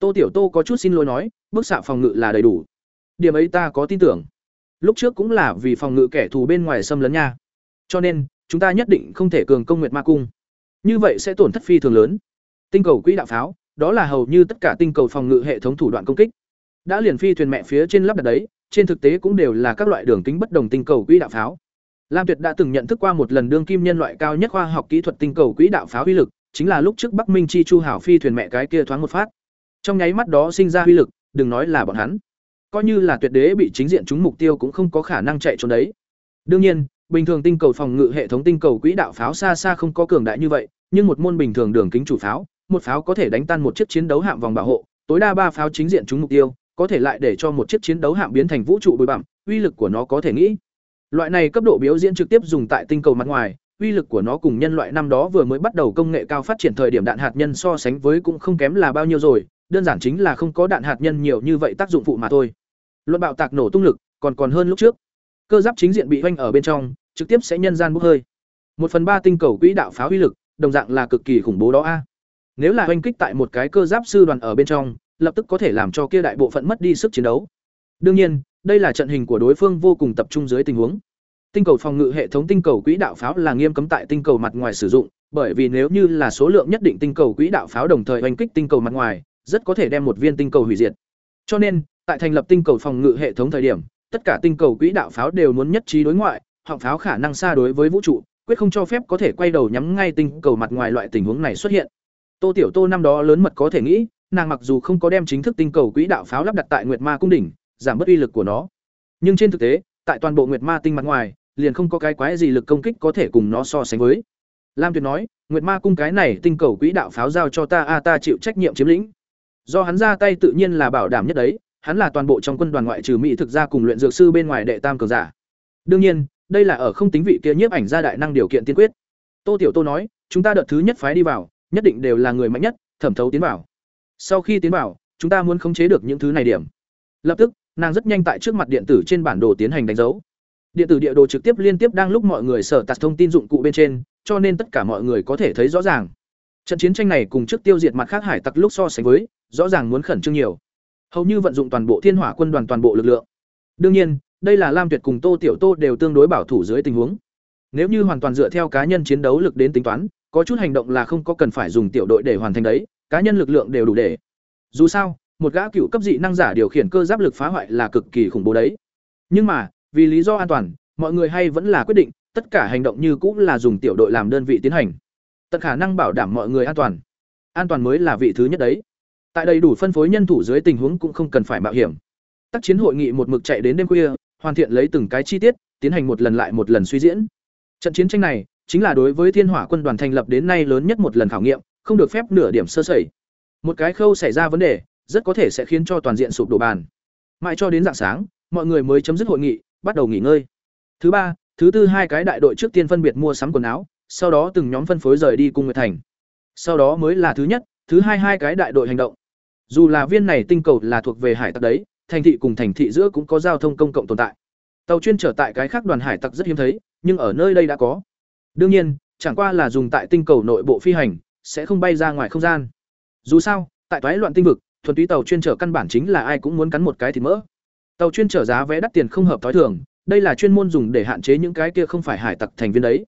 tô tiểu tô có chút xin lỗi nói, bức xạ phòng ngự là đầy đủ. Điểm ấy ta có tin tưởng. Lúc trước cũng là vì phòng ngự kẻ thù bên ngoài xâm lấn nha. Cho nên, chúng ta nhất định không thể cường công nguyệt ma cung. Như vậy sẽ tổn thất phi thường lớn. Tinh cầu quỹ đạo pháo, đó là hầu như tất cả tinh cầu phòng ngự hệ thống thủ đoạn công kích. Đã liền phi thuyền mẹ phía trên lắp đặt đấy, trên thực tế cũng đều là các loại đường kính bất đồng tinh cầu quỹ đạo pháo. Lam tuyệt đã từng nhận thức qua một lần đương kim nhân loại cao nhất khoa học kỹ thuật tinh cầu quỹ đạo pháo uy lực, chính là lúc trước bắc minh chi chu hảo phi thuyền mẹ cái kia thoáng một phát trong nháy mắt đó sinh ra uy lực, đừng nói là bọn hắn. Coi như là tuyệt đế bị chính diện trúng mục tiêu cũng không có khả năng chạy trốn đấy. Đương nhiên, bình thường tinh cầu phòng ngự hệ thống tinh cầu quỹ đạo pháo xa xa không có cường đại như vậy, nhưng một môn bình thường đường kính chủ pháo, một pháo có thể đánh tan một chiếc chiến đấu hạm vòng bảo hộ, tối đa ba pháo chính diện trúng mục tiêu, có thể lại để cho một chiếc chiến đấu hạm biến thành vũ trụ bụi bặm, uy lực của nó có thể nghĩ. Loại này cấp độ biểu diễn trực tiếp dùng tại tinh cầu mặt ngoài, uy lực của nó cùng nhân loại năm đó vừa mới bắt đầu công nghệ cao phát triển thời điểm đạn hạt nhân so sánh với cũng không kém là bao nhiêu rồi đơn giản chính là không có đạn hạt nhân nhiều như vậy tác dụng phụ mà thôi. Luận bạo tạc nổ tung lực, còn còn hơn lúc trước. Cơ giáp chính diện bị hoanh ở bên trong, trực tiếp sẽ nhân gian bốc hơi. Một phần ba tinh cầu quỹ đạo phá uy lực, đồng dạng là cực kỳ khủng bố đó a. Nếu là hoanh kích tại một cái cơ giáp sư đoàn ở bên trong, lập tức có thể làm cho kia đại bộ phận mất đi sức chiến đấu. Đương nhiên, đây là trận hình của đối phương vô cùng tập trung dưới tình huống. Tinh cầu phòng ngự hệ thống tinh cầu quỹ đạo pháo là nghiêm cấm tại tinh cầu mặt ngoài sử dụng, bởi vì nếu như là số lượng nhất định tinh cầu quỹ đạo pháo đồng thời oanh kích tinh cầu mặt ngoài rất có thể đem một viên tinh cầu hủy diệt. Cho nên, tại thành lập tinh cầu phòng ngự hệ thống thời điểm, tất cả tinh cầu quỹ đạo pháo đều muốn nhất trí đối ngoại, họng pháo khả năng xa đối với vũ trụ, quyết không cho phép có thể quay đầu nhắm ngay tinh cầu mặt ngoài loại tình huống này xuất hiện. Tô tiểu tô năm đó lớn mật có thể nghĩ, nàng mặc dù không có đem chính thức tinh cầu quỹ đạo pháo lắp đặt tại nguyệt ma cung đỉnh, giảm bớt uy lực của nó. Nhưng trên thực tế, tại toàn bộ nguyệt ma tinh mặt ngoài, liền không có cái quái gì lực công kích có thể cùng nó so sánh với. Lam tuyệt nói, nguyệt ma cung cái này tinh cầu quỹ đạo pháo giao cho ta, a, ta chịu trách nhiệm chiếm lĩnh do hắn ra tay tự nhiên là bảo đảm nhất đấy, hắn là toàn bộ trong quân đoàn ngoại trừ mỹ thực ra cùng luyện dược sư bên ngoài đệ tam cường giả. Đương nhiên, đây là ở không tính vị kia nhiếp ảnh gia đại năng điều kiện tiên quyết. Tô tiểu tô nói, chúng ta đợt thứ nhất phái đi vào, nhất định đều là người mạnh nhất, thẩm thấu tiến vào. Sau khi tiến vào, chúng ta muốn khống chế được những thứ này điểm. Lập tức, nàng rất nhanh tại trước mặt điện tử trên bản đồ tiến hành đánh dấu. Điện tử địa đồ trực tiếp liên tiếp đang lúc mọi người sở tạt thông tin dụng cụ bên trên, cho nên tất cả mọi người có thể thấy rõ ràng trận chiến tranh này cùng trước tiêu diệt mặt khác hải tặc lúc so sánh với, rõ ràng muốn khẩn trương nhiều. Hầu như vận dụng toàn bộ thiên hỏa quân đoàn toàn bộ lực lượng. Đương nhiên, đây là lam tuyệt cùng tô tiểu tô đều tương đối bảo thủ dưới tình huống. Nếu như hoàn toàn dựa theo cá nhân chiến đấu lực đến tính toán, có chút hành động là không có cần phải dùng tiểu đội để hoàn thành đấy, cá nhân lực lượng đều đủ để. Dù sao, một gã cựu cấp dị năng giả điều khiển cơ giáp lực phá hoại là cực kỳ khủng bố đấy. Nhưng mà, vì lý do an toàn, mọi người hay vẫn là quyết định, tất cả hành động như cũng là dùng tiểu đội làm đơn vị tiến hành tận khả năng bảo đảm mọi người an toàn. An toàn mới là vị thứ nhất đấy. Tại đầy đủ phân phối nhân thủ dưới tình huống cũng không cần phải mạo hiểm. Tác chiến hội nghị một mực chạy đến đêm khuya, hoàn thiện lấy từng cái chi tiết, tiến hành một lần lại một lần suy diễn. Trận chiến tranh này chính là đối với thiên hỏa quân đoàn thành lập đến nay lớn nhất một lần khảo nghiệm, không được phép nửa điểm sơ sẩy. Một cái khâu xảy ra vấn đề, rất có thể sẽ khiến cho toàn diện sụp đổ bàn. Mãi cho đến dạng sáng, mọi người mới chấm dứt hội nghị, bắt đầu nghỉ ngơi. Thứ ba, thứ tư hai cái đại đội trước tiên phân biệt mua sắm quần áo sau đó từng nhóm phân phối rời đi cung nguyệt thành. Sau đó mới là thứ nhất, thứ hai hai cái đại đội hành động. Dù là viên này tinh cầu là thuộc về hải tặc đấy, thành thị cùng thành thị giữa cũng có giao thông công cộng tồn tại. Tàu chuyên trở tại cái khác đoàn hải tặc rất hiếm thấy, nhưng ở nơi đây đã có. Đương nhiên, chẳng qua là dùng tại tinh cầu nội bộ phi hành, sẽ không bay ra ngoài không gian. Dù sao, tại toái loạn tinh vực, thuần túy tàu chuyên trở căn bản chính là ai cũng muốn cắn một cái thì mỡ. Tàu chuyên trở giá vé đắt tiền không hợp t h o i thường, đây là chuyên môn dùng để hạn chế những cái kia không phải hải tặc thành viên đấy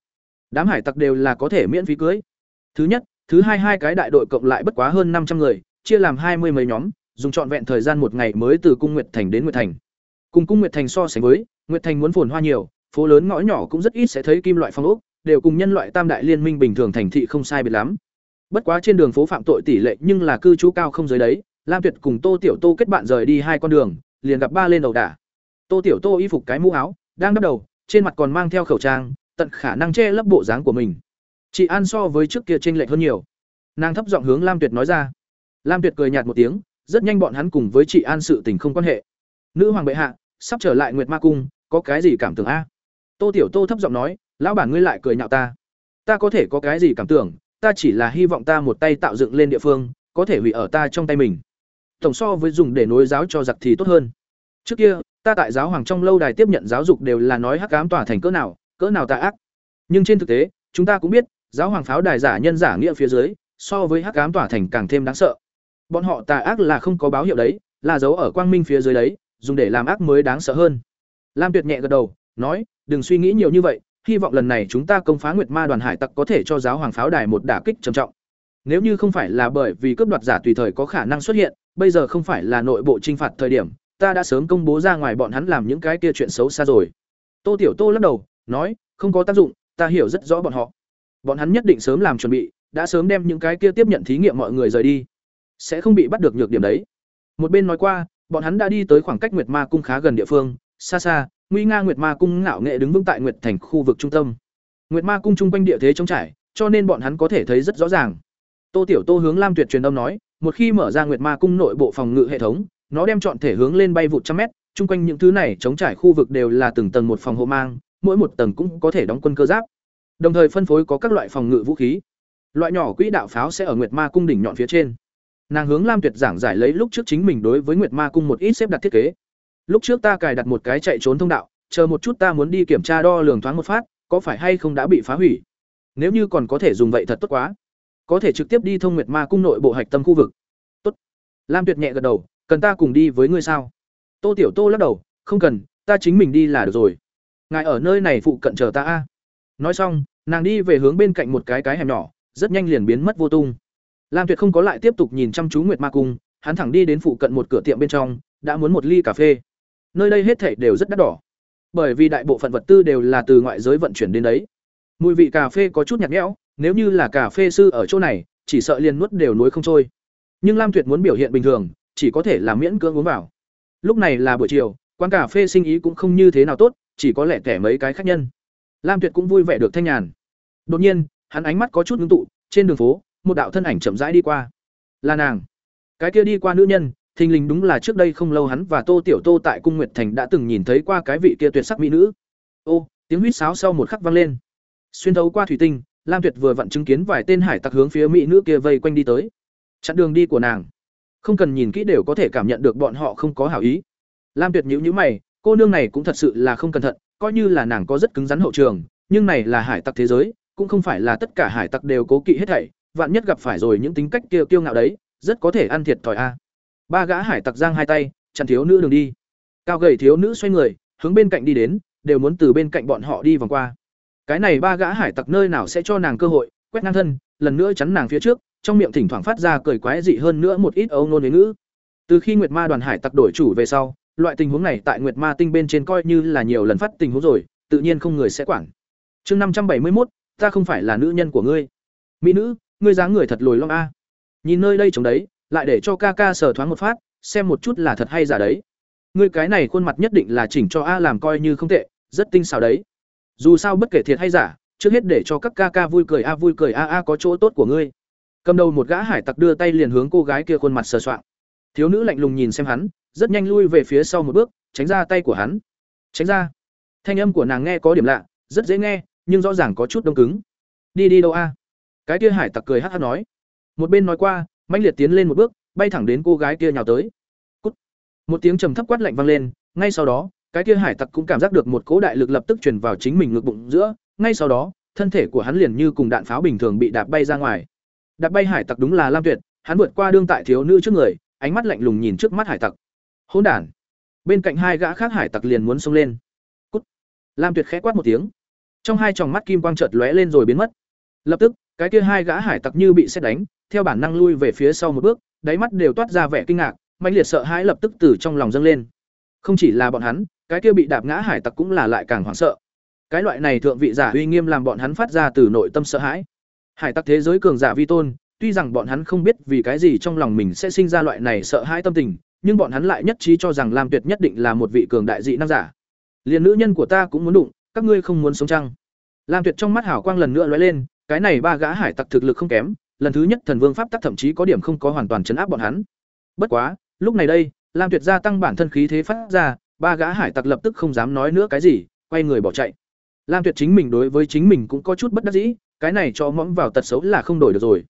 đám hải tặc đều là có thể miễn phí cưới. Thứ nhất, thứ hai hai cái đại đội cộng lại bất quá hơn năm trăm người, chia làm hai mươi mấy nhóm, dùng trọn vẹn thời gian một ngày mới từ cung nguyệt thành đến nguyệt thành. Cùng cung nguyệt thành so sánh với, nguyệt thành muốn phồn hoa nhiều, phố lớn ngõ nhỏ cũng rất ít sẽ thấy kim loại phong ốc, đều cùng nhân loại tam đại liên minh bình thường thành thị không sai biệt lắm. Bất quá trên đường phố phạm tội tỷ lệ nhưng là cư trú cao không dưới đấy, lam tuyệt cùng tô tiểu tô kết bạn rời đi hai con đường, liền gặp ba lên đầu đả tô tiểu tô y phục cái mũ áo, đang đắp đầu, trên mặt còn mang theo khẩu trang tận khả năng che lấp bộ dáng của mình. Chị an so với trước kia tranh lệch hơn nhiều. Nàng thấp giọng hướng lam tuyệt nói ra. Lam tuyệt cười nhạt một tiếng, rất nhanh bọn hắn cùng với chị an sự tình không quan hệ. Nữ hoàng bệ hạ, sắp trở lại nguyệt ma cung, có cái gì cảm tưởng a? Tô tiểu tô thấp giọng nói, lão bản ngươi lại cười nhạo ta. Ta có thể có cái gì cảm tưởng, ta chỉ là hy vọng ta một tay tạo dựng lên địa phương, có thể hủy ở ta trong tay mình. Tổng so với dùng để nối giáo cho giặc thì tốt hơn. Trước kia, ta tại giáo hoàng trong lâu đài tiếp nhận giáo dục đều là nói hắc ám tỏa thành cỡ nào cỡ nào tà ác. Nhưng trên thực tế, chúng ta cũng biết, giáo hoàng pháo đài giả nhân giả nghĩa phía dưới, so với hắc ám tỏa thành càng thêm đáng sợ. Bọn họ tà ác là không có báo hiệu đấy, là dấu ở quang minh phía dưới đấy, dùng để làm ác mới đáng sợ hơn. Lam tuyệt nhẹ gật đầu, nói, đừng suy nghĩ nhiều như vậy, hy vọng lần này chúng ta công phá nguyệt ma đoàn hải tặc có thể cho giáo hoàng pháo đài một đả kích trầm trọng. Nếu như không phải là bởi vì cướp đoạt giả tùy thời có khả năng xuất hiện, bây giờ không phải là nội bộ t r i n h phạt thời điểm, ta đã sớm công bố ra ngoài bọn hắn làm những cái kia chuyện xấu xa rồi. Tô tiểu tô lắc đầu nói không có tác dụng ta hiểu rất rõ bọn họ. Bọn hắn nhất định sớm làm chuẩn bị đã sớm đem những cái kia tiếp nhận thí nghiệm mọi người rời đi. Sẽ không bị bắt được nhược điểm đấy. Một bên nói qua bọn hắn đã đi tới khoảng cách nguyệt ma cung khá gần địa phương xa xa nguy nga nguyệt ma cung ngạo nghệ đứng vững tại nguyệt thành khu vực trung tâm. Nguyệt ma cung chung quanh địa thế trống trải cho nên bọn hắn có thể thấy rất rõ ràng. Tô Tiểu Tô hướng Lam Tuyệt truyền âm nói, một khi mở ra Nguyệt Ma cung nội bộ phòng ngự hệ thống, nó đem chọn thể hướng lên bay vụt trăm mét, chung quanh những thứ này chống trải khu vực đều là từng tầng một phòng hộ mang, mỗi một tầng cũng có thể đóng quân cơ giáp. Đồng thời phân phối có các loại phòng ngự vũ khí. Loại nhỏ quỹ đạo pháo sẽ ở Nguyệt Ma cung đỉnh nhọn phía trên. Nàng hướng Lam Tuyệt giảng giải lấy lúc trước chính mình đối với Nguyệt Ma cung một ít xếp đặt thiết kế. Lúc trước ta cài đặt một cái chạy trốn thông đạo, chờ một chút ta muốn đi kiểm tra đo lường thoáng một phát, có phải hay không đã bị phá hủy. Nếu như còn có thể dùng vậy thật tốt quá có thể trực tiếp đi thông nguyệt ma cung nội bộ hạch tâm khu vực Tốt. lam tuyệt nhẹ gật đầu cần ta cùng đi với ngươi sao tô tiểu tô lắc đầu không cần ta chính mình đi là được rồi ngài ở nơi này phụ cận chờ ta a. Nói xong, nàng đi về hướng bên cạnh một cái cái hẻm nhỏ, rất nhanh liền biến mất vô tung. Lam tuyệt không có lại tiếp tục nhìn chăm chú nguyệt ma cung, hắn thẳng đi đến phụ cận một cửa tiệm bên trong, đã muốn một ly cà phê. Nơi đây hết thảy đều rất đắt đỏ, bởi vì đại bộ phận vật tư đều là từ ngoại giới vận chuyển đến đấy. Mùi vị cà phê có chút nhạt nhẽo, nếu như là cà phê sư ở chỗ này, chỉ sợ liền nuốt đều nối không trôi. Nhưng lam tuyệt muốn biểu hiện bình thường, chỉ có thể là miễn cưỡng uống vào. Lúc này là buổi chiều, quán cà phê sinh ý cũng không như thế nào tốt chỉ có lẻ tẻ mấy cái khách nhân. Lam tuyệt cũng vui vẻ được thanh nhàn. Đột nhiên, hắn ánh mắt có chút ngưng tụ, trên đường phố, một đạo thân ảnh chậm rãi đi qua. Là nàng. Cái kia đi qua nữ nhân, thình lình đúng là trước đây không lâu hắn và tô tiểu tô tại cung nguyệt thành đã từng nhìn thấy qua cái vị kia tuyệt sắc mỹ nữ. Ô, tiếng huýt sáo sau một khắc vang lên. Xuyên thấu qua thủy tinh, lam tuyệt vừa vặn chứng kiến vài tên hải tặc hướng phía mỹ nữ kia vây quanh đi tới. Chặn đường đi của nàng. Không cần nhìn kỹ đều có thể cảm nhận được bọn họ không có hảo ý. Lam tuyệt nhíu nhíu mày cô nương này cũng thật sự là không cẩn thận, coi như là nàng có rất cứng rắn hậu trường, nhưng này là hải tặc thế giới, cũng không phải là tất cả hải tặc đều cố kỵ hết thảy, vạn nhất gặp phải rồi những tính cách kia kiêu ngạo đấy, rất có thể ăn thiệt thòi a. Ba gã hải tặc giang hai tay, chặn thiếu nữ đường đi. Cao gầy thiếu nữ xoay người, hướng bên cạnh đi đến, đều muốn từ bên cạnh bọn họ đi vòng qua. Cái này ba gã hải tặc nơi nào sẽ cho nàng cơ hội, quét ngang thân, lần nữa chắn nàng phía trước, trong miệng thỉnh thoảng phát ra cười quái dị hơn nữa một ít âu nôn với ngữ. Từ khi nguyệt ma đoàn hải tặc đổi chủ về sau loại tình huống này tại nguyệt ma tinh bên trên coi như là nhiều lần phát tình huống rồi, tự nhiên không người sẽ quản. Chương năm trăm bảy mươi một ta không phải là nữ nhân của ngươi. Mỹ nữ, ngươi dáng người thật lồi long a. Nhìn nơi đây trống đấy, lại để cho ca ca sờ thoáng một phát, xem một chút là thật hay giả đấy. Ngươi cái này khuôn mặt nhất định là chỉnh cho a làm coi như không tệ, rất tinh xảo đấy. Dù sao bất kể thiệt hay giả, trước hết để cho các ca ca vui cười a à, vui cười a à, a à, có chỗ tốt của ngươi. Cầm đầu một gã hải tặc đưa tay liền hướng cô gái kia khuôn mặt sờ soạng. Thiếu nữ lạnh lùng nhìn xem hắn rất nhanh lui về phía sau một bước, tránh ra tay của hắn. Tránh ra. Thanh âm của nàng nghe có điểm lạ, rất dễ nghe, nhưng rõ ràng có chút đông cứng. Đi đi đâu a? Cái kia hải tặc cười hát hát nói. Một bên nói qua mạnh liệt tiến lên một bước, bay thẳng đến cô gái kia nhào tới. Cút. một tiếng trầm thấp quát lạnh vang lên, ngay sau đó, cái kia hải tặc cũng cảm giác được một cỗ đại lực lập tức truyền vào chính mình ngực bụng giữa, ngay sau đó, thân thể của hắn liền như cùng đạn pháo bình thường bị đạp bay ra ngoài. Đạp bay hải tặc đúng là lam tuyệt, hắn vượt qua đương tại thiếu nữ trước người, ánh mắt lạnh lùng nhìn trước mắt hải tặc hỗn đản. Bên cạnh hai gã khác hải tặc liền muốn xông lên. Cút. Lam tuyệt khẽ quát một tiếng. Trong hai tròng mắt kim quang chợt lóe lên rồi biến mất. Lập tức, cái kia hai gã hải tặc như bị xét đánh, theo bản năng lui về phía sau một bước, đáy mắt đều toát ra vẻ kinh ngạc mạnh liệt sợ hãi lập tức từ trong lòng dâng lên. Không chỉ là bọn hắn, cái kia bị đạp ngã hải tặc cũng là lại càng hoảng sợ. Cái loại này thượng vị giả uy nghiêm làm bọn hắn phát ra từ nội tâm sợ hãi. Hải tặc thế giới cường giả vi tôn, tuy rằng bọn hắn không biết vì cái gì trong lòng mình sẽ sinh ra loại này sợ hãi tâm tình nhưng bọn hắn lại nhất trí cho rằng lam tuyệt nhất định là một vị cường đại dị năng giả. Liền nữ nhân của ta cũng muốn đụng, các ngươi không muốn sống chăng? Lam tuyệt trong mắt hảo quang lần nữa lóe lên, cái này ba gã hải tặc thực lực không kém, lần thứ nhất thần vương pháp tắc thậm chí có điểm không có hoàn toàn chấn áp bọn hắn. Bất quá, lúc này đây, lam tuyệt gia tăng bản thân khí thế phát ra, ba gã hải tặc lập tức không dám nói nữa cái gì, quay người bỏ chạy. Lam tuyệt chính mình đối với chính mình cũng có chút bất đắc dĩ, cái này cho mõm vào tật xấu là không đổi được rồi.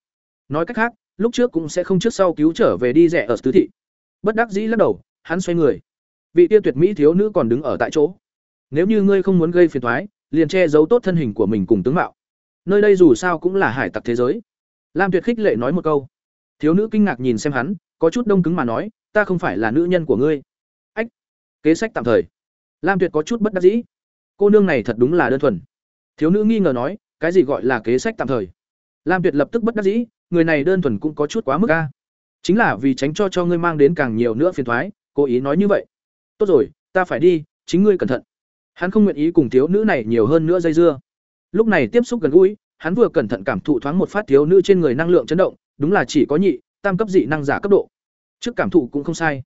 Nói cách khác, lúc trước cũng sẽ không trước sau cứu trở về đi rẻ ở tứ thị bất đắc dĩ lắc đầu, hắn xoay người. Vị tiêu tuyệt mỹ thiếu nữ còn đứng ở tại chỗ. Nếu như ngươi không muốn gây phiền thoái liền che giấu tốt thân hình của mình cùng tướng mạo. Nơi đây dù sao cũng là hải tặc thế giới. Lam tuyệt khích lệ nói một câu. Thiếu nữ kinh ngạc nhìn xem hắn, có chút đông cứng mà nói, ta không phải là nữ nhân của ngươi. Ách, kế sách tạm thời. Lam tuyệt có chút bất đắc dĩ. Cô nương này thật đúng là đơn thuần. Thiếu nữ nghi ngờ nói, cái gì gọi là kế sách tạm thời? Lam tuyệt lập tức bất đắc dĩ, người này đơn thuần cũng có chút quá mức ca chính là vì tránh cho cho ngươi mang đến càng nhiều nữa phiền thoái, cố ý nói như vậy. Tốt rồi, ta phải đi, chính ngươi cẩn thận. Hắn không nguyện ý cùng thiếu nữ này nhiều hơn nữa dây dưa. Lúc này tiếp xúc gần gũi, hắn vừa cẩn thận cảm thụ thoáng một phát thiếu nữ trên người năng lượng chấn động, đúng là chỉ có nhị, tam cấp dị năng giả cấp độ. Trước cảm thụ cũng không sai.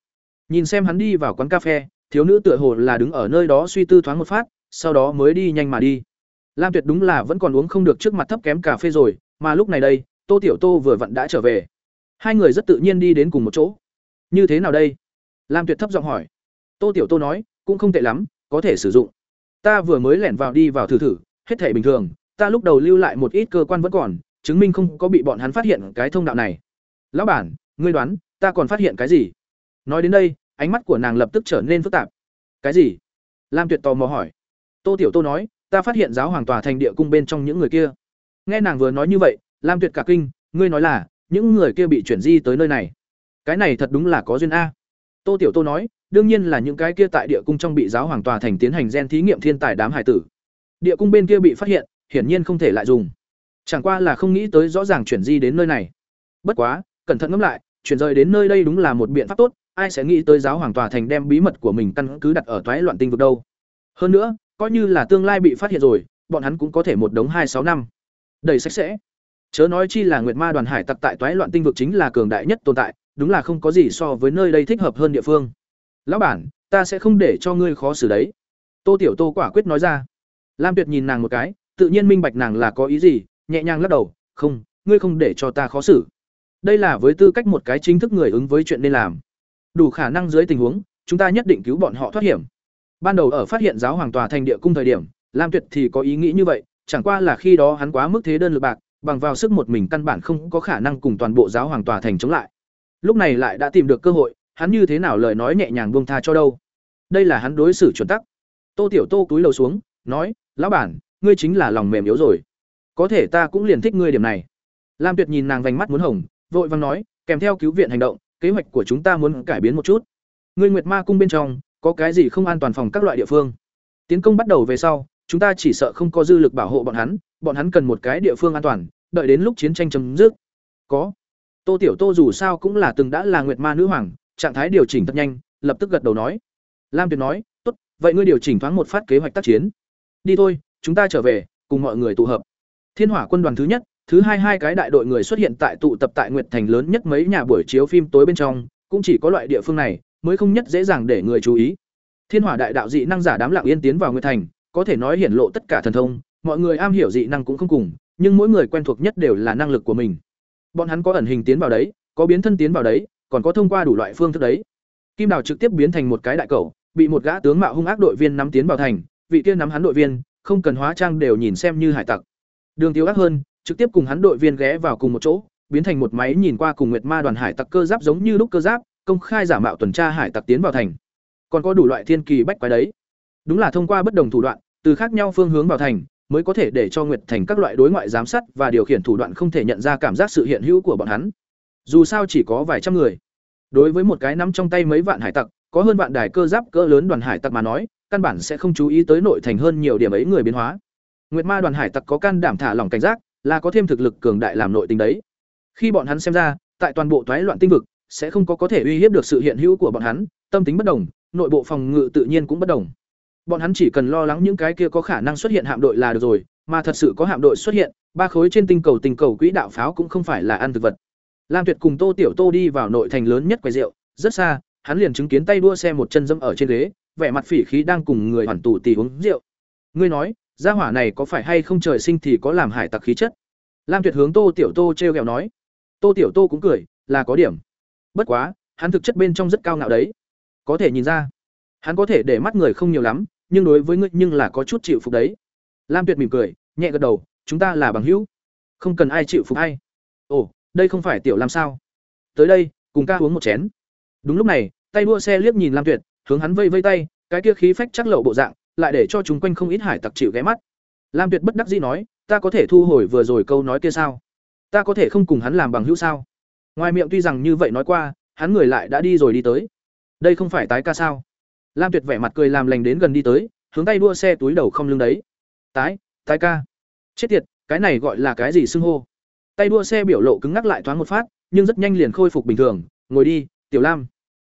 Nhìn xem hắn đi vào quán cà phê, thiếu nữ tựa hồ là đứng ở nơi đó suy tư thoáng một phát, sau đó mới đi nhanh mà đi. Lam tuyệt đúng là vẫn còn uống không được trước mặt thấp kém cà phê rồi, mà lúc này đây, tô tiểu tô vừa vặn đã trở về hai người rất tự nhiên đi đến cùng một chỗ. Như thế nào đây? Lam tuyệt thấp giọng hỏi. Tô tiểu tô nói, cũng không tệ lắm, có thể sử dụng. Ta vừa mới lẻn vào đi vào thử thử, hết thể bình thường, ta lúc đầu lưu lại một ít cơ quan vẫn còn, chứng minh không có bị bọn hắn phát hiện cái thông đạo này. Lão bản, ngươi đoán, ta còn phát hiện cái gì? Nói đến đây, ánh mắt của nàng lập tức trở nên phức tạp. Cái gì? Lam tuyệt tò mò hỏi. Tô tiểu tô nói, ta phát hiện giáo hoàng tòa thành địa cung bên trong những người kia. Nghe nàng vừa nói như vậy, lam tuyệt cả kinh, ngươi nói là những người kia bị chuyển di tới nơi này. Cái này thật đúng là có duyên a. Tô tiểu tô nói, đương nhiên là những cái kia tại địa cung trong bị giáo hoàng tòa thành tiến hành gen thí nghiệm thiên tài đám hải tử. Địa cung bên kia bị phát hiện, hiển nhiên không thể lại dùng. Chẳng qua là không nghĩ tới rõ ràng chuyển di đến nơi này. Bất quá, cẩn thận ngẫm lại, chuyển rời đến nơi đây đúng là một biện pháp tốt, ai sẽ nghĩ tới giáo hoàng tòa thành đem bí mật của mình căn cứ đặt ở toái loạn tinh vực đâu. Hơn nữa, coi như là tương lai bị phát hiện rồi, bọn hắn cũng có thể một đống hai sáu năm. Đầy sạch sẽ chớ nói chi là nguyệt ma đoàn hải tặc tại toái loạn tinh vực chính là cường đại nhất tồn tại, đúng là không có gì so với nơi đây thích hợp hơn địa phương. Lão bản, ta sẽ không để cho ngươi khó xử đấy. Tô tiểu tô quả quyết nói ra. Lam tuyệt nhìn nàng một cái, tự nhiên minh bạch nàng là có ý gì, nhẹ nhàng lắc đầu, không, ngươi không để cho ta khó xử. Đây là với tư cách một cái chính thức người ứng với chuyện nên làm. Đủ khả năng dưới tình huống, chúng ta nhất định cứu bọn họ thoát hiểm. Ban đầu ở phát hiện giáo hoàng tòa thành địa cung thời điểm, lam tuyệt thì có ý nghĩ như vậy, chẳng qua là khi đó hắn quá mức thế đơn lực bạc bằng vào sức một mình căn bản không có khả năng cùng toàn bộ giáo hoàng tòa thành chống lại. Lúc này lại đã tìm được cơ hội, hắn như thế nào lời nói nhẹ nhàng buông tha cho đâu. Đây là hắn đối xử chuẩn tắc. Tô tiểu tô cúi lầu xuống, nói, lão bản, ngươi chính là lòng mềm yếu rồi. Có thể ta cũng liền thích ngươi điểm này. Lam tuyệt nhìn nàng vành mắt muốn hồng, vội vàng nói, kèm theo cứu viện hành động, kế hoạch của chúng ta muốn cải biến một chút. Ngươi nguyệt ma cung bên trong, có cái gì không an toàn phòng các loại địa phương? Tiến công bắt đầu về sau chúng ta chỉ sợ không có dư lực bảo hộ bọn hắn bọn hắn cần một cái địa phương an toàn, đợi đến lúc chiến tranh chấm dứt. Có. Tô tiểu tô dù sao cũng là từng đã là nguyệt ma nữ hoàng, trạng thái điều chỉnh thật nhanh, lập tức gật đầu nói. Lam tuyệt nói, tốt, vậy ngươi điều chỉnh thoáng một phát kế hoạch tác chiến. Đi thôi, chúng ta trở về, cùng mọi người tụ hợp. Thiên hỏa quân đoàn thứ nhất, thứ hai hai cái đại đội người xuất hiện tại tụ tập tại nguyệt thành lớn nhất mấy nhà buổi chiếu phim tối bên trong, cũng chỉ có loại địa phương này, mới không nhất dễ dàng để người chú ý. Thiên hỏa đại đạo dị năng giả đám lặng yên tiến vào nguyệt thành có thể nói hiển lộ tất cả thần thông, mọi người am hiểu dị năng cũng không cùng, nhưng mỗi người quen thuộc nhất đều là năng lực của mình. Bọn hắn có ẩn hình tiến vào đấy, có biến thân tiến vào đấy, còn có thông qua đủ loại phương thức đấy. Kim đào trực tiếp biến thành một cái đại cầu bị một gã tướng mạo hung ác đội viên nắm tiến vào thành, vị kia nắm hắn đội viên, không cần hóa trang đều nhìn xem như hải tặc. Đường tiêu ác hơn, trực tiếp cùng hắn đội viên ghé vào cùng một chỗ, biến thành một máy nhìn qua cùng nguyệt ma đoàn hải tặc cơ giáp giống như lúc cơ giáp, công khai giả mạo tuần tra hải tặc tiến vào thành. Còn có đủ loại thiên kỳ bách quái đấy đúng là thông qua bất đồng thủ đoạn, từ khác nhau phương hướng vào thành, mới có thể để cho nguyệt thành các loại đối ngoại giám sát và điều khiển thủ đoạn không thể nhận ra cảm giác sự hiện hữu của bọn hắn. Dù sao chỉ có vài trăm người. Đối với một cái nắm trong tay mấy vạn hải tặc, có hơn vạn đài cơ giáp cỡ lớn đoàn hải tặc mà nói, căn bản sẽ không chú ý tới nội thành hơn nhiều điểm ấy người biến hóa. Nguyệt ma đoàn hải tặc có can đảm thả lỏng cảnh giác, là có thêm thực lực cường đại làm nội tình đấy. Khi bọn hắn xem ra, tại toàn bộ toái loạn tinh vực, sẽ không có có thể uy hiếp được sự hiện hữu của bọn hắn, tâm tính bất đồng, nội bộ phòng ngự tự nhiên cũng bất đồng bọn hắn chỉ cần lo lắng những cái kia có khả năng xuất hiện hạm đội là được rồi, mà thật sự có hạm đội xuất hiện, ba khối trên tinh cầu tinh cầu quỹ đạo pháo cũng không phải là ăn thực vật. Lam tuyệt cùng tô tiểu tô đi vào nội thành lớn nhất quầy rượu, rất xa, hắn liền chứng kiến tay đua xe một chân dẫm ở trên ghế, vẻ mặt phỉ khí đang cùng người hoàn tù tì uống rượu. Ngươi nói, gia hỏa này có phải hay không trời sinh thì có làm hải tặc khí chất? Lam tuyệt hướng tô tiểu tô t r e o g ẹ o nói. Tô tiểu tô cũng cười, là có điểm. Bất quá, hắn thực chất bên trong rất cao ngạo đấy. Có thể nhìn ra, hắn có thể để mắt người không nhiều lắm nhưng đối với ngươi nhưng là có chút chịu phục đấy. Lam tuyệt mỉm cười, nhẹ gật đầu, chúng ta là bằng hữu. Không cần ai chịu phục hay ồ, đây không phải tiểu lam sao? Tới đây, cùng ca uống một chén. Đúng lúc này, tay đua xe liếc nhìn lam tuyệt, hướng hắn vây vây tay, cái kia khí phách chắc lậu bộ dạng, lại để cho chúng quanh không ít hải tặc chịu ghé mắt. Lam tuyệt bất đắc dĩ nói, ta có thể thu hồi vừa rồi câu nói kia sao? Ta có thể không cùng hắn làm bằng hữu sao? Ngoài miệng tuy rằng như vậy nói qua, hắn người lại đã đi rồi đi tới. Đây không phải tái ca sao? Lam tuyệt vẻ mặt cười làm lành đến gần đi tới, hướng tay đua xe túi đầu không lưng đấy. Tái tái ca. Chết tiệt, cái này gọi là cái gì xưng hô? Tay đua xe biểu lộ cứng ngắc lại thoáng một phát, nhưng rất nhanh liền khôi phục bình thường. Ngồi đi, tiểu lam.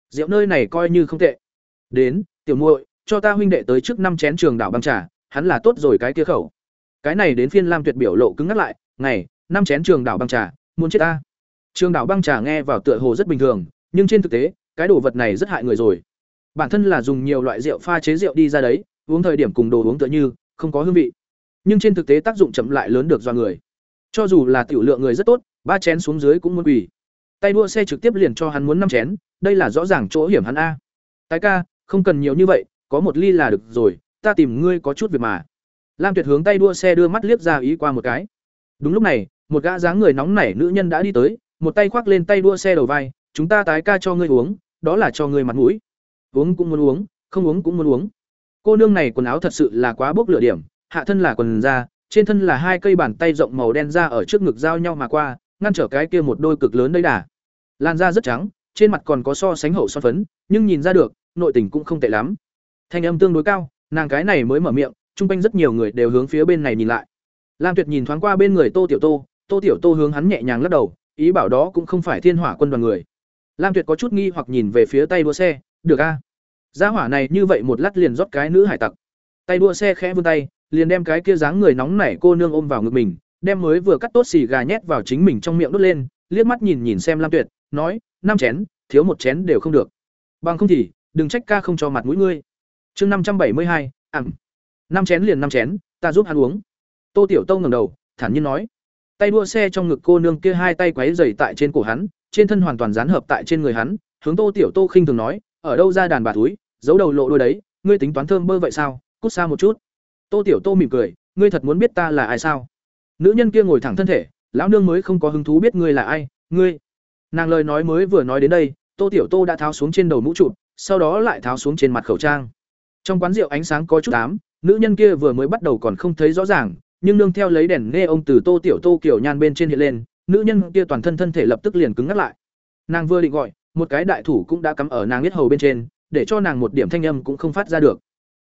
Rượu nơi này coi như không tệ. Đến, tiểu muội, cho ta huynh đệ tới trước năm chén trường đảo băng trà, hắn là tốt rồi cái kia khẩu. Cái này đến phiên lam tuyệt biểu lộ cứng ngắc lại ngày năm chén trường đảo băng trà, muốn chết ta? Trường đảo băng trà nghe vào tựa hồ rất bình thường, nhưng trên thực tế, cái đồ vật này rất hại người rồi bản thân là dùng nhiều loại rượu pha chế rượu đi ra đấy, uống thời điểm cùng đồ uống tựa như, không có hương vị. Nhưng trên thực tế tác dụng chậm lại lớn được do người. Cho dù là tiểu lượng người rất tốt, ba chén xuống dưới cũng muốn quỳ. Tay đua xe trực tiếp liền cho hắn muốn năm chén, đây là rõ ràng chỗ hiểm hắn a. Tái ca, không cần nhiều như vậy, có một ly là được rồi, ta tìm ngươi có chút việc mà. Lam tuyệt hướng tay đua xe đưa mắt liếc ra ý qua một cái. Đúng lúc này, một gã dáng người nóng nảy nữ nhân đã đi tới, một tay khoác lên tay đua xe đầu vai, chúng ta tái ca cho ngươi uống, đó là cho ngươi mặt mũi uống cũng muốn uống, không uống cũng muốn uống. Cô nương này quần áo thật sự là quá bốc lửa điểm, hạ thân là quần da, trên thân là hai cây bàn tay rộng màu đen ra ở trước ngực giao nhau mà qua, ngăn trở cái kia một đôi cực lớn đấy đà. Làn da rất trắng, trên mặt còn có so sánh hậu son phấn, nhưng nhìn ra được, nội tình cũng không tệ lắm. Thanh âm tương đối cao, nàng cái này mới mở miệng, chung quanh rất nhiều người đều hướng phía bên này nhìn lại. Lam tuyệt nhìn thoáng qua bên người tô tiểu tô tô tiểu tô hướng hắn nhẹ nhàng lắc đầu, ý bảo đó cũng không phải thiên hỏa quân đoàn người. Lam tuyệt có chút nghi hoặc nhìn về phía tay đua xe được a Giá hỏa này như vậy một lát liền rót cái nữ hải tặc. Tay đua xe khẽ vươn tay, liền đem cái kia dáng người nóng nảy cô nương ôm vào ngực mình, đem mới vừa cắt tốt xì gà nhét vào chính mình trong miệng đốt lên, liếc mắt nhìn nhìn xem Lam Tuyệt, nói, năm chén, thiếu một chén đều không được. Bằng không thì, đừng trách ca không cho mặt mũi ngươi. Chương năm trăm bảy mươi hai, ẩm. Năm chén liền năm chén, ta giúp hắn uống. Tô Tiểu Tông ngẩng đầu, thản nhiên nói. Tay đua xe trong ngực cô nương kia hai tay quấy dày tại trên cổ hắn, trên thân hoàn toàn dán hợp tại trên người hắn, hướng Tô Tiểu Tô khinh thường nói, ở đâu ra đàn bà túi, giấu đầu lộ đôi đấy ngươi tính toán thơm bơ vậy sao? Cút xa một chút. Tô tiểu tô mỉm cười ngươi thật muốn biết ta là ai sao? Nữ nhân kia ngồi thẳng thân thể lão nương mới không có hứng thú biết ngươi là ai ngươi. Nàng lời nói mới vừa nói đến đây tô tiểu tô đã tháo xuống trên đầu mũ trụ sau đó lại tháo xuống trên mặt khẩu trang. Trong quán rượu ánh sáng có chút ám nữ nhân kia vừa mới bắt đầu còn không thấy rõ ràng nhưng nương theo lấy đèn nghe ông từ tô tiểu tô kiểu nhan bên trên hiện lên nữ nhân kia toàn thân thân thể lập tức liền cứng ngắt lại. Nàng vừa định gọi một cái đại thủ cũng đã cắm ở nàng biết hầu bên trên, để cho nàng một điểm thanh âm cũng không phát ra được.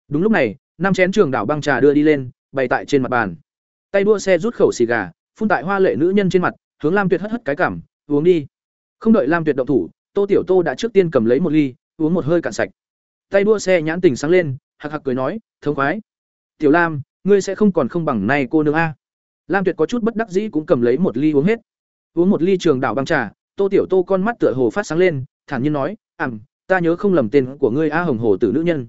Đúng lúc này, năm chén trường đảo băng trà đưa đi lên, bày tại trên mặt bàn. Tay đua xe rút khẩu xì gà, phun tại hoa lệ nữ nhân trên mặt, hướng lam tuyệt hất hất cái cảm, uống đi. Không đợi lam tuyệt động thủ, tô tiểu tô đã trước tiên cầm lấy một ly, uống một hơi cạn sạch. Tay đua xe nhãn tình sáng lên hạc hạc cười nói thống khoái. Tiểu lam, ngươi sẽ không còn không bằng nay cô nương a. Lam tuyệt có chút bất đắc dĩ cũng cầm lấy một ly uống hết. Uống một ly trường đảo băng trà tô tiểu tô con mắt tựa hồ phát sáng lên thản nhiên nói "Ừm, ta nhớ không lầm tên của ngươi a hồng hồ tử nữ nhân.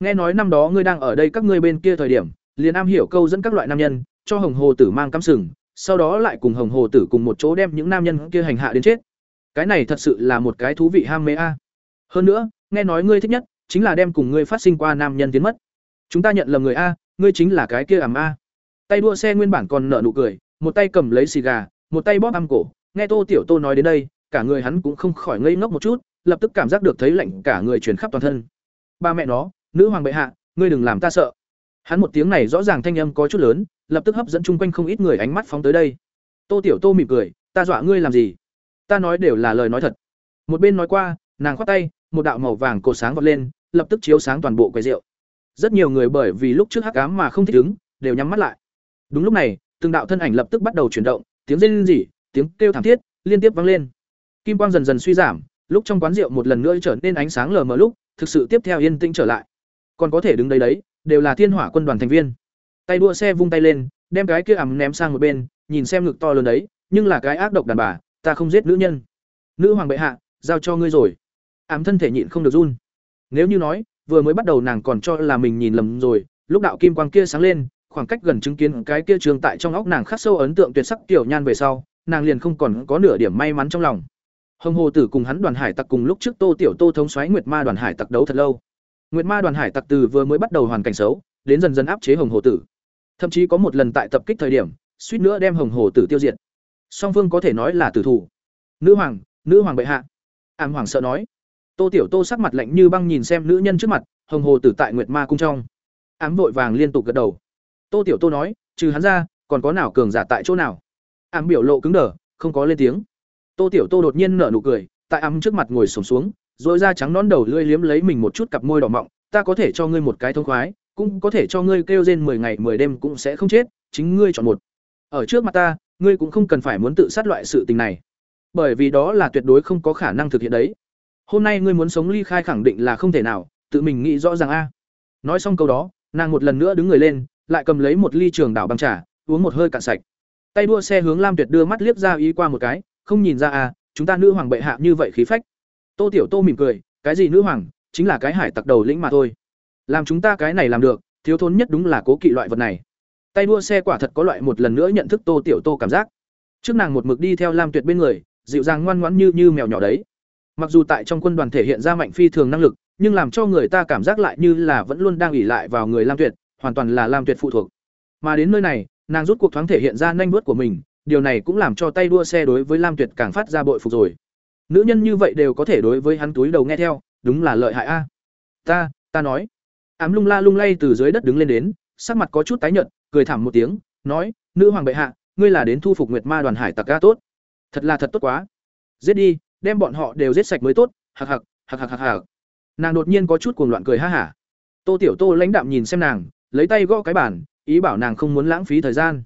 Nghe nói năm đó ngươi đang ở đây các ngươi bên kia thời điểm liền am hiểu câu dẫn các loại nam nhân cho hồng hồ tử mang cắm sừng sau đó lại cùng hồng hồ tử cùng một chỗ đem những nam nhân kia hành hạ đến chết. Cái này thật sự là một cái thú vị ham mê a. Hơn nữa nghe nói ngươi thích nhất chính là đem cùng ngươi phát sinh qua nam nhân tiến mất. Chúng ta nhận lầm người a ngươi chính là cái kia ầm a. Tay đua xe nguyên bản còn nở nụ cười một tay cầm lấy xì gà một tay bóp âm cổ nghe tô tiểu tô nói đến đây, cả người hắn cũng không khỏi ngây ngốc một chút, lập tức cảm giác được thấy lạnh cả người truyền khắp toàn thân. Ba mẹ nó, nữ hoàng bệ hạ, ngươi đừng làm ta sợ. Hắn một tiếng này rõ ràng thanh âm có chút lớn, lập tức hấp dẫn chung quanh không ít người ánh mắt phóng tới đây. Tô tiểu tô mỉm cười, ta dọa ngươi làm gì? Ta nói đều là lời nói thật. Một bên nói qua, nàng khoát tay, một đạo màu vàng cột sáng vọt lên, lập tức chiếu sáng toàn bộ quầy rượu. Rất nhiều người bởi vì lúc trước hắc ám mà không thích ứng đều nhắm mắt lại. Đúng lúc này, từng đạo thân ảnh lập tức bắt đầu chuyển động, tiếng rên rỉ tiếng kêu thảm thiết liên tiếp vang lên. Kim quang dần dần suy giảm, lúc trong quán rượu một lần nữa trở nên ánh sáng lờ mờ lúc, thực sự tiếp theo yên tĩnh trở lại. Còn có thể đứng đấy đấy, đều là thiên hỏa quân đoàn thành viên. Tay đua xe vung tay lên, đem cái kia ẩm ném sang một bên, nhìn xem ngực to lớn đấy, nhưng là cái ác độc đàn bà, ta không giết nữ nhân. Nữ hoàng bệ hạ, giao cho ngươi rồi. Ám thân thể nhịn không được run. Nếu như nói, vừa mới bắt đầu nàng còn cho là mình nhìn lầm rồi, lúc đạo kim quang kia sáng lên, khoảng cách gần chứng kiến cái kia trường tại trong óc nàng khắc sâu ấn tượng tuyệt sắc tiểu nhan về sau nàng liền không còn có nửa điểm may mắn trong lòng Hồng Hồ Tử cùng hắn đoàn hải tặc cùng lúc trước Tô Tiểu Tô thống xoáy Nguyệt Ma đoàn hải tặc đấu thật lâu. Nguyệt Ma đoàn hải tặc từ vừa mới bắt đầu hoàn cảnh xấu, đến dần dần áp chế Hồng Hồ Tử. Thậm chí có một lần tại tập kích thời điểm, suýt nữa đem Hồng Hồ Tử tiêu diệt. Song phương có thể nói là tử thủ. Nữ hoàng, nữ hoàng bệ hạ. ảm hoàng sợ nói. Tô Tiểu Tô sắc mặt lạnh như băng nhìn xem nữ nhân trước mặt, Hồng Hồ Tử tại Nguyệt Ma cung trong. Ám vội vàng liên tục gật đầu. Tô Tiểu Tô nói, trừ hắn ra, còn có nào cường giả tại chỗ nào? Ảm biểu lộ cứng đờ, không có lên tiếng. Tô Tiểu Tô đột nhiên nở nụ cười, tại ảm trước mặt ngồi sổm xuống, rồi da trắng nón đầu lưỡi liếm lấy mình một chút cặp môi đỏ mọng, ta có thể cho ngươi một cái thông khoái, cũng có thể cho ngươi kêu rên 10 ngày 10 đêm cũng sẽ không chết, chính ngươi chọn một. Ở trước mặt ta, ngươi cũng không cần phải muốn tự sát loại sự tình này, bởi vì đó là tuyệt đối không có khả năng thực hiện đấy. Hôm nay ngươi muốn sống ly khai khẳng định là không thể nào, tự mình nghĩ rõ ràng a. Nói xong câu đó, nàng một lần nữa đứng người lên, lại cầm lấy một ly trường đảo băng trà, uống một hơi cạn sạch. Tay đua xe hướng Lam Tuyệt đưa mắt liếc ra ý qua một cái, không nhìn ra à, chúng ta nữ hoàng bệ hạ như vậy khí phách. Tô Tiểu Tô mỉm cười, cái gì nữ hoàng, chính là cái hải tặc đầu lĩnh mà thôi. Làm chúng ta cái này làm được, thiếu thốn nhất đúng là cố kỵ loại vật này. Tay đua xe quả thật có loại một lần nữa nhận thức Tô Tiểu Tô cảm giác. Trước nàng một mực đi theo Lam Tuyệt bên người, dịu dàng ngoan ngoãn như như mèo nhỏ đấy. Mặc dù tại trong quân đoàn thể hiện ra mạnh phi thường năng lực, nhưng làm cho người ta cảm giác lại như là vẫn luôn đang ủy lại vào người Lam Tuyệt, hoàn toàn là Lam Tuyệt phụ thuộc. Mà đến nơi này, nàng rút cuộc thoáng thể hiện ra nhanh bước của mình, điều này cũng làm cho tay đua xe đối với Lam Tuyệt càng phát ra bội phục rồi. Nữ nhân như vậy đều có thể đối với hắn túi đầu nghe theo, đúng là lợi hại a. Ta, ta nói. Ám lung la lung lay từ dưới đất đứng lên đến, sắc mặt có chút tái nhợt, cười thảm một tiếng, nói: "Nữ hoàng bệ hạ, ngươi là đến thu phục Nguyệt Ma đoàn hải tặc ga tốt. Thật là thật tốt quá. Giết đi, đem bọn họ đều giết sạch mới tốt." Hạc hạc, hạc hạc hạc hạc. Nàng đột nhiên có chút cuồng loạn cười ha hả. Tô Tiểu Tô lãnh đạm nhìn xem nàng, lấy tay gõ cái bàn, ý bảo nàng không muốn lãng phí thời gian.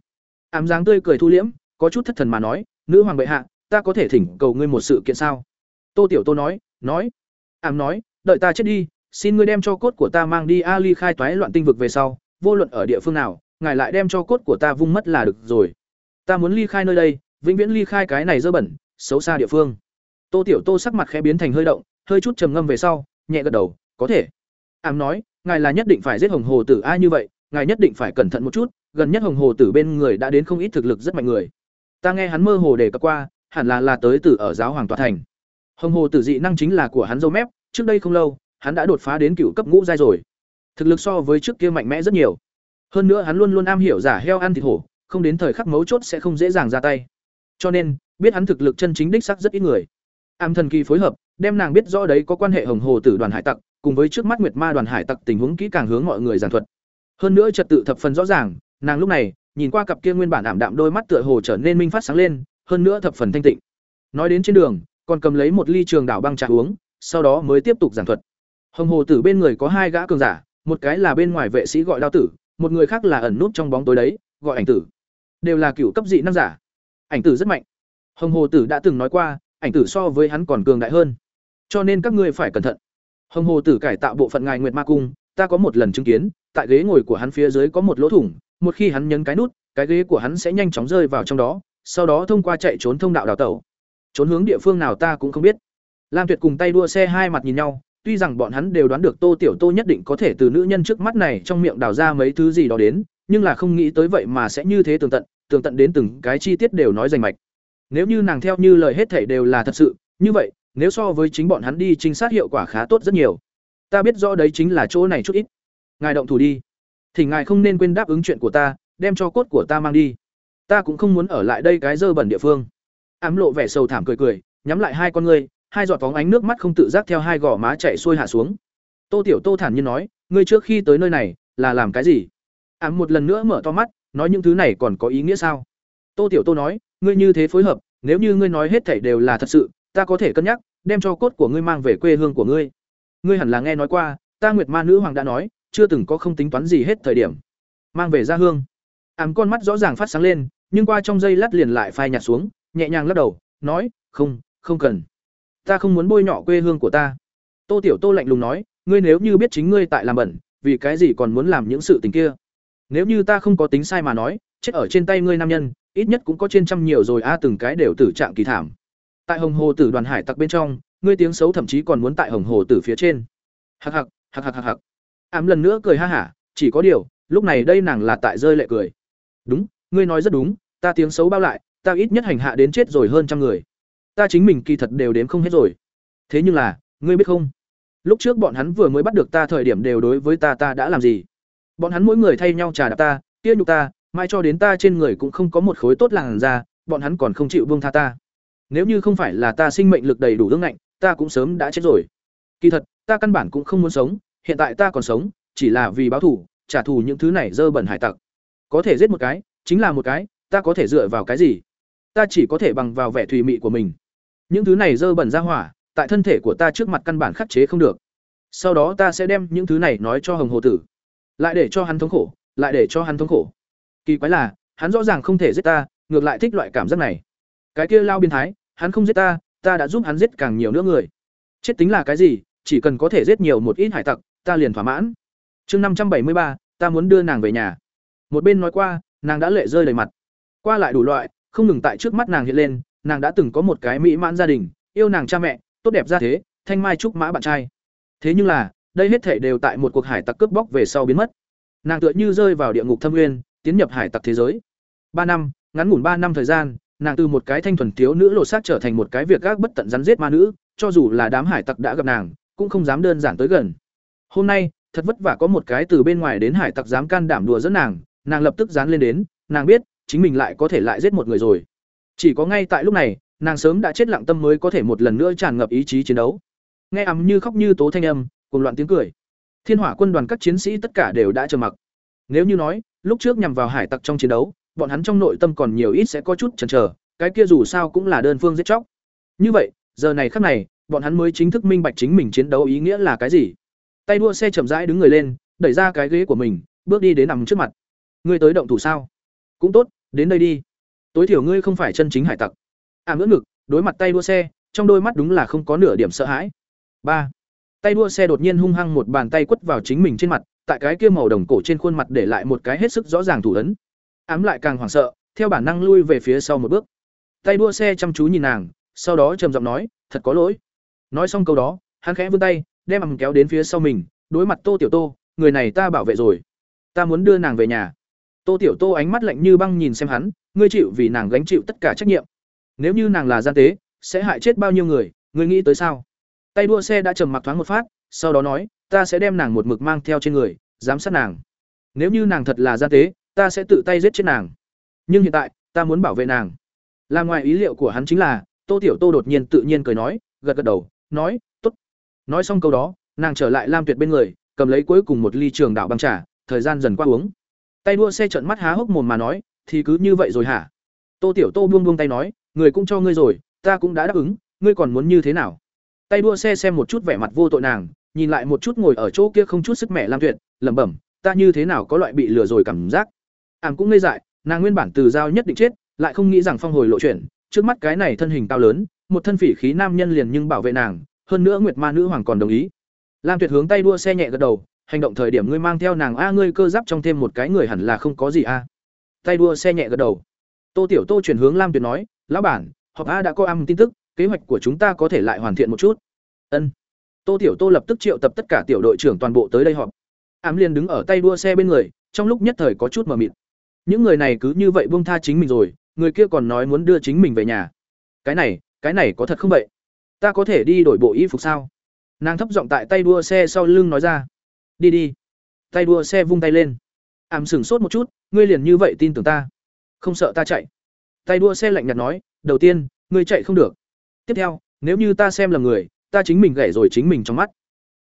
Ám dáng tươi cười thu liễm, có chút thất thần mà nói, "Nữ hoàng bệ hạ, ta có thể thỉnh cầu ngươi một sự kiện sao?" Tô Tiểu Tô nói, "Nói." Ám nói, "Đợi ta chết đi, xin ngươi đem cho cốt của ta mang đi Ali khai toái loạn tinh vực về sau, vô luận ở địa phương nào, ngài lại đem cho cốt của ta vung mất là được rồi. Ta muốn ly khai nơi đây, vĩnh viễn ly khai cái này dơ bẩn, xấu xa địa phương." Tô Tiểu Tô sắc mặt khẽ biến thành hơi động, hơi chút trầm ngâm về sau, nhẹ gật đầu, "Có thể." Ám nói, "Ngài là nhất định phải giết Hồng Hồ tử a như vậy, ngài nhất định phải cẩn thận một chút, gần nhất Hồng Hồ tử bên người đã đến không ít thực lực rất mạnh người. Ta nghe hắn mơ hồ đề cập qua, hẳn là là tới từ ở giáo hoàng tòa thành. Hồng Hồ tử dị năng chính là của hắn dâu mép, trước đây không lâu, hắn đã đột phá đến cựu cấp ngũ giai rồi. Thực lực so với trước kia mạnh mẽ rất nhiều. Hơn nữa hắn luôn luôn am hiểu giả heo ăn thịt hổ, không đến thời khắc mấu chốt sẽ không dễ dàng ra tay. Cho nên, biết hắn thực lực chân chính đích xác rất ít người. Am thần kỳ phối hợp, đem nàng biết rõ đấy có quan hệ Hồng Hồ tử đoàn hải tặc, cùng với trước mắt Nguyệt Ma đoàn hải tặc tình huống kỹ càng hướng mọi người giảng thuật. Hơn nữa trật tự thập phần rõ ràng, nàng lúc này, nhìn qua cặp kia nguyên bản ảm đạm đôi mắt tựa hồ trở nên minh phát sáng lên, hơn nữa thập phần thanh tịnh. Nói đến trên đường, còn cầm lấy một ly trường đảo băng trà uống, sau đó mới tiếp tục giảng thuật. Hồng Hồ Tử bên người có hai gã cường giả, một cái là bên ngoài vệ sĩ gọi đao tử, một người khác là ẩn nút trong bóng tối đấy, gọi ảnh tử. Đều là cựu cấp dị năng giả. Ảnh tử rất mạnh. Hồng Hồ Tử đã từng nói qua, ảnh tử so với hắn còn cường đại hơn. Cho nên các ngươi phải cẩn thận. Hồng Hồ Tử cải tạo bộ phận ngài Nguyệt Ma cung, ta có một lần chứng kiến, tại ghế ngồi của hắn phía dưới có một lỗ thủng, một khi hắn nhấn cái nút, cái ghế của hắn sẽ nhanh chóng rơi vào trong đó, sau đó thông qua chạy trốn thông đạo đào tẩu. Trốn hướng địa phương nào ta cũng không biết. Lam Tuyệt cùng tay đua xe hai mặt nhìn nhau, tuy rằng bọn hắn đều đoán được Tô Tiểu Tô nhất định có thể từ nữ nhân trước mắt này trong miệng đào ra mấy thứ gì đó đến, nhưng là không nghĩ tới vậy mà sẽ như thế tường tận, tường tận đến từng cái chi tiết đều nói rành mạch. Nếu như nàng theo như lời hết thảy đều là thật sự, như vậy, nếu so với chính bọn hắn đi trinh sát hiệu quả khá tốt rất nhiều. Ta biết rõ đấy chính là chỗ này chút ít. Ngài động thủ đi. Thì ngài không nên quên đáp ứng chuyện của ta, đem cho cốt của ta mang đi. Ta cũng không muốn ở lại đây cái dơ bẩn địa phương. Ám lộ vẻ sầu thảm cười cười, nhắm lại hai con ngươi, hai giọt phóng ánh nước mắt không tự giác theo hai gò má chảy xuôi hạ xuống. Tô Tiểu Tô thản nhiên nói, ngươi trước khi tới nơi này, là làm cái gì? Ám một lần nữa mở to mắt, nói những thứ này còn có ý nghĩa sao? Tô Tiểu Tô nói, ngươi như thế phối hợp, nếu như ngươi nói hết thảy đều là thật sự, ta có thể cân nhắc, đem cho cốt của ngươi mang về quê hương của ngươi. Ngươi hẳn là nghe nói qua, ta Nguyệt Ma nữ hoàng đã nói, chưa từng có không tính toán gì hết thời điểm. Mang về gia hương. Ám con mắt rõ ràng phát sáng lên, nhưng qua trong giây lát liền lại phai nhạt xuống, nhẹ nhàng lắc đầu, nói, "Không, không cần. Ta không muốn bôi nhọ quê hương của ta." Tô Tiểu Tô lạnh lùng nói, "Ngươi nếu như biết chính ngươi tại làm bẩn, vì cái gì còn muốn làm những sự tình kia? Nếu như ta không có tính sai mà nói, chết ở trên tay ngươi nam nhân, ít nhất cũng có trên trăm nhiều rồi a à, từng cái đều tử trạng kỳ thảm. Tại Hồng Hồ Tử đoàn hải tặc bên trong, ngươi tiếng xấu thậm chí còn muốn tại Hồng Hồ Tử phía trên." hạc hạc hạc hạc hạc hạc Ám lần nữa cười ha hả, chỉ có điều, lúc này đây nàng là tại rơi lệ cười. Đúng, ngươi nói rất đúng, ta tiếng xấu bao lại, ta ít nhất hành hạ đến chết rồi hơn trăm người. Ta chính mình kỳ thật đều đến không hết rồi. Thế nhưng là, ngươi biết không? Lúc trước bọn hắn vừa mới bắt được ta thời điểm đều đối với ta ta đã làm gì? Bọn hắn mỗi người thay nhau trà đạp ta, kia nhục ta, mai cho đến ta trên người cũng không có một khối tốt làn ra, bọn hắn còn không chịu buông tha ta. Nếu như không phải là ta sinh mệnh lực đầy đủ ương ngạnh, ta cũng sớm đã chết rồi. Kỳ thật, ta căn bản cũng không muốn sống, hiện tại ta còn sống, chỉ là vì báo thù, trả thù những thứ này dơ bẩn hải tặc. Có thể giết một cái, chính là một cái, ta có thể dựa vào cái gì? Ta chỉ có thể bằng vào vẻ thùy mị của mình. những thứ này dơ bẩn ra hỏa tại thân thể của ta trước mặt căn bản khắc chế không được sau đó ta sẽ đem những thứ này nói cho hồng hồ tử lại để cho hắn thống khổ lại để cho hắn thống khổ kỳ quái là hắn rõ ràng không thể giết ta ngược lại thích loại cảm giác này cái kia lao biến thái hắn không giết ta ta đã giúp hắn giết càng nhiều nữa người chết tính là cái gì chỉ cần có thể giết nhiều một ít hải tặc ta liền thỏa mãn. Chương năm trăm bảy mươi ba, ta muốn đưa nàng về nhà. Một bên nói qua, nàng đã lệ rơi đầy mặt. Qua lại đủ loại, không ngừng tại trước mắt nàng hiện lên, nàng đã từng có một cái mỹ mãn gia đình, yêu nàng cha mẹ, tốt đẹp ra thế, thanh mai trúc mã bạn trai. Thế nhưng là, đây hết thảy đều tại một cuộc hải tặc cướp bóc về sau biến mất. Nàng tựa như rơi vào địa ngục thâm nguyên, tiến nhập hải tặc thế giới. Ba năm, ngắn ngủn ba năm thời gian, nàng từ một cái thanh thuần thiếu nữ lộ sát trở thành một cái việc gác bất tận rắn giết ma nữ, cho dù là đám hải tặc đã gặp nàng, cũng không dám đơn giản tới gần hôm nay, thật vất vả có một cái từ bên ngoài đến hải tặc dám can đảm đùa dẫn nàng nàng lập tức dán lên đến, nàng biết, chính mình lại có thể lại giết một người rồi. Chỉ có ngay tại lúc này, nàng sớm đã chết lặng tâm mới có thể một lần nữa tràn ngập ý chí chiến đấu. Nghe ấm như khóc như tố thanh âm cùng loạn tiếng cười. Thiên hỏa quân đoàn các chiến sĩ tất cả đều đã trầm mặc. Nếu như nói, lúc trước nhằm vào hải tặc trong chiến đấu, bọn hắn trong nội tâm còn nhiều ít sẽ có chút chần chờ, cái kia dù sao cũng là đơn phương giết chóc. Như vậy, giờ này khắc này, bọn hắn mới chính thức minh bạch chính mình chiến đấu ý nghĩa là cái gì tay đua xe chậm rãi đứng người lên, đẩy ra cái ghế của mình, bước đi đến nằm trước mặt. Ngươi tới động thủ sao? Cũng tốt, đến đây đi. Tối thiểu ngươi không phải chân chính hải tặc. Ảm ngỡ ngực, đối mặt tay đua xe, trong đôi mắt đúng là không có nửa điểm sợ hãi. Ba. Tay đua xe đột nhiên hung hăng một bàn tay quất vào chính mình trên mặt, tại cái kia màu đồng cổ trên khuôn mặt để lại một cái hết sức rõ ràng thủ ấn. Ám lại càng hoảng sợ, theo bản năng lui về phía sau một bước. Tay đua xe chăm chú nhìn nàng, sau đó trầm giọng nói, thật có lỗi. Nói xong câu đó, hắn khẽ vươn tay đem ầm kéo đến phía sau mình, đối mặt tô tiểu tô, người này ta bảo vệ rồi. Ta muốn đưa nàng về nhà. Tô tiểu tô ánh mắt lạnh như băng nhìn xem hắn, ngươi chịu vì nàng gánh chịu tất cả trách nhiệm. Nếu như nàng là gian tế, sẽ hại chết bao nhiêu người, ngươi nghĩ tới sao? Tay đua xe đã trầm mặc thoáng một phát, sau đó nói, ta sẽ đem nàng một mực mang theo trên người, giám sát nàng. Nếu như nàng thật là gian tế, ta sẽ tự tay giết chết nàng. Nhưng hiện tại, ta muốn bảo vệ nàng. Là ngoài ý liệu của hắn chính là, tô tiểu tô đột nhiên tự nhiên cười nói, gật gật đầu, nói nói xong câu đó, nàng trở lại lam tuyệt bên người, cầm lấy cuối cùng một ly trường đạo băng trà, thời gian dần qua uống. Tay đua xe trận mắt há hốc mồm mà nói, thì cứ như vậy rồi hả? Tô tiểu tô buông buông tay nói, người cũng cho ngươi rồi, ta cũng đã đáp ứng, ngươi còn muốn như thế nào? Tay đua xe xem một chút vẻ mặt vô tội nàng, nhìn lại một chút ngồi ở chỗ kia không chút sức mẹ lam tuyệt, lẩm bẩm, ta như thế nào có loại bị lừa rồi cảm giác? Ảm cũng ngây dại, nàng nguyên bản từ giao nhất định chết, lại không nghĩ rằng phong hồi lộ chuyển, trước mắt cái này thân hình cao lớn, một thân phỉ khí nam nhân liền nhưng bảo vệ nàng hơn nữa nguyệt ma nữ hoàng còn đồng ý. Lam tuyệt hướng tay đua xe nhẹ gật đầu, hành động thời điểm ngươi mang theo nàng a, ngươi cơ giáp trong thêm một cái người hẳn là không có gì a. Tay đua xe nhẹ gật đầu. Tô tiểu tô chuyển hướng lam tuyệt nói, lão bản, họp a đã có âm tin tức, kế hoạch của chúng ta có thể lại hoàn thiện một chút. Ân. Tô tiểu tô lập tức triệu tập tất cả tiểu đội trưởng toàn bộ tới đây họp. Ám liên đứng ở tay đua xe bên người, trong lúc nhất thời có chút mờ mịt. Những người này cứ như vậy buông tha chính mình rồi, người kia còn nói muốn đưa chính mình về nhà. Cái này cái này có thật không vậy? Ta có thể đi đổi bộ y phục sao? Nàng thấp giọng tại tay đua xe sau lưng nói ra. Đi đi. Tay đua xe vung tay lên. Ảm sửng sốt một chút, ngươi liền như vậy tin tưởng ta. Không sợ ta chạy. Tay đua xe lạnh nhạt nói, đầu tiên, ngươi chạy không được. Tiếp theo, nếu như ta xem là người, ta chính mình gãy rồi chính mình trong mắt.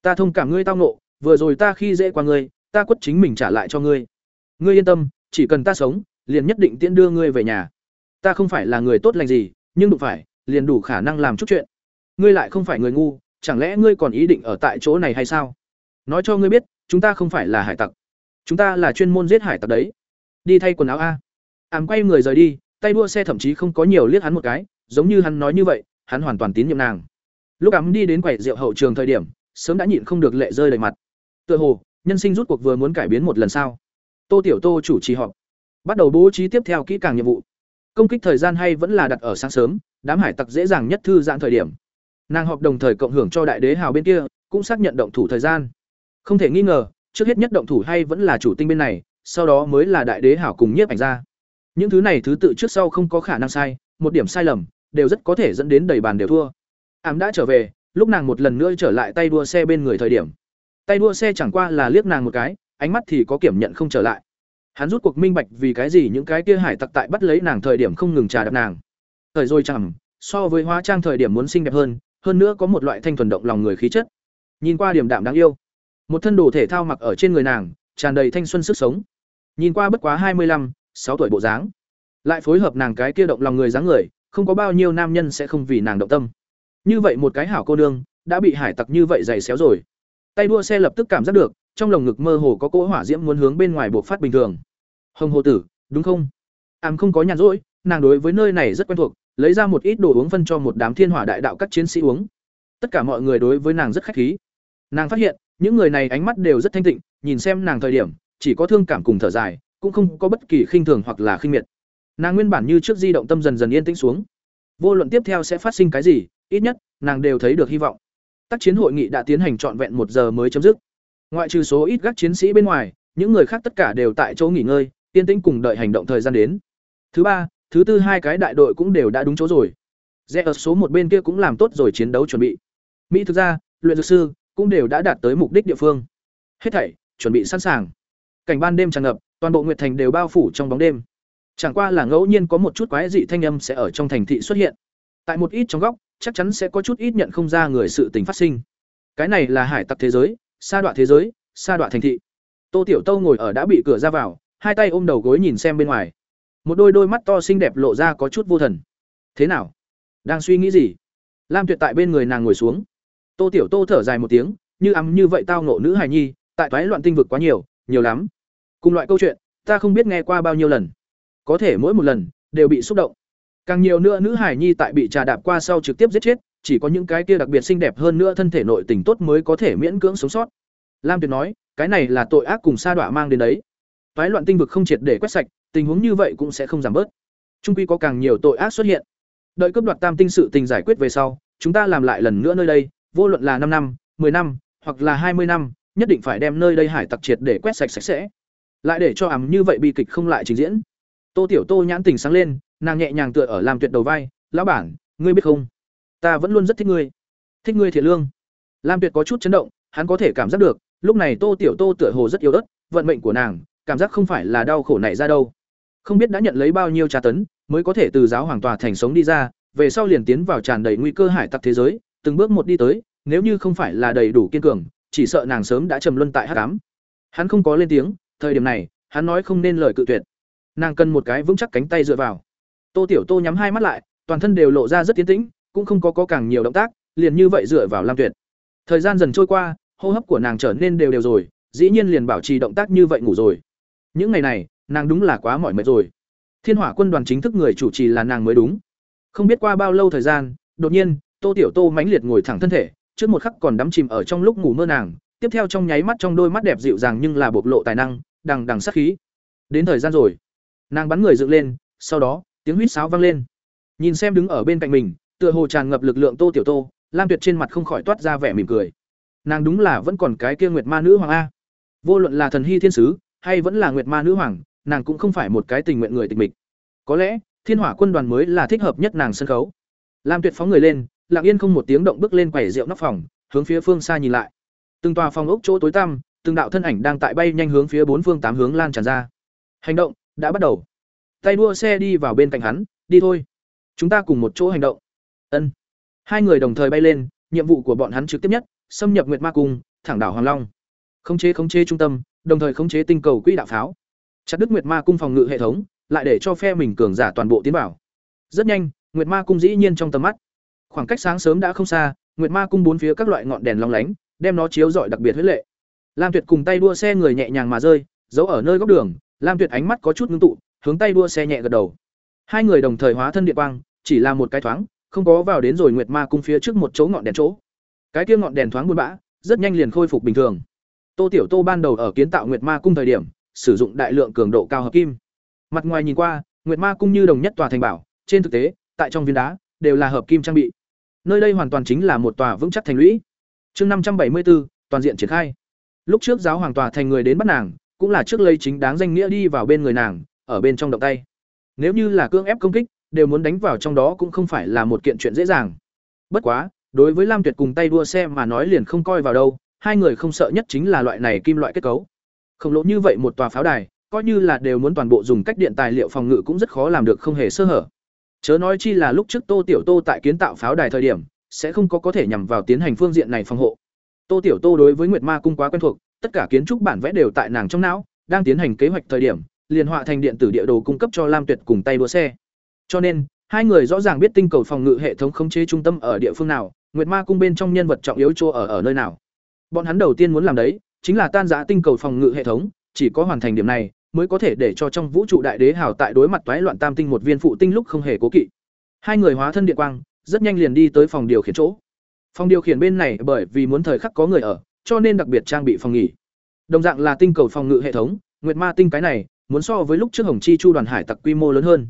Ta thông cảm ngươi tao nộ vừa rồi ta khi dễ qua ngươi, ta quất chính mình trả lại cho ngươi. Ngươi yên tâm, chỉ cần ta sống, liền nhất định tiễn đưa ngươi về nhà. Ta không phải là người tốt lành gì, nhưng đụng phải, liền đủ khả năng làm chút chuyện ngươi lại không phải người ngu, chẳng lẽ ngươi còn ý định ở tại chỗ này hay sao? Nói cho ngươi biết, chúng ta không phải là hải tặc. Chúng ta là chuyên môn giết hải tặc đấy. Đi thay quần áo a. Ảm quay người rời đi, tay đua xe thậm chí không có nhiều liếc hắn một cái, giống như hắn nói như vậy, hắn hoàn toàn tín nhiệm nàng. Lúc ảm đi đến quầy rượu hậu trường thời điểm, sớm đã nhịn không được lệ rơi đầy mặt. Tựa hồ, nhân sinh rút cuộc vừa muốn cải biến một lần sau tô tiểu tô chủ trì họp. Bắt đầu bố trí tiếp theo kỹ càng nhiệm vụ. Công kích thời gian hay vẫn là đặt ở sáng sớm, đám hải tặc dễ dàng nhất thư giãn thời điểm nàng họp đồng thời cộng hưởng cho đại đế hào bên kia cũng xác nhận động thủ thời gian không thể nghi ngờ, trước hết nhất động thủ hay vẫn là chủ tinh bên này, sau đó mới là đại đế hảo cùng nhiếp ảnh ra. Những thứ này thứ tự trước sau không có khả năng sai, một điểm sai lầm đều rất có thể dẫn đến đầy bàn đều thua. Ám đã trở về, lúc nàng một lần nữa trở lại tay đua xe bên người thời điểm. Tay đua xe chẳng qua là liếc nàng một cái, ánh mắt thì có kiểm nhận không trở lại. Hắn rút cuộc minh bạch vì cái gì những cái kia hải tặc tại bắt lấy nàng thời điểm không ngừng trà đập nàng. Thời rồi chẳng, so với hóa trang thời điểm muốn xinh đẹp hơn, hơn nữa có một loại thanh thuần động lòng người khí chất. Nhìn qua điểm đạm đáng yêu, một thân đồ thể thao mặc ở trên người nàng tràn đầy thanh xuân sức sống. Nhìn qua bất quá hai mươi lăm sáu tuổi bộ dáng. Lại phối hợp nàng cái kia động lòng người dáng người không có bao nhiêu nam nhân sẽ không vì nàng động tâm. Như vậy một cái hảo cô nương đã bị hải tặc như vậy giày xéo rồi. Tay đua xe lập tức cảm giác được trong lồng ngực mơ hồ có cỗ hỏa diễm muốn hướng bên ngoài buộc phát bình thường. Hồng hồ tử đúng không? Ảm không có nhàn rỗi nàng đối với nơi này rất quen thuộc lấy ra một ít đồ uống phân cho một đám thiên hỏa đại đạo các chiến sĩ uống. Tất cả mọi người đối với nàng rất khách khí. Nàng phát hiện, những người này ánh mắt đều rất thanh tịnh, nhìn xem nàng thời điểm, chỉ có thương cảm cùng thở dài, cũng không có bất kỳ khinh thường hoặc là khinh miệt. Nàng nguyên bản như trước di động tâm dần dần yên tĩnh xuống. Vô luận tiếp theo sẽ phát sinh cái gì, ít nhất, nàng đều thấy được hy vọng. Tác chiến hội nghị đã tiến hành trọn vẹn một giờ mới chấm dứt. Ngoại trừ số ít các chiến sĩ bên ngoài, những người khác tất cả đều tại chỗ nghỉ ngơi, yên tĩnh cùng đợi hành động thời gian đến. Thứ ba thứ tư hai cái đại đội cũng đều đã đúng chỗ rồi. Rẽ ở số một bên kia cũng làm tốt rồi chiến đấu chuẩn bị. Mỹ thực ra, luyện dược sư cũng đều đã đạt tới mục đích địa phương. Hết thảy, chuẩn bị sẵn sàng. Cảnh ban đêm tràn ngập, toàn bộ nguyệt thành đều bao phủ trong bóng đêm. Chẳng qua là ngẫu nhiên có một chút quái dị thanh âm sẽ ở trong thành thị xuất hiện. Tại một ít trong góc, chắc chắn sẽ có chút ít nhận không ra người sự tình phát sinh. Cái này là hải tặc thế giới, sa đoạn thế giới, sa đoạn thành thị. Tô tiểu tâu ngồi ở đã bị cửa ra vào, hai tay ôm đầu gối nhìn xem bên ngoài một đôi đôi mắt to xinh đẹp lộ ra có chút vô thần. Thế nào? Đang suy nghĩ gì? Lam tuyệt tại bên người nàng ngồi xuống. Tô tiểu tô thở dài một tiếng, như ấm như vậy tao nộ nữ hài nhi, tại toái loạn tinh vực quá nhiều nhiều lắm. Cùng loại câu chuyện, ta không biết nghe qua bao nhiêu lần. Có thể mỗi một lần, đều bị xúc động. Càng nhiều nữa nữ hải nhi tại bị trà đạp qua sau trực tiếp giết chết, chỉ có những cái kia đặc biệt xinh đẹp hơn nữa thân thể nội tình tốt mới có thể miễn cưỡng sống sót. Lam tuyệt nói, cái này là tội ác cùng sa đọa mang đến đấy. Toái loạn tinh vực không triệt để quét sạch tình huống như vậy cũng sẽ không giảm bớt. Trung quy có càng nhiều tội ác xuất hiện. Đợi cấp đoạt tam tinh sự tình giải quyết về sau, chúng ta làm lại lần nữa nơi đây, vô luận là năm năm 10 năm, hoặc là hai mươi năm, nhất định phải đem nơi đây hải tặc triệt để quét sạch sạch sẽ. Lại để cho ấm như vậy bi kịch không lại trình diễn. Tô tiểu tô nhãn tình sáng lên, nàng nhẹ nhàng tựa ở làm tuyệt đầu vai, lão bản, ngươi biết không? Ta vẫn luôn rất thích ngươi. Thích ngươi thiệt lương. Lam tuyệt có chút chấn động, hắn có thể cảm giác được, lúc này tô tiểu tô tựa hồ rất yếu ớt, vận mệnh của nàng, cảm giác không phải là đau khổ này ra đâu không biết đã nhận lấy bao nhiêu tra tấn mới có thể từ giáo hoàng tòa thành sống đi ra về sau liền tiến vào tràn đầy nguy cơ hải tặc thế giới từng bước một đi tới nếu như không phải là đầy đủ kiên cường chỉ sợ nàng sớm đã trầm luân tại hắc ám. Hắn không có lên tiếng thời điểm này hắn nói không nên lời cự tuyệt. Nàng cần một cái vững chắc cánh tay dựa vào. Tô tiểu tô nhắm hai mắt lại toàn thân đều lộ ra rất tiến tĩnh cũng không có, có càng nhiều động tác liền như vậy dựa vào lam tuyệt. Thời gian dần trôi qua hô hấp của nàng trở nên đều đều rồi dĩ nhiên liền bảo trì động tác như vậy ngủ rồi. Những ngày này nàng đúng là quá mỏi mệt rồi. Thiên hỏa quân đoàn chính thức người chủ trì là nàng mới đúng. Không biết qua bao lâu thời gian, đột nhiên, tô tiểu tô mãnh liệt ngồi thẳng thân thể, trước một khắc còn đắm chìm ở trong lúc ngủ mơ nàng, tiếp theo trong nháy mắt trong đôi mắt đẹp dịu dàng nhưng là bộc lộ tài năng, đằng đằng sát khí. Đến thời gian rồi. Nàng bắn người dựng lên, sau đó, tiếng huýt sáo vang lên. Nhìn xem đứng ở bên cạnh mình, tựa hồ tràn ngập lực lượng tô tiểu tô, lam tuyệt trên mặt không khỏi toát ra vẻ mỉm cười. Nàng đúng là vẫn còn cái kia nguyệt ma nữ hoàng a. Vô luận là thần hy thiên sứ, hay vẫn là nguyệt ma nữ hoàng nàng cũng không phải một cái tình nguyện người tịch mịch. Có lẽ, thiên hỏa quân đoàn mới là thích hợp nhất nàng sân khấu. Lam tuyệt phóng người lên, lặng yên không một tiếng động bước lên quầy rượu nóc phòng, hướng phía phương xa nhìn lại. Từng tòa phòng ốc chỗ tối tăm, từng đạo thân ảnh đang tại bay nhanh hướng phía bốn phương tám hướng lan tràn ra. Hành động đã bắt đầu. Tay đua xe đi vào bên cạnh hắn, đi thôi. Chúng ta cùng một chỗ hành động. Ân. Hai người đồng thời bay lên, nhiệm vụ của bọn hắn trực tiếp nhất, xâm nhập nguyệt ma cung, thẳng đảo hoàng long. Khống chế khống chế trung tâm, đồng thời khống chế tinh cầu quỹ đạo pháo chặt đứt nguyệt ma cung phòng ngự hệ thống, lại để cho phe mình cường giả toàn bộ tiến vào. Rất nhanh, nguyệt ma cung dĩ nhiên trong tầm mắt. Khoảng cách sáng sớm đã không xa, nguyệt ma cung bốn phía các loại ngọn đèn lóng lánh, đem nó chiếu rọi đặc biệt huyết lệ. Lam tuyệt cùng tay đua xe người nhẹ nhàng mà rơi, giấu ở nơi góc đường, lam tuyệt ánh mắt có chút ngưng tụ, hướng tay đua xe nhẹ gật đầu. Hai người đồng thời hóa thân địa quang, chỉ là một cái thoáng, không có vào đến rồi nguyệt ma cung phía trước một chỗ ngọn đèn chỗ. Cái kia ngọn đèn thoáng buôn bã, rất nhanh liền khôi phục bình thường. Tô tiểu tô ban đầu ở kiến tạo nguyệt ma cung thời điểm sử dụng đại lượng cường độ cao hợp kim. Mặt ngoài nhìn qua, nguyệt ma cung như đồng nhất tòa thành bảo, trên thực tế, tại trong viên đá, đều là hợp kim trang bị. Nơi đây hoàn toàn chính là một tòa vững chắc thành lũy. Chương năm trăm bảy mươi bốn toàn diện triển khai. Lúc trước giáo hoàng tòa thành người đến bắt nàng, cũng là trước lấy chính đáng danh nghĩa đi vào bên người nàng, ở bên trong động tay. Nếu như là cưỡng ép công kích, đều muốn đánh vào trong đó cũng không phải là một kiện chuyện dễ dàng. Bất quá, đối với lam tuyệt cùng tay đua xe mà nói liền không coi vào đâu, hai người không sợ nhất chính là loại này kim loại kết cấu khổng lồ như vậy một tòa pháo đài coi như là đều muốn toàn bộ dùng cách điện tài liệu phòng ngự cũng rất khó làm được không hề sơ hở. Chớ nói chi là lúc trước tô tiểu tô tại kiến tạo pháo đài thời điểm sẽ không có có thể nhằm vào tiến hành phương diện này phòng hộ. Tô tiểu tô đối với nguyệt ma cung quá quen thuộc tất cả kiến trúc bản vẽ đều tại nàng trong não đang tiến hành kế hoạch thời điểm liền họa thành điện tử địa đồ cung cấp cho lam tuyệt cùng tay đua xe. Cho nên Hai người rõ ràng biết tinh cầu phòng ngự hệ thống khống chế trung tâm ở địa phương nào, Nguyệt Ma cung bên trong nhân vật trọng yếu chỗ ở ở nơi nào. Bọn hắn đầu tiên muốn làm đấy, chính là tan rã tinh cầu phòng ngự hệ thống, chỉ có hoàn thành điểm này, mới có thể để cho trong vũ trụ đại đế hào tại đối mặt toái loạn tam tinh một viên phụ tinh lúc không hề cố kỵ. Hai người hóa thân điện quang, rất nhanh liền đi tới phòng điều khiển chỗ. Phòng điều khiển bên này bởi vì muốn thời khắc có người ở, cho nên đặc biệt trang bị phòng nghỉ. Đồng dạng là tinh cầu phòng ngự hệ thống, Nguyệt Ma tinh cái này, muốn so với lúc trước Hồng Chi Chu đoàn hải tặc quy mô lớn hơn.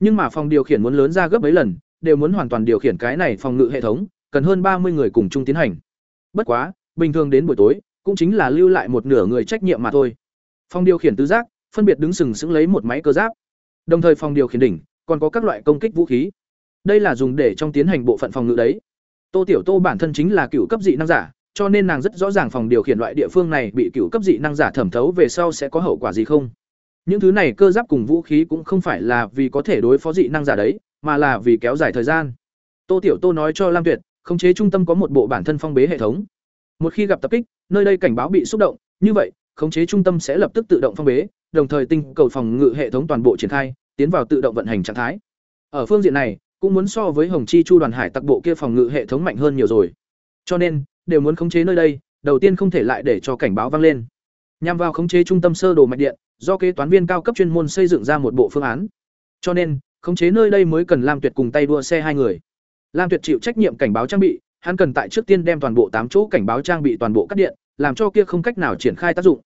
Nhưng mà phòng điều khiển muốn lớn ra gấp mấy lần, đều muốn hoàn toàn điều khiển cái này phòng ngự hệ thống, cần hơn ba mươi người cùng chung tiến hành. Bất quá, bình thường đến buổi tối, cũng chính là lưu lại một nửa người trách nhiệm mà thôi. Phòng điều khiển tứ giác, phân biệt đứng sừng sững lấy một máy cơ giáp. Đồng thời phòng điều khiển đỉnh, còn có các loại công kích vũ khí. Đây là dùng để trong tiến hành bộ phận phòng ngự đấy. Tô Tiểu Tô bản thân chính là cựu cấp dị năng giả, cho nên nàng rất rõ ràng phòng điều khiển loại địa phương này bị cựu cấp dị năng giả thẩm thấu về sau sẽ có hậu quả gì không. Những thứ này cơ giáp cùng vũ khí cũng không phải là vì có thể đối phó dị năng giả đấy, mà là vì kéo dài thời gian. Tô Tiểu Tô nói cho Lam Tuyệt, khống chế trung tâm có một bộ bản thân phong bế hệ thống. Một khi gặp tập kích, nơi đây cảnh báo bị xúc động, như vậy, khống chế trung tâm sẽ lập tức tự động phong bế, đồng thời tinh cầu phòng ngự hệ thống toàn bộ triển khai, tiến vào tự động vận hành trạng thái. Ở phương diện này, cũng muốn so với Hồng Chi Chu đoàn hải tặc bộ kia phòng ngự hệ thống mạnh hơn nhiều rồi. Cho nên, đều muốn khống chế nơi đây, đầu tiên không thể lại để cho cảnh báo vang lên. Nhằm vào khống chế trung tâm sơ đồ mạch điện, do kế toán viên cao cấp chuyên môn xây dựng ra một bộ phương án. Cho nên, khống chế nơi đây mới cần Lam Tuyệt cùng tay đua xe hai người. Lam Tuyệt chịu trách nhiệm cảnh báo trang bị, hắn cần tại trước tiên đem toàn bộ tám chỗ cảnh báo trang bị toàn bộ cắt điện, làm cho kia không cách nào triển khai tác dụng.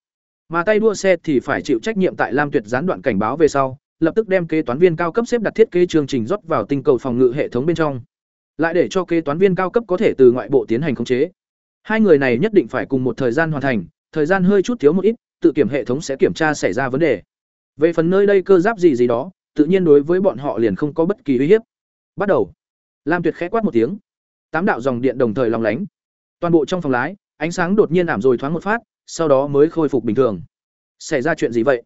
Mà tay đua xe thì phải chịu trách nhiệm tại Lam Tuyệt gián đoạn cảnh báo về sau, lập tức đem kế toán viên cao cấp xếp đặt thiết kế chương trình rót vào tinh cầu phòng ngự hệ thống bên trong. Lại để cho kế toán viên cao cấp có thể từ ngoại bộ tiến hành khống chế. Hai người này nhất định phải cùng một thời gian hoàn thành, thời gian hơi chút thiếu một ít, tự kiểm hệ thống sẽ kiểm tra xảy ra vấn đề. Về phần nơi đây cơ giáp gì gì đó, tự nhiên đối với bọn họ liền không có bất kỳ uy hiếp. Bắt đầu. Lam Tuyệt khẽ quát một tiếng. Tám đạo dòng điện đồng thời long lánh. Toàn bộ trong phòng lái, ánh sáng đột nhiên ảm rồi thoáng một phát, sau đó mới khôi phục bình thường. Xảy ra chuyện gì vậy?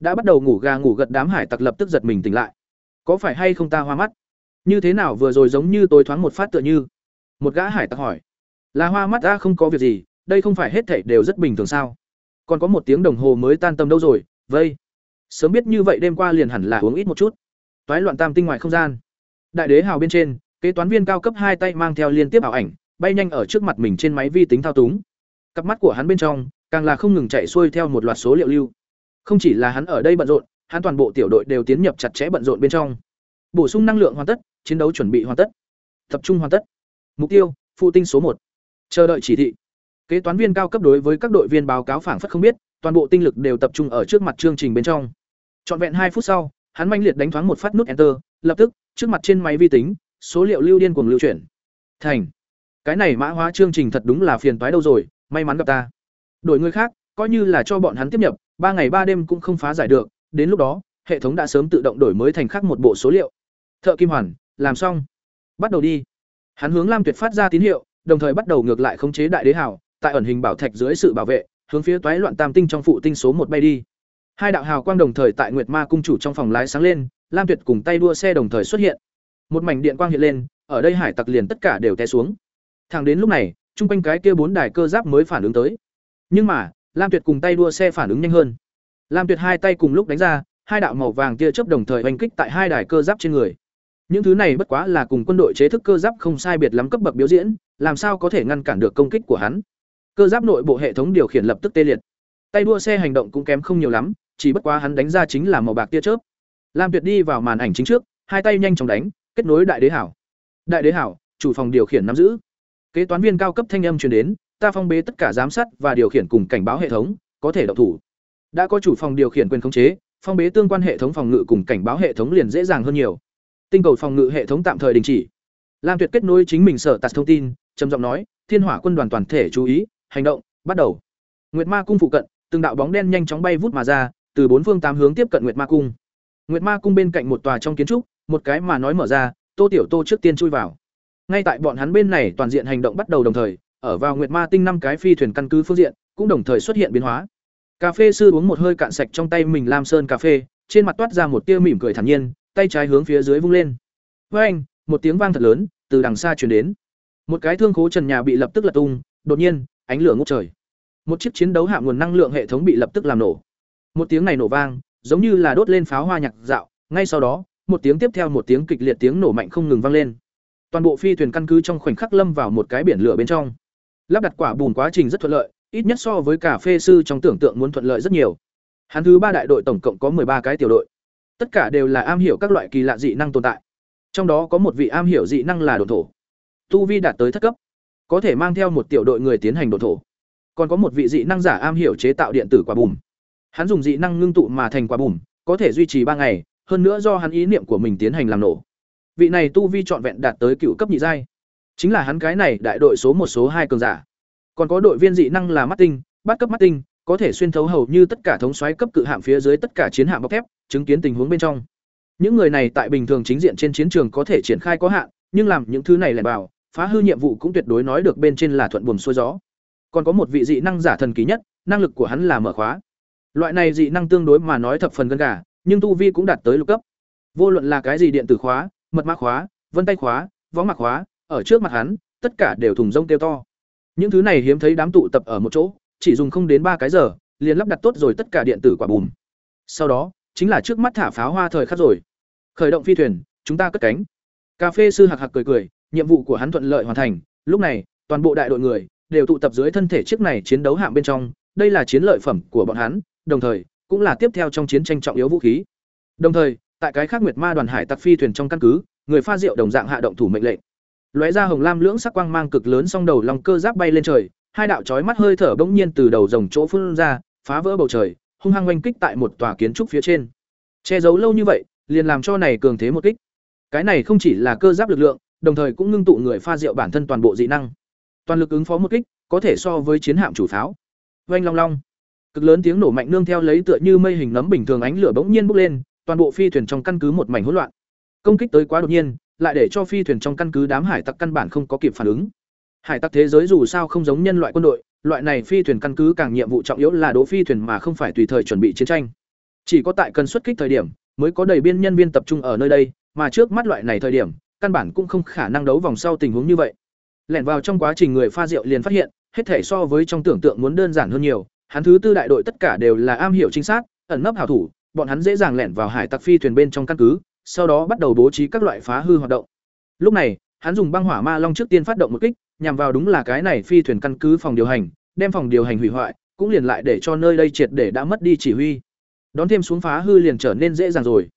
Đã bắt đầu ngủ gà ngủ gật đám hải tặc lập tức giật mình tỉnh lại. Có phải hay không ta hoa mắt? Như thế nào vừa rồi giống như tối thoáng một phát tựa như? Một gã hải tặc hỏi. Là hoa mắt ta không có việc gì, đây không phải hết thảy đều rất bình thường sao? Còn có một tiếng đồng hồ mới tan tâm đâu rồi? Vây. Sớm biết như vậy đêm qua liền hẳn là uống ít một chút. Toái loạn tam tinh ngoài không gian. Đại đế hào bên trên, kế toán viên cao cấp hai tay mang theo liên tiếp ảo ảnh, bay nhanh ở trước mặt mình trên máy vi tính thao túng. Cặp mắt của hắn bên trong, càng là không ngừng chạy xuôi theo một loạt số liệu lưu. Không chỉ là hắn ở đây bận rộn, hắn toàn bộ tiểu đội đều tiến nhập chặt chẽ bận rộn bên trong. Bổ sung năng lượng hoàn tất, chiến đấu chuẩn bị hoàn tất. Tập trung hoàn tất. Mục tiêu, phụ tinh số một Chờ đợi chỉ thị. Kế toán viên cao cấp đối với các đội viên báo cáo phảng phất không biết, toàn bộ tinh lực đều tập trung ở trước mặt chương trình bên trong. Trọn vẹn hai phút sau, hắn manh liệt đánh thoáng một phát nút enter, lập tức, trước mặt trên máy vi tính, số liệu lưu điên cuồng lưu chuyển. Thành. Cái này mã hóa chương trình thật đúng là phiền toái đâu rồi, may mắn gặp ta. Đổi người khác, coi như là cho bọn hắn tiếp nhập, ba ngày ba đêm cũng không phá giải được, đến lúc đó, hệ thống đã sớm tự động đổi mới thành khác một bộ số liệu. Thợ Kim Hoàn, làm xong. Bắt đầu đi. Hắn hướng Lam Tuyệt phát ra tín hiệu, đồng thời bắt đầu ngược lại khống chế đại đế hào, tại ẩn hình bảo thạch dưới sự bảo vệ, hướng phía toái loạn tam tinh trong phụ tinh số một bay đi. Hai đạo hào quang đồng thời tại Nguyệt Ma cung chủ trong phòng lái sáng lên, Lam Tuyệt cùng tay đua xe đồng thời xuất hiện. Một mảnh điện quang hiện lên, ở đây hải tặc liền tất cả đều té xuống. Thẳng đến lúc này, trung quanh cái kia bốn đài cơ giáp mới phản ứng tới. Nhưng mà, Lam Tuyệt cùng tay đua xe phản ứng nhanh hơn. Lam Tuyệt hai tay cùng lúc đánh ra, hai đạo màu vàng tia chớp đồng thời oanh kích tại hai đài cơ giáp trên người. Những thứ này bất quá là cùng quân đội chế thức cơ giáp không sai biệt lắm cấp bậc biểu diễn, làm sao có thể ngăn cản được công kích của hắn. Cơ giáp nội bộ hệ thống điều khiển lập tức tê liệt. Tay đua xe hành động cũng kém không nhiều lắm, chỉ bất quá hắn đánh ra chính là màu bạc tia chớp. Lam Tuyệt đi vào màn ảnh chính trước, hai tay nhanh chóng đánh, kết nối đại đế hảo. Đại đế hảo, chủ phòng điều khiển nắm giữ. Kế toán viên cao cấp thanh âm truyền đến, ta phong bế tất cả giám sát và điều khiển cùng cảnh báo hệ thống, có thể động thủ. Đã có chủ phòng điều khiển quyền khống chế, phong bế tương quan hệ thống phòng ngự cùng cảnh báo hệ thống liền dễ dàng hơn nhiều. Tinh cầu phòng ngự hệ thống tạm thời đình chỉ. Lam Tuyệt kết nối chính mình sở tạt thông tin, trầm giọng nói, Thiên Hỏa quân đoàn toàn thể chú ý, hành động, bắt đầu. Nguyệt Ma cung phụ cận, từng đạo bóng đen nhanh chóng bay vút mà ra, từ bốn phương tám hướng tiếp cận Nguyệt Ma cung. Nguyệt Ma cung bên cạnh một tòa trong kiến trúc, một cái mà nói mở ra, Tô Tiểu Tô trước tiên chui vào. Ngay tại bọn hắn bên này toàn diện hành động bắt đầu đồng thời, ở vào Nguyệt Ma tinh năm cái phi thuyền căn cứ phương diện, cũng đồng thời xuất hiện biến hóa. Cà phê sư uống một hơi cạn sạch trong tay mình Lam Sơn cà phê, trên mặt toát ra một tia mỉm cười thản nhiên, tay trái hướng phía dưới vung lên. Với anh, một tiếng vang thật lớn từ đằng xa truyền đến. Một cái thương khố trần nhà bị lập tức lật tung, đột nhiên, ánh lửa ngút trời. Một chiếc chiến đấu hạ nguồn năng lượng hệ thống bị lập tức làm nổ. Một tiếng này nổ vang, giống như là đốt lên pháo hoa nhạc dạo, ngay sau đó, một tiếng tiếp theo một tiếng kịch liệt tiếng nổ mạnh không ngừng vang lên. Toàn bộ phi thuyền căn cứ trong khoảnh khắc lâm vào một cái biển lửa bên trong. Lắp đặt quả bùn quá trình rất thuận lợi, ít nhất so với cả phê sư trong tưởng tượng muốn thuận lợi rất nhiều. Hắn thứ ba đại đội tổng cộng có ba cái tiểu đội. Tất cả đều là am hiểu các loại kỳ lạ dị năng tồn tại. Trong đó có một vị am hiểu dị năng là độn thổ. Tu vi đạt tới thất cấp, có thể mang theo một tiểu đội người tiến hành độn thổ. Còn có một vị dị năng giả am hiểu chế tạo điện tử quả bùm. Hắn dùng dị năng ngưng tụ mà thành quả bùm, có thể duy trì ba ngày, hơn nữa do hắn ý niệm của mình tiến hành làm nổ. Vị này tu vi trọn vẹn đạt tới cựu cấp nhị giai. Chính là hắn cái này đại đội số một số hai cường giả. Còn có đội viên dị năng là mắt tinh, bắt cấp mắt tinh, có thể xuyên thấu hầu như tất cả thống soái cấp cự hạm phía dưới tất cả chiến hạm bọc thép, chứng kiến tình huống bên trong. Những người này tại bình thường chính diện trên chiến trường có thể triển khai có hạn, nhưng làm những thứ này lẻn vào, phá hư nhiệm vụ cũng tuyệt đối nói được bên trên là thuận buồm xuôi gió. Còn có một vị dị năng giả thần kỳ nhất, năng lực của hắn là mở khóa. Loại này dị năng tương đối mà nói thập phần gần gà, nhưng tu vi cũng đạt tới lục cấp. Vô luận là cái gì điện tử khóa, mật mã khóa, vân tay khóa, võ mặc khóa, ở trước mặt hắn, tất cả đều thùng rông kêu to. Những thứ này hiếm thấy đám tụ tập ở một chỗ, chỉ dùng không đến ba cái giờ, liền lắp đặt tốt rồi tất cả điện tử quả bùm. Sau đó, chính là trước mắt thả pháo hoa thời khắc rồi. Khởi động phi thuyền, chúng ta cất cánh. Cà phê sư hạc hạc cười cười, nhiệm vụ của hắn thuận lợi hoàn thành, lúc này, toàn bộ đại đội người đều tụ tập dưới thân thể chiếc này chiến đấu hạng bên trong, đây là chiến lợi phẩm của bọn hắn, đồng thời, cũng là tiếp theo trong chiến tranh trọng yếu vũ khí. Đồng thời, tại cái khác Nguyệt Ma đoàn hải tặc phi thuyền trong căn cứ, người pha rượu đồng dạng hạ động thủ mệnh lệnh. Lóe ra hồng lam lưỡng sắc quang mang cực lớn song đầu long cơ giáp bay lên trời, hai đạo chói mắt hơi thở bỗng nhiên từ đầu rồng chỗ phun ra, phá vỡ bầu trời, hung hăng oanh kích tại một tòa kiến trúc phía trên. Che giấu lâu như vậy, liền làm cho này cường thế một kích. Cái này không chỉ là cơ giáp lực lượng, đồng thời cũng ngưng tụ người pha rượu bản thân toàn bộ dị năng. Toàn lực ứng phó một kích, có thể so với chiến hạm chủ pháo. Oanh long long. Cực lớn tiếng nổ mạnh nương theo lấy tựa như mây hình nấm bình thường ánh lửa bỗng nhiên bốc lên, toàn bộ phi thuyền trong căn cứ một mảnh hỗn loạn. Công kích tới quá đột nhiên, lại để cho phi thuyền trong căn cứ đám hải tặc căn bản không có kịp phản ứng. Hải tặc thế giới dù sao không giống nhân loại quân đội, loại này phi thuyền căn cứ càng nhiệm vụ trọng yếu là đỗ phi thuyền mà không phải tùy thời chuẩn bị chiến tranh. Chỉ có tại cần xuất kích thời điểm, mới có đầy biên nhân viên tập trung ở nơi đây, mà trước mắt loại này thời điểm, căn bản cũng không khả năng đấu vòng sau tình huống như vậy. Lẻn vào trong quá trình người pha rượu liền phát hiện, hết thể so với trong tưởng tượng muốn đơn giản hơn nhiều, hắn thứ tư đại đội tất cả đều là am hiểu chính xác, ẩn nấp hảo thủ, bọn hắn dễ dàng lẻn vào hải tặc phi thuyền bên trong căn cứ, sau đó bắt đầu bố trí các loại phá hư hoạt động. Lúc này, hắn dùng băng hỏa ma long trước tiên phát động một kích, nhằm vào đúng là cái này phi thuyền căn cứ phòng điều hành, đem phòng điều hành hủy hoại, cũng liền lại để cho nơi đây triệt để đã mất đi chỉ huy. Đón thêm xuống phá hư liền trở nên dễ dàng rồi.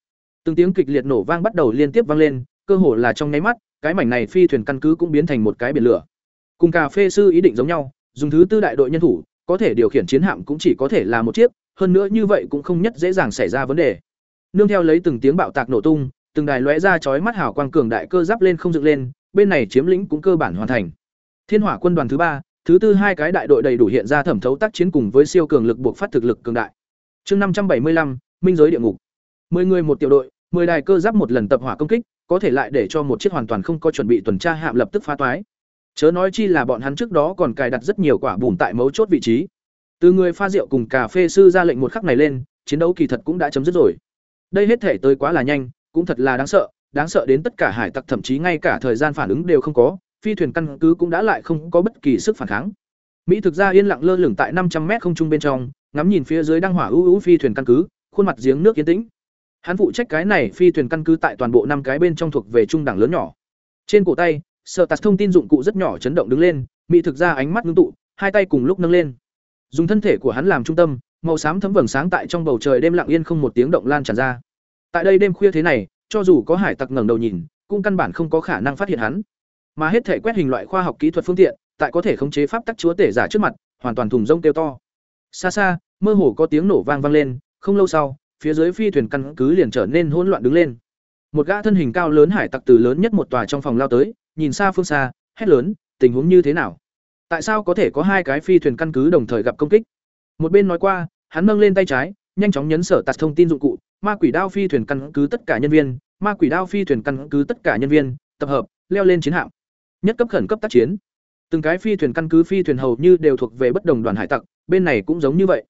Từng tiếng kịch liệt nổ vang bắt đầu liên tiếp vang lên, cơ hồ là trong nháy mắt, cái mảnh này phi thuyền căn cứ cũng biến thành một cái biển lửa. Cùng cà phê sư ý định giống nhau, dùng thứ tư đại đội nhân thủ, có thể điều khiển chiến hạm cũng chỉ có thể là một chiếc, hơn nữa như vậy cũng không nhất dễ dàng xảy ra vấn đề. Nương theo lấy từng tiếng bạo tạc nổ tung, từng đài lóe ra chói mắt hào quang cường đại cơ giáp lên không dựng lên, bên này chiếm lĩnh cũng cơ bản hoàn thành. Thiên Hỏa quân đoàn thứ ba, thứ tư hai cái đại đội đầy đủ hiện ra thẩm thấu tác chiến cùng với siêu cường lực buộc phát thực lực cường đại. Chương năm trăm bảy mươi lăm minh giới địa ngục. 10 người một tiểu đội, 10 đài cơ giáp một lần tập hỏa công kích, có thể lại để cho một chiếc hoàn toàn không có chuẩn bị tuần tra hạm lập tức phá toái. Chớ nói chi là bọn hắn trước đó còn cài đặt rất nhiều quả bùm tại mấu chốt vị trí. Từ người pha rượu cùng cà phê sư ra lệnh một khắc này lên, chiến đấu kỳ thật cũng đã chấm dứt rồi. Đây hết thể tới quá là nhanh, cũng thật là đáng sợ, đáng sợ đến tất cả hải tặc thậm chí ngay cả thời gian phản ứng đều không có, phi thuyền căn cứ cũng đã lại không có bất kỳ sức phản kháng. Mỹ thực ra yên lặng lơ lửng tại năm trăm mét không trung bên trong, ngắm nhìn phía dưới đang hỏa ưu ưu phi thuyền căn cứ, khuôn mặt giếng nước yên tĩnh. Hắn phụ trách cái này phi thuyền căn cứ tại toàn bộ năm cái bên trong thuộc về trung đẳng lớn nhỏ. Trên cổ tay, Sở Tạt thông tin dụng cụ rất nhỏ chấn động đứng lên, Mỹ thực ra ánh mắt ngưng tụ, hai tay cùng lúc nâng lên. Dùng thân thể của hắn làm trung tâm, màu xám thấm vầng sáng tại trong bầu trời đêm lặng yên không một tiếng động lan tràn ra. Tại đây đêm khuya thế này, cho dù có hải tặc ngẩng đầu nhìn, cũng căn bản không có khả năng phát hiện hắn. Mà hết thể quét hình loại khoa học kỹ thuật phương tiện, tại có thể khống chế pháp tắc chúa tể giả trước mặt, hoàn toàn thùng rông kêu to. Xa xa, mơ hồ có tiếng nổ vang vang lên, không lâu sau, phía dưới phi thuyền căn cứ liền trở nên hỗn loạn đứng lên. Một gã thân hình cao lớn hải tặc từ lớn nhất một tòa trong phòng lao tới, nhìn xa phương xa, hét lớn, tình huống như thế nào? Tại sao có thể có hai cái phi thuyền căn cứ đồng thời gặp công kích? Một bên nói qua, hắn nâng lên tay trái, nhanh chóng nhấn sở tạt thông tin dụng cụ, ma quỷ đao phi thuyền căn cứ tất cả nhân viên, ma quỷ đao phi thuyền căn cứ tất cả nhân viên, tập hợp, leo lên chiến hạm. Nhất cấp khẩn cấp tác chiến. Từng cái phi thuyền căn cứ phi thuyền hầu như đều thuộc về bất đồng đoàn hải tặc, bên này cũng giống như vậy.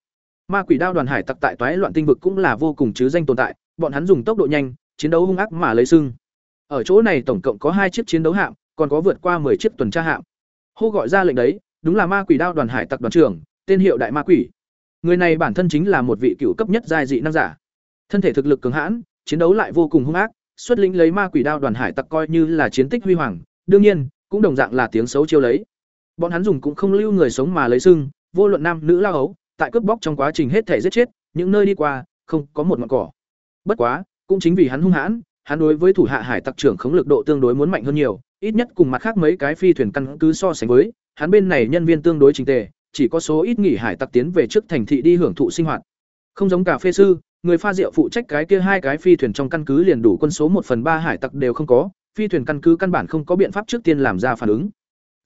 Ma quỷ đao đoàn hải tặc tại toái loạn tinh vực cũng là vô cùng chứ danh tồn tại, bọn hắn dùng tốc độ nhanh, chiến đấu hung ác mà lấy sưng. Ở chỗ này tổng cộng có hai chiếc chiến đấu hạm, còn có vượt qua 10 chiếc tuần tra hạm. Hô gọi ra lệnh đấy, đúng là ma quỷ đao đoàn hải tặc đoàn trưởng, tên hiệu đại ma quỷ. Người này bản thân chính là một vị cựu cấp nhất giai dị năng giả. Thân thể thực lực cường hãn, chiến đấu lại vô cùng hung ác, xuất lĩnh lấy ma quỷ đao đoàn hải tặc coi như là chiến tích huy hoàng, đương nhiên, cũng đồng dạng là tiếng xấu chiêu lấy. Bọn hắn dùng cũng không lưu người sống mà lấy sưng, vô luận nam nữ lao hấu, tại cướp bóc trong quá trình hết thể giết chết, những nơi đi qua, không có một ngọn cỏ. Bất quá, cũng chính vì hắn hung hãn, hắn đối với thủ hạ hải tặc trưởng khống lực độ tương đối muốn mạnh hơn nhiều, ít nhất cùng mặt khác mấy cái phi thuyền căn cứ so sánh với, hắn bên này nhân viên tương đối trình tề, chỉ có số ít nghỉ hải tặc tiến về trước thành thị đi hưởng thụ sinh hoạt. Không giống cà phê sư, người pha rượu phụ trách cái kia hai cái phi thuyền trong căn cứ liền đủ quân số một phần ba hải tặc đều không có, phi thuyền căn cứ căn bản không có biện pháp trước tiên làm ra phản ứng.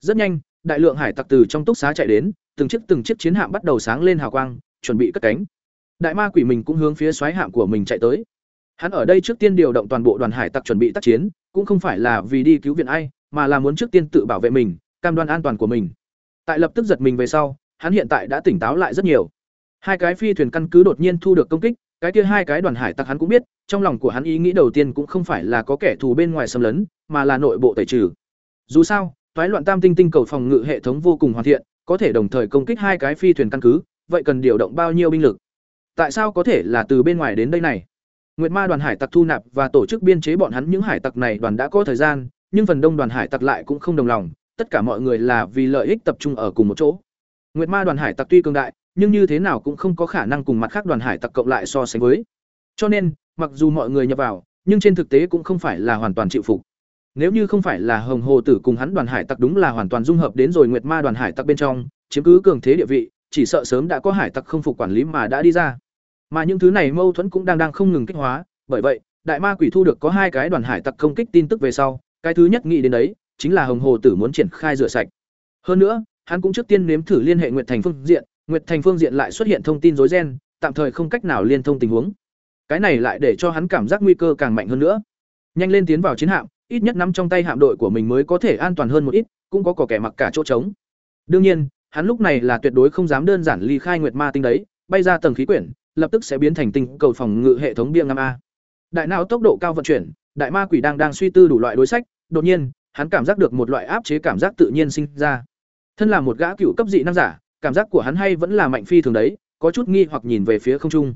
Rất nhanh, đại lượng hải tặc từ trong túc xá chạy đến, từng chiếc từng chiếc chiến hạm bắt đầu sáng lên hào quang, chuẩn bị cất cánh. Đại ma quỷ mình cũng hướng phía xoáy hạm của mình chạy tới. Hắn ở đây trước tiên điều động toàn bộ đoàn hải tặc chuẩn bị tác chiến, cũng không phải là vì đi cứu viện ai, mà là muốn trước tiên tự bảo vệ mình, cam đoan an toàn của mình. Tại lập tức giật mình về sau, hắn hiện tại đã tỉnh táo lại rất nhiều. Hai cái phi thuyền căn cứ đột nhiên thu được công kích, cái kia hai cái đoàn hải tặc hắn cũng biết, trong lòng của hắn ý nghĩ đầu tiên cũng không phải là có kẻ thù bên ngoài xâm lấn, mà là nội bộ tẩy trừ. Dù sao, toái loạn tam tinh tinh cầu phòng ngự hệ thống vô cùng hoàn thiện, có thể đồng thời công kích hai cái phi thuyền căn cứ, vậy cần điều động bao nhiêu binh lực? Tại sao có thể là từ bên ngoài đến đây này? Nguyệt Ma đoàn hải tặc thu nạp và tổ chức biên chế bọn hắn những hải tặc này đoàn đã có thời gian, nhưng phần đông đoàn hải tặc lại cũng không đồng lòng, tất cả mọi người là vì lợi ích tập trung ở cùng một chỗ. Nguyệt Ma đoàn hải tặc tuy cường đại, nhưng như thế nào cũng không có khả năng cùng mặt khác đoàn hải tặc cộng lại so sánh với. Cho nên, mặc dù mọi người nhập vào, nhưng trên thực tế cũng không phải là hoàn toàn chịu phục. Nếu như không phải là Hồng Hồ Tử cùng hắn đoàn hải tặc đúng là hoàn toàn dung hợp đến rồi Nguyệt Ma đoàn hải tặc bên trong, chiếm cứ cường thế địa vị, chỉ sợ sớm đã có hải tặc không phục quản lý mà đã đi ra. Mà những thứ này mâu thuẫn cũng đang đang không ngừng kích hóa, bởi vậy, đại ma quỷ thu được có hai cái đoàn hải tặc công kích tin tức về sau, cái thứ nhất nghĩ đến đấy chính là Hồng Hồ Tử muốn triển khai rửa sạch. Hơn nữa, hắn cũng trước tiên nếm thử liên hệ Nguyệt Thành phương diện, Nguyệt Thành phương diện lại xuất hiện thông tin rối gen, tạm thời không cách nào liên thông tình huống. Cái này lại để cho hắn cảm giác nguy cơ càng mạnh hơn nữa. Nhanh lên tiến vào chiến hạm, ít nhất nắm trong tay hạm đội của mình mới có thể an toàn hơn một ít, cũng có cỏ kẻ mặc cả chỗ trống. Đương nhiên, hắn lúc này là tuyệt đối không dám đơn giản ly khai Nguyệt Ma tinh đấy, bay ra tầng khí quyển, lập tức sẽ biến thành tinh cầu phòng ngự hệ thống bia ngăm a. Đại não tốc độ cao vận chuyển, đại ma quỷ đang đang suy tư đủ loại đối sách, đột nhiên, hắn cảm giác được một loại áp chế cảm giác tự nhiên sinh ra. Thân là một gã cựu cấp dị năng giả, cảm giác của hắn hay vẫn là mạnh phi thường đấy, có chút nghi hoặc nhìn về phía không trung.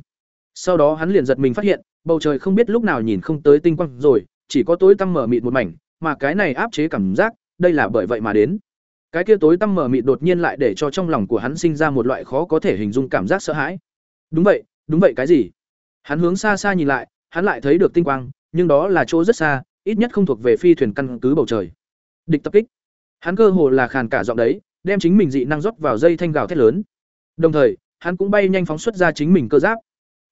Sau đó hắn liền giật mình phát hiện, bầu trời không biết lúc nào nhìn không tới tinh quang rồi, chỉ có tối tăm mở mịt một mảnh, mà cái này áp chế cảm giác, đây là bởi vậy mà đến. Cái kia tối tăm mở mịt đột nhiên lại để cho trong lòng của hắn sinh ra một loại khó có thể hình dung cảm giác sợ hãi. Đúng vậy, đúng vậy cái gì? Hắn hướng xa xa nhìn lại, hắn lại thấy được tinh quang, nhưng đó là chỗ rất xa, ít nhất không thuộc về phi thuyền căn cứ bầu trời. Địch tập kích. Hắn cơ hồ là khàn cả giọng đấy, đem chính mình dị năng rót vào dây thanh gào thét lớn. Đồng thời, hắn cũng bay nhanh phóng xuất ra chính mình cơ giáp.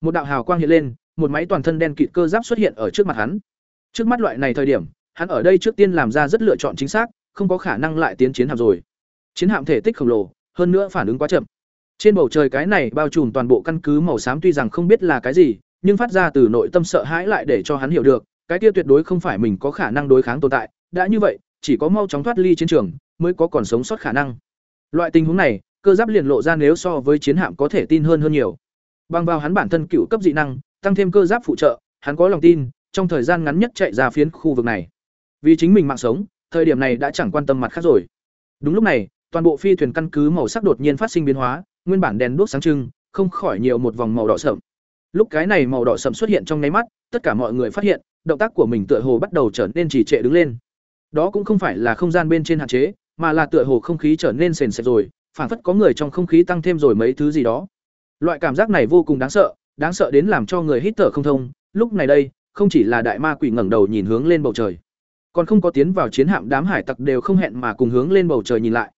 Một đạo hào quang hiện lên, một máy toàn thân đen kịt cơ giáp xuất hiện ở trước mặt hắn. Trước mắt loại này thời điểm, hắn ở đây trước tiên làm ra rất lựa chọn chính xác, không có khả năng lại tiến chiến hạm rồi. Chiến hạm thể tích khổng lồ, hơn nữa phản ứng quá chậm. Trên bầu trời cái này bao trùm toàn bộ căn cứ màu xám tuy rằng không biết là cái gì, nhưng phát ra từ nội tâm sợ hãi lại để cho hắn hiểu được, cái kia tuyệt đối không phải mình có khả năng đối kháng tồn tại, đã như vậy, chỉ có mau chóng thoát ly chiến trường mới có còn sống sót khả năng. Loại tình huống này, cơ giáp liền lộ ra nếu so với chiến hạm có thể tin hơn hơn nhiều. Bằng vào hắn bản thân cựu cấp dị năng, tăng thêm cơ giáp phụ trợ, hắn có lòng tin, trong thời gian ngắn nhất chạy ra phiến khu vực này. Vì chính mình mạng sống, thời điểm này đã chẳng quan tâm mặt khác rồi. Đúng lúc này, toàn bộ phi thuyền căn cứ màu sắc đột nhiên phát sinh biến hóa, nguyên bản đèn đuốc sáng trưng, không khỏi nhiều một vòng màu đỏ sậm. Lúc cái này màu đỏ sậm xuất hiện trong nháy mắt, tất cả mọi người phát hiện, động tác của mình tựa hồ bắt đầu trở nên trì trệ đứng lên. Đó cũng không phải là không gian bên trên hạn chế, mà là tựa hồ không khí trở nên sền sệt rồi, phản phất có người trong không khí tăng thêm rồi mấy thứ gì đó. Loại cảm giác này vô cùng đáng sợ, đáng sợ đến làm cho người hít thở không thông. Lúc này đây, không chỉ là đại ma quỷ ngẩng đầu nhìn hướng lên bầu trời, còn không có tiến vào chiến hạm đám hải tặc đều không hẹn mà cùng hướng lên bầu trời nhìn lại.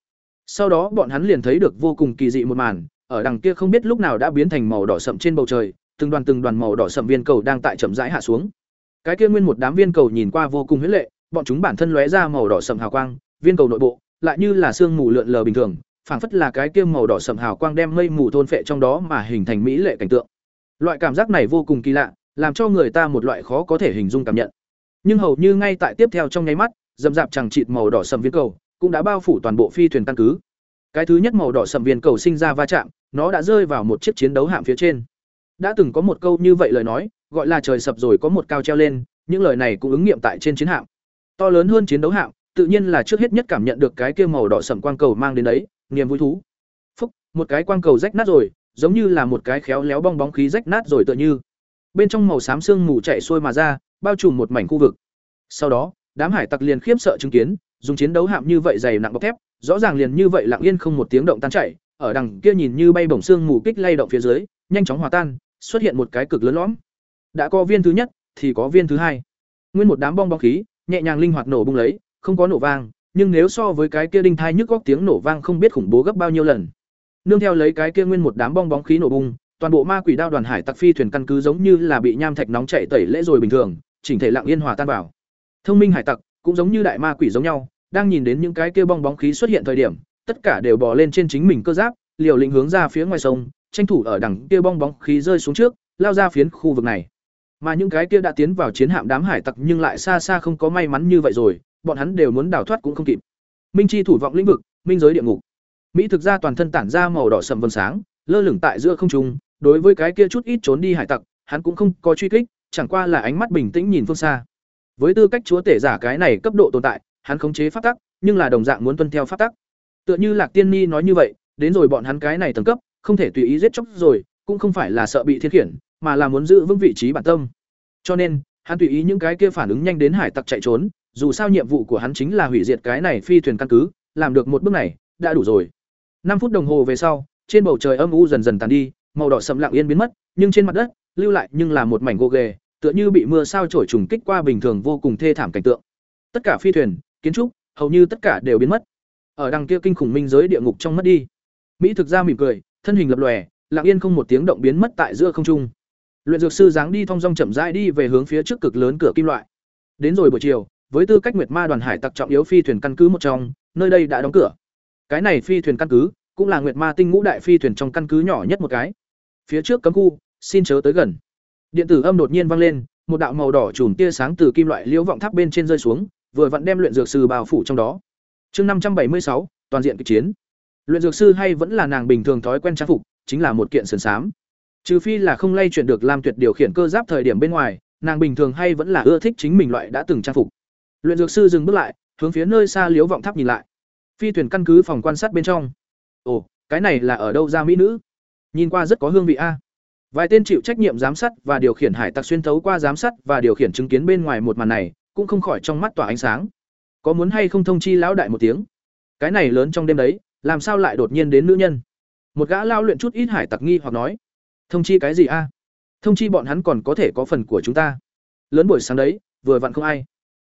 Sau đó bọn hắn liền thấy được vô cùng kỳ dị một màn, ở đằng kia không biết lúc nào đã biến thành màu đỏ sậm trên bầu trời, từng đoàn từng đoàn màu đỏ sậm viên cầu đang tại chậm rãi hạ xuống. Cái kia nguyên một đám viên cầu nhìn qua vô cùng huyết lệ, bọn chúng bản thân lóe ra màu đỏ sậm hào quang, viên cầu nội bộ lại như là sương mù lượn lờ bình thường, phảng phất là cái kia màu đỏ sậm hào quang đem mây mù thôn phệ trong đó mà hình thành mỹ lệ cảnh tượng. Loại cảm giác này vô cùng kỳ lạ, làm cho người ta một loại khó có thể hình dung cảm nhận. Nhưng hầu như ngay tại tiếp theo trong nháy mắt, dầm dạp chẳng chịt màu đỏ sậm viên cầu cũng đã bao phủ toàn bộ phi thuyền căn cứ. Cái thứ nhất màu đỏ sậm viên cầu sinh ra va chạm, nó đã rơi vào một chiếc chiến đấu hạm phía trên. Đã từng có một câu như vậy lời nói, gọi là trời sập rồi có một cao treo lên, những lời này cũng ứng nghiệm tại trên chiến hạm. To lớn hơn chiến đấu hạm, tự nhiên là trước hết nhất cảm nhận được cái kia màu đỏ sẫm quang cầu mang đến đấy, niềm vui thú. Phúc, một cái quang cầu rách nát rồi, giống như là một cái khéo léo bong bóng khí rách nát rồi tựa như. Bên trong màu xám xương mù chạy xuôi mà ra, bao trùm một mảnh khu vực. Sau đó, đám hải tặc liền khiếp sợ chứng kiến, dùng chiến đấu hạm như vậy dày nặng bọc thép, rõ ràng liền như vậy lặng yên không một tiếng động tan chảy, ở đằng kia nhìn như bay bổng xương mù kích lay động phía dưới, nhanh chóng hòa tan, xuất hiện một cái cực lớn lõm. Đã có viên thứ nhất, thì có viên thứ hai. Nguyên một đám bong bóng khí, nhẹ nhàng linh hoạt nổ bung lấy, không có nổ vang, nhưng nếu so với cái kia đinh thai nhức góc tiếng nổ vang không biết khủng bố gấp bao nhiêu lần. Nương theo lấy cái kia nguyên một đám bong bóng khí nổ bung, toàn bộ ma quỷ đao đoàn hải tặc phi thuyền căn cứ giống như là bị nham thạch nóng chảy tẩy lễ rồi bình thường, chỉnh thể lặng yên hòa tan vào. Thông minh hải tặc cũng giống như đại ma quỷ giống nhau, đang nhìn đến những cái kia bong bóng khí xuất hiện thời điểm, tất cả đều bò lên trên chính mình cơ giáp, liều lĩnh hướng ra phía ngoài sông, tranh thủ ở đằng kia bong bóng khí rơi xuống trước, lao ra phiến khu vực này. Mà những cái kia đã tiến vào chiến hạm đám hải tặc nhưng lại xa xa không có may mắn như vậy rồi, bọn hắn đều muốn đào thoát cũng không kịp. Minh chi thủ vọng lĩnh vực, minh giới địa ngục. Mỹ thực ra toàn thân tản ra màu đỏ sẫm vầng sáng, lơ lửng tại giữa không trung, đối với cái kia chút ít trốn đi hải tặc, hắn cũng không có truy kích, chẳng qua là ánh mắt bình tĩnh nhìn phương xa. Với tư cách chúa tể giả cái này cấp độ tồn tại, hắn khống chế pháp tắc, nhưng là đồng dạng muốn tuân theo pháp tắc. Tựa như Lạc Tiên Ni nói như vậy, đến rồi bọn hắn cái này tầng cấp, không thể tùy ý giết chóc rồi, cũng không phải là sợ bị thiên khiển, mà là muốn giữ vững vị trí bản tâm. Cho nên, hắn tùy ý những cái kia phản ứng nhanh đến hải tặc chạy trốn, dù sao nhiệm vụ của hắn chính là hủy diệt cái này phi thuyền căn cứ, làm được một bước này, đã đủ rồi. năm phút đồng hồ về sau, trên bầu trời âm u dần dần tàn đi, màu đỏ sẫm lặng yên biến mất, nhưng trên mặt đất lưu lại nhưng là một mảnh gỗ ghề, tựa như bị mưa sao trổi trùng kích qua bình thường vô cùng thê thảm cảnh tượng. Tất cả phi thuyền, kiến trúc, hầu như tất cả đều biến mất. Ở đằng kia kinh khủng minh giới địa ngục trong mất đi. Mỹ thực ra mỉm cười, thân hình lập lòe, lặng yên không một tiếng động biến mất tại giữa không trung. Luyện dược sư dáng đi thong dong chậm rãi đi về hướng phía trước cực lớn cửa kim loại. Đến rồi buổi chiều, với tư cách Nguyệt Ma đoàn hải tặc trọng yếu phi thuyền căn cứ một trong, nơi đây đã đóng cửa. Cái này phi thuyền căn cứ cũng là Nguyệt Ma tinh ngũ đại phi thuyền trong căn cứ nhỏ nhất một cái. Phía trước cấm khu, xin chớ tới gần. Điện tử âm đột nhiên vang lên, một đạo màu đỏ chùm tia sáng từ kim loại liễu vọng tháp bên trên rơi xuống, vừa vặn đem luyện dược sư bao phủ trong đó. Chương năm trăm bảy mươi sáu, toàn diện kịch chiến. Luyện dược sư hay vẫn là nàng bình thường thói quen trang phục, chính là một kiện sườn xám. Trừ phi là không lay chuyển được Lam Tuyệt điều khiển cơ giáp thời điểm bên ngoài, nàng bình thường hay vẫn là ưa thích chính mình loại đã từng trang phục. Luyện dược sư dừng bước lại, hướng phía nơi xa liếu vọng tháp nhìn lại. Phi thuyền căn cứ phòng quan sát bên trong. Ồ, cái này là ở đâu ra mỹ nữ? Nhìn qua rất có hương vị a. Vài tên chịu trách nhiệm giám sát và điều khiển hải tặc xuyên thấu qua giám sát và điều khiển chứng kiến bên ngoài một màn này, cũng không khỏi trong mắt tỏa ánh sáng. Có muốn hay không thông chi lão đại một tiếng? Cái này lớn trong đêm đấy, làm sao lại đột nhiên đến nữ nhân? Một gã lao luyện chút ít hải tặc nghi hoặc nói, thông chi cái gì a? Thông chi bọn hắn còn có thể có phần của chúng ta. Lớn buổi sáng đấy, vừa vặn không ai.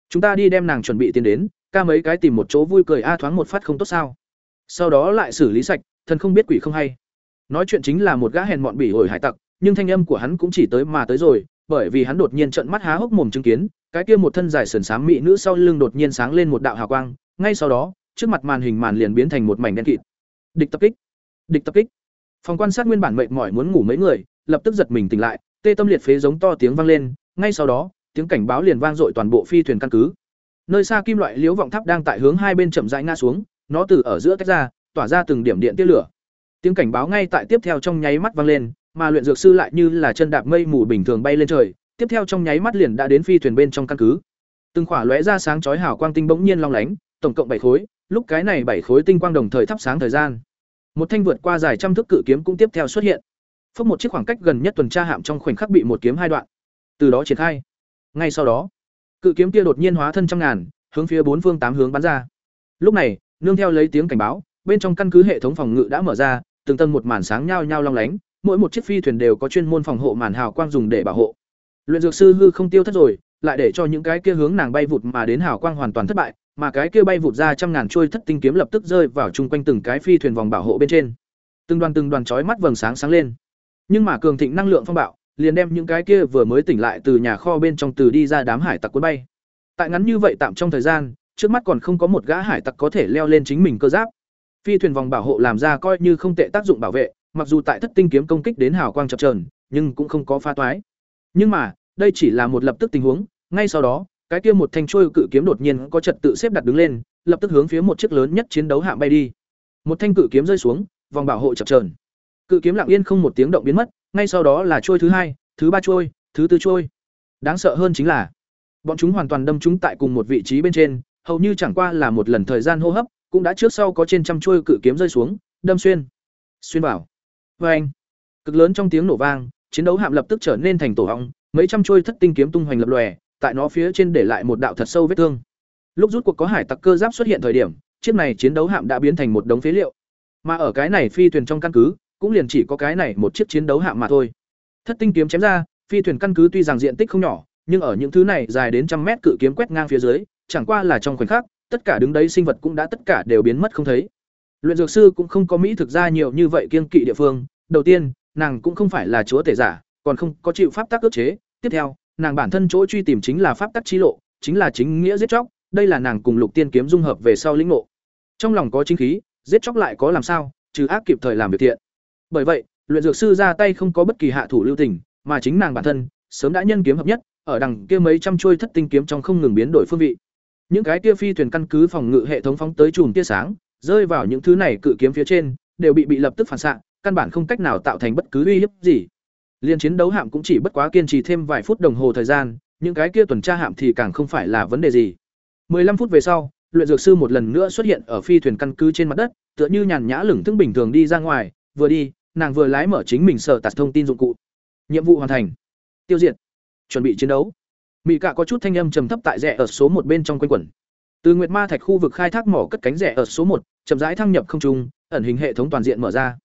Chúng ta đi đem nàng chuẩn bị tiền đến, ca mấy cái tìm một chỗ vui cười a thoáng một phát không tốt sao? Sau đó lại xử lý sạch, thần không biết quỷ không hay. Nói chuyện chính là một gã hèn mọn bỉ ổi hải tặc, nhưng thanh âm của hắn cũng chỉ tới mà tới rồi, bởi vì hắn đột nhiên trợn mắt há hốc mồm chứng kiến, cái kia một thân dài sườn xám mỹ nữ sau lưng đột nhiên sáng lên một đạo hào quang, ngay sau đó, trước mặt màn hình màn liền biến thành một mảnh đen kịt. Địch tập kích, địch tập kích. Phòng quan sát nguyên bản mệt mỏi muốn ngủ mấy người, lập tức giật mình tỉnh lại, tê tâm liệt phế giống to tiếng vang lên, ngay sau đó, tiếng cảnh báo liền vang dội toàn bộ phi thuyền căn cứ. Nơi xa kim loại liếu vọng tháp đang tại hướng hai bên chậm rãi ngã xuống, nó từ ở giữa tách ra, tỏa ra từng điểm điện tia lửa. Tiếng cảnh báo ngay tại tiếp theo trong nháy mắt vang lên, mà luyện dược sư lại như là chân đạp mây mù bình thường bay lên trời, tiếp theo trong nháy mắt liền đã đến phi thuyền bên trong căn cứ. Từng khỏa lóe ra sáng chói hào quang tinh bỗng nhiên long lánh, tổng cộng bảy khối, lúc cái này bảy khối tinh quang đồng thời thắp sáng thời gian. Một thanh vượt qua dài trăm thước cự kiếm cũng tiếp theo xuất hiện. Phốc một chiếc khoảng cách gần nhất tuần tra hạm trong khoảnh khắc bị một kiếm hai đoạn. Từ đó triển khai. Ngay sau đó, cự kiếm kia đột nhiên hóa thân trăm ngàn, hướng phía bốn phương tám hướng bắn ra. Lúc này, nương theo lấy tiếng cảnh báo, bên trong căn cứ hệ thống phòng ngự đã mở ra, từng tầng một màn sáng nhao nhao long lánh, mỗi một chiếc phi thuyền đều có chuyên môn phòng hộ màn hào quang dùng để bảo hộ. Luyện dược sư hư không tiêu thất rồi, lại để cho những cái kia hướng nàng bay vụt mà đến hào quang hoàn toàn thất bại, mà cái kia bay vụt ra trăm ngàn trôi thất tinh kiếm lập tức rơi vào chung quanh từng cái phi thuyền vòng bảo hộ bên trên. Từng đoàn từng đoàn chói mắt vầng sáng sáng lên. Nhưng mà cường thịnh năng lượng phong bạo, liền đem những cái kia vừa mới tỉnh lại từ nhà kho bên trong từ đi ra đám hải tặc cuốn bay. Tại ngắn như vậy tạm trong thời gian, trước mắt còn không có một gã hải tặc có thể leo lên chính mình cơ giáp. Phi thuyền vòng bảo hộ làm ra coi như không tệ tác dụng bảo vệ, mặc dù tại thất tinh kiếm công kích đến hào quang chập chờn, nhưng cũng không có phá toái. Nhưng mà, đây chỉ là một lập tức tình huống, ngay sau đó, cái kia một thanh trôi cự kiếm đột nhiên có trật tự xếp đặt đứng lên, lập tức hướng phía một chiếc lớn nhất chiến đấu hạm bay đi. Một thanh cự kiếm rơi xuống, vòng bảo hộ chập chờn. Cự kiếm lặng yên không một tiếng động biến mất, ngay sau đó là trôi thứ hai, thứ ba trôi, thứ tư trôi. Đáng sợ hơn chính là, bọn chúng hoàn toàn đâm chúng tại cùng một vị trí bên trên, hầu như chẳng qua là một lần thời gian hô hấp, cũng đã trước sau có trên trăm trôi cự kiếm rơi xuống, đâm xuyên. Xuyên vào. Anh, cực lớn trong tiếng nổ vang, chiến đấu hạm lập tức trở nên thành tổ ong, mấy trăm trôi thất tinh kiếm tung hoành lập lòe, tại nó phía trên để lại một đạo thật sâu vết thương. Lúc rút cuộc có hải tặc cơ giáp xuất hiện thời điểm, chiếc này chiến đấu hạm đã biến thành một đống phế liệu. Mà ở cái này phi thuyền trong căn cứ, cũng liền chỉ có cái này một chiếc chiến đấu hạm mà thôi. Thất tinh kiếm chém ra, phi thuyền căn cứ tuy rằng diện tích không nhỏ, nhưng ở những thứ này dài đến trăm mét cự kiếm quét ngang phía dưới, chẳng qua là trong khoảnh khắc, tất cả đứng đấy sinh vật cũng đã tất cả đều biến mất không thấy. Luyện dược sư cũng không có mỹ thực ra nhiều như vậy kiên kỵ địa phương, đầu tiên, nàng cũng không phải là chúa tể giả, còn không có chịu pháp tắc ức chế, tiếp theo, nàng bản thân chỗ truy tìm chính là pháp tắc chi lộ, chính là chính nghĩa giết chóc, đây là nàng cùng Lục Tiên kiếm dung hợp về sau lĩnh ngộ. Trong lòng có chính khí, giết chóc lại có làm sao, trừ ác kịp thời làm việc thiện. Bởi vậy, luyện dược sư ra tay không có bất kỳ hạ thủ lưu tình, mà chính nàng bản thân sớm đã nhân kiếm hợp nhất, ở đằng kia mấy trăm chuôi thất tinh kiếm trong không ngừng biến đổi phương vị. Những cái kia phi thuyền căn cứ phòng ngự hệ thống phóng tới chùm tia sáng, rơi vào những thứ này cự kiếm phía trên, đều bị bị lập tức phản xạ, căn bản không cách nào tạo thành bất cứ uy hiếp gì. Liên chiến đấu hạm cũng chỉ bất quá kiên trì thêm vài phút đồng hồ thời gian, những cái kia tuần tra hạm thì càng không phải là vấn đề gì. 15 phút về sau, luyện dược sư một lần nữa xuất hiện ở phi thuyền căn cứ trên mặt đất, tựa như nhàn nhã lửng thức bình thường đi ra ngoài, vừa đi, nàng vừa lái mở chính mình sở tạt thông tin dụng cụ. Nhiệm vụ hoàn thành. Tiêu diệt. Chuẩn bị chiến đấu. mỹ Cạ có chút thanh âm trầm thấp tại rẽ ở số một bên trong quanh quẩn. Từ Nguyệt Ma Thạch khu vực khai thác mỏ cất cánh rẻ ở số một, chậm rãi thăng nhập không trung, ẩn hình hệ thống toàn diện mở ra.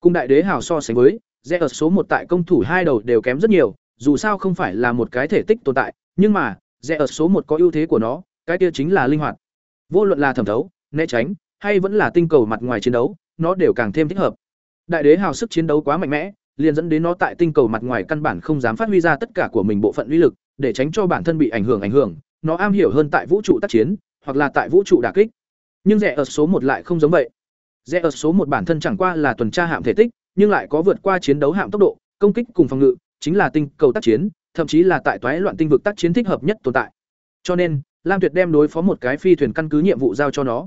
Cung đại đế hào so sánh với, rẻ ở số một tại công thủ hai đầu đều kém rất nhiều, dù sao không phải là một cái thể tích tồn tại, nhưng mà, rẻ ở số một có ưu thế của nó, cái kia chính là linh hoạt. Vô luận là thẩm thấu, né tránh, hay vẫn là tinh cầu mặt ngoài chiến đấu, nó đều càng thêm thích hợp. Đại đế hào sức chiến đấu quá mạnh mẽ, liền dẫn đến nó tại tinh cầu mặt ngoài căn bản không dám phát huy ra tất cả của mình bộ phận uy lực, để tránh cho bản thân bị ảnh hưởng ảnh hưởng, nó am hiểu hơn tại vũ trụ tác chiến, hoặc là tại vũ trụ đả kích. Nhưng rẻ ở số một lại không giống vậy. Rẻ ở số một bản thân chẳng qua là tuần tra hạm thể tích, nhưng lại có vượt qua chiến đấu hạm tốc độ, công kích cùng phòng ngự, chính là tinh cầu tác chiến, thậm chí là tại toái loạn tinh vực tác chiến thích hợp nhất tồn tại. Cho nên, Lam Tuyệt đem đối phó một cái phi thuyền căn cứ nhiệm vụ giao cho nó.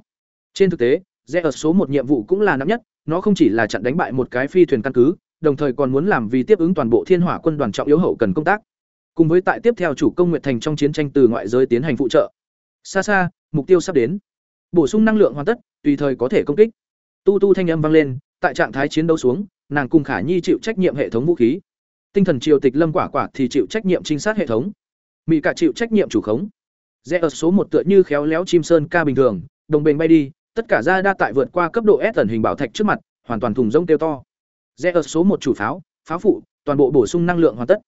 Trên thực tế, rẽ ở số một nhiệm vụ cũng là nặng nhất, nó không chỉ là chặn đánh bại một cái phi thuyền căn cứ, đồng thời còn muốn làm vì tiếp ứng toàn bộ Thiên Hỏa quân đoàn trọng yếu hậu cần công tác. Cùng với tại tiếp theo chủ công nguyện thành trong chiến tranh từ ngoại giới tiến hành phụ trợ. Xa xa, mục tiêu sắp đến. Bổ sung năng lượng hoàn tất, tùy thời có thể công kích. Tu tu thanh âm vang lên, tại trạng thái chiến đấu xuống, nàng cùng Khả Nhi chịu trách nhiệm hệ thống vũ khí. Tinh thần triều tịch Lâm Quả Quả thì chịu trách nhiệm trinh sát hệ thống. Mị cả chịu trách nhiệm chủ khống. Rẽ ở số một tựa như khéo léo chim sơn ca bình thường, đồng bền bay đi, tất cả ra đa tại vượt qua cấp độ S tần hình bảo thạch trước mặt, hoàn toàn thùng rông tiêu to. Rẽ ở số một chủ pháo, pháo phụ, toàn bộ bổ sung năng lượng hoàn tất.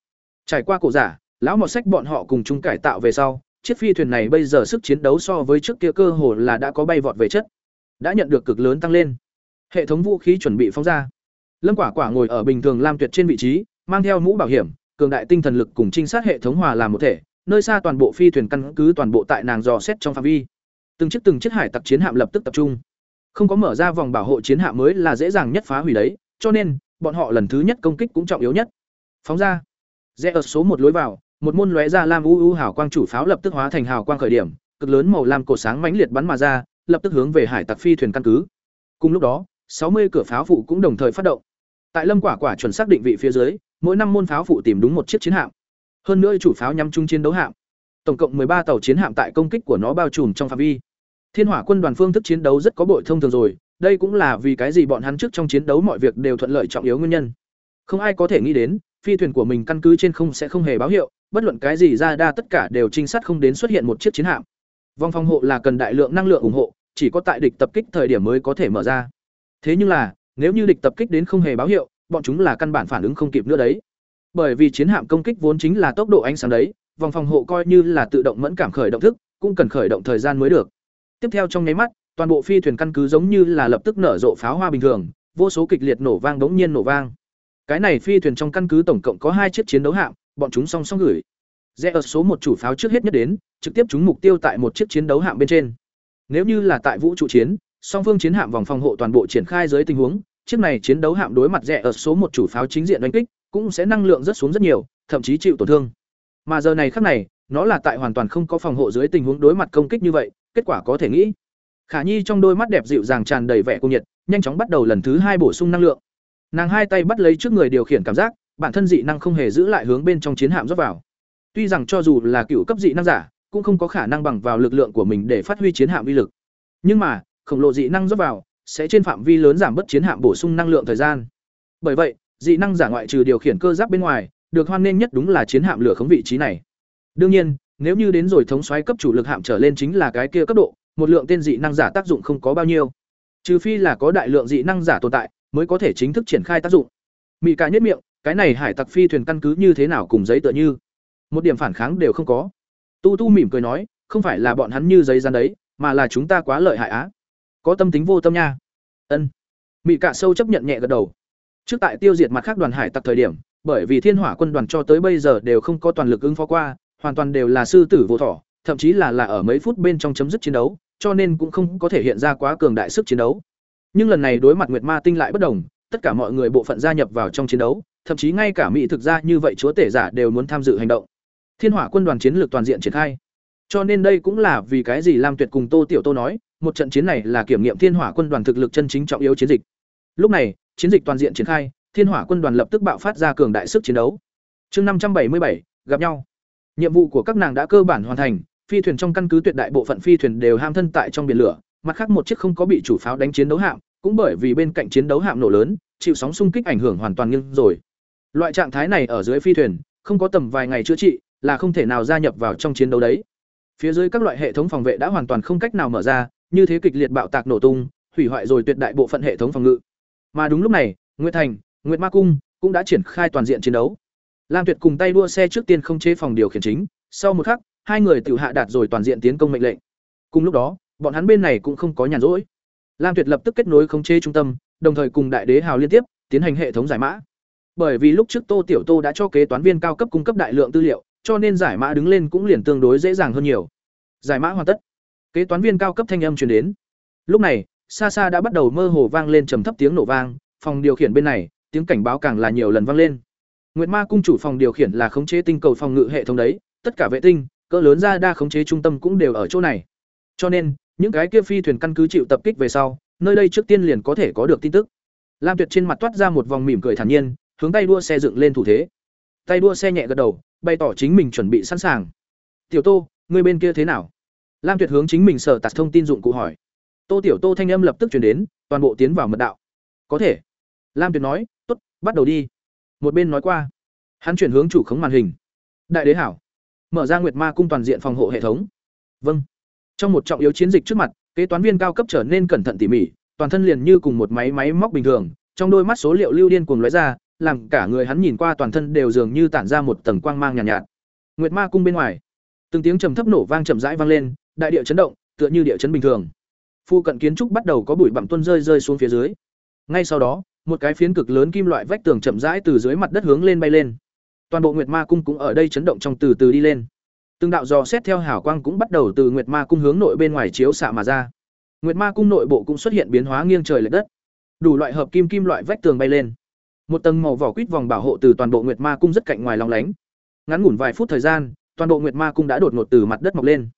Trải qua cổ giả, lão mọt sách bọn họ cùng chung cải tạo về sau, chiếc phi thuyền này bây giờ sức chiến đấu so với trước kia cơ hồ là đã có bay vọt về chất, đã nhận được cực lớn tăng lên. Hệ thống vũ khí chuẩn bị phóng ra. Lâm Quả Quả ngồi ở bình thường lam tuyệt trên vị trí, mang theo mũ bảo hiểm, cường đại tinh thần lực cùng trinh sát hệ thống hòa làm một thể, nơi xa toàn bộ phi thuyền căn cứ toàn bộ tại nàng dò xét trong phạm vi. Từng chiếc từng chiếc hải tặc chiến hạm lập tức tập trung. Không có mở ra vòng bảo hộ chiến hạm mới là dễ dàng nhất phá hủy đấy, cho nên bọn họ lần thứ nhất công kích cũng trọng yếu nhất. Phóng ra. Rẽ ở số một lối vào, một môn lóe ra lam u u hào quang chủ pháo lập tức hóa thành hào quang khởi điểm, cực lớn màu lam cổ sáng mãnh liệt bắn mà ra, lập tức hướng về hải tặc phi thuyền căn cứ. Cùng lúc đó, sáu mươi cửa pháo phụ cũng đồng thời phát động. Tại Lâm Quả Quả chuẩn xác định vị phía dưới, mỗi năm môn pháo phụ tìm đúng một chiếc chiến hạm. Hơn nữa chủ pháo nhắm chung chiến đấu hạm. Tổng cộng ba tàu chiến hạm tại công kích của nó bao trùm trong phạm vi. Thiên Hỏa quân đoàn phương thức chiến đấu rất có bội thông thường rồi, đây cũng là vì cái gì bọn hắn trước trong chiến đấu mọi việc đều thuận lợi trọng yếu nguyên nhân. Không ai có thể nghĩ đến, phi thuyền của mình căn cứ trên không sẽ không hề báo hiệu, bất luận cái gì ra đa tất cả đều trinh sát không đến xuất hiện một chiếc chiến hạm. Vòng phòng hộ là cần đại lượng năng lượng ủng hộ, chỉ có tại địch tập kích thời điểm mới có thể mở ra. Thế nhưng là, nếu như địch tập kích đến không hề báo hiệu, bọn chúng là căn bản phản ứng không kịp nữa đấy. Bởi vì chiến hạm công kích vốn chính là tốc độ ánh sáng đấy, vòng phòng hộ coi như là tự động mẫn cảm khởi động thức, cũng cần khởi động thời gian mới được. Tiếp theo trong nháy mắt, toàn bộ phi thuyền căn cứ giống như là lập tức nở rộ pháo hoa bình thường, vô số kịch liệt nổ vang đống nhiên nổ vang. Cái này phi thuyền trong căn cứ tổng cộng có hai chiếc chiến đấu hạm, bọn chúng song song gửi. Rẽ ở số một chủ pháo trước hết nhất đến, trực tiếp trúng mục tiêu tại một chiếc chiến đấu hạm bên trên. Nếu như là tại vũ trụ chiến, song phương chiến hạm vòng phòng hộ toàn bộ triển khai dưới tình huống, chiếc này chiến đấu hạm đối mặt rẽ ở số một chủ pháo chính diện đánh kích, cũng sẽ năng lượng rất xuống rất nhiều, thậm chí chịu tổn thương. Mà giờ này khắc này, nó là tại hoàn toàn không có phòng hộ dưới tình huống đối mặt công kích như vậy, kết quả có thể nghĩ. Khả Nhi trong đôi mắt đẹp dịu dàng tràn đầy vẻ cuồng nhiệt, nhanh chóng bắt đầu lần thứ hai bổ sung năng lượng. Nàng hai tay bắt lấy trước người điều khiển cảm giác, bản thân dị năng không hề giữ lại hướng bên trong chiến hạm rót vào. Tuy rằng cho dù là cựu cấp dị năng giả, cũng không có khả năng bằng vào lực lượng của mình để phát huy chiến hạm uy lực. Nhưng mà, khổng lồ dị năng rót vào, sẽ trên phạm vi lớn giảm bớt chiến hạm bổ sung năng lượng thời gian. Bởi vậy, dị năng giả ngoại trừ điều khiển cơ giáp bên ngoài, được hoan nghênh nhất đúng là chiến hạm lửa khống vị trí này. Đương nhiên, nếu như đến rồi thống soái cấp chủ lực hạm trở lên chính là cái kia cấp độ, một lượng tên dị năng giả tác dụng không có bao nhiêu. Trừ phi là có đại lượng dị năng giả tồn tại, mới có thể chính thức triển khai tác dụng. Mị cả nhất miệng, cái này hải tặc phi thuyền căn cứ như thế nào cùng giấy tựa như, một điểm phản kháng đều không có. Tu Tu mỉm cười nói, không phải là bọn hắn như giấy gian đấy, mà là chúng ta quá lợi hại á. Có tâm tính vô tâm nha. Ân. Mị cả sâu chấp nhận nhẹ gật đầu. Trước tại tiêu diệt mặt khác đoàn hải tặc thời điểm, bởi vì Thiên Hỏa quân đoàn cho tới bây giờ đều không có toàn lực ứng phó qua, hoàn toàn đều là sư tử vô thỏ, thậm chí là là ở mấy phút bên trong chấm dứt chiến đấu, cho nên cũng không có thể hiện ra quá cường đại sức chiến đấu. Nhưng lần này đối mặt Nguyệt Ma Tinh lại bất đồng, tất cả mọi người bộ phận gia nhập vào trong chiến đấu, thậm chí ngay cả mỹ thực ra như vậy chúa tể giả đều muốn tham dự hành động. Thiên Hỏa quân đoàn chiến lược toàn diện triển khai. Cho nên đây cũng là vì cái gì Lam Tuyệt cùng Tô Tiểu Tô nói, một trận chiến này là kiểm nghiệm Thiên Hỏa quân đoàn thực lực chân chính trọng yếu chiến dịch. Lúc này, chiến dịch toàn diện triển khai, Thiên Hỏa quân đoàn lập tức bạo phát ra cường đại sức chiến đấu. Chương năm trăm bảy mươi bảy gặp nhau. Nhiệm vụ của các nàng đã cơ bản hoàn thành, phi thuyền trong căn cứ tuyệt đại bộ phận phi thuyền đều ham thân tại trong biển lửa, mặt khác một chiếc không có bị chủ pháo đánh chiến đấu hạm, cũng bởi vì bên cạnh chiến đấu hạm nổ lớn, chịu sóng xung kích ảnh hưởng hoàn toàn nghiêng rồi. Loại trạng thái này ở dưới phi thuyền, không có tầm vài ngày chữa trị, là không thể nào gia nhập vào trong chiến đấu đấy. Phía dưới các loại hệ thống phòng vệ đã hoàn toàn không cách nào mở ra, như thế kịch liệt bạo tạc nổ tung, hủy hoại rồi tuyệt đại bộ phận hệ thống phòng ngự. Mà đúng lúc này, Nguyệt Thành, Nguyệt Ma Cung cũng đã triển khai toàn diện chiến đấu. Lam Tuyệt cùng tay đua xe trước tiên không chế phòng điều khiển chính, sau một khắc, hai người tự hạ đạt rồi toàn diện tiến công mệnh lệnh. Cùng lúc đó, bọn hắn bên này cũng không có nhàn rỗi. Lam Tuyệt lập tức kết nối khống chế trung tâm, đồng thời cùng Đại Đế Hào liên tiếp tiến hành hệ thống giải mã. Bởi vì lúc trước Tô Tiểu Tô đã cho kế toán viên cao cấp cung cấp đại lượng tư liệu, cho nên giải mã đứng lên cũng liền tương đối dễ dàng hơn nhiều. Giải mã hoàn tất. Kế toán viên cao cấp thanh âm truyền đến. Lúc này, xa xa đã bắt đầu mơ hồ vang lên trầm thấp tiếng nổ vang, phòng điều khiển bên này, tiếng cảnh báo càng là nhiều lần vang lên. Nguyệt Ma cung chủ phòng điều khiển là khống chế tinh cầu phòng ngự hệ thống đấy, tất cả vệ tinh, cỡ lớn ra đa khống chế trung tâm cũng đều ở chỗ này. Cho nên, những cái kia phi thuyền căn cứ chịu tập kích về sau, nơi đây trước tiên liền có thể có được tin tức. Lam Tuyệt trên mặt toát ra một vòng mỉm cười thản nhiên, hướng tay đua xe dựng lên thủ thế. Tay đua xe nhẹ gật đầu, bày tỏ chính mình chuẩn bị sẵn sàng. "Tiểu Tô, người bên kia thế nào?" Lam Tuyệt hướng chính mình sở tạt thông tin dụng cụ hỏi. Tô Tiểu Tô thanh âm lập tức truyền đến, toàn bộ tiến vào mật đạo. "Có thể." Lam Tuyệt nói, "Tốt, bắt đầu đi." Một bên nói qua, hắn chuyển hướng chủ khống màn hình. "Đại đế hảo." Mở ra Nguyệt Ma cung toàn diện phòng hộ hệ thống. "Vâng." Trong một trọng yếu chiến dịch trước mặt, kế toán viên cao cấp trở nên cẩn thận tỉ mỉ, toàn thân liền như cùng một máy máy móc bình thường, trong đôi mắt số liệu lưu điên cuồng lóe ra, làm cả người hắn nhìn qua toàn thân đều dường như tản ra một tầng quang mang nhàn nhạt, nhạt. Nguyệt Ma cung bên ngoài, từng tiếng trầm thấp nổ vang chậm rãi vang lên, đại địa chấn động, tựa như địa chấn bình thường. Phu cận kiến trúc bắt đầu có bụi bặm tuôn rơi rơi xuống phía dưới. Ngay sau đó, một cái phiến cực lớn kim loại vách tường chậm rãi từ dưới mặt đất hướng lên bay lên. Toàn bộ Nguyệt Ma cung cũng ở đây chấn động trong từ từ đi lên. Từng đạo dò xét theo hào quang cũng bắt đầu từ Nguyệt Ma cung hướng nội bên ngoài chiếu xạ mà ra. Nguyệt Ma cung nội bộ cũng xuất hiện biến hóa nghiêng trời lệch đất. Đủ loại hợp kim kim loại vách tường bay lên. Một tầng màu vỏ quýt vòng bảo hộ từ toàn bộ Nguyệt Ma cung rất cạnh ngoài lòng lánh. Ngắn ngủn vài phút thời gian, toàn bộ Nguyệt Ma cung đã đột ngột từ mặt đất mọc lên.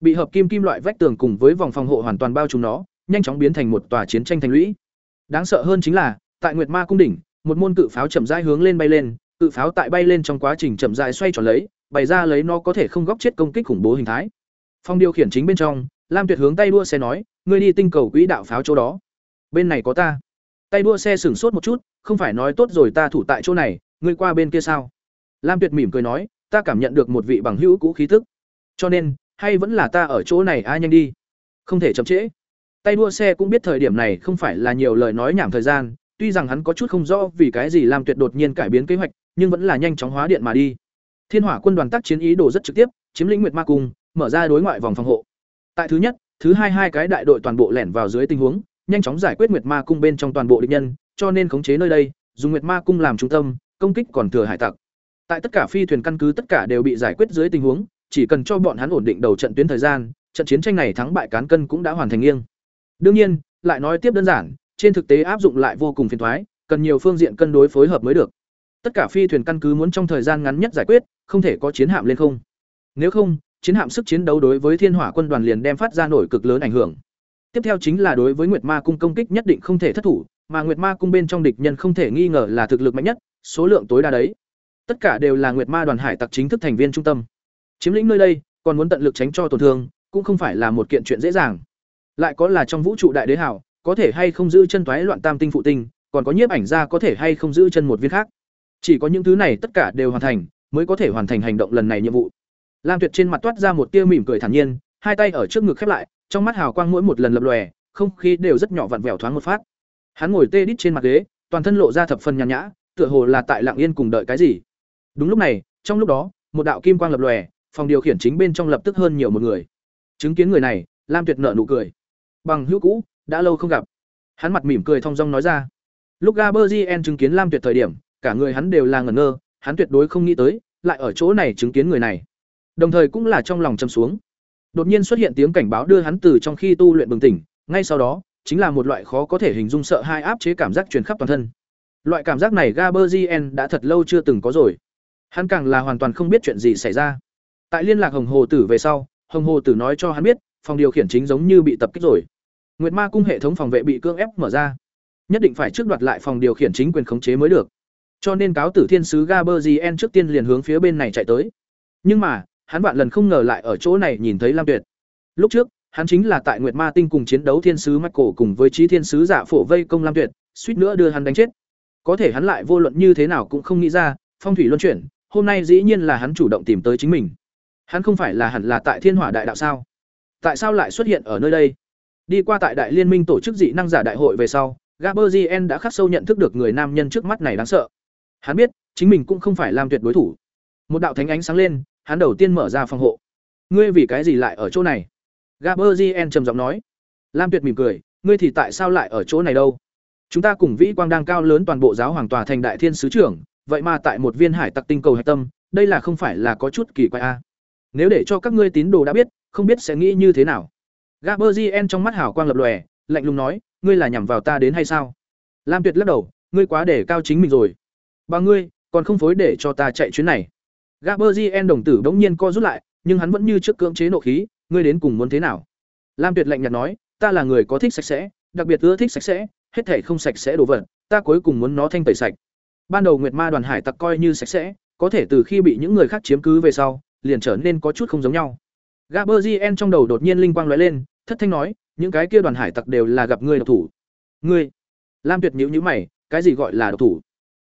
Bị hợp kim kim loại vách tường cùng với vòng phòng hộ hoàn toàn bao trùm nó, nhanh chóng biến thành một tòa chiến tranh thành lũy. Đáng sợ hơn chính là, tại Nguyệt Ma cung đỉnh, một môn cự pháo chậm rãi hướng lên bay lên, cự pháo tại bay lên trong quá trình chậm rãi xoay tròn lấy, bày ra lấy nó có thể không góc chết công kích khủng bố hình thái. Phong điều khiển chính bên trong, Lam Tuyệt hướng tay đua xe nói, ngươi đi tinh cầu quỹ đạo pháo chỗ đó. Bên này có ta. Tay đua xe sửng sốt một chút, không phải nói tốt rồi ta thủ tại chỗ này, ngươi qua bên kia sao? Lam Tuyệt mỉm cười nói, ta cảm nhận được một vị bằng hữu cũ khí tức. Cho nên, hay vẫn là ta ở chỗ này ai nhanh đi. Không thể chậm trễ. Tay đua xe cũng biết thời điểm này không phải là nhiều lời nói nhảm thời gian, tuy rằng hắn có chút không rõ vì cái gì Lam Tuyệt đột nhiên cải biến kế hoạch, nhưng vẫn là nhanh chóng hóa điện mà đi. Thiên Hỏa quân đoàn tác chiến ý đồ rất trực tiếp, chiếm lĩnh Nguyệt Ma cung, mở ra đối ngoại vòng phòng hộ. Tại thứ nhất, thứ hai hai cái đại đội toàn bộ lẻn vào dưới tình huống, nhanh chóng giải quyết Nguyệt Ma cung bên trong toàn bộ địch nhân, cho nên khống chế nơi đây, dùng Nguyệt Ma cung làm trung tâm, công kích còn thừa hải tặc. Tại tất cả phi thuyền căn cứ tất cả đều bị giải quyết dưới tình huống, chỉ cần cho bọn hắn ổn định đầu trận tuyến thời gian, trận chiến tranh này thắng bại cán cân cũng đã hoàn thành nghiêng. Đương nhiên, lại nói tiếp đơn giản, trên thực tế áp dụng lại vô cùng phiền toái, cần nhiều phương diện cân đối phối hợp mới được. Tất cả phi thuyền căn cứ muốn trong thời gian ngắn nhất giải quyết, không thể có chiến hạm lên không. Nếu không, chiến hạm sức chiến đấu đối với Thiên Hỏa quân đoàn liền đem phát ra nổi cực lớn ảnh hưởng. Tiếp theo chính là đối với Nguyệt Ma cung công kích nhất định không thể thất thủ, mà Nguyệt Ma cung bên trong địch nhân không thể nghi ngờ là thực lực mạnh nhất, số lượng tối đa đấy. Tất cả đều là Nguyệt Ma đoàn hải tặc chính thức thành viên trung tâm. Chiếm lĩnh nơi đây, còn muốn tận lực tránh cho tổn thương, cũng không phải là một kiện chuyện dễ dàng. Lại có là trong vũ trụ đại đế hảo, có thể hay không giữ chân toái loạn tam tinh phụ tinh, còn có nhiếp ảnh gia có thể hay không giữ chân một viên khác. Chỉ có những thứ này tất cả đều hoàn thành, mới có thể hoàn thành hành động lần này nhiệm vụ. lam tuyệt trên mặt toát ra một tia mỉm cười thản nhiên hai tay ở trước ngực khép lại trong mắt hào quang mỗi một lần lập lòe, không khí đều rất nhỏ vặn vẹo thoáng một phát. Hắn ngồi tê đít trên mặt ghế, toàn thân lộ ra thập phần nhàn nhã, tựa hồ là tại lặng yên cùng đợi cái gì. Đúng lúc này, trong lúc đó, một đạo kim quang lập lòe, phòng điều khiển chính bên trong lập tức hơn nhiều một người. Chứng kiến người này, lam tuyệt nợ nụ cười. Bằng hữu cũ, đã lâu không gặp. Hắn mặt mỉm cười thong dong nói ra. Lúc gaberzien chứng kiến lam tuyệt thời điểm, cả người hắn đều là ngẩn ngơ, hắn tuyệt đối không nghĩ tới, lại ở chỗ này chứng kiến người này. Đồng thời cũng là trong lòng châm xuống đột nhiên xuất hiện tiếng cảnh báo đưa hắn từ trong khi tu luyện bừng tỉnh, ngay sau đó, chính là một loại khó có thể hình dung sợ hai áp chế cảm giác truyền khắp toàn thân. Loại cảm giác này gaberzien đã thật lâu chưa từng có rồi. Hắn càng là hoàn toàn không biết chuyện gì xảy ra. Tại liên lạc hồng hồ tử về sau, hồng hồ tử nói cho hắn biết, phòng điều khiển chính giống như bị tập kích rồi. Nguyệt ma cung hệ thống phòng vệ bị cưỡng ép mở ra. Nhất định phải trước đoạt lại phòng điều khiển chính quyền khống chế mới được. Cho nên cáo tử thiên sứ gaberzien trước tiên liền hướng phía bên này chạy tới. Nhưng mà hắn vạn lần không ngờ lại ở chỗ này nhìn thấy lam tuyệt. Lúc trước, hắn chính là tại nguyệt ma tinh cùng chiến đấu thiên sứ michael cùng với trí thiên sứ giả phổ vây công lam tuyệt, suýt nữa đưa hắn đánh chết. Có thể hắn lại vô luận như thế nào cũng không nghĩ ra, phong thủy luân chuyển, hôm nay dĩ nhiên là hắn chủ động tìm tới chính mình. Hắn không phải là hẳn là tại thiên hỏa đại đạo sao? Tại sao lại xuất hiện ở nơi đây? Đi qua tại đại liên minh tổ chức dị năng giả đại hội về sau gaberzien đã khắc sâu nhận thức được người nam nhân trước mắt này đáng sợ. Hắn biết, chính mình cũng không phải làm tuyệt đối thủ. Một đạo thánh ánh sáng lên hắn đầu tiên mở ra phòng hộ. Ngươi vì cái gì lại ở chỗ này? Gaberzien trầm giọng nói. Lam tuyệt mỉm cười, ngươi thì tại sao lại ở chỗ này đâu? Chúng ta cùng vĩ quang đang cao lớn toàn bộ giáo hoàng tòa thành đại thiên sứ trưởng, vậy mà tại một viên hải tặc tinh cầu hạch tâm, đây là không phải là có chút kỳ quái a nếu để cho các ngươi tín đồ đã biết, không biết sẽ nghĩ như thế nào. Gaberzien trong mắt hào quang lập lòe, lạnh lùng nói, ngươi là nhằm vào ta đến hay sao? Lam tuyệt lắc đầu, ngươi quá để cao chính mình rồi. Ba ngươi, còn không phối để cho ta chạy chuyến này gaberzien đồng tử bỗng nhiên co rút lại, nhưng hắn vẫn như trước cưỡng chế nộ khí, ngươi đến cùng muốn thế nào? Lam tuyệt lạnh nhạt nói, ta là người có thích sạch sẽ, đặc biệt ưa thích sạch sẽ, hết thể không sạch sẽ đồ vật, ta cuối cùng muốn nó thanh tẩy sạch. Ban đầu nguyệt ma đoàn hải tặc coi như sạch sẽ, có thể từ khi bị những người khác chiếm cứ về sau, liền trở nên có chút không giống nhau. Gaberzien trong đầu đột nhiên linh quang lóe lên, thất thanh nói, những cái kia đoàn hải tặc đều là gặp ngươi độc thủ. Ngươi? Lam tuyệt nhíu nhíu mày, cái gì gọi là độc thủ?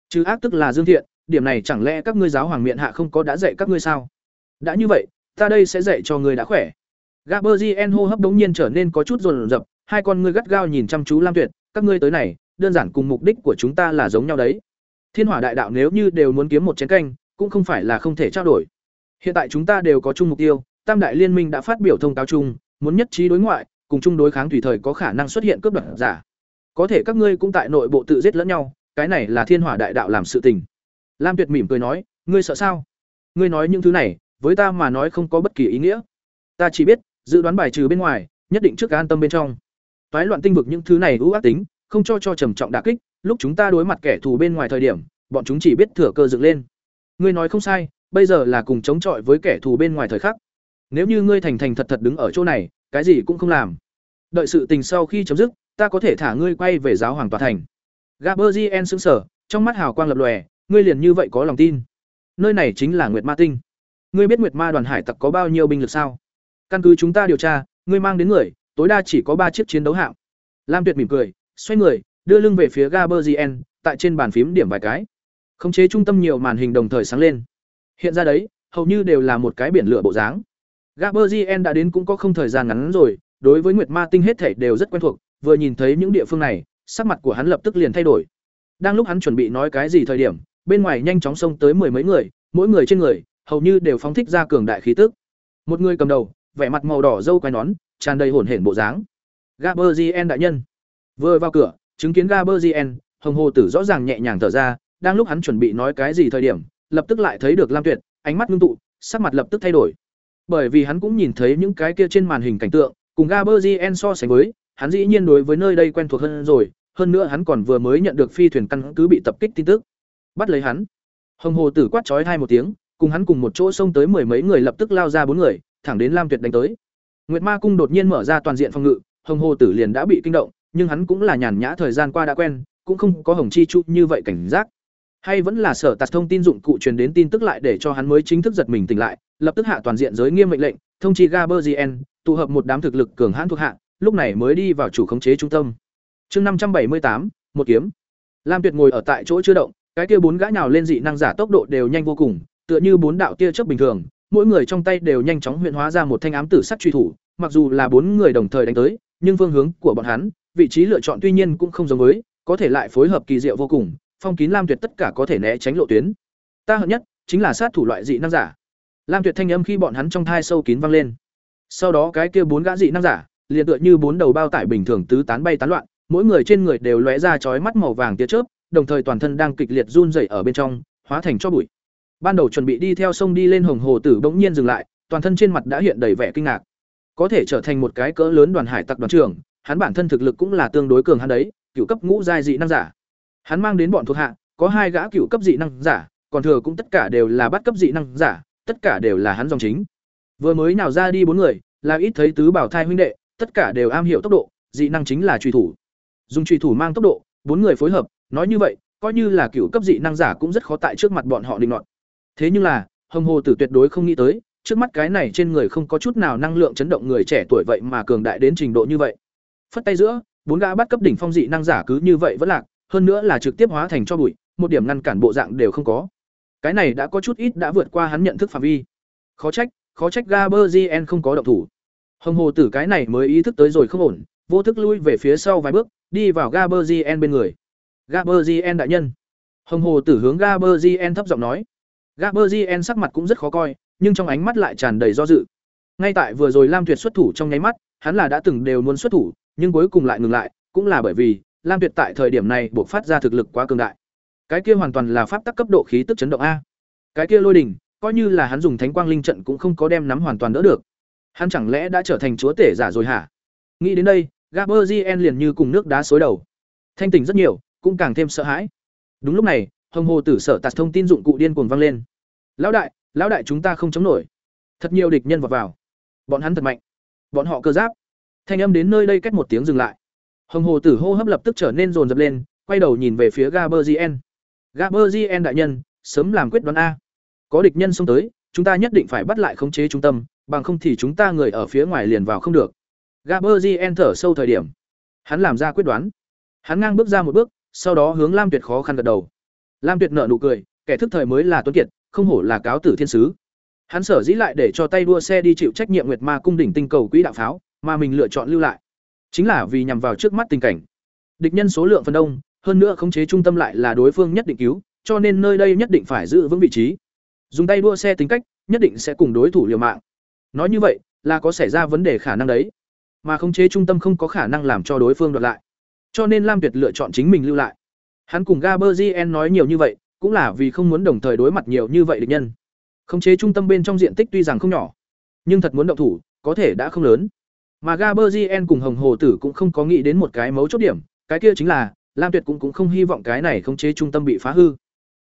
Chứ ác tức là dương thiện điểm này chẳng lẽ các ngươi giáo hoàng miệng hạ không có đã dạy các ngươi sao? Đã như vậy, ta đây sẽ dạy cho ngươi đã khỏe. Gaberzien hô hấp đống nhiên trở nên có chút rồn rập, hai con ngươi gắt gao nhìn chăm chú lam tuyệt, các ngươi tới này, đơn giản cùng mục đích của chúng ta là giống nhau đấy. Thiên hỏa đại đạo nếu như đều muốn kiếm một chén canh, cũng không phải là không thể trao đổi. Hiện tại chúng ta đều có chung mục tiêu, tam đại liên minh đã phát biểu thông cáo chung, muốn nhất trí đối ngoại, cùng chung đối kháng tùy thời có khả năng xuất hiện cướp đoạt giả. Có thể các ngươi cũng tại nội bộ tự giết lẫn nhau, cái này là thiên hỏa đại đạo làm sự tình lam tuyệt mỉm cười nói, ngươi sợ sao? Ngươi nói những thứ này, với ta mà nói không có bất kỳ ý nghĩa. Ta chỉ biết, dự đoán bài trừ bên ngoài, nhất định trước an tâm bên trong. Toái loạn tinh vực những thứ này ưu ác tính, không cho cho trầm trọng đả kích, lúc chúng ta đối mặt kẻ thù bên ngoài thời điểm, bọn chúng chỉ biết thừa cơ dựng lên. Ngươi nói không sai, bây giờ là cùng chống chọi với kẻ thù bên ngoài thời khắc. Nếu như ngươi thành thành thật thật đứng ở chỗ này, cái gì cũng không làm. Đợi sự tình sau khi chấm dứt, ta có thể thả ngươi quay về giáo hoàng tòa thành. Gaberzien sững sờ, trong mắt hào quang lập lòe ngươi liền như vậy có lòng tin. Nơi này chính là nguyệt ma tinh. Ngươi biết nguyệt ma đoàn hải tặc có bao nhiêu binh lực sao? Căn cứ chúng ta điều tra, ngươi mang đến người, tối đa chỉ có ba chiếc chiến đấu hạm. Lam tuyệt mỉm cười, xoay người, đưa lưng về phía gaberzien tại trên bàn phím điểm vài cái. Khống chế trung tâm nhiều màn hình đồng thời sáng lên. Hiện ra đấy, hầu như đều là một cái biển lửa bộ dáng. Gaberzien đã đến cũng có không thời gian ngắn rồi, đối với nguyệt ma tinh hết thể đều rất quen thuộc, vừa nhìn thấy những địa phương này, sắc mặt của hắn lập tức liền thay đổi. Đang lúc hắn chuẩn bị nói cái gì thời điểm bên ngoài nhanh chóng xông tới mười mấy người, mỗi người trên người, hầu như đều phóng thích ra cường đại khí tức. Một người cầm đầu, vẻ mặt màu đỏ dâu quai nón, tràn đầy hổn hển bộ dáng. Gaberzien đại nhân. Vừa vào cửa, chứng kiến gaberzien hồng hồ tử rõ ràng nhẹ nhàng thở ra, đang lúc hắn chuẩn bị nói cái gì thời điểm, lập tức lại thấy được lam tuyệt, ánh mắt ngưng tụ, sắc mặt lập tức thay đổi. Bởi vì hắn cũng nhìn thấy những cái kia trên màn hình cảnh tượng, cùng gaberzien so sánh với, hắn dĩ nhiên đối với nơi đây quen thuộc hơn rồi, hơn nữa hắn còn vừa mới nhận được phi thuyền căn cứ bị tập kích tin tức bắt lấy hắn. Hồng hồ tử quát chói hai một tiếng, cùng hắn cùng một chỗ xông tới mười mấy người lập tức lao ra bốn người, thẳng đến lam tuyệt đánh tới. Nguyệt ma cung đột nhiên mở ra toàn diện phòng ngự, hồng hồ tử liền đã bị kinh động, nhưng hắn cũng là nhàn nhã thời gian qua đã quen, cũng không có hồng chi chu như vậy cảnh giác. Hay vẫn là sở tạt thông tin dụng cụ truyền đến tin tức lại để cho hắn mới chính thức giật mình tỉnh lại, lập tức hạ toàn diện giới nghiêm mệnh lệnh, thông chi gaberzien tụ hợp một đám thực lực cường hãn thuộc hạ, lúc này mới đi vào chủ khống chế trung tâm. Chương năm trăm bảy mươi tám, một kiếm. Lam tuyệt ngồi ở tại chỗ chưa động cái kia bốn gã nhào lên dị năng giả tốc độ đều nhanh vô cùng tựa như bốn đạo tia chớp bình thường mỗi người trong tay đều nhanh chóng huyện hóa ra một thanh ám tử sắc truy thủ, mặc dù là bốn người đồng thời đánh tới, nhưng phương hướng của bọn hắn, vị trí lựa chọn tuy nhiên cũng không giống với, có thể lại phối hợp kỳ diệu vô cùng, phong kín Lam Tuyệt tất cả có thể né tránh lộ tuyến. Ta hận nhất chính là sát thủ loại dị năng giả. Lam Tuyệt thanh âm khi bọn hắn trong thai sâu kín vang lên. Sau đó cái kia bốn gã dị năng giả, liền tựa như bốn đầu bao tải bình thường tứ tán bay tán loạn, mỗi người trên người đều lóe ra chói mắt màu vàng tia chớp, đồng thời toàn thân đang kịch liệt run rẩy ở bên trong, hóa thành cho bụi. Ban đầu chuẩn bị đi theo sông đi lên Hồng Hồ Tử bỗng nhiên dừng lại, toàn thân trên mặt đã hiện đầy vẻ kinh ngạc. Có thể trở thành một cái cỡ lớn đoàn hải tặc đoàn trưởng, hắn bản thân thực lực cũng là tương đối cường hắn đấy, cựu cấp ngũ giai dị năng giả. Hắn mang đến bọn thuộc hạ, có hai gã cựu cấp dị năng giả, còn thừa cũng tất cả đều là bắt cấp dị năng giả, tất cả đều là hắn dòng chính. Vừa mới nào ra đi bốn người, là ít thấy tứ bảo thai huynh đệ, tất cả đều am hiểu tốc độ, dị năng chính là truy thủ. Dùng truy thủ mang tốc độ, bốn người phối hợp, nói như vậy, coi như là cựu cấp dị năng giả cũng rất khó tại trước mặt bọn họ định nọt. Thế nhưng là, Hồng Hồ Tử tuyệt đối không nghĩ tới, trước mắt cái này trên người không có chút nào năng lượng chấn động người trẻ tuổi vậy mà cường đại đến trình độ như vậy. Phất tay giữa, bốn gã bắt cấp đỉnh phong dị năng giả cứ như vậy vẫn lạc, hơn nữa là trực tiếp hóa thành cho bụi, một điểm ngăn cản bộ dạng đều không có. Cái này đã có chút ít đã vượt qua hắn nhận thức phạm vi. Khó trách, khó trách Gaberzien không có động thủ. Hồng Hồ Tử cái này mới ý thức tới rồi không ổn, vô thức lui về phía sau vài bước, đi vào Gaberzien bên người. Gaberzien đại nhân. Hồng Hồ Tử hướng Gaberzien thấp giọng nói. Gaberzien sắc mặt cũng rất khó coi, nhưng trong ánh mắt lại tràn đầy do dự. Ngay tại vừa rồi Lam Tuyệt xuất thủ trong nháy mắt, hắn là đã từng đều muốn xuất thủ, nhưng cuối cùng lại ngừng lại, cũng là bởi vì Lam Tuyệt tại thời điểm này buộc phát ra thực lực quá cường đại. Cái kia hoàn toàn là pháp tắc cấp độ khí tức chấn động a. Cái kia lôi đỉnh, coi như là hắn dùng Thánh Quang Linh trận cũng không có đem nắm hoàn toàn đỡ được. Hắn chẳng lẽ đã trở thành chúa tể giả rồi hả? Nghĩ đến đây, Gaberzien liền như cùng nước đá xối đầu. Thanh tỉnh rất nhiều, cũng càng thêm sợ hãi. Đúng lúc này, Hồng Hồ Tử sở tạt thông tin dụng cụ điên cuồng vang lên. "Lão đại, lão đại chúng ta không chống nổi." Thật nhiều địch nhân vọt vào. Bọn hắn thật mạnh. Bọn họ cơ giáp. Thanh âm đến nơi đây cách một tiếng dừng lại. Hồng Hồ Tử hô hấp lập tức trở nên rồn rập lên, quay đầu nhìn về phía Gaberzien. "Gaberzien đại nhân, sớm làm quyết đoán a. Có địch nhân xông tới, chúng ta nhất định phải bắt lại khống chế trung tâm, bằng không thì chúng ta người ở phía ngoài liền vào không được." Gaberzien thở sâu thời điểm, hắn làm ra quyết đoán. Hắn ngang bước ra một bước, sau đó hướng Lam Tuyệt khó khăn gật đầu. Lam Tuyệt nở nụ cười, kẻ thức thời mới là tuấn kiệt, không hổ là cáo tử thiên sứ. Hắn sở dĩ lại để cho tay đua xe đi chịu trách nhiệm Nguyệt Ma cung đỉnh tinh cầu quỹ đạo pháo, mà mình lựa chọn lưu lại, chính là vì nhằm vào trước mắt tình cảnh. Địch nhân số lượng phần đông, hơn nữa khống chế trung tâm lại là đối phương nhất định cứu, cho nên nơi đây nhất định phải giữ vững vị trí. Dùng tay đua xe tính cách, nhất định sẽ cùng đối thủ liều mạng. Nói như vậy, là có xảy ra vấn đề khả năng đấy, mà khống chế trung tâm không có khả năng làm cho đối phương đoạt lại. Cho nên Lam Tuyệt lựa chọn chính mình lưu lại. Hắn cùng Gaberzien nói nhiều như vậy, cũng là vì không muốn đồng thời đối mặt nhiều như vậy địch nhân. Khống chế trung tâm bên trong diện tích tuy rằng không nhỏ, nhưng thật muốn động thủ, có thể đã không lớn. Mà Gaberzien cùng Hồng Hồ Tử cũng không có nghĩ đến một cái mấu chốt điểm, cái kia chính là Lam Tuyệt cũng cũng không hy vọng cái này khống chế trung tâm bị phá hư.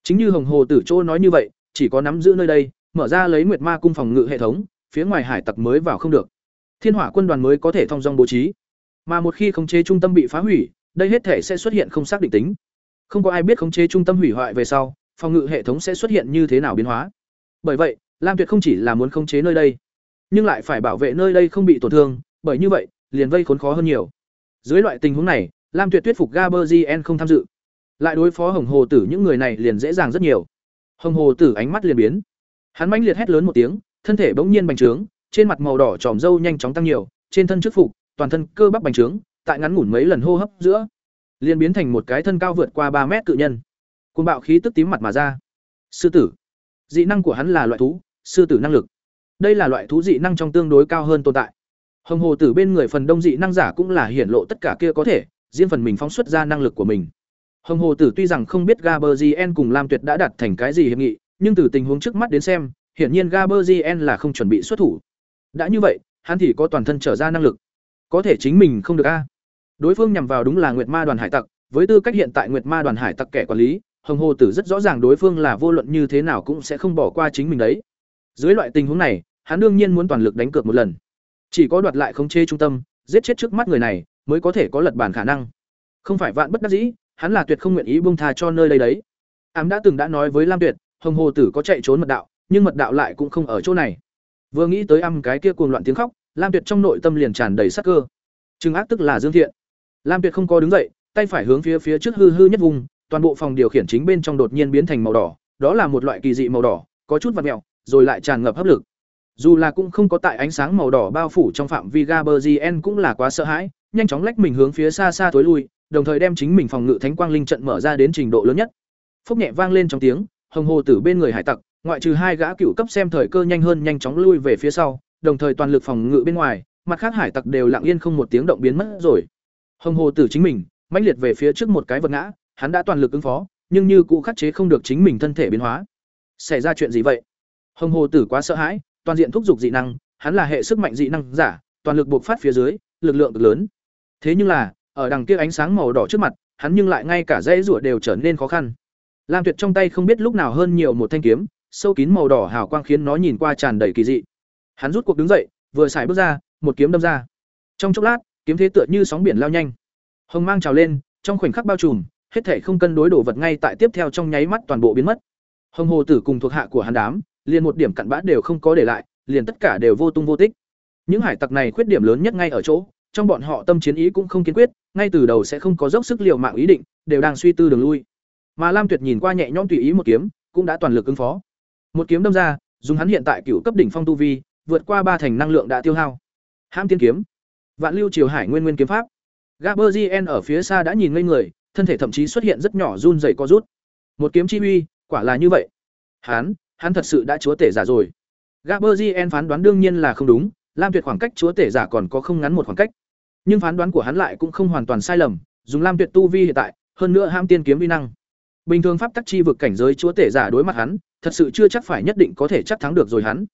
Chính như Hồng Hồ Tử Trô nói như vậy, chỉ có nắm giữ nơi đây, mở ra lấy Nguyệt Ma cung phòng ngự hệ thống, phía ngoài hải tặc mới vào không được. Thiên Hỏa quân đoàn mới có thể thông dong bố trí. Mà một khi khống chế trung tâm bị phá hủy, đây hết thể sẽ xuất hiện không xác định tính. Không có ai biết khống chế trung tâm hủy hoại về sau, phòng ngự hệ thống sẽ xuất hiện như thế nào biến hóa. Bởi vậy, Lam Tuyệt không chỉ là muốn khống chế nơi đây, nhưng lại phải bảo vệ nơi đây không bị tổn thương, bởi như vậy, liền vây khốn khó hơn nhiều. Dưới loại tình huống này, Lam Tuyệt thuyết phục Gaberzien không tham dự. Lại đối phó Hồng Hồ Tử những người này liền dễ dàng rất nhiều. Hồng Hồ Tử ánh mắt liền biến. Hắn mãnh liệt hét lớn một tiếng, thân thể bỗng nhiên bành trướng, trên mặt màu đỏ tròm râu nhanh chóng tăng nhiều, trên thân chức phục, toàn thân cơ bắp bành trướng, tại ngắn ngủn mấy lần hô hấp giữa, liền biến thành một cái thân cao vượt qua ba mét cự nhân. Cuồng bạo khí tức tím mặt mà ra. Sư tử. Dị năng của hắn là loại thú, sư tử năng lực. Đây là loại thú dị năng trong tương đối cao hơn tồn tại. Hồng Hồ Tử bên người phần đông dị năng giả cũng là hiển lộ tất cả kia có thể, riêng phần mình phóng xuất ra năng lực của mình. Hồng Hồ Tử tuy rằng không biết Gaberzien cùng Lam Tuyệt đã đạt thành cái gì hiệp nghị, nhưng từ tình huống trước mắt đến xem, hiển nhiên Gaberzien là không chuẩn bị xuất thủ. Đã như vậy, hắn thì có toàn thân trở ra năng lực. Có thể chính mình không được a. Đối phương nhằm vào đúng là Nguyệt Ma đoàn hải tặc, với tư cách hiện tại Nguyệt Ma đoàn hải tặc kẻ quản lý, Hồng Hồ Tử rất rõ ràng đối phương là vô luận như thế nào cũng sẽ không bỏ qua chính mình đấy. Dưới loại tình huống này, hắn đương nhiên muốn toàn lực đánh cược một lần. Chỉ có đoạt lại khống chế trung tâm, giết chết trước mắt người này, mới có thể có lật bản khả năng. Không phải vạn bất đắc dĩ, hắn là tuyệt không nguyện ý buông tha cho nơi đây đấy. Ám đã từng đã nói với Lam Tuyệt, Hồng Hồ Tử có chạy trốn mật đạo, nhưng mật đạo lại cũng không ở chỗ này. Vừa nghĩ tới âm cái kia cuồng loạn tiếng khóc, Lam Tuyệt trong nội tâm liền tràn đầy sát cơ. Trừng ác tức là Dương Thiện. Lam Tuyệt không có đứng dậy, tay phải hướng phía phía trước hư hư nhất vùng, toàn bộ phòng điều khiển chính bên trong đột nhiên biến thành màu đỏ, đó là một loại kỳ dị màu đỏ, có chút vặn mèo, rồi lại tràn ngập hấp lực. dù là cũng không có tại ánh sáng màu đỏ bao phủ trong phạm vi Gaberzien cũng là quá sợ hãi, nhanh chóng lách mình hướng phía xa xa tối lui, đồng thời đem chính mình phòng ngự thánh quang linh trận mở ra đến trình độ lớn nhất. Phốc nhẹ vang lên trong tiếng, hồng hồ tử bên người hải tặc, ngoại trừ hai gã cựu cấp xem thời cơ nhanh hơn nhanh chóng lui về phía sau, đồng thời toàn lực phòng ngự bên ngoài, mặt khác hải tặc đều lặng yên không một tiếng động biến mất rồi. Hồng hồ tử chính mình, mãnh liệt về phía trước một cái vật ngã, hắn đã toàn lực ứng phó, nhưng như cũ khắc chế không được chính mình thân thể biến hóa. Xảy ra chuyện gì vậy? Hồng hồ tử quá sợ hãi, toàn diện thúc giục dị năng, hắn là hệ sức mạnh dị năng giả, toàn lực buộc phát phía dưới, lực lượng cực lớn. Thế nhưng là, ở đằng kia ánh sáng màu đỏ trước mặt, hắn nhưng lại ngay cả dãy rủa đều trở nên khó khăn. Lam Tuyệt trong tay không biết lúc nào hơn nhiều một thanh kiếm, sâu kín màu đỏ hào quang khiến nó nhìn qua tràn đầy kỳ dị. Hắn rút cuộc đứng dậy, vừa xài bước ra, một kiếm đâm ra. Trong chốc lát, kiếm thế tựa như sóng biển lao nhanh. Hồng mang trào lên, trong khoảnh khắc bao trùm, hết thảy không cân đối đổ vật ngay tại tiếp theo trong nháy mắt toàn bộ biến mất. Hồng Hồ Tử cùng thuộc hạ của hắn đám, liền một điểm cặn bã đều không có để lại, liền tất cả đều vô tung vô tích. Những hải tặc này khuyết điểm lớn nhất ngay ở chỗ, trong bọn họ tâm chiến ý cũng không kiên quyết, ngay từ đầu sẽ không có dốc sức liều mạng ý định, đều đang suy tư đường lui. Mà Lam Tuyệt nhìn qua nhẹ nhõm tùy ý một kiếm, cũng đã toàn lực ứng phó. Một kiếm đâm ra, dùng hắn hiện tại cựu cấp đỉnh phong tu vi, vượt qua ba thành năng lượng đã tiêu hao. Hãm tiên kiếm, Vạn Lưu Triều Hải Nguyên Nguyên kiếm pháp. Gaberzien ở phía xa đã nhìn ngây người, thân thể thậm chí xuất hiện rất nhỏ run rẩy co rút. Một kiếm chi uy, quả là như vậy. Hắn, hắn thật sự đã chúa tể giả rồi. Gaberzien phán đoán đương nhiên là không đúng, Lam Tuyệt khoảng cách chúa tể giả còn có không ngắn một khoảng cách. Nhưng phán đoán của hắn lại cũng không hoàn toàn sai lầm, dùng Lam Tuyệt tu vi hiện tại, hơn nữa ham tiên kiếm vi năng. Bình thường pháp tắc chi vực cảnh giới chúa tể giả đối mặt hắn, thật sự chưa chắc phải nhất định có thể chắc thắng được rồi hắn.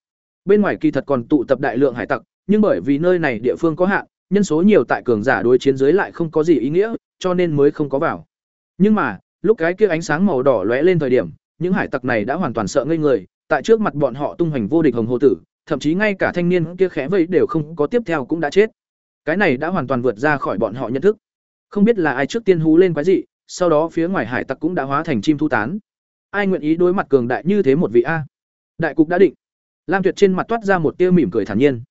Bên ngoài kỳ thật còn tụ tập đại lượng hải tặc, nhưng bởi vì nơi này địa phương có hạn, nhân số nhiều tại cường giả đối chiến dưới lại không có gì ý nghĩa, cho nên mới không có vào. Nhưng mà, lúc cái kia ánh sáng màu đỏ lóe lên thời điểm, những hải tặc này đã hoàn toàn sợ ngây người, tại trước mặt bọn họ tung hoành vô địch hồng hồ tử, thậm chí ngay cả thanh niên kia khẽ vây đều không có tiếp theo cũng đã chết. Cái này đã hoàn toàn vượt ra khỏi bọn họ nhận thức. Không biết là ai trước tiên hú lên quái gì, sau đó phía ngoài hải tặc cũng đã hóa thành chim thu tán. Ai nguyện ý đối mặt cường đại như thế một vị a? Đại cục đã định. Lam Tuyệt trên mặt toát ra một tia mỉm cười thản nhiên.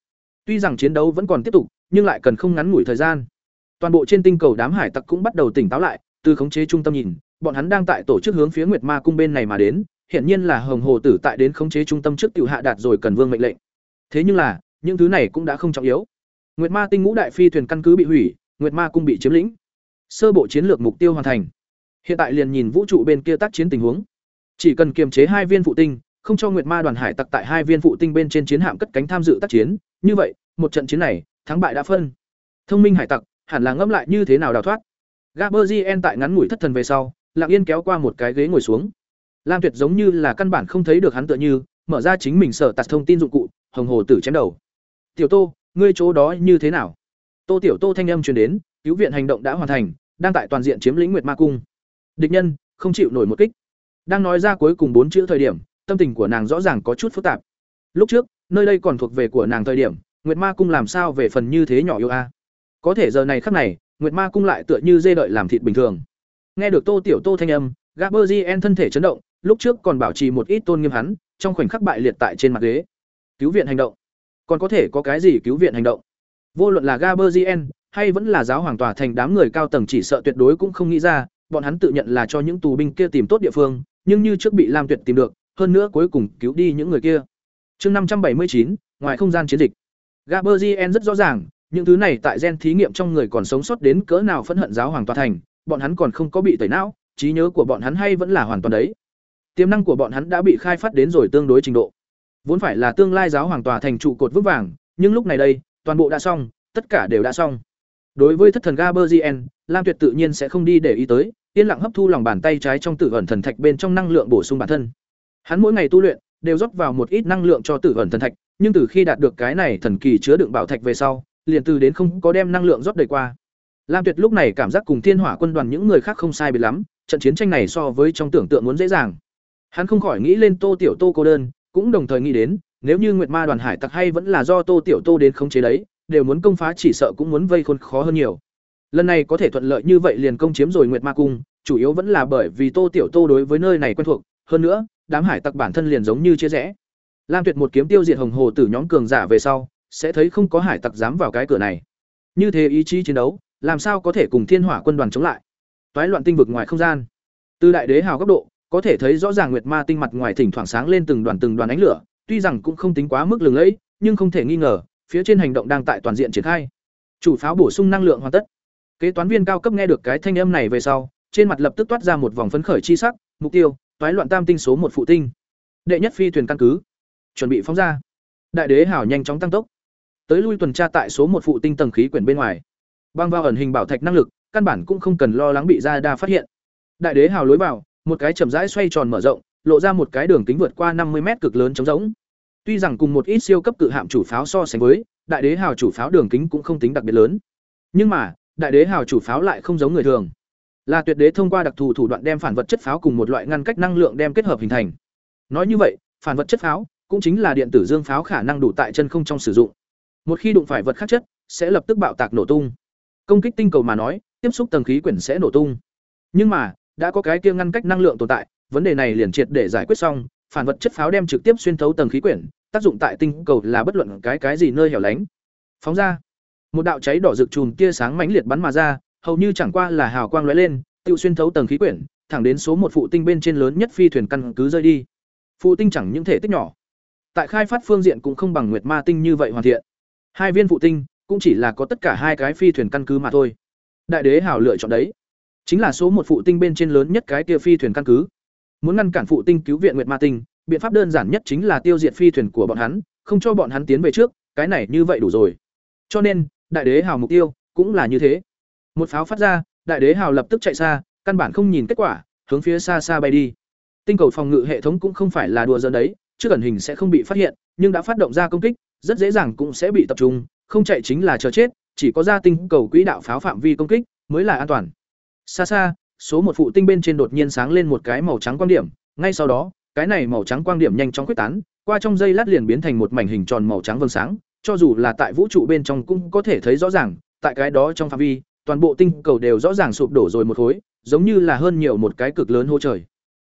Tuy rằng chiến đấu vẫn còn tiếp tục, nhưng lại cần không ngắn ngủi thời gian. Toàn bộ trên tinh cầu đám hải tặc cũng bắt đầu tỉnh táo lại, từ khống chế trung tâm nhìn, bọn hắn đang tại tổ chức hướng phía Nguyệt Ma cung bên này mà đến, hiển nhiên là Hồng Hồ tử tại đến khống chế trung tâm trước tiểu hạ đạt rồi cần vương mệnh lệnh. Thế nhưng là, những thứ này cũng đã không trọng yếu. Nguyệt Ma tinh ngũ đại phi thuyền căn cứ bị hủy, Nguyệt Ma cung bị chiếm lĩnh. Sơ bộ chiến lược mục tiêu hoàn thành. Hiện tại liền nhìn vũ trụ bên kia tác chiến tình huống. Chỉ cần kiềm chế hai viên phụ tinh, không cho Nguyệt Ma đoàn hải tặc tại hai viên phụ tinh bên trên chiến hạm cất cánh tham dự tác chiến, như vậy, một trận chiến này, thắng bại đã phân. Thông minh hải tặc, hẳn là ngẫm lại như thế nào đào thoát. Gaberzien tại ngắn ngủi thất thần về sau, lặng yên kéo qua một cái ghế ngồi xuống. Lam Tuyệt giống như là căn bản không thấy được hắn tựa như, mở ra chính mình sở tạt thông tin dụng cụ, hồng hồ tử chém đầu. "Tiểu Tô, ngươi chỗ đó như thế nào?" Tô Tiểu Tô thanh âm truyền đến, cứu viện hành động đã hoàn thành, đang tại toàn diện chiếm lĩnh Nguyệt Ma cung. Địch nhân không chịu nổi một kích. Đang nói ra cuối cùng bốn chữ thời điểm, tâm tình của nàng rõ ràng có chút phức tạp. Lúc trước, nơi đây còn thuộc về của nàng thời điểm, Nguyệt Ma cung làm sao về phần như thế nhỏ yêu a? À? Có thể giờ này khắc này, Nguyệt Ma cung lại tựa như dê đợi làm thịt bình thường. Nghe được Tô Tiểu Tô thanh âm, gabriel thân thể chấn động, lúc trước còn bảo trì một ít tôn nghiêm hắn, trong khoảnh khắc bại liệt tại trên mặt ghế. Cứu viện hành động. Còn có thể có cái gì cứu viện hành động? Vô luận là gabriel, hay vẫn là giáo hoàng tòa thành đám người cao tầng chỉ sợ tuyệt đối cũng không nghĩ ra, bọn hắn tự nhận là cho những tù binh kia tìm tốt địa phương, nhưng như trước bị Lam Tuyệt tìm được, hơn nữa cuối cùng cứu đi những người kia. Chương năm trăm bảy mươi chín, ngoài không gian chiến dịch. Gaberzien rất rõ ràng, những thứ này tại gen thí nghiệm trong người còn sống sót đến cỡ nào phẫn hận giáo hoàng tòa thành, bọn hắn còn không có bị tẩy não, trí nhớ của bọn hắn hay vẫn là hoàn toàn đấy. Tiềm năng của bọn hắn đã bị khai phát đến rồi tương đối trình độ. Vốn phải là tương lai giáo hoàng tòa thành trụ cột vững vàng, nhưng lúc này đây, toàn bộ đã xong, tất cả đều đã xong. Đối với thất thần Gaberzien, Lam Tuyệt tự nhiên sẽ không đi để ý tới, yên lặng hấp thu lòng bàn tay trái trong tử ẩn thần thạch bên trong năng lượng bổ sung bản thân. Hắn mỗi ngày tu luyện đều rót vào một ít năng lượng cho tử ẩn thần thạch, nhưng từ khi đạt được cái này thần kỳ chứa đựng bảo thạch về sau, liền từ đến không có đem năng lượng rót đầy qua. Lam Tuyệt lúc này cảm giác cùng Thiên Hỏa quân đoàn những người khác không sai biệt lắm, trận chiến tranh này so với trong tưởng tượng muốn dễ dàng. Hắn không khỏi nghĩ lên Tô Tiểu Tô cô đơn, cũng đồng thời nghĩ đến, nếu như Nguyệt Ma đoàn hải tặc hay vẫn là do Tô Tiểu Tô đến khống chế đấy, đều muốn công phá chỉ sợ cũng muốn vây khốn khó hơn nhiều. Lần này có thể thuận lợi như vậy liền công chiếm rồi Nguyệt Ma cung, chủ yếu vẫn là bởi vì Tô Tiểu Tô đối với nơi này quen thuộc, hơn nữa, đám hải tặc bản thân liền giống như chia rẽ. Lam Tuyệt một kiếm tiêu diệt Hồng Hồ tử nhóm cường giả về sau, sẽ thấy không có hải tặc dám vào cái cửa này. Như thế ý chí chiến đấu, làm sao có thể cùng Thiên Hỏa quân đoàn chống lại? Toái loạn tinh vực ngoài không gian. Từ đại đế hào góc độ, có thể thấy rõ ràng Nguyệt Ma tinh mặt ngoài thỉnh thoảng sáng lên từng đoàn từng đoàn ánh lửa, tuy rằng cũng không tính quá mức lừng lẫy, nhưng không thể nghi ngờ, phía trên hành động đang tại toàn diện triển khai. Chủ pháo bổ sung năng lượng hoàn tất. Kế toán viên cao cấp nghe được cái thanh âm này về sau, trên mặt lập tức toát ra một vòng phấn khởi chi sắc, mục tiêu, toái loạn tam tinh số một phụ tinh. Đệ nhất phi thuyền căn cứ, chuẩn bị phóng ra. Đại đế hảo nhanh chóng tăng tốc. Tới lui tuần tra tại số một phụ tinh tầng khí quyển bên ngoài. Băng vào ẩn hình bảo thạch năng lực, căn bản cũng không cần lo lắng bị ra đa phát hiện. Đại đế hào lối vào, một cái chậm rãi xoay tròn mở rộng, lộ ra một cái đường kính vượt qua năm mươi mét cực lớn trống rỗng. Tuy rằng cùng một ít siêu cấp cự hạm chủ pháo so sánh với, đại đế hào chủ pháo đường kính cũng không tính đặc biệt lớn. Nhưng mà, đại đế hào chủ pháo lại không giống người thường. Là tuyệt đế thông qua đặc thù thủ đoạn đem phản vật chất pháo cùng một loại ngăn cách năng lượng đem kết hợp hình thành. Nói như vậy, phản vật chất pháo cũng chính là điện tử dương pháo khả năng đủ tại chân không trong sử dụng. Một khi đụng phải vật khác chất, sẽ lập tức bạo tạc nổ tung. Công kích tinh cầu mà nói, tiếp xúc tầng khí quyển sẽ nổ tung. Nhưng mà, đã có cái kia ngăn cách năng lượng tồn tại, vấn đề này liền triệt để giải quyết xong, phản vật chất pháo đem trực tiếp xuyên thấu tầng khí quyển, tác dụng tại tinh cầu là bất luận cái cái gì nơi hẻo lánh. Phóng ra, một đạo cháy đỏ rực chùm tia sáng mãnh liệt bắn mà ra, hầu như chẳng qua là hào quang lóe lên, tiêu xuyên thấu tầng khí quyển, thẳng đến số một phụ tinh bên trên lớn nhất phi thuyền căn cứ rơi đi. Phụ tinh chẳng những thể tích nhỏ, tại khai phát phương diện cũng không bằng Nguyệt Ma tinh như vậy hoàn thiện. Hai viên phụ tinh cũng chỉ là có tất cả hai cái phi thuyền căn cứ mà thôi. Đại đế hảo lựa chọn đấy, chính là số một phụ tinh bên trên lớn nhất cái kia phi thuyền căn cứ. Muốn ngăn cản phụ tinh cứu viện Nguyệt Ma tinh, biện pháp đơn giản nhất chính là tiêu diệt phi thuyền của bọn hắn, không cho bọn hắn tiến về trước, cái này như vậy đủ rồi. Cho nên, đại đế hào mục tiêu cũng là như thế. Một pháo phát ra, đại đế hào lập tức chạy xa, căn bản không nhìn kết quả, hướng phía xa xa bay đi. Tinh cầu phòng ngự hệ thống cũng không phải là đùa giỡn đấy, trước ẩn hình sẽ không bị phát hiện, nhưng đã phát động ra công kích, rất dễ dàng cũng sẽ bị tập trung, không chạy chính là chờ chết, chỉ có ra tinh cầu quỹ đạo pháo phạm vi công kích mới là an toàn. Xa xa, số một phụ tinh bên trên đột nhiên sáng lên một cái màu trắng quang điểm, ngay sau đó, cái này màu trắng quang điểm nhanh chóng quyết tán, qua trong dây lát liền biến thành một mảnh hình tròn màu trắng vầng sáng, cho dù là tại vũ trụ bên trong cũng có thể thấy rõ ràng, tại cái đó trong phạm vi, toàn bộ tinh cầu đều rõ ràng sụp đổ rồi một khối, giống như là hơn nhiều một cái cực lớn hô trời.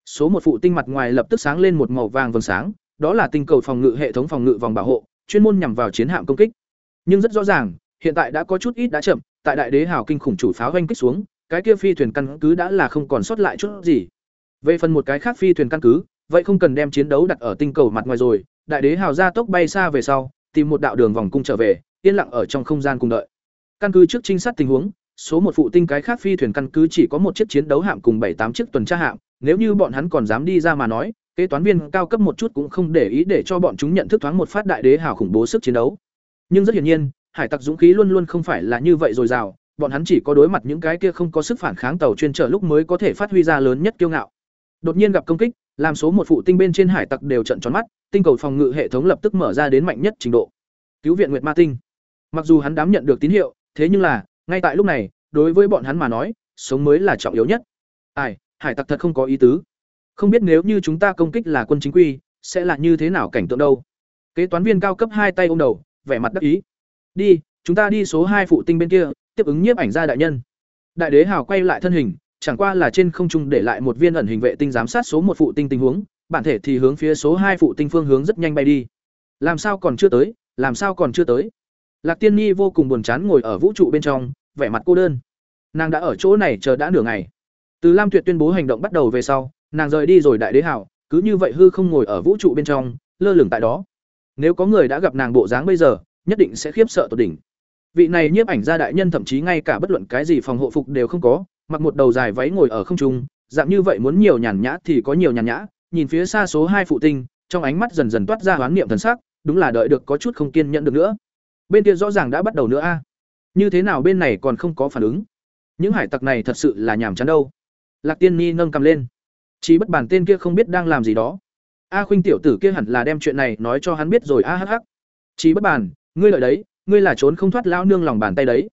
Số một phụ tinh mặt ngoài lập tức sáng lên một màu vàng vầng sáng, đó là tinh cầu phòng ngự hệ thống phòng ngự vòng bảo hộ, chuyên môn nhằm vào chiến hạm công kích. Nhưng rất rõ ràng, hiện tại đã có chút ít đã chậm, tại đại đế hào kinh khủng chủ pháo hoanh kích xuống, cái kia phi thuyền căn cứ đã là không còn sót lại chút gì. Về phần một cái khác phi thuyền căn cứ, vậy không cần đem chiến đấu đặt ở tinh cầu mặt ngoài rồi, đại đế hào ra tốc bay xa về sau, tìm một đạo đường vòng cung trở về, yên lặng ở trong không gian cùng đợi. Căn cứ trước trinh sát tình huống, số một phụ tinh cái khác phi thuyền căn cứ chỉ có một chiếc chiến đấu hạm cùng bảy tám chiếc tuần tra hạm, nếu như bọn hắn còn dám đi ra mà nói, kế toán viên cao cấp một chút cũng không để ý để cho bọn chúng nhận thức thoáng một phát đại đế hào khủng bố sức chiến đấu. Nhưng rất hiển nhiên, hải tặc dũng khí luôn luôn không phải là như vậy rồi rào, bọn hắn chỉ có đối mặt những cái kia không có sức phản kháng tàu chuyên trở lúc mới có thể phát huy ra lớn nhất kiêu ngạo. Đột nhiên gặp công kích, làm số một phụ tinh bên trên hải tặc đều trận tròn mắt, tinh cầu phòng ngự hệ thống lập tức mở ra đến mạnh nhất trình độ. Cứu viện Nguyệt Ma tinh. Mặc dù hắn đám nhận được tín hiệu, thế nhưng là, ngay tại lúc này, đối với bọn hắn mà nói, sống mới là trọng yếu nhất. Ai, hải tặc thật không có ý tứ. Không biết nếu như chúng ta công kích là quân chính quy, sẽ là như thế nào cảnh tượng đâu. Kế toán viên cao cấp hai tay ôm đầu, vẻ mặt đắc ý. Đi, chúng ta đi số hai phụ tinh bên kia, tiếp ứng nhiếp ảnh gia đại nhân. Đại đế hào quay lại thân hình, chẳng qua là trên không trung để lại một viên ẩn hình vệ tinh giám sát số một phụ tinh tình huống, bản thể thì hướng phía số hai phụ tinh phương hướng rất nhanh bay đi. Làm sao còn chưa tới, làm sao còn chưa tới? Lạc Tiên Nhi vô cùng buồn chán ngồi ở vũ trụ bên trong, vẻ mặt cô đơn. Nàng đã ở chỗ này chờ đã nửa ngày. Từ Lam Tuyệt tuyên bố hành động bắt đầu về sau, nàng rời đi rồi đại đế hảo, cứ như vậy hư không ngồi ở vũ trụ bên trong, lơ lửng tại đó. Nếu có người đã gặp nàng bộ dáng bây giờ, nhất định sẽ khiếp sợ tột đỉnh. Vị này nhiếp ảnh gia đại nhân thậm chí ngay cả bất luận cái gì phòng hộ phục đều không có, mặc một đầu dài váy ngồi ở không trung, dạng như vậy muốn nhiều nhàn nhã thì có nhiều nhàn nhã, nhìn phía xa số hai phụ tinh, trong ánh mắt dần dần toát ra hoán niệm thần sắc, đúng là đợi được có chút không kiên nhẫn được nữa. Bên kia rõ ràng đã bắt đầu nữa a. Như thế nào bên này còn không có phản ứng? Những hải tặc này thật sự là nhàm chán đâu. Lạc Tiên Ni nâng cầm lên. Chỉ bất bản tên kia không biết đang làm gì đó. A Khuynh tiểu tử kia hẳn là đem chuyện này nói cho hắn biết rồi a hắc hắc. Chỉ bất bản, ngươi lợi đấy, ngươi là trốn không thoát lão nương lòng bàn tay đấy.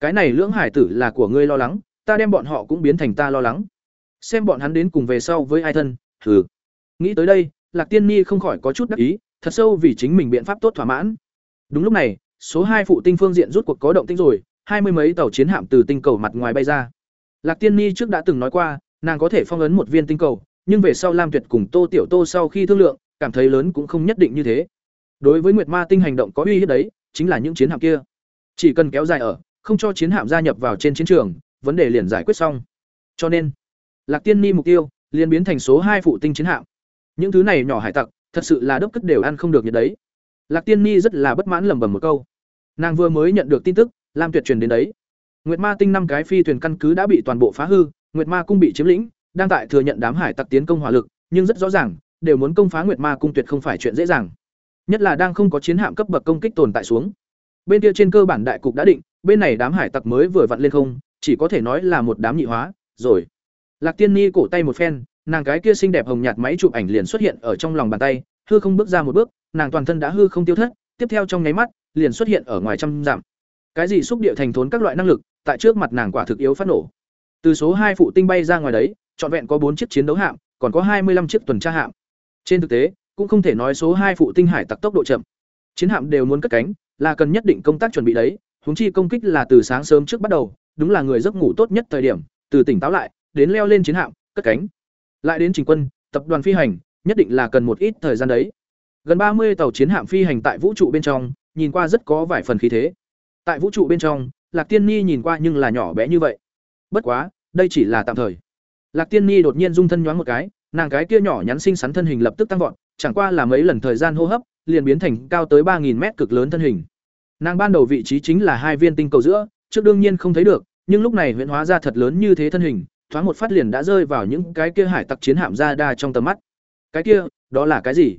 Cái này lưỡng hải tử là của ngươi lo lắng, ta đem bọn họ cũng biến thành ta lo lắng. Xem bọn hắn đến cùng về sau với ai thân, thử Nghĩ tới đây, Lạc Tiên Ni không khỏi có chút đắc ý, thật sâu vì chính mình biện pháp tốt thỏa mãn. Đúng lúc này, số hai phụ tinh phương diện rút cuộc có động tĩnh rồi, hai mươi mấy tàu chiến hạm từ tinh cầu mặt ngoài bay ra. Lạc Tiên Ni trước đã từng nói qua, nàng có thể phong ấn một viên tinh cầu, nhưng về sau Lam Tuyệt cùng Tô Tiểu Tô sau khi thương lượng, cảm thấy lớn cũng không nhất định như thế. Đối với Nguyệt Ma tinh hành động có uy hiếp đấy, chính là những chiến hạm kia. Chỉ cần kéo dài ở, không cho chiến hạm gia nhập vào trên chiến trường, vấn đề liền giải quyết xong. Cho nên, Lạc Tiên Ni mục tiêu liền biến thành số hai phụ tinh chiến hạm. Những thứ này nhỏ hải tặc, thật sự là đốc cất đều ăn không được nhiệt đấy lạc tiên ni rất là bất mãn lẩm bẩm một câu nàng vừa mới nhận được tin tức, lam tuyệt truyền đến đấy. Nguyệt ma tinh năm cái phi thuyền căn cứ đã bị toàn bộ phá hư, nguyệt ma cung bị chiếm lĩnh, đang tại thừa nhận đám hải tặc tiến công hỏa lực, nhưng rất rõ ràng, đều muốn công phá nguyệt ma cung tuyệt không phải chuyện dễ dàng. Nhất là đang không có chiến hạm cấp bậc công kích tồn tại xuống. Bên kia trên cơ bản đại cục đã định, bên này đám hải tặc mới vừa vặn lên không, chỉ có thể nói là một đám nhị hóa, rồi. Lạc tiên ni cổ tay một phen, nàng cái kia xinh đẹp hồng nhạt máy chụp ảnh liền xuất hiện ở trong lòng bàn tay, hư không bước ra một bước, nàng toàn thân đã hư không tiêu thất, tiếp theo trong nháy mắt liền xuất hiện ở ngoài trăm dặm. Cái gì xúc địa thành thốn các loại năng lực, tại trước mặt nàng quả thực yếu phát nổ. Từ số hai phụ tinh bay ra ngoài đấy, trọn vẹn có bốn chiếc chiến đấu hạm, còn có hai mươi 25 chiếc tuần tra hạm. Trên thực tế, cũng không thể nói số hai phụ tinh hải tặc tốc độ chậm. Chiến hạm đều muốn cất cánh, là cần nhất định công tác chuẩn bị đấy, huống chi công kích là từ sáng sớm trước bắt đầu, đúng là người giấc ngủ tốt nhất thời điểm, từ tỉnh táo lại, đến leo lên chiến hạm, cất cánh. Lại đến trình quân, tập đoàn phi hành, nhất định là cần một ít thời gian đấy. Gần ba mươi tàu chiến hạm phi hành tại vũ trụ bên trong nhìn qua rất có vài phần khí thế. Tại vũ trụ bên trong, lạc tiên ni nhìn qua nhưng là nhỏ bé như vậy. Bất quá, đây chỉ là tạm thời. Lạc tiên ni đột nhiên dung thân nhoáng một cái, nàng cái kia nhỏ nhắn xinh xắn thân hình lập tức tăng vọt, chẳng qua là mấy lần thời gian hô hấp, liền biến thành cao tới ba nghìn mét cực lớn thân hình. Nàng ban đầu vị trí chính là hai viên tinh cầu giữa, trước đương nhiên không thấy được, nhưng lúc này huyễn hóa ra thật lớn như thế thân hình, thoáng một phát liền đã rơi vào những cái kia hải tặc chiến hạm ra đa trong tầm mắt. Cái kia, đó là cái gì?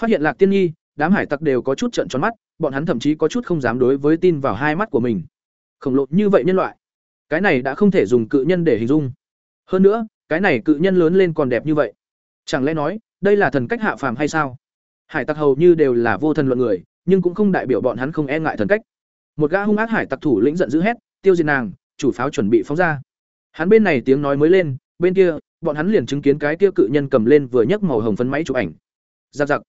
Phát hiện lạc tiên nhi, đám hải tặc đều có chút trợn tròn mắt bọn hắn thậm chí có chút không dám đối với tin vào hai mắt của mình. Khổng lồ như vậy nhân loại. Cái này đã không thể dùng cự nhân để hình dung. Hơn nữa, cái này cự nhân lớn lên còn đẹp như vậy. Chẳng lẽ nói, đây là thần cách hạ phàm hay sao? Hải tặc hầu như đều là vô thần luận người, nhưng cũng không đại biểu bọn hắn không e ngại thần cách. Một gã hung ác hải tặc thủ lĩnh giận dữ hét, tiêu diệt nàng, chủ pháo chuẩn bị phóng ra. Hắn bên này tiếng nói mới lên, bên kia, bọn hắn liền chứng kiến cái kia cự nhân cầm lên vừa nhấc màu hồng phấn máy chụp ảnh. Giặc giặc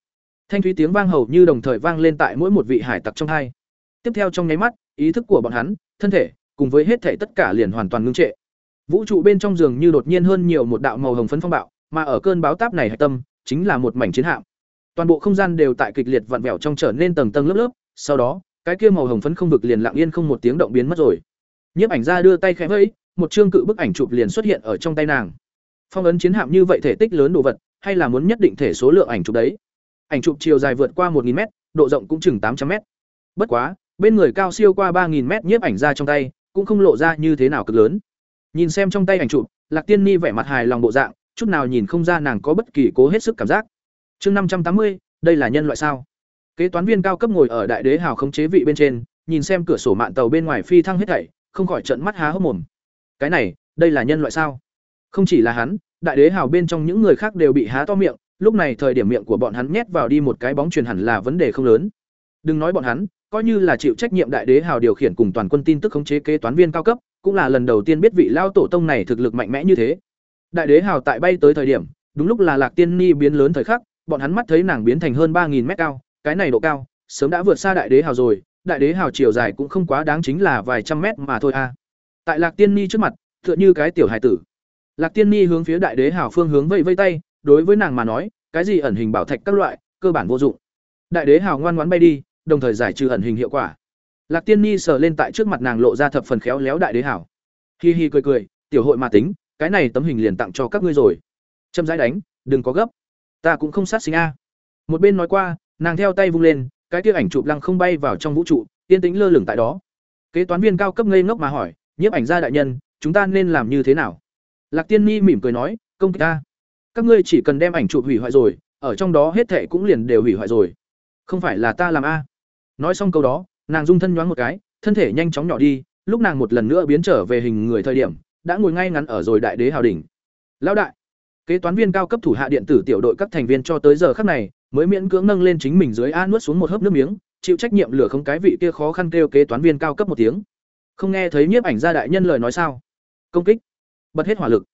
thanh thúy tiếng vang hầu như đồng thời vang lên tại mỗi một vị hải tặc trong hai. Tiếp theo trong nháy mắt, ý thức của bọn hắn, thân thể, cùng với hết thể tất cả liền hoàn toàn ngưng trệ. Vũ trụ bên trong giường như đột nhiên hơn nhiều một đạo màu hồng phấn phong bạo, mà ở cơn báo táp này hạch tâm, chính là một mảnh chiến hạm. Toàn bộ không gian đều tại kịch liệt vặn vẹo trong trở nên tầng tầng lớp lớp, sau đó, cái kia màu hồng phấn không vực liền lặng yên không một tiếng động biến mất rồi. Nhiếp ảnh ra đưa tay khẽ vẫy, một chương cự bức ảnh chụp liền xuất hiện ở trong tay nàng. Phong ấn chiến hạm như vậy thể tích lớn đồ vật, hay là muốn nhất định thể số lượng ảnh chụp đấy? Ảnh chụp chiều dài vượt qua 1000m, độ rộng cũng chừng tám trăm m bất quá bên người cao siêu qua 3000m nhiếp ảnh ra trong tay cũng không lộ ra như thế nào cực lớn. Nhìn xem trong tay ảnh chụp lạc tiên ni vẻ mặt hài lòng bộ dạng chút nào nhìn không ra nàng có bất kỳ cố hết sức cảm giác. Chương năm trăm tám mươi đây là nhân loại sao? Kế toán viên cao cấp ngồi ở đại đế hào khống chế vị bên trên nhìn xem cửa sổ mạn tàu bên ngoài phi thăng hết thảy không khỏi trợn mắt há hốc mồm. Cái này đây là nhân loại sao? Không chỉ là hắn đại đế hào bên trong những người khác đều bị há to miệng lúc này thời điểm miệng của bọn hắn nhét vào đi một cái bóng truyền hẳn là vấn đề không lớn. Đừng nói bọn hắn, coi như là chịu trách nhiệm đại đế hào điều khiển cùng toàn quân tin tức khống chế kế toán viên cao cấp, cũng là lần đầu tiên biết vị lao tổ tông này thực lực mạnh mẽ như thế. Đại đế hào tại bay tới thời điểm, đúng lúc là lạc tiên ni biến lớn thời khắc, bọn hắn mắt thấy nàng biến thành hơn ba nghìn mét cao, cái này độ cao, sớm đã vượt xa đại đế hào rồi, đại đế hào chiều dài cũng không quá đáng chính là vài trăm mét mà thôi a tại lạc tiên ni trước mặt, tựa như cái tiểu hải tử. Lạc tiên ni hướng phía đại đế hào phương hướng vây vây tay đối với nàng mà nói, cái gì ẩn hình bảo thạch các loại, cơ bản vô dụng. Đại đế hào ngoan ngoãn bay đi, đồng thời giải trừ ẩn hình hiệu quả. Lạc tiên ni sờ lên tại trước mặt nàng lộ ra thập phần khéo léo đại đế hào. Hi hi cười cười, tiểu hội mà tính, cái này tấm hình liền tặng cho các ngươi rồi. Châm rãi đánh, đừng có gấp. Ta cũng không sát sinh a. Một bên nói qua, nàng theo tay vung lên, cái kia ảnh chụp lăng không bay vào trong vũ trụ, yên tĩnh lơ lửng tại đó. Kế toán viên cao cấp ngây ngốc mà hỏi, nhiếp ảnh gia đại nhân, chúng ta nên làm như thế nào? Lạc tiên ni mỉm cười nói, công kích ta các ngươi chỉ cần đem ảnh chụp hủy hoại rồi, ở trong đó hết thệ cũng liền đều hủy hoại rồi. Không phải là ta làm a? Nói xong câu đó, nàng dung thân nhoáng một cái, thân thể nhanh chóng nhỏ đi, lúc nàng một lần nữa biến trở về hình người thời điểm, đã ngồi ngay ngắn ở rồi đại đế hào đỉnh. Lão đại, kế toán viên cao cấp thủ hạ điện tử tiểu đội các thành viên cho tới giờ khắc này, mới miễn cưỡng nâng lên chính mình dưới a nuốt xuống một hớp nước miếng, chịu trách nhiệm lửa không cái vị kia khó khăn kêu kế toán viên cao cấp một tiếng. Không nghe thấy nhiếp ảnh gia đại nhân lời nói sao? Công kích. Bật hết hỏa lực.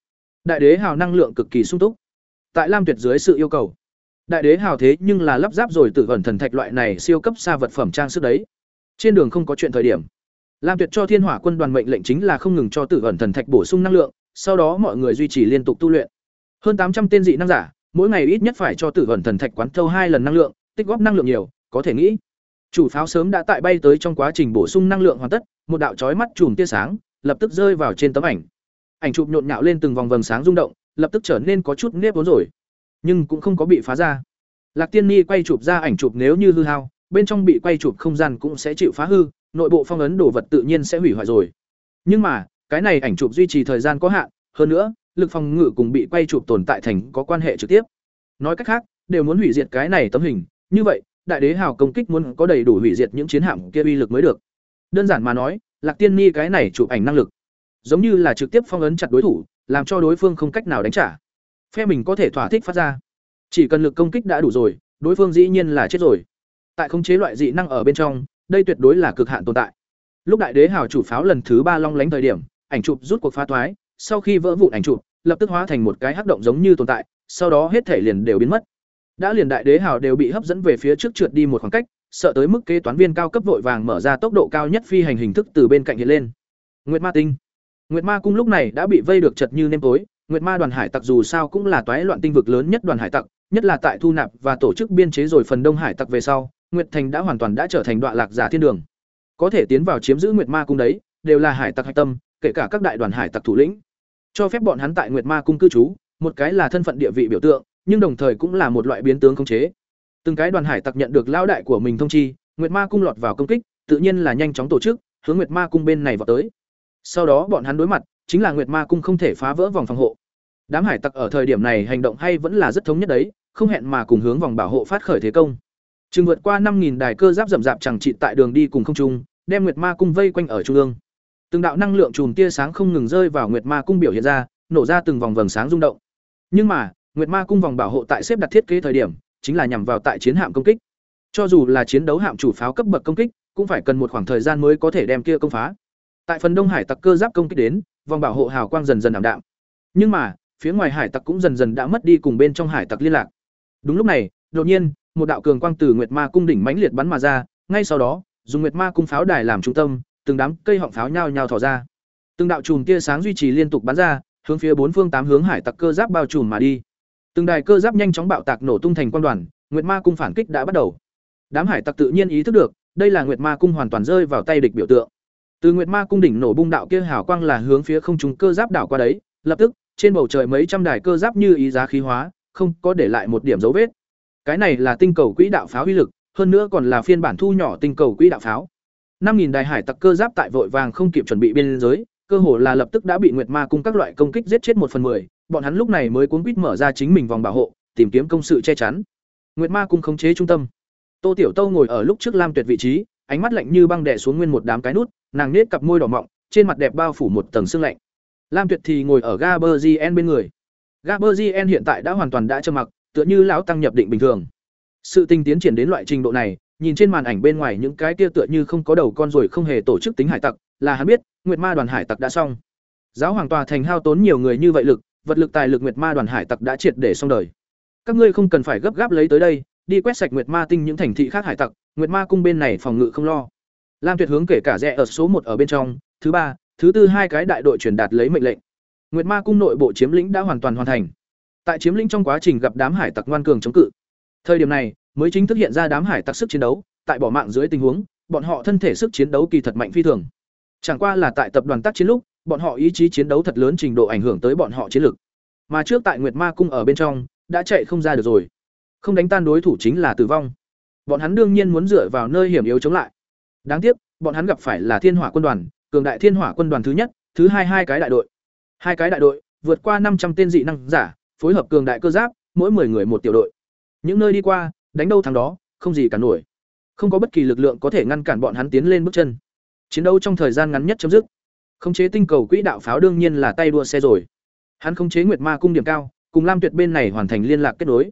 Đại đế hào năng lượng cực kỳ sung túc tại lam tuyệt dưới sự yêu cầu. Đại đế hào thế nhưng là lắp ráp rồi tự vẩn thần thạch loại này siêu cấp xa vật phẩm trang sức đấy. Trên đường không có chuyện thời điểm. Lam tuyệt cho thiên hỏa quân đoàn mệnh lệnh chính là không ngừng cho tự vẩn thần thạch bổ sung năng lượng, sau đó mọi người duy trì liên tục tu luyện. Hơn tám trăm tên dị năng giả, mỗi ngày ít nhất phải cho tử vẩn thần thạch quán thâu hai lần năng lượng, tích góp năng lượng nhiều, có thể nghĩ. Chủ pháo sớm đã tại bay tới trong quá trình bổ sung năng lượng hoàn tất, một đạo chói mắt chùm tia sáng lập tức rơi vào trên tấm ảnh. Ảnh chụp nhộn nhạo lên từng vòng vầng sáng rung động lập tức trở nên có chút nếp vốn rồi nhưng cũng không có bị phá ra Lạc Tiên Ni quay chụp ra ảnh chụp nếu như hư hao, bên trong bị quay chụp không gian cũng sẽ chịu phá hư, nội bộ phong ấn đồ vật tự nhiên sẽ hủy hoại rồi. Nhưng mà, cái này ảnh chụp duy trì thời gian có hạn, hơn nữa, lực phòng ngự cùng bị quay chụp tồn tại thành có quan hệ trực tiếp. Nói cách khác, đều muốn hủy diệt cái này tấm hình, như vậy, đại đế hào công kích muốn có đầy đủ hủy diệt những chiến hạm kia uy lực mới được. Đơn giản mà nói, Lạc Tiên Ni cái này chụp ảnh năng lực, giống như là trực tiếp phong ấn chặt đối thủ, làm cho đối phương không cách nào đánh trả. Phe mình có thể thỏa thích phát ra. Chỉ cần lực công kích đã đủ rồi, đối phương dĩ nhiên là chết rồi. Tại khống chế loại dị năng ở bên trong, đây tuyệt đối là cực hạn tồn tại. Lúc đại đế hào chủ pháo lần thứ ba long lánh thời điểm, ảnh chụp rút cuộc phá thoái, sau khi vỡ vụn ảnh chụp, lập tức hóa thành một cái hắc động giống như tồn tại, sau đó hết thể liền đều biến mất. Đã liền đại đế hào đều bị hấp dẫn về phía trước trượt đi một khoảng cách, sợ tới mức kế toán viên cao cấp vội vàng mở ra tốc độ cao nhất phi hành hình thức từ bên cạnh hiện lên. Nguyệt Ma Tinh. Nguyệt Ma cung lúc này đã bị vây được chật như nêm tối, Nguyệt Ma đoàn hải tặc dù sao cũng là toái loạn tinh vực lớn nhất đoàn hải tặc, nhất là tại thu nạp và tổ chức biên chế rồi phần đông hải tặc về sau, Nguyệt Thành đã hoàn toàn đã trở thành đoạn lạc giả thiên đường. Có thể tiến vào chiếm giữ Nguyệt Ma cung đấy, đều là hải tặc hạch tâm, kể cả các đại đoàn hải tặc thủ lĩnh. Cho phép bọn hắn tại Nguyệt Ma cung cư trú, một cái là thân phận địa vị biểu tượng, nhưng đồng thời cũng là một loại biến tướng khống chế. Từng cái đoàn hải tặc nhận được lao đại của mình thông chi, Nguyệt Ma cung lọt vào công kích, tự nhiên là nhanh chóng tổ chức, hướng Nguyệt Ma cung bên này vào tới. Sau đó bọn hắn đối mặt, chính là Nguyệt Ma cung không thể phá vỡ vòng phòng hộ. Đám hải tặc ở thời điểm này hành động hay vẫn là rất thống nhất đấy, không hẹn mà cùng hướng vòng bảo hộ phát khởi thế công. Trừng vượt qua 5000 đài cơ giáp rậm rạp chẳng trị tại đường đi cùng không trung, đem Nguyệt Ma cung vây quanh ở trung ương. Từng đạo năng lượng chùm tia sáng không ngừng rơi vào Nguyệt Ma cung biểu hiện ra, nổ ra từng vòng vầng sáng rung động. Nhưng mà, Nguyệt Ma cung vòng bảo hộ tại xếp đặt thiết kế thời điểm, chính là nhằm vào tại chiến hạm công kích. Cho dù là chiến đấu hạm chủ pháo cấp bậc công kích, cũng phải cần một khoảng thời gian mới có thể đem kia công phá. Tại phần Đông Hải tặc cơ giáp công kích đến, vòng bảo hộ hào quang dần dần ảm đạm. Nhưng mà, phía ngoài hải tặc cũng dần dần đã mất đi cùng bên trong hải tặc liên lạc. Đúng lúc này, đột nhiên, một đạo cường quang từ Nguyệt Ma cung đỉnh mãnh liệt bắn mà ra, ngay sau đó, dùng Nguyệt Ma cung pháo đài làm trung tâm, từng đám cây họng pháo nhao nhao thò ra. Từng đạo chùm tia sáng duy trì liên tục bắn ra, hướng phía bốn phương tám hướng hải tặc cơ giáp bao trùm mà đi. Từng đài cơ giáp nhanh chóng bạo tạc nổ tung thành quan đoàn, Nguyệt Ma cung phản kích đã bắt đầu. Đám hải tặc tự nhiên ý thức được, đây là Nguyệt Ma cung hoàn toàn rơi vào tay địch biểu tượng. Từ Nguyệt Ma cung đỉnh nổ bung đạo kia hào quang là hướng phía không trung cơ giáp đảo qua đấy, lập tức, trên bầu trời mấy trăm đài cơ giáp như ý giá khí hóa, không có để lại một điểm dấu vết. Cái này là tinh cầu quỹ đạo pháo uy lực, hơn nữa còn là phiên bản thu nhỏ tinh cầu quỹ đạo pháo. 5000 đài hải tặc cơ giáp tại vội vàng không kịp chuẩn bị biên giới, cơ hồ là lập tức đã bị Nguyệt Ma cung các loại công kích giết chết một phần mười, bọn hắn lúc này mới cuống quýt mở ra chính mình vòng bảo hộ, tìm kiếm công sự che chắn. Nguyệt Ma cung khống chế trung tâm. Tô Tiểu Tâu ngồi ở lúc trước Lam Tuyệt vị trí, ánh mắt lạnh như băng đè xuống nguyên một đám cái nút, nàng nết cặp môi đỏ mọng, trên mặt đẹp bao phủ một tầng sương lạnh. Lam Tuyệt thì ngồi ở Gaberzien bên người. Gaberzien hiện tại đã hoàn toàn đã trầm mặc, tựa như lão tăng nhập định bình thường. Sự tinh tiến triển đến loại trình độ này, nhìn trên màn ảnh bên ngoài những cái kia tựa như không có đầu con rồi không hề tổ chức tính hải tặc, là hắn biết, Nguyệt Ma đoàn hải tặc đã xong. Giáo hoàng tòa thành hao tốn nhiều người như vậy lực, vật lực tài lực Nguyệt Ma đoàn hải tặc đã triệt để xong đời. Các ngươi không cần phải gấp gáp lấy tới đây, đi quét sạch Nguyệt Ma tinh những thành thị khác hải tặc, Nguyệt Ma cung bên này phòng ngự không lo. Lam Tuyệt hướng kể cả rẻ ở số một ở bên trong, thứ ba, thứ tư hai cái đại đội truyền đạt lấy mệnh lệnh. Nguyệt Ma cung nội bộ chiếm lĩnh đã hoàn toàn hoàn thành. Tại chiếm lĩnh trong quá trình gặp đám hải tặc ngoan cường chống cự. Thời điểm này, mới chính thức hiện ra đám hải tặc sức chiến đấu, tại bỏ mạng dưới tình huống, bọn họ thân thể sức chiến đấu kỳ thật mạnh phi thường. Chẳng qua là tại tập đoàn tác chiến lúc, bọn họ ý chí chiến đấu thật lớn trình độ ảnh hưởng tới bọn họ chiến lực. Mà trước tại Nguyệt Ma cung ở bên trong, đã chạy không ra được rồi. Không đánh tan đối thủ chính là tử vong. Bọn hắn đương nhiên muốn dựa vào nơi hiểm yếu chống lại. Đáng tiếc, bọn hắn gặp phải là Thiên Hỏa quân đoàn, cường đại Thiên Hỏa quân đoàn thứ nhất, thứ hai hai cái đại đội. Hai cái đại đội, vượt qua năm trăm tên dị năng giả, phối hợp cường đại cơ giáp, mỗi 10 người một tiểu đội. Những nơi đi qua, đánh đâu thắng đó, không gì cả nổi. Không có bất kỳ lực lượng có thể ngăn cản bọn hắn tiến lên bước chân. Chiến đấu trong thời gian ngắn nhất chấm dứt. Khống chế tinh cầu quỹ đạo pháo đương nhiên là tay đua xe rồi. Hắn khống chế Nguyệt Ma cung điểm cao, cùng Lam Tuyệt bên này hoàn thành liên lạc kết nối.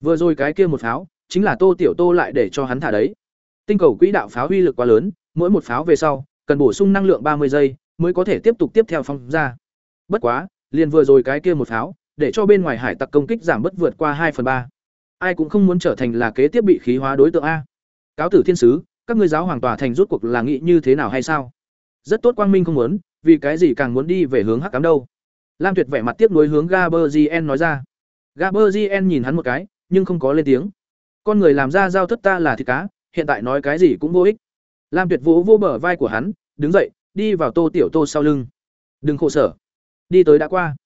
Vừa rồi cái kia một pháo, chính là Tô Tiểu Tô lại để cho hắn thả đấy. Tinh cầu quỹ đạo pháo uy lực quá lớn, mỗi một pháo về sau, cần bổ sung năng lượng ba mươi giây mới có thể tiếp tục tiếp theo phong ra. Bất quá, liền vừa rồi cái kia một pháo, để cho bên ngoài hải tặc công kích giảm bất vượt qua hai phần ba. Ai cũng không muốn trở thành là kế tiếp bị khí hóa đối tượng a. Cáo tử thiên sứ, các ngươi giáo hoàng tòa thành rút cuộc là nghĩ như thế nào hay sao? Rất tốt quang minh không muốn, vì cái gì càng muốn đi về hướng hắc ám đâu? Lam Tuyệt vẻ mặt tiếc nuối hướng Gaberzien nói ra. Gaberzien nhìn hắn một cái, nhưng không có lên tiếng. Con người làm ra giao thất ta là thịt cá, hiện tại nói cái gì cũng vô ích. Lam Tuyệt vỗ vô bờ vai của hắn, đứng dậy, đi vào Tô Tiểu Tô sau lưng. Đừng khổ sở, đi tới đã qua.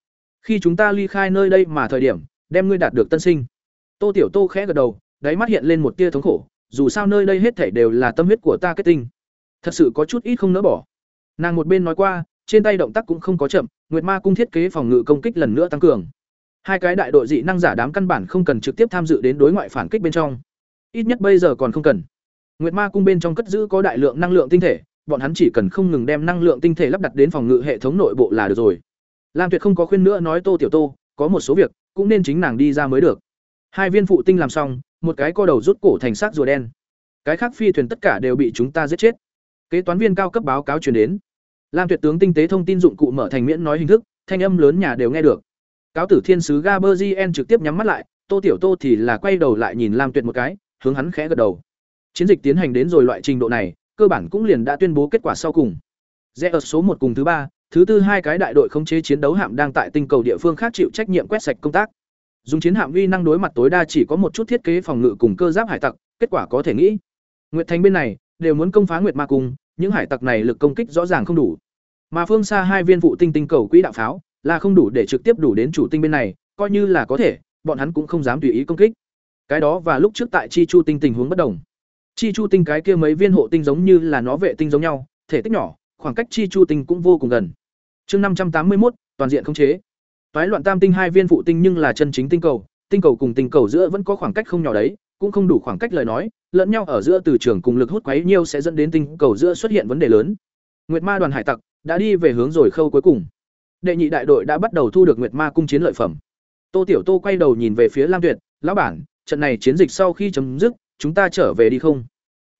Khi chúng ta ly khai nơi đây mà thời điểm, đem ngươi đạt được tân sinh. Tô Tiểu Tô khẽ gật đầu, đáy mắt hiện lên một tia thống khổ, dù sao nơi đây hết thảy đều là tâm huyết của ta kết tinh. Thật sự có chút ít không nỡ bỏ. Nàng một bên nói qua, trên tay động tác cũng không có chậm, Nguyệt Ma cung thiết kế phòng ngự công kích lần nữa tăng cường. Hai cái đại đội dị năng giả đám căn bản không cần trực tiếp tham dự đến đối ngoại phản kích bên trong. Ít nhất bây giờ còn không cần. Nguyệt Ma cung bên trong cất giữ có đại lượng năng lượng tinh thể, bọn hắn chỉ cần không ngừng đem năng lượng tinh thể lắp đặt đến phòng ngự hệ thống nội bộ là được rồi. Lam Tuyệt không có khuyên nữa nói Tô Tiểu Tô, có một số việc cũng nên chính nàng đi ra mới được. Hai viên phụ tinh làm xong, một cái co đầu rút cổ thành xác rùa đen. Cái khác phi thuyền tất cả đều bị chúng ta giết chết. Kế toán viên cao cấp báo cáo truyền đến. Lam Tuyệt tướng tinh tế thông tin dụng cụ mở thành miễn nói hình thức, thanh âm lớn nhà đều nghe được. Cáo tử thiên sứ Gaberzien trực tiếp nhắm mắt lại, Tô Tiểu Tô thì là quay đầu lại nhìn Lam Tuyệt một cái, hướng hắn khẽ gật đầu. Chiến dịch tiến hành đến rồi loại trình độ này, cơ bản cũng liền đã tuyên bố kết quả sau cùng. Rẽ ở số một cùng thứ ba, thứ tư hai cái đại đội khống chế chiến đấu hạm đang tại tinh cầu địa phương khác chịu trách nhiệm quét sạch công tác. Dùng chiến hạm uy năng đối mặt tối đa chỉ có một chút thiết kế phòng ngự cùng cơ giáp hải tặc, kết quả có thể nghĩ. Nguyệt Thành bên này đều muốn công phá Nguyệt Ma cung, những hải tặc này lực công kích rõ ràng không đủ. Mà phương xa hai viên phụ tinh tinh cầu quỹ đạo pháo là không đủ để trực tiếp đủ đến chủ tinh bên này, coi như là có thể, bọn hắn cũng không dám tùy ý công kích. Cái đó và lúc trước tại Chi Chu tinh tình huống bất đồng. Chi Chu tinh cái kia mấy viên hộ tinh giống như là nó vệ tinh giống nhau, thể tích nhỏ, khoảng cách Chi Chu tinh cũng vô cùng gần. Chương năm trăm tám mươi một toàn diện khống chế. Toái loạn tam tinh hai viên phụ tinh nhưng là chân chính tinh cầu, tinh cầu cùng tinh cầu giữa vẫn có khoảng cách không nhỏ đấy, cũng không đủ khoảng cách lời nói, lẫn nhau ở giữa từ trường cùng lực hút quấy nhiêu sẽ dẫn đến tinh cầu giữa xuất hiện vấn đề lớn. Nguyệt Ma đoàn hải tặc đã đi về hướng rồi khâu cuối cùng. Đệ nhị đại đội đã bắt đầu thu được Nguyệt Ma cung chiến lợi phẩm. Tô Tiểu Tô quay đầu nhìn về phía Lam Tuyệt, "Lão bản, trận này chiến dịch sau khi chấm dứt, chúng ta trở về đi không?"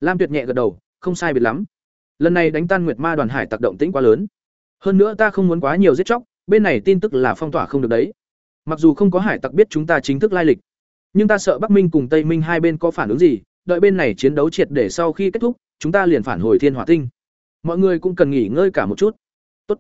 Lam Tuyệt nhẹ gật đầu, "Không sai biệt lắm. Lần này đánh tan Nguyệt Ma đoàn hải tặc động tĩnh quá lớn. Hơn nữa ta không muốn quá nhiều giết chóc, bên này tin tức là phong tỏa không được đấy. Mặc dù không có hải tặc biết chúng ta chính thức lai lịch, nhưng ta sợ Bắc Minh cùng Tây Minh hai bên có phản ứng gì, đợi bên này chiến đấu triệt để sau khi kết thúc, chúng ta liền phản hồi Thiên Hỏa Tinh. Mọi người cũng cần nghỉ ngơi cả một chút. Tốt.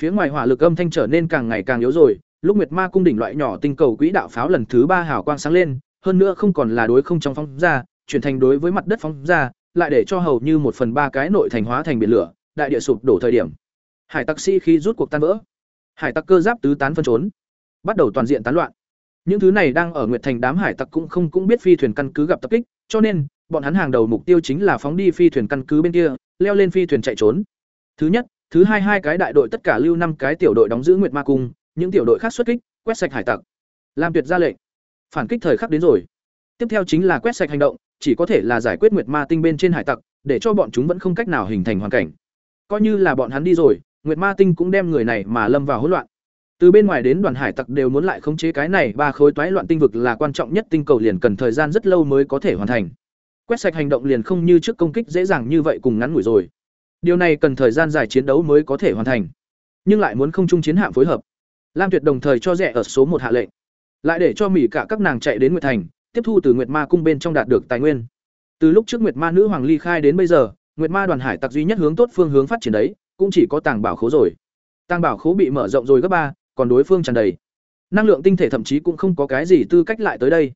Phía ngoài hỏa lực âm thanh trở nên càng ngày càng yếu rồi, lúc Nguyệt Ma cung đỉnh loại nhỏ tinh cầu quỹ đạo pháo lần thứ ba hào quang sáng lên, hơn nữa không còn là đối không trong phong ra, chuyển thành đối với mặt đất phóng ra, lại để cho hầu như một phần ba cái nội thành hóa thành biển lửa, đại địa sụp đổ thời điểm. Hải tặc sĩ khi rút cuộc tan vỡ. Hải tặc cơ giáp tứ tán phân trốn, bắt đầu toàn diện tán loạn. Những thứ này đang ở Nguyệt Thành đám hải tặc cũng không cũng biết phi thuyền căn cứ gặp tập kích, cho nên bọn hắn hàng đầu mục tiêu chính là phóng đi phi thuyền căn cứ bên kia, leo lên phi thuyền chạy trốn. Thứ nhất, thứ hai hai cái đại đội tất cả lưu năm cái tiểu đội đóng giữ Nguyệt Ma cung, những tiểu đội khác xuất kích, quét sạch hải tặc. Lam Tuyệt ra lệnh. Phản kích thời khắc đến rồi. Tiếp theo chính là quét sạch hành động, chỉ có thể là giải quyết Nguyệt Ma tinh bên trên hải tặc, để cho bọn chúng vẫn không cách nào hình thành hoàn cảnh. Coi như là bọn hắn đi rồi, Nguyệt Ma tinh cũng đem người này mà lâm vào hỗn loạn. Từ bên ngoài đến đoàn hải tặc đều muốn lại khống chế cái này ba khối toái loạn tinh vực là quan trọng nhất tinh cầu liền cần thời gian rất lâu mới có thể hoàn thành. Quét sạch hành động liền không như trước công kích dễ dàng như vậy cùng ngắn ngủi rồi. Điều này cần thời gian dài chiến đấu mới có thể hoàn thành. Nhưng lại muốn không chung chiến hạm phối hợp. Lam Tuyệt đồng thời cho rẻ ở số một hạ lệnh, lại để cho mỹ cả các nàng chạy đến Nguyệt Thành, tiếp thu từ Nguyệt Ma cung bên trong đạt được tài nguyên. Từ lúc trước Nguyệt Ma nữ hoàng ly khai đến bây giờ, Nguyệt Ma đoàn hải tặc duy nhất hướng tốt phương hướng phát triển đấy, cũng chỉ có tàng bảo khố rồi. Tàng bảo khố bị mở rộng rồi gấp ba, còn đối phương tràn đầy. Năng lượng tinh thể thậm chí cũng không có cái gì tư cách lại tới đây.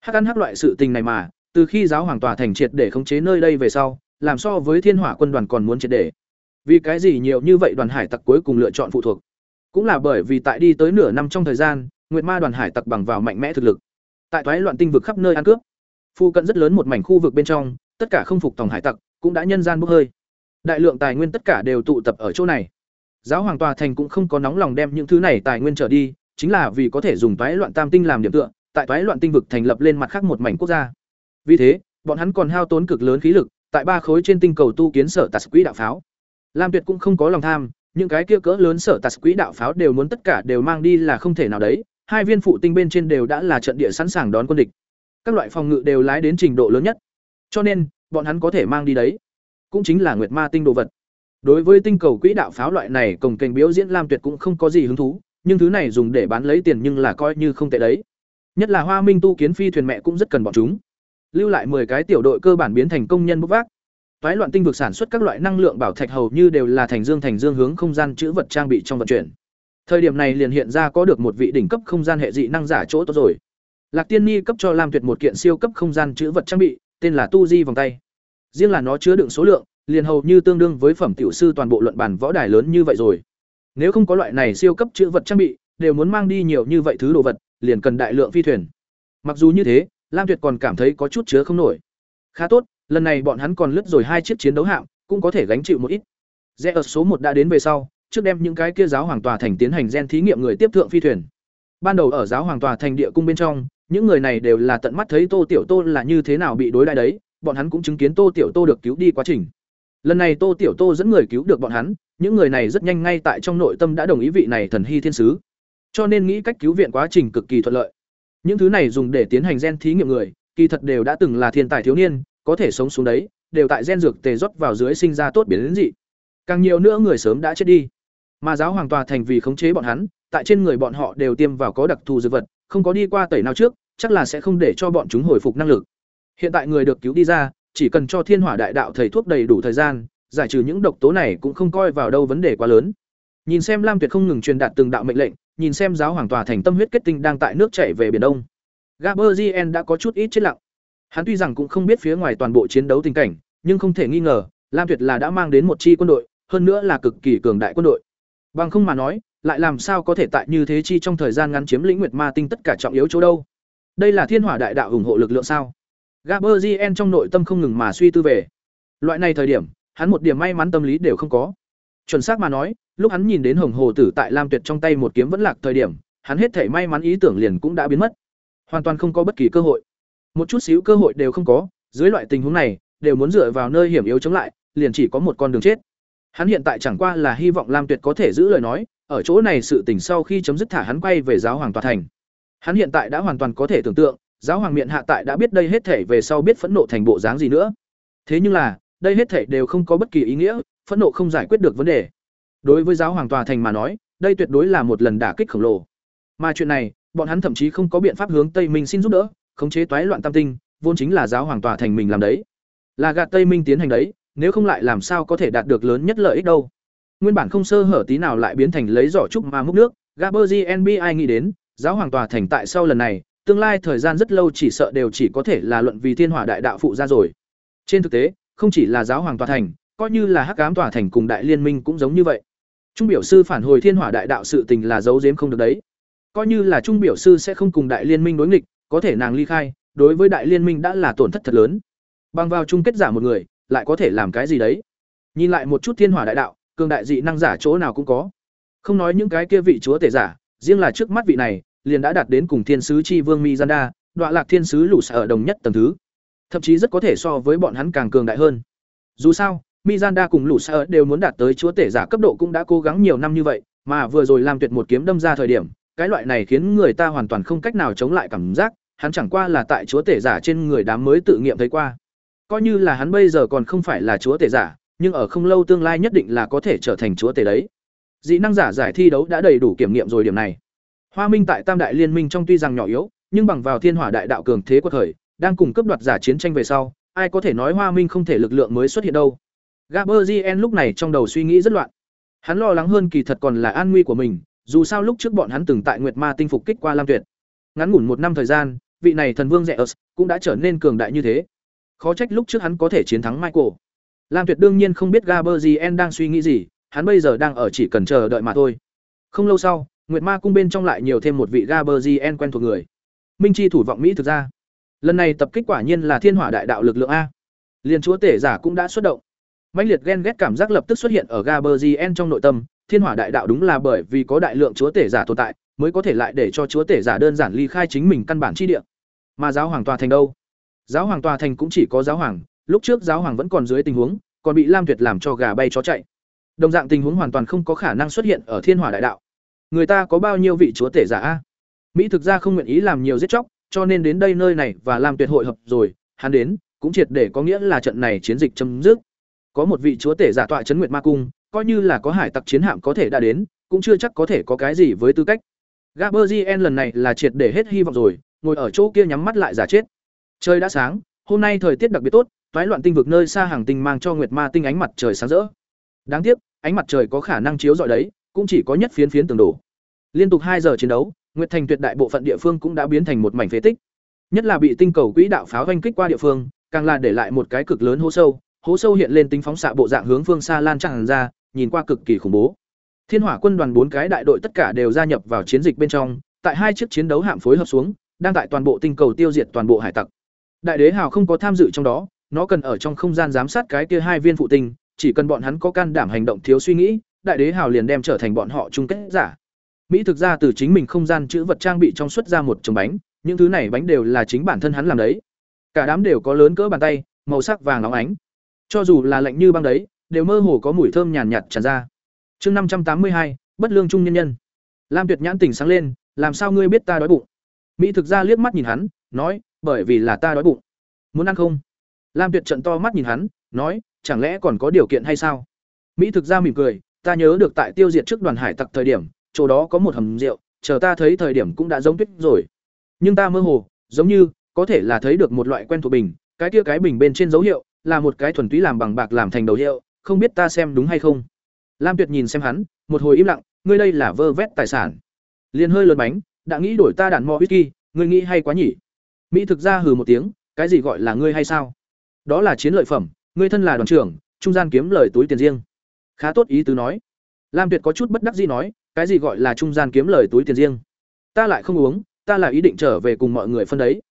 Hắc ăn hắc loại sự tình này mà, từ khi giáo hoàng tòa thành triệt để khống chế nơi đây về sau, làm so với Thiên Hỏa quân đoàn còn muốn triệt để. Vì cái gì nhiều như vậy đoàn hải tặc cuối cùng lựa chọn phụ thuộc? Cũng là bởi vì tại đi tới nửa năm trong thời gian, Nguyệt Ma đoàn hải tặc bằng vào mạnh mẽ thực lực. Tại thoái loạn tinh vực khắp nơi ăn cướp. Phu cận rất lớn một mảnh khu vực bên trong, tất cả không phục tòng hải tặc cũng đã nhân gian bốc hơi. Đại lượng tài nguyên tất cả đều tụ tập ở chỗ này. Giáo hoàng tòa thành cũng không có nóng lòng đem những thứ này tài nguyên trở đi, chính là vì có thể dùng toái loạn tam tinh làm điểm tựa, tại toái loạn tinh vực thành lập lên mặt khác một mảnh quốc gia. Vì thế, bọn hắn còn hao tốn cực lớn khí lực, tại ba khối trên tinh cầu tu kiến sở tạt quỹ đạo pháo. Lam Tuyệt cũng không có lòng tham, những cái kia cỡ lớn sở tạt quỹ đạo pháo đều muốn tất cả đều mang đi là không thể nào đấy, hai viên phụ tinh bên trên đều đã là trận địa sẵn sàng đón quân địch. Các loại phòng ngự đều lái đến trình độ lớn nhất. Cho nên, bọn hắn có thể mang đi đấy, cũng chính là nguyệt ma tinh đồ vật. Đối với tinh cầu quỹ đạo pháo loại này cồng kềnh biểu diễn Lam Tuyệt cũng không có gì hứng thú, nhưng thứ này dùng để bán lấy tiền nhưng là coi như không tệ đấy. Nhất là Hoa Minh tu kiến phi thuyền mẹ cũng rất cần bọn chúng. Lưu lại 10 cái tiểu đội cơ bản biến thành công nhân bốc vác. Toái loạn tinh vực sản xuất các loại năng lượng bảo thạch hầu như đều là thành dương thành dương hướng không gian chữ vật trang bị trong vận chuyển. Thời điểm này liền hiện ra có được một vị đỉnh cấp không gian hệ dị năng giả chỗ tốt rồi. Lạc Tiên Ni cấp cho Lam Tuyệt một kiện siêu cấp không gian chữ vật trang bị, tên là Tu Di vòng tay. Riêng là nó chứa đựng số lượng, liền hầu như tương đương với phẩm tiểu sư toàn bộ luận bàn võ đài lớn như vậy rồi. Nếu không có loại này siêu cấp chữ vật trang bị, đều muốn mang đi nhiều như vậy thứ đồ vật, liền cần đại lượng phi thuyền. Mặc dù như thế, Lam Tuyệt còn cảm thấy có chút chứa không nổi. Khá tốt, lần này bọn hắn còn lướt rồi hai chiếc chiến đấu hạm, cũng có thể gánh chịu một ít. Rẽ ở số một đã đến về sau, trước đem những cái kia giáo hoàng tòa thành tiến hành gen thí nghiệm người tiếp thượng phi thuyền. Ban đầu ở giáo hoàng tòa thành địa cung bên trong, những người này đều là tận mắt thấy Tô Tiểu Tô là như thế nào bị đối đãi đấy, bọn hắn cũng chứng kiến Tô Tiểu Tô được cứu đi quá trình. Lần này Tô Tiểu Tô dẫn người cứu được bọn hắn, những người này rất nhanh ngay tại trong nội tâm đã đồng ý vị này thần hy thiên sứ. Cho nên nghĩ cách cứu viện quá trình cực kỳ thuận lợi. Những thứ này dùng để tiến hành gen thí nghiệm người, kỳ thật đều đã từng là thiên tài thiếu niên, có thể sống xuống đấy, đều tại gen dược tề rót vào dưới sinh ra tốt biến dị. Càng nhiều nữa người sớm đã chết đi. Mà giáo hoàng tòa thành vì khống chế bọn hắn, tại trên người bọn họ đều tiêm vào có đặc thù dược vật, không có đi qua tẩy nào trước, chắc là sẽ không để cho bọn chúng hồi phục năng lực. Hiện tại người được cứu đi ra, chỉ cần cho Thiên Hỏa Đại Đạo thầy thuốc đầy đủ thời gian, giải trừ những độc tố này cũng không coi vào đâu vấn đề quá lớn. Nhìn xem Lam Tuyệt không ngừng truyền đạt từng đạo mệnh lệnh, nhìn xem giáo hoàng tòa thành tâm huyết kết tinh đang tại nước chảy về biển đông. Gaberzien đã có chút ít chết lặng. Hắn tuy rằng cũng không biết phía ngoài toàn bộ chiến đấu tình cảnh, nhưng không thể nghi ngờ, Lam Tuyệt là đã mang đến một chi quân đội, hơn nữa là cực kỳ cường đại quân đội. Bằng không mà nói, lại làm sao có thể tại như thế chi trong thời gian ngắn chiếm lĩnh Nguyệt Ma tinh tất cả trọng yếu chỗ đâu? Đây là Thiên Hỏa Đại Đạo ủng hộ lực lượng sao? Gaberzien trong nội tâm không ngừng mà suy tư về. Loại này thời điểm, hắn một điểm may mắn tâm lý đều không có. Chuẩn xác mà nói, lúc hắn nhìn đến Hồng Hồ Tử tại Lam Tuyệt trong tay một kiếm vẫn lạc thời điểm, hắn hết thể may mắn ý tưởng liền cũng đã biến mất. Hoàn toàn không có bất kỳ cơ hội. Một chút xíu cơ hội đều không có, dưới loại tình huống này, đều muốn dựa vào nơi hiểm yếu chống lại, liền chỉ có một con đường chết. Hắn hiện tại chẳng qua là hy vọng Lam Tuyệt có thể giữ lời nói, ở chỗ này sự tình sau khi chấm dứt thả hắn quay về giáo hoàng tòa thành. Hắn hiện tại đã hoàn toàn có thể tưởng tượng, giáo hoàng miện hạ tại đã biết đây hết thể về sau biết phẫn nộ thành bộ dáng gì nữa. Thế nhưng là, đây hết thể đều không có bất kỳ ý nghĩa, phẫn nộ không giải quyết được vấn đề. Đối với giáo hoàng tòa thành mà nói, đây tuyệt đối là một lần đả kích khổng lồ. Mà chuyện này, bọn hắn thậm chí không có biện pháp hướng Tây Minh xin giúp đỡ, khống chế toái loạn tam tinh, vốn chính là giáo hoàng tòa thành mình làm đấy. Là gạt Tây Minh tiến hành đấy, nếu không lại làm sao có thể đạt được lớn nhất lợi ích đâu. Nguyên bản không sơ hở tí nào lại biến thành lấy giỏ trúc mà múc nước, gaberzi NBI nghĩ đến, giáo hoàng tòa thành tại sau lần này, tương lai thời gian rất lâu chỉ sợ đều chỉ có thể là luận vì thiên hỏa đại đạo phụ ra rồi. Trên thực tế, không chỉ là giáo hoàng tòa thành, coi như là hắc ám tòa thành cùng đại liên minh cũng giống như vậy. Trung biểu sư phản hồi thiên hỏa đại đạo sự tình là giấu giếm không được đấy. Coi như là trung biểu sư sẽ không cùng đại liên minh đối nghịch, có thể nàng ly khai, đối với đại liên minh đã là tổn thất thật lớn. Bằng vào chung kết giả một người, lại có thể làm cái gì đấy? Nhìn lại một chút thiên hỏa đại đạo, cường đại dị năng giả chỗ nào cũng có. Không nói những cái kia vị chúa tể giả, riêng là trước mắt vị này, liền đã đạt đến cùng thiên sứ chi vương mi Mizanda, đoạn lạc thiên sứ lũ ở đồng nhất tầng thứ. Thậm chí rất có thể so với bọn hắn càng cường đại hơn. Dù sao, Mizanda cùng lũ sở đều muốn đạt tới chúa tể giả cấp độ cũng đã cố gắng nhiều năm như vậy, mà vừa rồi làm tuyệt một kiếm đâm ra thời điểm, cái loại này khiến người ta hoàn toàn không cách nào chống lại cảm giác, hắn chẳng qua là tại chúa tể giả trên người đám mới tự nghiệm thấy qua. Coi như là hắn bây giờ còn không phải là chúa tể giả, nhưng ở không lâu tương lai nhất định là có thể trở thành chúa tể đấy. Dị năng giả giải thi đấu đã đầy đủ kiểm nghiệm rồi điểm này. Hoa Minh tại Tam đại liên minh trong tuy rằng nhỏ yếu, nhưng bằng vào Thiên Hỏa đại đạo cường thế của thời, đang cùng cấp đoạt giả chiến tranh về sau, ai có thể nói Hoa Minh không thể lực lượng mới xuất hiện đâu. Gaberzien lúc này trong đầu suy nghĩ rất loạn. Hắn lo lắng hơn kỳ thật còn là an nguy của mình, dù sao lúc trước bọn hắn từng tại Nguyệt Ma tinh phục kích qua Lam Tuyệt. Ngắn ngủn một năm thời gian, vị này thần vương Zeus cũng đã trở nên cường đại như thế. Khó trách lúc trước hắn có thể chiến thắng Michael. Lam Tuyệt đương nhiên không biết Gaberzien đang suy nghĩ gì, hắn bây giờ đang ở chỉ cần chờ đợi mà thôi. Không lâu sau, Nguyệt Ma cung bên trong lại nhiều thêm một vị Gaberzien quen thuộc người. Minh chi thủ vọng Mỹ thực ra. Lần này tập kích quả nhiên là Thiên Hỏa đại đạo lực lượng a. Liên chúa tể giả cũng đã xuất động. Mãnh liệt ghen ghét cảm giác lập tức xuất hiện ở Gaberzien trong nội tâm, Thiên Hỏa đại đạo đúng là bởi vì có đại lượng chúa tể giả tồn tại, mới có thể lại để cho chúa tể giả đơn giản ly khai chính mình căn bản chi địa. Mà giáo hoàng tòa thành đâu? Giáo hoàng tòa thành cũng chỉ có giáo hoàng, lúc trước giáo hoàng vẫn còn dưới tình huống, còn bị Lam Tuyệt làm cho gà bay chó chạy. Đồng dạng tình huống hoàn toàn không có khả năng xuất hiện ở Thiên Hỏa đại đạo. Người ta có bao nhiêu vị chúa tể giả a? Mỹ thực ra không nguyện ý làm nhiều giết chóc, cho nên đến đây nơi này và làm tuyệt hội hợp rồi, hắn đến, cũng triệt để có nghĩa là trận này chiến dịch chấm dứt. Có một vị chúa tể giả tọa trấn Nguyệt Ma cung, coi như là có hải tặc chiến hạm có thể đã đến, cũng chưa chắc có thể có cái gì với tư cách. Gaberzien lần này là triệt để hết hy vọng rồi, ngồi ở chỗ kia nhắm mắt lại giả chết. Trời đã sáng, hôm nay thời tiết đặc biệt tốt, toái loạn tinh vực nơi xa hàng tinh mang cho Nguyệt Ma tinh ánh mặt trời sáng rỡ. Đáng tiếc, ánh mặt trời có khả năng chiếu rọi đấy, cũng chỉ có nhất phiến phiến tường đổ. Liên tục hai giờ chiến đấu, Nguyệt Thành tuyệt đại bộ phận địa phương cũng đã biến thành một mảnh phế tích. Nhất là bị tinh cầu quỹ đạo pháo vanh kích qua địa phương, càng là để lại một cái cực lớn hố sâu, hố sâu hiện lên tính phóng xạ bộ dạng hướng phương xa lan tràn ra, nhìn qua cực kỳ khủng bố. Thiên Hỏa quân đoàn bốn cái đại đội tất cả đều gia nhập vào chiến dịch bên trong, tại hai chiếc chiến đấu hạm phối hợp xuống, đang tại toàn bộ tinh cầu tiêu diệt toàn bộ hải tặc. Đại đế hào không có tham dự trong đó, nó cần ở trong không gian giám sát cái kia hai viên phụ tinh, chỉ cần bọn hắn có can đảm hành động thiếu suy nghĩ, đại đế hào liền đem trở thành bọn họ chung kết giả. Mỹ thực ra từ chính mình không gian chữ vật trang bị trong xuất ra một chồng bánh, những thứ này bánh đều là chính bản thân hắn làm đấy. Cả đám đều có lớn cỡ bàn tay, màu sắc vàng óng ánh. Cho dù là lạnh như băng đấy, đều mơ hồ có mùi thơm nhàn nhạt tràn ra. Chương năm trăm tám mươi hai, bất lương trung nhân nhân. Lam Tuyệt nhãn tỉnh sáng lên, làm sao ngươi biết ta đói bụng? Mỹ thực ra liếc mắt nhìn hắn, nói, bởi vì là ta đói bụng. Muốn ăn không? Lam Tuyệt trận to mắt nhìn hắn, nói, chẳng lẽ còn có điều kiện hay sao? Mỹ thực ra mỉm cười, ta nhớ được tại tiêu diệt trước đoàn hải tặc thời điểm, chỗ đó có một hầm rượu, chờ ta thấy thời điểm cũng đã giống tuyết rồi. Nhưng ta mơ hồ, giống như có thể là thấy được một loại quen thuộc bình, cái kia cái bình bên trên dấu hiệu là một cái thuần túy làm bằng bạc làm thành đầu hiệu, không biết ta xem đúng hay không. Lam Tuyệt nhìn xem hắn, một hồi im lặng, ngươi đây là vơ vét tài sản. Liền hơi lớn bánh, đã nghĩ đổi ta đàn mò whisky, ngươi nghĩ hay quá nhỉ? Mỹ thực ra hừ một tiếng, cái gì gọi là ngươi hay sao? Đó là chiến lợi phẩm, ngươi thân là đoàn trưởng, trung gian kiếm lời túi tiền riêng. Khá tốt ý tứ nói. Lam Tuyệt có chút bất đắc dĩ nói, cái gì gọi là trung gian kiếm lời túi tiền riêng? Ta lại không uống, ta là ý định trở về cùng mọi người phân đấy.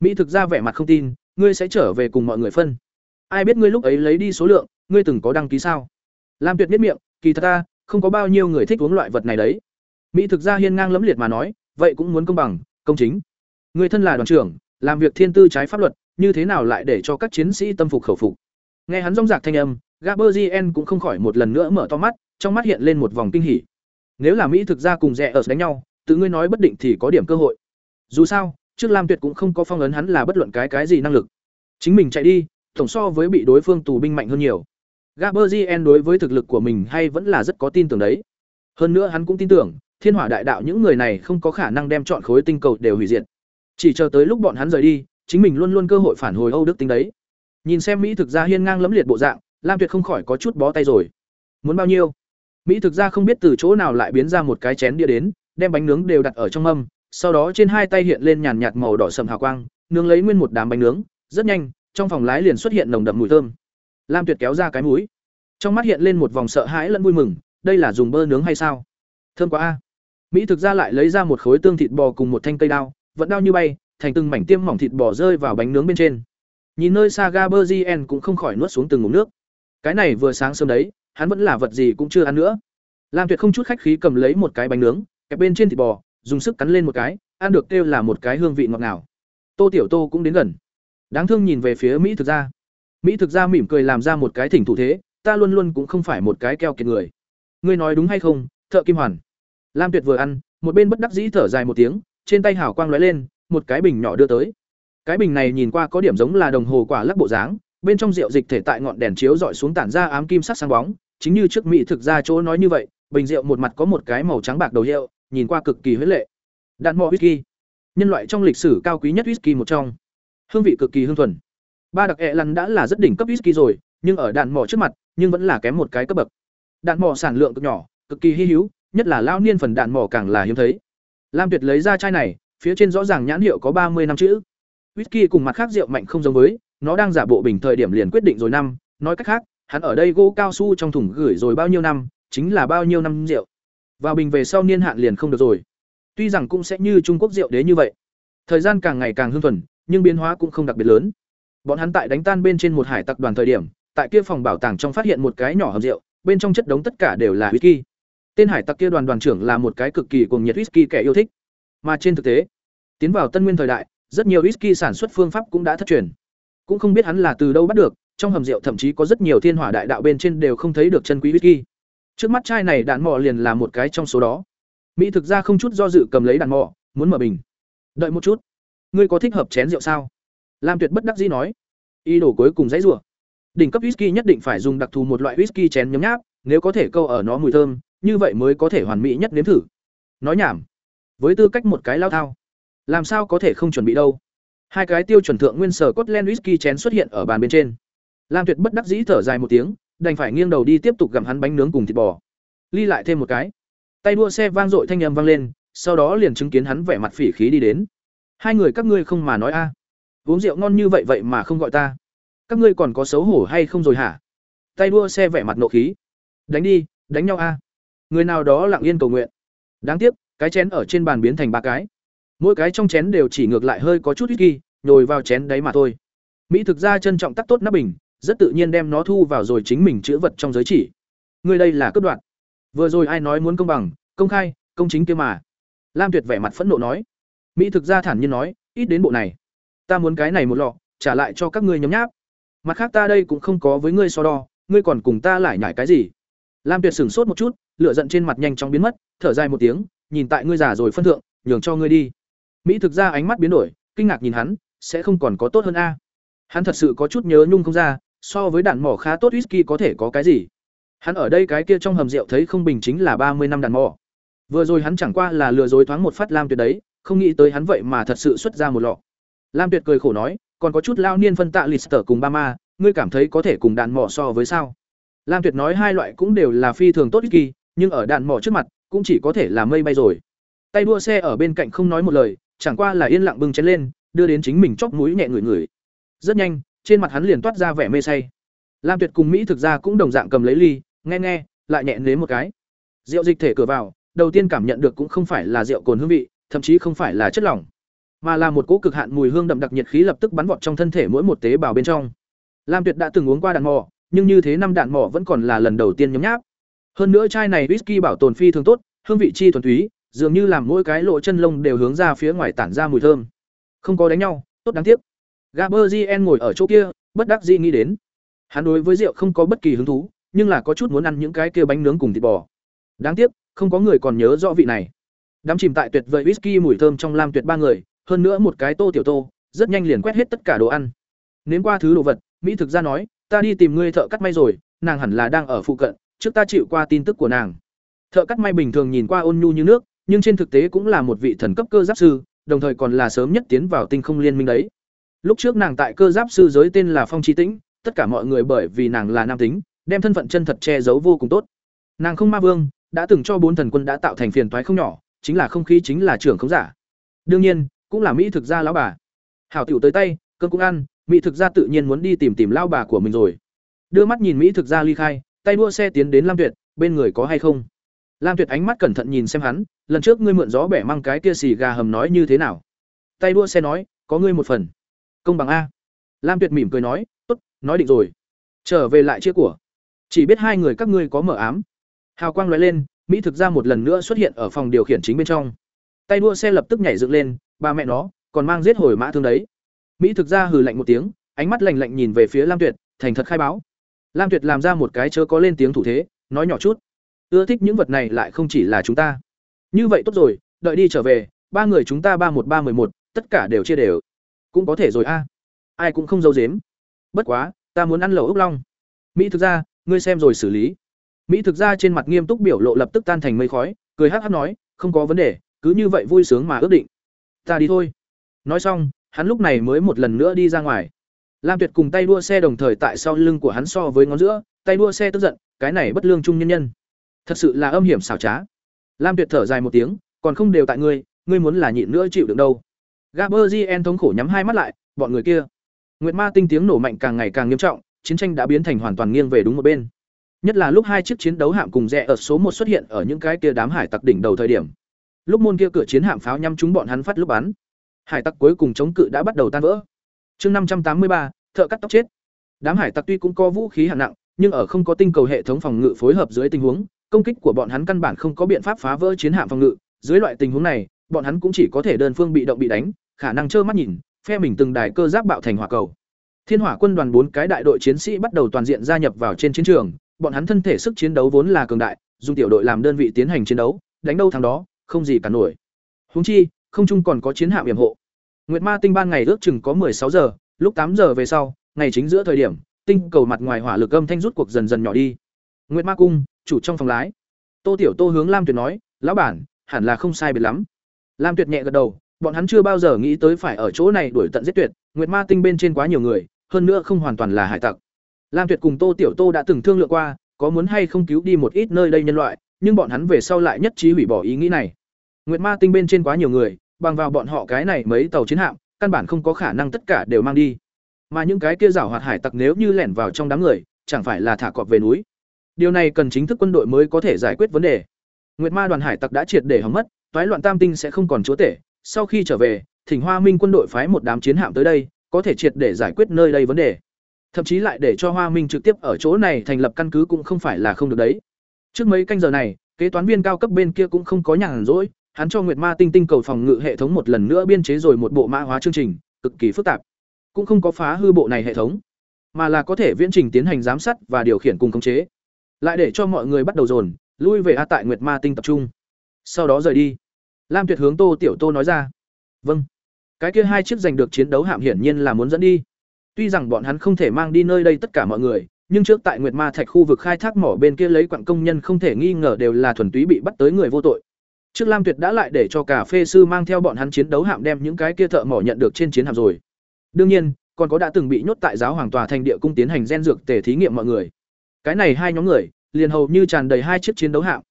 Mỹ thực ra vẻ mặt không tin, ngươi sẽ trở về cùng mọi người phân. Ai biết ngươi lúc ấy lấy đi số lượng, ngươi từng có đăng ký sao? Lam Tuyệt biết miệng, kỳ thật ta, không có bao nhiêu người thích uống loại vật này đấy. Mỹ thực ra hiên ngang lẫm liệt mà nói, vậy cũng muốn công bằng, công chính. Người thân là đoàn trưởng, làm việc thiên tư trái pháp luật, như thế nào lại để cho các chiến sĩ tâm phục khẩu phục. Nghe hắn rong rạc thanh âm, Gaberzien cũng không khỏi một lần nữa mở to mắt, trong mắt hiện lên một vòng kinh hỉ. Nếu là Mỹ thực ra cùng rẻ ở đánh nhau, tự ngươi nói bất định thì có điểm cơ hội. Dù sao, trước Lam Tuyệt cũng không có phong ấn hắn là bất luận cái cái gì năng lực. Chính mình chạy đi, tổng so với bị đối phương tù binh mạnh hơn nhiều. Gaberzien đối với thực lực của mình hay vẫn là rất có tin tưởng đấy. Hơn nữa hắn cũng tin tưởng, Thiên Hỏa Đại Đạo những người này không có khả năng đem chọn khối tinh cầu đều hủy diệt. Chỉ chờ tới lúc bọn hắn rời đi, chính mình luôn luôn cơ hội phản hồi Âu Đức tính đấy. Nhìn xem Mỹ thực ra hiên ngang lẫm liệt bộ dạng, Lam Tuyệt không khỏi có chút bó tay rồi. Muốn bao nhiêu? Mỹ thực ra không biết từ chỗ nào lại biến ra một cái chén đĩa đến, đem bánh nướng đều đặt ở trong mâm, sau đó trên hai tay hiện lên nhàn nhạt màu đỏ sầm hào quang, nướng lấy nguyên một đám bánh nướng, rất nhanh, trong phòng lái liền xuất hiện nồng đậm mùi thơm. Lam Tuyệt kéo ra cái mũi, trong mắt hiện lên một vòng sợ hãi lẫn vui mừng, đây là dùng bơ nướng hay sao? Thơm quá a. Mỹ thực ra lại lấy ra một khối tương thịt bò cùng một thanh cây đao, vẫn đao như bay, thành từng mảnh tiêm mỏng thịt bò rơi vào bánh nướng bên trên. Nhìn nơi xa Gaberzien cũng không khỏi nuốt xuống từng ngụm nước. Cái này vừa sáng sớm đấy, hắn vẫn là vật gì cũng chưa ăn nữa. Lam Tuyệt không chút khách khí cầm lấy một cái bánh nướng, kẹp bên trên thịt bò, dùng sức cắn lên một cái, ăn được kêu là một cái hương vị ngọt ngào. Tô Tiểu Tô cũng đến gần. Đáng thương nhìn về phía Mỹ thực ra. Mỹ thực ra mỉm cười làm ra một cái thỉnh thủ thế, ta luôn luôn cũng không phải một cái keo kiệt người. Ngươi nói đúng hay không, Thợ Kim Hoàn? Lam Tuyệt vừa ăn, một bên bất đắc dĩ thở dài một tiếng, trên tay hào quang lóe lên, một cái bình nhỏ đưa tới. Cái bình này nhìn qua có điểm giống là đồng hồ quả lắc bộ dáng, bên trong rượu dịch thể tại ngọn đèn chiếu dọi xuống tản ra ám kim sắc sáng bóng, chính như trước mỹ thực ra chỗ nói như vậy, bình rượu một mặt có một cái màu trắng bạc đầu hiệu, nhìn qua cực kỳ huyết lệ. Đạn mọ whisky, nhân loại trong lịch sử cao quý nhất whisky một trong. Hương vị cực kỳ hương thuần. Ba đặc ẹ lăn đã là rất đỉnh cấp whisky rồi, nhưng ở đạn mọ trước mặt, nhưng vẫn là kém một cái cấp bậc. Đạn mọ sản lượng cực nhỏ, cực kỳ hi hữu, nhất là lao niên phần đạn mỏ càng là hiếm thấy. Lam Tuyệt lấy ra chai này, phía trên rõ ràng nhãn hiệu có ba mươi năm chữ. Whisky cùng mặt khác rượu mạnh không giống với, nó đang giả bộ bình thời điểm liền quyết định rồi năm, nói cách khác, hắn ở đây gỗ cao su trong thùng gửi rồi bao nhiêu năm, chính là bao nhiêu năm rượu. Vào bình về sau niên hạn liền không được rồi. Tuy rằng cũng sẽ như Trung Quốc rượu đế như vậy, thời gian càng ngày càng hương thuần, nhưng biến hóa cũng không đặc biệt lớn. Bọn hắn tại đánh tan bên trên một hải tặc đoàn thời điểm, tại kia phòng bảo tàng trong phát hiện một cái nhỏ hầm rượu, bên trong chất đống tất cả đều là whisky. Tên hải tặc kia đoàn đoàn trưởng là một cái cực kỳ cuồng nhiệt whisky kẻ yêu thích. Mà trên thực tế, tiến vào tân nguyên thời đại, rất nhiều whisky sản xuất phương pháp cũng đã thất truyền. Cũng không biết hắn là từ đâu bắt được, trong hầm rượu thậm chí có rất nhiều thiên hỏa đại đạo bên trên đều không thấy được chân quý whisky. Trước mắt chai này đạn mỏ liền là một cái trong số đó. Mỹ thực ra không chút do dự cầm lấy đạn mỏ, muốn mở bình. Đợi một chút, ngươi có thích hợp chén rượu sao? Lam Tuyệt bất đắc dĩ nói. Ý đồ cuối cùng dãy rủa. Đỉnh cấp whisky nhất định phải dùng đặc thù một loại whisky chén nhấm nháp, nếu có thể câu ở nó mùi thơm, như vậy mới có thể hoàn mỹ nhất nếm thử. Nói nhảm. Với tư cách một cái lao thao, làm sao có thể không chuẩn bị đâu? Hai cái tiêu chuẩn thượng nguyên sở Scotland whisky chén xuất hiện ở bàn bên trên. Lam Tuyệt bất đắc dĩ thở dài một tiếng, đành phải nghiêng đầu đi tiếp tục gặm hắn bánh nướng cùng thịt bò. Ly lại thêm một cái. Tay đua xe vang dội thanh âm vang lên, sau đó liền chứng kiến hắn vẻ mặt phỉ khí đi đến. Hai người các ngươi không mà nói a. À. Uống rượu ngon như vậy vậy mà không gọi ta. Các ngươi còn có xấu hổ hay không rồi hả? Tay đua xe vẻ mặt nộ khí. Đánh đi, đánh nhau a. Người nào đó lặng yên cầu nguyện. Đáng tiếc, cái chén ở trên bàn biến thành ba cái. mỗi cái trong chén đều chỉ ngược lại hơi có chút ít ghi nhồi vào chén đấy mà thôi. Mỹ thực ra trân trọng tắt tốt nắp bình rất tự nhiên đem nó thu vào rồi chính mình chữa vật trong giới chỉ. Người đây là cướp đoạn vừa rồi ai nói muốn công bằng công khai công chính kia mà. Lam tuyệt vẻ mặt phẫn nộ nói. Mỹ thực ra thản nhiên nói ít đến bộ này. Ta muốn cái này một lọ trả lại cho các ngươi nhấm nháp. Mặt khác ta đây cũng không có với ngươi so đo ngươi còn cùng ta lại nhải cái gì? Lam tuyệt sửng sốt một chút, lửa giận trên mặt nhanh chóng biến mất, thở dài một tiếng, nhìn tại ngươi già rồi phân thượng, nhường cho ngươi đi. Mỹ thực ra ánh mắt biến đổi, kinh ngạc nhìn hắn, sẽ không còn có tốt hơn a? Hắn thật sự có chút nhớ nhung không ra, so với đạn mỏ khá tốt whisky có thể có cái gì. Hắn ở đây cái kia trong hầm rượu thấy không bình chính là ba mươi năm đạn mỏ. Vừa rồi hắn chẳng qua là lừa dối thoáng một phát lam tuyệt đấy, không nghĩ tới hắn vậy mà thật sự xuất ra một lọ. Lam tuyệt cười khổ nói, còn có chút lao niên phân tạ lister cùng ba ma ngươi cảm thấy có thể cùng đạn mỏ so với sao? Lam tuyệt nói hai loại cũng đều là phi thường tốt kỳ, nhưng ở đạn mỏ trước mặt cũng chỉ có thể là mây bay rồi. Tay đua xe ở bên cạnh không nói một lời chẳng qua là yên lặng bưng chén lên đưa đến chính mình chóp mũi nhẹ người người rất nhanh trên mặt hắn liền toát ra vẻ mê say. Lam tuyệt cùng mỹ thực ra cũng đồng dạng cầm lấy ly nghe nghe lại nhẹ nếm một cái. Rượu dịch thể cửa vào đầu tiên cảm nhận được cũng không phải là rượu cồn hương vị thậm chí không phải là chất lỏng mà là một cỗ cực hạn mùi hương đậm đặc nhiệt khí lập tức bắn vọt trong thân thể mỗi một tế bào bên trong. Lam tuyệt đã từng uống qua đàn mỏ nhưng như thế năm đạn mỏ vẫn còn là lần đầu tiên nhấm nháp. Hơn nữa chai này whisky bảo tồn phi thường tốt, hương vị chi thuần túy, dường như làm mỗi cái lỗ chân lông đều hướng ra phía ngoài tản ra mùi thơm. Không có đánh nhau, tốt đáng tiếc. Gaberzien ngồi ở chỗ kia, bất đắc dĩ nghĩ đến. Hắn đối với rượu không có bất kỳ hứng thú, nhưng là có chút muốn ăn những cái kia bánh nướng cùng thịt bò. Đáng tiếc, không có người còn nhớ rõ vị này. Đám chìm tại tuyệt vời whisky mùi thơm trong lam tuyệt ba người, hơn nữa một cái tô tiểu tô, rất nhanh liền quét hết tất cả đồ ăn. Nếm qua thứ đồ vật, mỹ thực ra nói ta đi tìm ngươi thợ cắt may rồi, nàng hẳn là đang ở phụ cận, trước ta chịu qua tin tức của nàng. Thợ cắt may bình thường nhìn qua ôn nhu như nước, nhưng trên thực tế cũng là một vị thần cấp cơ giáp sư, đồng thời còn là sớm nhất tiến vào tinh không liên minh đấy. Lúc trước nàng tại cơ giáp sư giới tên là phong trí tĩnh, tất cả mọi người bởi vì nàng là nam tính, đem thân phận chân thật che giấu vô cùng tốt. Nàng không ma vương, đã từng cho bốn thần quân đã tạo thành phiền toái không nhỏ, chính là không khí chính là trưởng không giả. Đương nhiên, cũng là mỹ thực gia lão bà. Hảo tiểu tới tay cơn cũng ăn mỹ thực gia tự nhiên muốn đi tìm tìm lao bà của mình rồi. Đưa mắt nhìn mỹ thực gia ly khai, tay đua xe tiến đến lam tuyệt, bên người có hay không? Lam tuyệt ánh mắt cẩn thận nhìn xem hắn, lần trước ngươi mượn gió bẻ mang cái kia xì gà hầm nói như thế nào? Tay đua xe nói, có ngươi một phần. Công bằng a. Lam tuyệt mỉm cười nói, tốt, nói định rồi. Trở về lại chia của. Chỉ biết hai người các ngươi có mở ám. Hào quang loại lên, mỹ thực ra một lần nữa xuất hiện ở phòng điều khiển chính bên trong. Tay đua xe lập tức nhảy dựng lên ba mẹ nó, còn mang giết hồi mã thương đấy mỹ thực ra hừ lạnh một tiếng, ánh mắt lạnh lạnh nhìn về phía lam tuyệt, thành thật khai báo. Lam tuyệt làm ra một cái chớ có lên tiếng thủ thế, nói nhỏ chút. Ưa thích những vật này lại không chỉ là chúng ta. Như vậy tốt rồi, đợi đi trở về, ba người chúng ta ba một ba mười một, tất cả đều chia đều. Cũng có thể rồi a. Ai cũng không giấu dếm bất quá, ta muốn ăn lẩu ốc long. Mỹ thực ra, ngươi xem rồi xử lý. Mỹ thực ra trên mặt nghiêm túc biểu lộ lập tức tan thành mây khói, cười hát hát nói, không có vấn đề, cứ như vậy vui sướng mà ước định. Ta đi thôi. Nói xong hắn lúc này mới một lần nữa đi ra ngoài. Lam tuyệt cùng tay đua xe đồng thời tại sau lưng của hắn so với ngón giữa, tay đua xe tức giận, cái này bất lương trung nhân nhân. Thật sự là âm hiểm xảo trá. Lam tuyệt thở dài một tiếng, còn không đều tại ngươi ngươi muốn là nhịn nữa chịu được đâu. Gabriel thống khổ nhắm hai mắt lại, bọn người kia. Nguyệt ma tinh tiếng nổ mạnh càng ngày càng nghiêm trọng, chiến tranh đã biến thành hoàn toàn nghiêng về đúng một bên. Nhất là lúc hai chiếc chiến đấu hạm cùng rẽ ở số một xuất hiện ở những cái kia đám hải tặc đỉnh đầu thời điểm. Lúc môn kia cửa chiến hạm pháo nhắm chúng bọn hắn phát lúc bắn hải tặc cuối cùng chống cự đã bắt đầu tan vỡ. Chương năm trăm tám mươi ba, thợ cắt tóc chết. Đám hải tặc tuy cũng có vũ khí hạng nặng, nhưng ở không có tinh cầu hệ thống phòng ngự phối hợp dưới tình huống, công kích của bọn hắn căn bản không có biện pháp phá vỡ chiến hạm phòng ngự. Dưới loại tình huống này, bọn hắn cũng chỉ có thể đơn phương bị động bị đánh, khả năng trơ mắt nhìn, phe mình từng đài cơ giáp bạo thành hỏa cầu. Thiên hỏa quân đoàn bốn cái đại đội chiến sĩ bắt đầu toàn diện gia nhập vào trên chiến trường. Bọn hắn thân thể sức chiến đấu vốn là cường đại, dùng tiểu đội làm đơn vị tiến hành chiến đấu, đánh đâu thắng đó, không gì cả nổi. Húng chi không chung còn có chiến hạm yểm hộ. Nguyệt ma tinh ban ngày ước chừng có sáu giờ, lúc tám giờ về sau, ngày chính giữa thời điểm, tinh cầu mặt ngoài hỏa lực âm thanh rút cuộc dần dần nhỏ đi. Nguyệt ma cung, chủ trong phòng lái. Tô tiểu tô hướng lam tuyệt nói, lão bản, hẳn là không sai biệt lắm. Lam tuyệt nhẹ gật đầu, bọn hắn chưa bao giờ nghĩ tới phải ở chỗ này đuổi tận giết tuyệt, nguyệt ma tinh bên trên quá nhiều người, hơn nữa không hoàn toàn là hải tặc. Lam tuyệt cùng tô tiểu tô đã từng thương lượng qua, có muốn hay không cứu đi một ít nơi đây nhân loại, nhưng bọn hắn về sau lại nhất trí hủy bỏ ý nghĩ này. Nguyệt ma tinh bên trên quá nhiều người bằng vào bọn họ cái này mấy tàu chiến hạm, căn bản không có khả năng tất cả đều mang đi. Mà những cái kia giảo hoạt hải tặc nếu như lẻn vào trong đám người, chẳng phải là thả cọp về núi. Điều này cần chính thức quân đội mới có thể giải quyết vấn đề. Nguyệt ma đoàn hải tặc đã triệt để hỏng mất, toái loạn tam tinh sẽ không còn chúa tể. Sau khi trở về, thỉnh hoa minh quân đội phái một đám chiến hạm tới đây, có thể triệt để giải quyết nơi đây vấn đề. Thậm chí lại để cho hoa minh trực tiếp ở chỗ này thành lập căn cứ cũng không phải là không được đấy. Trước mấy canh giờ này, kế toán viên cao cấp bên kia cũng không có nhàn rỗi hắn cho nguyệt ma tinh tinh cầu phòng ngự hệ thống một lần nữa biên chế rồi một bộ mã hóa chương trình, cực kỳ phức tạp. Cũng không có phá hư bộ này hệ thống, mà là có thể viễn trình tiến hành giám sát và điều khiển cùng khống chế. Lại để cho mọi người bắt đầu dồn, lui về a tại nguyệt ma tinh tập trung. Sau đó rời đi. Lam tuyệt hướng tô tiểu tô nói ra. Vâng. Cái kia hai chiếc giành được chiến đấu hạm hiển nhiên là muốn dẫn đi. Tuy rằng bọn hắn không thể mang đi nơi đây tất cả mọi người, nhưng trước tại nguyệt ma thạch khu vực khai thác mỏ bên kia lấy quặng công nhân không thể nghi ngờ đều là thuần túy bị bắt tới người vô tội trước lam tuyệt đã lại để cho cà phê sư mang theo bọn hắn chiến đấu hạm đem những cái kia thợ mỏ nhận được trên chiến hạm rồi. Đương nhiên, còn có đã từng bị nhốt tại giáo hoàng tòa thành địa cung tiến hành gen dược tề thí nghiệm mọi người. Cái này hai nhóm người, liền hầu như tràn đầy hai chiếc chiến đấu hạm.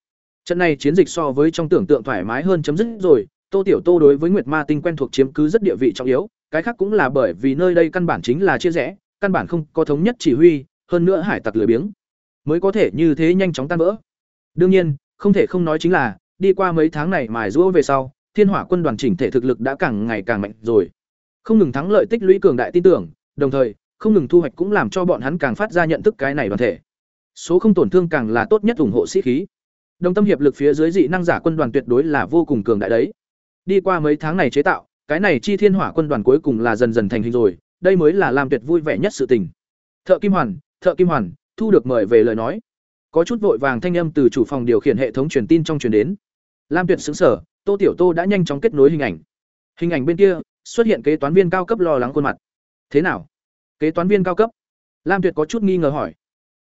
Trận này chiến dịch so với trong tưởng tượng thoải mái hơn chấm dứt rồi, tô tiểu tô đối với nguyệt ma tinh quen thuộc chiếm cứ rất địa vị trọng yếu, cái khác cũng là bởi vì nơi đây căn bản chính là chia rẽ, căn bản không có thống nhất chỉ huy, hơn nữa hải tặc lười biếng, mới có thể như thế nhanh chóng tan vỡ. Đương nhiên, không thể không nói chính là đi qua mấy tháng này mài rũa về sau, thiên hỏa quân đoàn chỉnh thể thực lực đã càng ngày càng mạnh rồi. Không ngừng thắng lợi tích lũy cường đại tin tưởng, đồng thời, không ngừng thu hoạch cũng làm cho bọn hắn càng phát ra nhận thức cái này đoàn thể. Số không tổn thương càng là tốt nhất ủng hộ sĩ khí. Đồng tâm hiệp lực phía dưới dị năng giả quân đoàn tuyệt đối là vô cùng cường đại đấy. Đi qua mấy tháng này chế tạo, cái này chi thiên hỏa quân đoàn cuối cùng là dần dần thành hình rồi, đây mới là làm tuyệt vui vẻ nhất sự tình. Thợ kim hoàn, thợ kim hoàn, thu được mời về lời nói. Có chút vội vàng thanh âm từ chủ phòng điều khiển hệ thống truyền tin trong truyền đến lam tuyệt xứng sở tô tiểu tô đã nhanh chóng kết nối hình ảnh. Hình ảnh bên kia, xuất hiện kế toán viên cao cấp lo lắng khuôn mặt. Thế nào? Kế toán viên cao cấp? Lam tuyệt có chút nghi ngờ hỏi.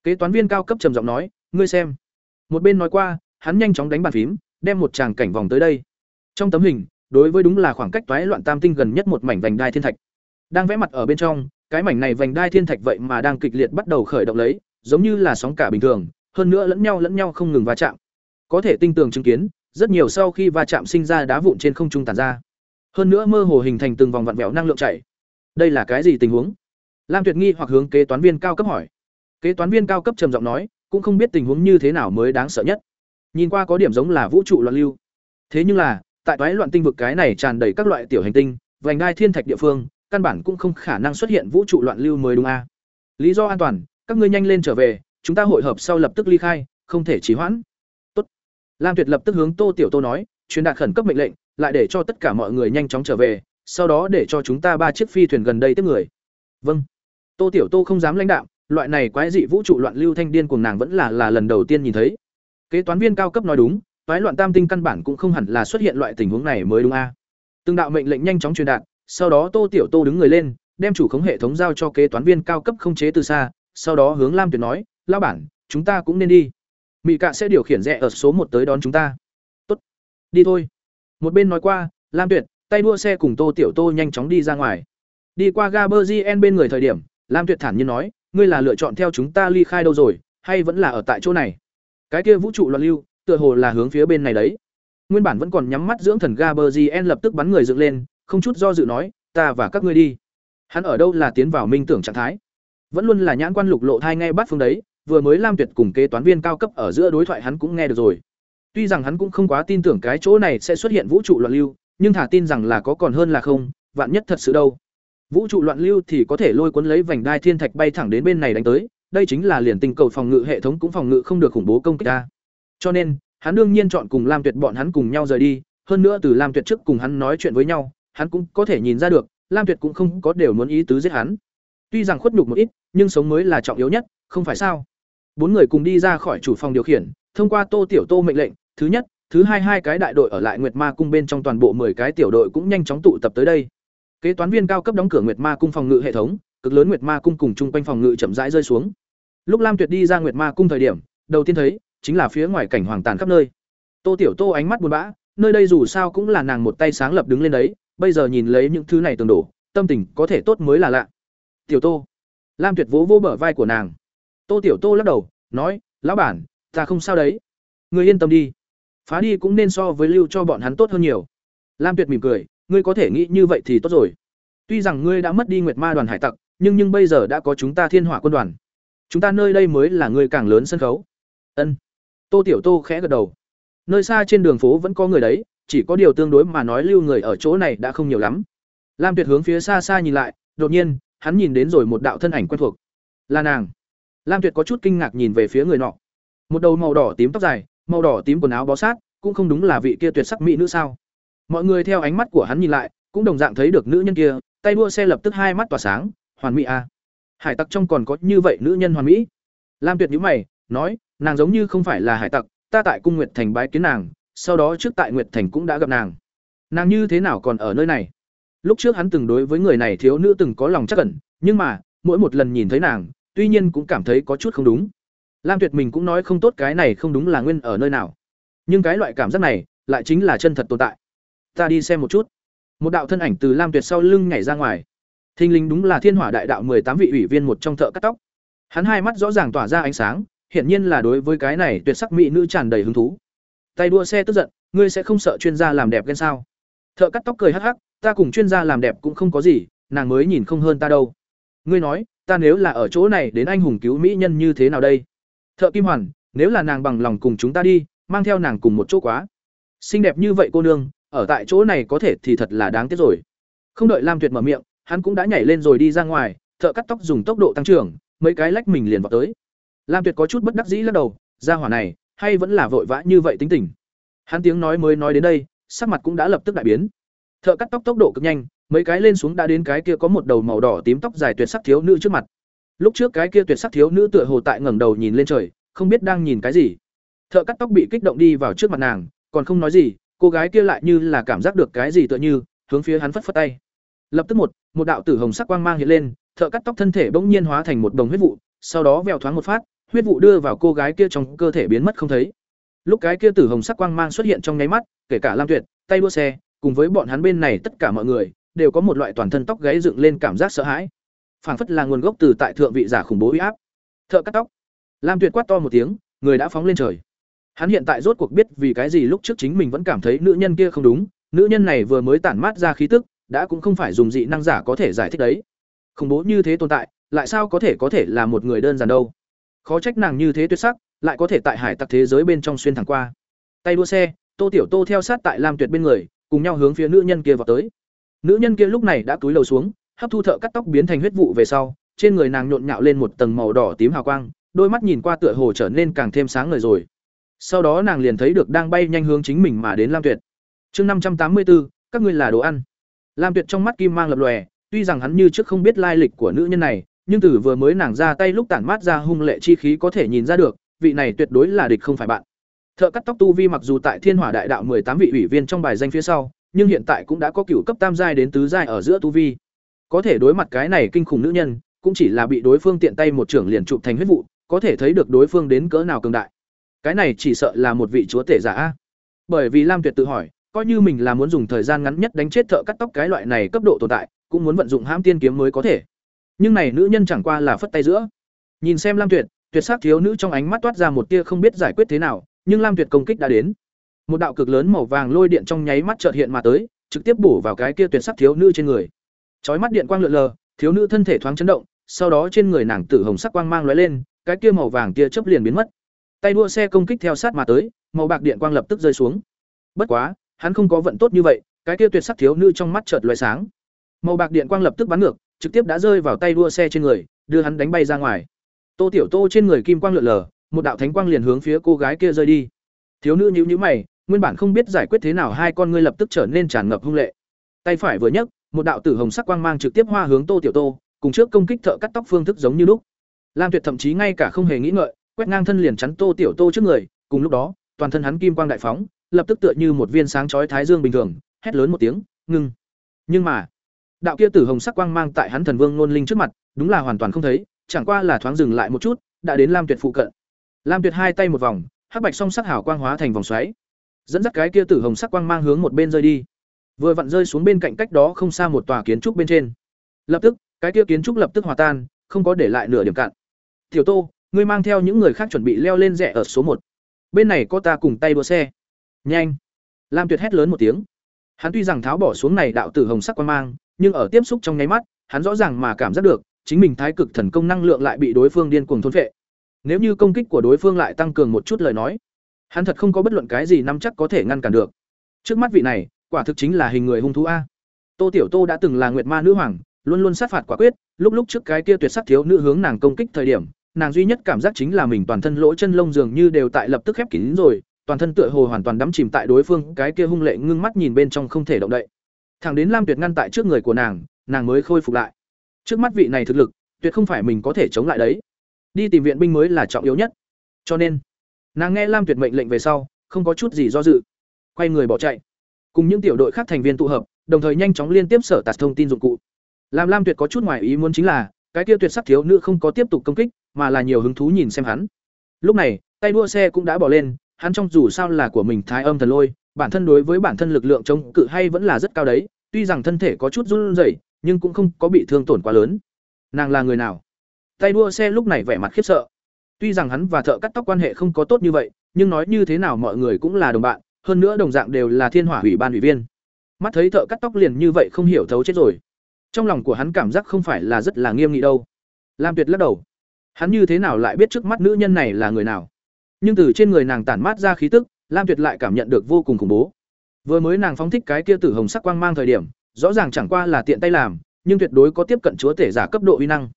Kế toán viên cao cấp trầm giọng nói, ngươi xem. Một bên nói qua, hắn nhanh chóng đánh bàn phím, đem một tràng cảnh vòng tới đây. Trong tấm hình, đối với đúng là khoảng cách toái loạn tam tinh gần nhất một mảnh vành đai thiên thạch. Đang vẽ mặt ở bên trong, cái mảnh này vành đai thiên thạch vậy mà đang kịch liệt bắt đầu khởi động lấy, giống như là sóng cả bình thường, hơn nữa lẫn nhau lẫn nhau không ngừng va chạm. Có thể tinh tường chứng kiến rất nhiều sau khi va chạm sinh ra đá vụn trên không trung tàn ra. Hơn nữa mơ hồ hình thành từng vòng vặn vẹo năng lượng chảy. Đây là cái gì tình huống? Lam tuyệt nghi hoặc hướng kế toán viên cao cấp hỏi. Kế toán viên cao cấp trầm giọng nói, cũng không biết tình huống như thế nào mới đáng sợ nhất. Nhìn qua có điểm giống là vũ trụ loạn lưu. Thế nhưng là, tại toái loạn tinh vực cái này tràn đầy các loại tiểu hành tinh, vành đai thiên thạch địa phương, căn bản cũng không khả năng xuất hiện vũ trụ loạn lưu mới đúng a. Lý do an toàn, các ngươi nhanh lên trở về, chúng ta hội hợp sau lập tức ly khai, không thể trì hoãn lam tuyệt lập tức hướng tô tiểu tô nói, truyền đạt khẩn cấp mệnh lệnh, lại để cho tất cả mọi người nhanh chóng trở về, sau đó để cho chúng ta ba chiếc phi thuyền gần đây tiếp người. Vâng. Tô tiểu tô không dám lãnh đạo loại này quái dị vũ trụ loạn lưu thanh điên cuồng nàng vẫn là là lần đầu tiên nhìn thấy. Kế toán viên cao cấp nói đúng, toái loạn tam tinh căn bản cũng không hẳn là xuất hiện loại tình huống này mới đúng a. Từng đạo mệnh lệnh nhanh chóng truyền đạt, sau đó tô tiểu tô đứng người lên, đem chủ khống hệ thống giao cho kế toán viên cao cấp không chế từ xa, sau đó hướng lam tuyệt nói, lão bản, chúng ta cũng nên đi mỹ cạ sẽ điều khiển rẽ ở số một tới đón chúng ta. Tốt. Đi thôi. Một bên nói qua, lam tuyệt, tay đua xe cùng tô tiểu tô nhanh chóng đi ra ngoài. Đi qua ga bơ gien bên người thời điểm, lam tuyệt thản nhiên nói, ngươi là lựa chọn theo chúng ta ly khai đâu rồi, hay vẫn là ở tại chỗ này? Cái kia vũ trụ loạn lưu, tựa hồ là hướng phía bên này đấy. Nguyên bản vẫn còn nhắm mắt dưỡng thần gaberzien lập tức bắn người dựng lên, không chút do dự nói, ta và các ngươi đi. Hắn ở đâu là tiến vào minh tưởng trạng thái? Vẫn luôn là nhãn quan lục lộ thai ngay bắt phương đấy vừa mới lam tuyệt cùng kế toán viên cao cấp ở giữa đối thoại hắn cũng nghe được rồi. Tuy rằng hắn cũng không quá tin tưởng cái chỗ này sẽ xuất hiện vũ trụ loạn lưu, nhưng thả tin rằng là có còn hơn là không, vạn nhất thật sự đâu. Vũ trụ loạn lưu thì có thể lôi cuốn lấy vành đai thiên thạch bay thẳng đến bên này đánh tới, đây chính là liền tinh cầu phòng ngự hệ thống cũng phòng ngự không được khủng bố công kích ta cho nên, hắn đương nhiên chọn cùng lam tuyệt bọn hắn cùng nhau rời đi, hơn nữa từ lam tuyệt trước cùng hắn nói chuyện với nhau, hắn cũng có thể nhìn ra được, lam tuyệt cũng không có đều muốn ý tứ giết hắn. Tuy rằng khuất nhục một ít, nhưng sống mới là trọng yếu nhất, không phải sao? Bốn người cùng đi ra khỏi chủ phòng điều khiển, thông qua tô tiểu tô mệnh lệnh, thứ nhất, thứ hai hai cái đại đội ở lại nguyệt ma cung bên trong toàn bộ 10 cái tiểu đội cũng nhanh chóng tụ tập tới đây. Kế toán viên cao cấp đóng cửa nguyệt ma cung phòng ngự hệ thống, cực lớn nguyệt ma cung cùng chung quanh phòng ngự chậm rãi rơi xuống. Lúc lam tuyệt đi ra nguyệt ma cung thời điểm, đầu tiên thấy, chính là phía ngoài cảnh hoàng tàn khắp nơi. Tô tiểu tô ánh mắt buồn bã, nơi đây dù sao cũng là nàng một tay sáng lập đứng lên đấy, bây giờ nhìn lấy những thứ này tường đổ, tâm tình có thể tốt mới là lạ. Tiểu tô. Lam tuyệt vỗ vỗ bờ vai của nàng tô tiểu tô lắc đầu nói lão bản ta không sao đấy. Người yên tâm đi. Phá đi cũng nên so với lưu cho bọn hắn tốt hơn nhiều. Lam tuyệt mỉm cười ngươi có thể nghĩ như vậy thì tốt rồi. Tuy rằng ngươi đã mất đi nguyệt ma đoàn hải tặc nhưng nhưng bây giờ đã có chúng ta thiên hỏa quân đoàn. Chúng ta nơi đây mới là người càng lớn sân khấu. Ân. Tô tiểu tô khẽ gật đầu. Nơi xa trên đường phố vẫn có người đấy chỉ có điều tương đối mà nói lưu người ở chỗ này đã không nhiều lắm. Lam Tuyệt hướng phía xa xa nhìn lại, đột nhiên, hắn nhìn đến rồi một đạo thân ảnh quen thuộc. Là nàng. Lam Tuyệt có chút kinh ngạc nhìn về phía người nọ. Một đầu màu đỏ tím tóc dài, màu đỏ tím quần áo bó sát, cũng không đúng là vị kia tuyệt sắc mỹ nữ sao? Mọi người theo ánh mắt của hắn nhìn lại, cũng đồng dạng thấy được nữ nhân kia, tay đua xe lập tức hai mắt tỏa sáng, hoàn mỹ a. À. Hải tặc trong còn có như vậy nữ nhân hoàn mỹ. Lam Tuyệt nhíu mày, nói, nàng giống như không phải là hải tặc, ta tại cung Nguyệt Thành bái kiến nàng, sau đó trước tại Nguyệt Thành cũng đã gặp nàng. Nàng như thế nào còn ở nơi này? Lúc trước hắn từng đối với người này thiếu nữ từng có lòng chắc ẩn, nhưng mà, mỗi một lần nhìn thấy nàng, tuy nhiên cũng cảm thấy có chút không đúng. Lam Tuyệt mình cũng nói không tốt cái này không đúng là nguyên ở nơi nào. Nhưng cái loại cảm giác này, lại chính là chân thật tồn tại. Ta đi xem một chút. Một đạo thân ảnh từ Lam Tuyệt sau lưng nhảy ra ngoài. Thinh linh đúng là Thiên Hỏa Đại Đạo tám vị ủy viên một trong thợ cắt tóc. Hắn hai mắt rõ ràng tỏa ra ánh sáng, hiển nhiên là đối với cái này tuyệt sắc mỹ nữ tràn đầy hứng thú. Tay đua xe tức giận, ngươi sẽ không sợ chuyên gia làm đẹp ghen sao? Thợ cắt tóc cười hắc hắc, ta cùng chuyên gia làm đẹp cũng không có gì, nàng mới nhìn không hơn ta đâu. Ngươi nói, ta nếu là ở chỗ này đến anh hùng cứu mỹ nhân như thế nào đây? Thợ Kim Hoàn, nếu là nàng bằng lòng cùng chúng ta đi, mang theo nàng cùng một chỗ quá. Xinh đẹp như vậy cô nương, ở tại chỗ này có thể thì thật là đáng tiếc rồi. Không đợi Lam Tuyệt mở miệng, hắn cũng đã nhảy lên rồi đi ra ngoài, thợ cắt tóc dùng tốc độ tăng trưởng, mấy cái lách mình liền vào tới. Lam Tuyệt có chút bất đắc dĩ lắc đầu, ra hỏa này, hay vẫn là vội vã như vậy tính tình. Hắn tiếng nói mới nói đến đây, sắc mặt cũng đã lập tức đại biến. Thợ cắt tóc tốc độ cực nhanh, mấy cái lên xuống đã đến cái kia có một đầu màu đỏ tím tóc dài tuyệt sắc thiếu nữ trước mặt. Lúc trước cái kia tuyệt sắc thiếu nữ tựa hồ tại ngẩng đầu nhìn lên trời, không biết đang nhìn cái gì. Thợ cắt tóc bị kích động đi vào trước mặt nàng, còn không nói gì, cô gái kia lại như là cảm giác được cái gì tựa như, hướng phía hắn phất phất tay. Lập tức một, một đạo tử hồng sắc quang mang hiện lên, thợ cắt tóc thân thể bỗng nhiên hóa thành một đồng huyết vụ, sau đó vèo thoáng một phát, huyết vụ đưa vào cô gái kia trong cơ thể biến mất không thấy. Lúc cái kia tử hồng sắc quang mang xuất hiện trong nháy mắt, kể cả Lam Tuyệt, tay đua xe, cùng với bọn hắn bên này tất cả mọi người đều có một loại toàn thân tóc gáy dựng lên cảm giác sợ hãi. Phảng phất là nguồn gốc từ tại thượng vị giả khủng bố uy áp. Thợ cắt tóc. Lam Tuyệt quát to một tiếng, người đã phóng lên trời. Hắn hiện tại rốt cuộc biết vì cái gì lúc trước chính mình vẫn cảm thấy nữ nhân kia không đúng, nữ nhân này vừa mới tản mát ra khí tức, đã cũng không phải dùng dị năng giả có thể giải thích đấy. Khủng bố như thế tồn tại, lại sao có thể có thể là một người đơn giản đâu? Khó trách nàng như thế tuyệt sắc, lại có thể tại hải tặc thế giới bên trong xuyên thẳng qua. Tay đua xe, Tô Tiểu Tô theo sát tại Lam Tuyệt bên người, cùng nhau hướng phía nữ nhân kia vào tới. Nữ nhân kia lúc này đã túi lầu xuống, hấp thu thợ cắt tóc biến thành huyết vụ về sau, trên người nàng nhộn nhạo lên một tầng màu đỏ tím hào quang, đôi mắt nhìn qua tựa hồ trở nên càng thêm sáng ngời rồi. Sau đó nàng liền thấy được đang bay nhanh hướng chính mình mà đến Lam Tuyệt. Chương năm trăm tám mươi bốn, các ngươi là đồ ăn. Lam Tuyệt trong mắt kim mang lập lòe, tuy rằng hắn như trước không biết lai lịch của nữ nhân này, nhưng từ vừa mới nàng ra tay lúc tản mát ra hung lệ chi khí có thể nhìn ra được, vị này tuyệt đối là địch không phải bạn. Thợ cắt tóc tu vi mặc dù tại Thiên Hỏa Đại Đạo tám vị ủy viên trong bài danh phía sau, nhưng hiện tại cũng đã có cửu cấp tam giai đến tứ giai ở giữa tu vi. Có thể đối mặt cái này kinh khủng nữ nhân, cũng chỉ là bị đối phương tiện tay một trưởng liền chụp thành huyết vụ, có thể thấy được đối phương đến cỡ nào cường đại. Cái này chỉ sợ là một vị chúa tể giả Bởi vì Lam Tuyệt tự hỏi, coi như mình là muốn dùng thời gian ngắn nhất đánh chết thợ cắt tóc cái loại này cấp độ tồn tại, cũng muốn vận dụng hãm tiên kiếm mới có thể. Nhưng này nữ nhân chẳng qua là phất tay giữa. Nhìn xem Lam Tuyệt, tuyệt sắc thiếu nữ trong ánh mắt toát ra một tia không biết giải quyết thế nào, nhưng Lam Tuyệt công kích đã đến. Một đạo cực lớn màu vàng lôi điện trong nháy mắt chợt hiện mà tới, trực tiếp bổ vào cái kia tuyệt sắc thiếu nữ trên người. Chói mắt điện quang lượn lờ, thiếu nữ thân thể thoáng chấn động, sau đó trên người nàng tử hồng sắc quang mang lóe lên, cái kia màu vàng kia chớp liền biến mất. Tay đua xe công kích theo sát mà tới, màu bạc điện quang lập tức rơi xuống. Bất quá, hắn không có vận tốt như vậy, cái kia tuyệt sắc thiếu nữ trong mắt chợt lóe sáng. Màu bạc điện quang lập tức bắn ngược, trực tiếp đã rơi vào tay đua xe trên người, đưa hắn đánh bay ra ngoài. Tô Tiểu Tô trên người kim quang lượn lờ, một đạo thánh quang liền hướng phía cô gái kia rơi đi. Thiếu nữ nhíu nhíu mày, nguyên bản không biết giải quyết thế nào hai con ngươi lập tức trở nên tràn ngập hung lệ. Tay phải vừa nhấc, một đạo tử hồng sắc quang mang trực tiếp hoa hướng Tô Tiểu Tô, cùng trước công kích thợ cắt tóc phương thức giống như lúc. Lam Tuyệt thậm chí ngay cả không hề nghĩ ngợi, quét ngang thân liền chắn Tô Tiểu Tô trước người, cùng lúc đó, toàn thân hắn kim quang đại phóng, lập tức tựa như một viên sáng chói thái dương bình thường, hét lớn một tiếng, ngưng. Nhưng mà, đạo kia tử hồng sắc quang mang tại hắn thần vương nôn linh trước mặt, đúng là hoàn toàn không thấy, chẳng qua là thoáng dừng lại một chút, đã đến Lam Tuyệt phụ cận. Lam Tuyệt hai tay một vòng, hắc bạch song sắc hào quang hóa thành vòng xoáy, dẫn dắt cái kia tử hồng sắc quang mang hướng một bên rơi đi. Vừa vặn rơi xuống bên cạnh cách đó không xa một tòa kiến trúc bên trên. Lập tức, cái kia kiến trúc lập tức hòa tan, không có để lại nửa điểm cạn. "Tiểu Tô, ngươi mang theo những người khác chuẩn bị leo lên rẽ ở số một. Bên này có ta cùng tay đua xe." "Nhanh!" Lam Tuyệt hét lớn một tiếng. Hắn tuy rằng tháo bỏ xuống này đạo tử hồng sắc quang mang, nhưng ở tiếp xúc trong nháy mắt, hắn rõ ràng mà cảm giác được, chính mình thái cực thần công năng lượng lại bị đối phương điên cuồng thôn phệ. Nếu như công kích của đối phương lại tăng cường một chút lời nói, hắn thật không có bất luận cái gì nắm chắc có thể ngăn cản được. trước mắt vị này quả thực chính là hình người hung thú a. Tô tiểu tô đã từng là nguyệt ma nữ hoàng luôn luôn sát phạt quả quyết lúc lúc trước cái kia tuyệt sắc thiếu nữ hướng nàng công kích thời điểm nàng duy nhất cảm giác chính là mình toàn thân lỗ chân lông dường như đều tại lập tức khép kín rồi toàn thân tựa hồ hoàn toàn đắm chìm tại đối phương cái kia hung lệ ngưng mắt nhìn bên trong không thể động đậy. Thẳng đến lam tuyệt ngăn tại trước người của nàng nàng mới khôi phục lại. Trước mắt vị này thực lực tuyệt không phải mình có thể chống lại đấy đi tìm viện binh mới là trọng yếu nhất. Cho nên, nàng nghe lam tuyệt mệnh lệnh về sau, không có chút gì do dự, quay người bỏ chạy. Cùng những tiểu đội khác thành viên tụ hợp, đồng thời nhanh chóng liên tiếp sở tạt thông tin dụng cụ. Làm lam tuyệt có chút ngoài ý muốn chính là, cái kia tuyệt sắc thiếu nữ không có tiếp tục công kích, mà là nhiều hứng thú nhìn xem hắn. Lúc này, tay đua xe cũng đã bỏ lên, hắn trong dù sao là của mình thái âm thần lôi, bản thân đối với bản thân lực lượng chống cự hay vẫn là rất cao đấy, tuy rằng thân thể có chút run rẩy, nhưng cũng không có bị thương tổn quá lớn. Nàng là người nào? Tay đua xe lúc này vẻ mặt khiếp sợ. Tuy rằng hắn và thợ cắt tóc quan hệ không có tốt như vậy, nhưng nói như thế nào mọi người cũng là đồng bạn, hơn nữa đồng dạng đều là thiên hỏa ủy ban ủy viên. Mắt thấy thợ cắt tóc liền như vậy không hiểu thấu chết rồi. Trong lòng của hắn cảm giác không phải là rất là nghiêm nghị đâu. Lam tuyệt lắc đầu. Hắn như thế nào lại biết trước mắt nữ nhân này là người nào? Nhưng từ trên người nàng tản mát ra khí tức, lam tuyệt lại cảm nhận được vô cùng khủng bố. Vừa mới nàng phóng thích cái kia tử hồng sắc quang mang thời điểm, rõ ràng chẳng qua là tiện tay làm, nhưng tuyệt đối có tiếp cận chúa tể giả cấp độ uy năng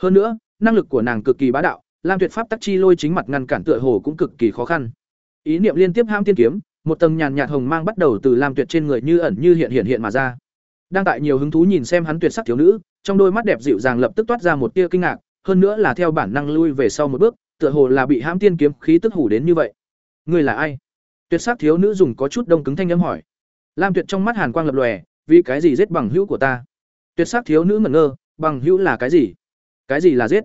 hơn nữa, năng lực của nàng cực kỳ bá đạo, lam tuyệt pháp tắc chi lôi chính mặt ngăn cản tựa hồ cũng cực kỳ khó khăn. Ý niệm liên tiếp ham tiên kiếm, một tầng nhàn nhạt hồng mang bắt đầu từ lam tuyệt trên người như ẩn như hiện hiện hiện mà ra. Đang tại nhiều hứng thú nhìn xem hắn tuyệt sắc thiếu nữ, trong đôi mắt đẹp dịu dàng lập tức toát ra một tia kinh ngạc, hơn nữa là theo bản năng lui về sau một bước, tựa hồ là bị hãm tiên kiếm khí tức hủ đến như vậy. Người là ai? Tuyệt sắc thiếu nữ dùng có chút đông cứng thanh âm hỏi. Lam tuyệt trong mắt hàn quang lập lòe, vì cái gì giết bằng hữu của ta? Tuyệt sắc thiếu nữ ngẩn ngơ, bằng hữu là cái gì? Cái gì là giết?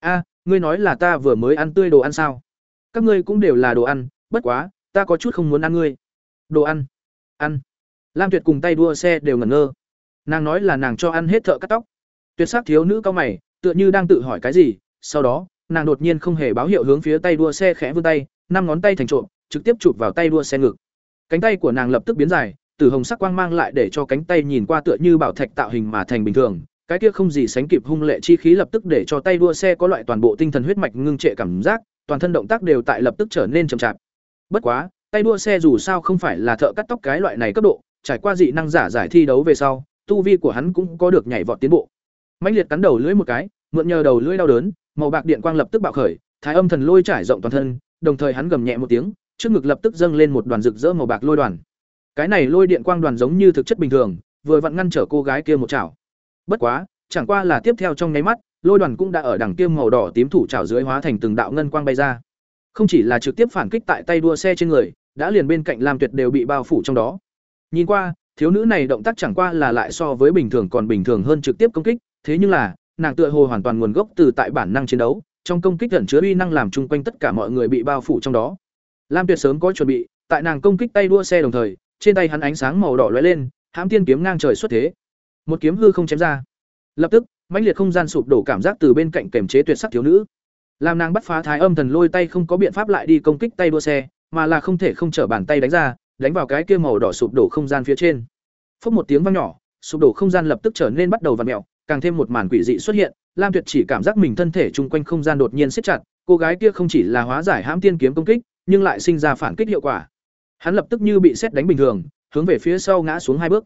A, ngươi nói là ta vừa mới ăn tươi đồ ăn sao? Các ngươi cũng đều là đồ ăn, bất quá, ta có chút không muốn ăn ngươi. Đồ ăn ăn. Lam tuyệt cùng tay đua xe đều ngẩn ngơ. Nàng nói là nàng cho ăn hết thợ cắt tóc. Tuyệt sắc thiếu nữ cao mày, tựa như đang tự hỏi cái gì, sau đó, nàng đột nhiên không hề báo hiệu hướng phía tay đua xe khẽ vươn tay, năm ngón tay thành trộm, trực tiếp chụp vào tay đua xe ngực. Cánh tay của nàng lập tức biến dài, từ hồng sắc quang mang lại để cho cánh tay nhìn qua tựa như bảo thạch tạo hình mà thành bình thường cái kia không gì sánh kịp hung lệ chi khí lập tức để cho tay đua xe có loại toàn bộ tinh thần huyết mạch ngưng trệ cảm giác, toàn thân động tác đều tại lập tức trở nên chậm chạp. Bất quá, tay đua xe dù sao không phải là thợ cắt tóc cái loại này cấp độ, trải qua dị năng giả giải thi đấu về sau, tu vi của hắn cũng có được nhảy vọt tiến bộ. Mãnh liệt cắn đầu lưỡi một cái, mượn nhờ đầu lưỡi đau đớn, màu bạc điện quang lập tức bạo khởi, thái âm thần lôi trải rộng toàn thân, đồng thời hắn gầm nhẹ một tiếng, trước ngực lập tức dâng lên một đoàn rực rỡ màu bạc lôi đoàn. Cái này lôi điện quang đoàn giống như thực chất bình thường, vừa vặn ngăn trở cô gái kia một chảo bất quá, chẳng qua là tiếp theo trong nháy mắt, lôi đoàn cũng đã ở đằng kia màu đỏ tím thủ chảo dưới hóa thành từng đạo ngân quang bay ra. Không chỉ là trực tiếp phản kích tại tay đua xe trên người, đã liền bên cạnh lam tuyệt đều bị bao phủ trong đó. Nhìn qua, thiếu nữ này động tác chẳng qua là lại so với bình thường còn bình thường hơn trực tiếp công kích, thế nhưng là, nàng tựa hồ hoàn toàn nguồn gốc từ tại bản năng chiến đấu, trong công kích ẩn chứa uy năng làm chung quanh tất cả mọi người bị bao phủ trong đó. Lam tuyệt sớm có chuẩn bị, tại nàng công kích tay đua xe đồng thời, trên tay hắn ánh sáng màu đỏ lóe lên, hãm tiên kiếm ngang trời xuất thế một kiếm hư không chém ra. Lập tức, mãnh liệt không gian sụp đổ cảm giác từ bên cạnh kềm chế tuyệt sắc thiếu nữ. Làm nàng bắt phá thái âm thần lôi tay không có biện pháp lại đi công kích tay đua xe, mà là không thể không trở bàn tay đánh ra, đánh vào cái kia màu đỏ sụp đổ không gian phía trên. Phốc một tiếng vang nhỏ, sụp đổ không gian lập tức trở nên bắt đầu vặn mèo, càng thêm một màn quỷ dị xuất hiện, lam tuyệt chỉ cảm giác mình thân thể chung quanh không gian đột nhiên siết chặt, cô gái kia không chỉ là hóa giải hãm tiên kiếm công kích, nhưng lại sinh ra phản kích hiệu quả. Hắn lập tức như bị xét đánh bình thường, hướng về phía sau ngã xuống hai bước.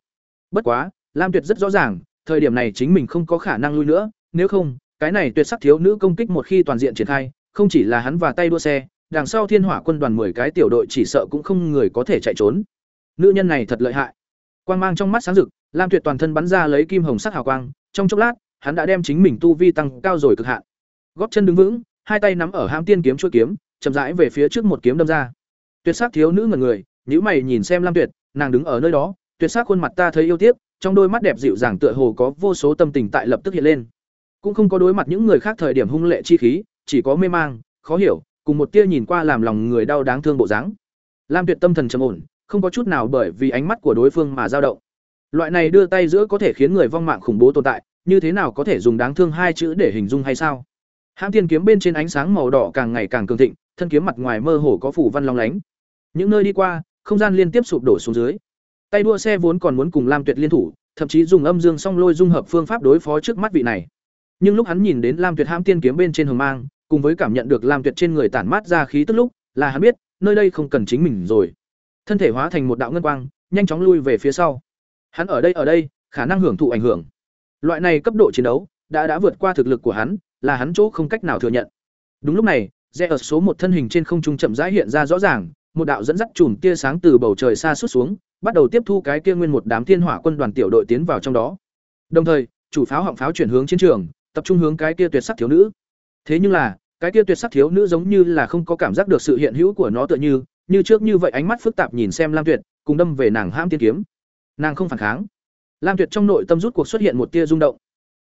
Bất quá lam tuyệt rất rõ ràng, thời điểm này chính mình không có khả năng lui nữa, nếu không, cái này tuyệt sắc thiếu nữ công kích một khi toàn diện triển khai, không chỉ là hắn và tay đua xe, đằng sau thiên hỏa quân đoàn 10 cái tiểu đội chỉ sợ cũng không người có thể chạy trốn. Nữ nhân này thật lợi hại. Quang mang trong mắt sáng rực, lam tuyệt toàn thân bắn ra lấy kim hồng sắc hào quang, trong chốc lát, hắn đã đem chính mình tu vi tăng cao rồi cực hạn. Góp chân đứng vững, hai tay nắm ở hãm tiên kiếm chuôi kiếm, chậm rãi về phía trước một kiếm đâm ra. Tuyệt sắc thiếu nữ ngẩn người, nhíu mày nhìn xem lam tuyệt, nàng đứng ở nơi đó, tuyệt sắc khuôn mặt ta thấy yêu tiếc trong đôi mắt đẹp dịu dàng tựa hồ có vô số tâm tình tại lập tức hiện lên. Cũng không có đối mặt những người khác thời điểm hung lệ chi khí, chỉ có mê mang, khó hiểu, cùng một tia nhìn qua làm lòng người đau đáng thương bộ dáng. Lam tuyệt tâm thần trầm ổn, không có chút nào bởi vì ánh mắt của đối phương mà dao động. Loại này đưa tay giữa có thể khiến người vong mạng khủng bố tồn tại, như thế nào có thể dùng đáng thương hai chữ để hình dung hay sao? Hãm tiên kiếm bên trên ánh sáng màu đỏ càng ngày càng cường thịnh, thân kiếm mặt ngoài mơ hồ có phủ văn long lánh. Những nơi đi qua, không gian liên tiếp sụp đổ xuống dưới tay đua xe vốn còn muốn cùng lam tuyệt liên thủ thậm chí dùng âm dương song lôi dung hợp phương pháp đối phó trước mắt vị này nhưng lúc hắn nhìn đến lam tuyệt hãm tiên kiếm bên trên hồng mang cùng với cảm nhận được lam tuyệt trên người tản mát ra khí tức lúc là hắn biết nơi đây không cần chính mình rồi thân thể hóa thành một đạo ngân quang nhanh chóng lui về phía sau. Hắn ở đây ở đây, khả năng hưởng thụ ảnh hưởng. Loại này cấp độ chiến đấu đã đã vượt qua thực lực của hắn, là hắn chỗ không cách nào thừa nhận. Đúng lúc này, rẽ ở số một thân hình trên không trung chậm rãi hiện ra rõ ràng, một đạo dẫn dắt chùm tia sáng từ bầu trời xa suốt xuống, bắt đầu tiếp thu cái kia nguyên một đám thiên hỏa quân đoàn tiểu đội tiến vào trong đó. Đồng thời, chủ pháo họng pháo chuyển hướng chiến trường, tập trung hướng cái kia tuyệt sắc thiếu nữ. Thế nhưng là, cái kia tuyệt sắc thiếu nữ giống như là không có cảm giác được sự hiện hữu của nó tựa như, như trước như vậy ánh mắt phức tạp nhìn xem Lam Tuyệt, cùng đâm về nàng hãm tiên kiếm. Nàng không phản kháng. Lam Tuyệt trong nội tâm rút cuộc xuất hiện một tia rung động.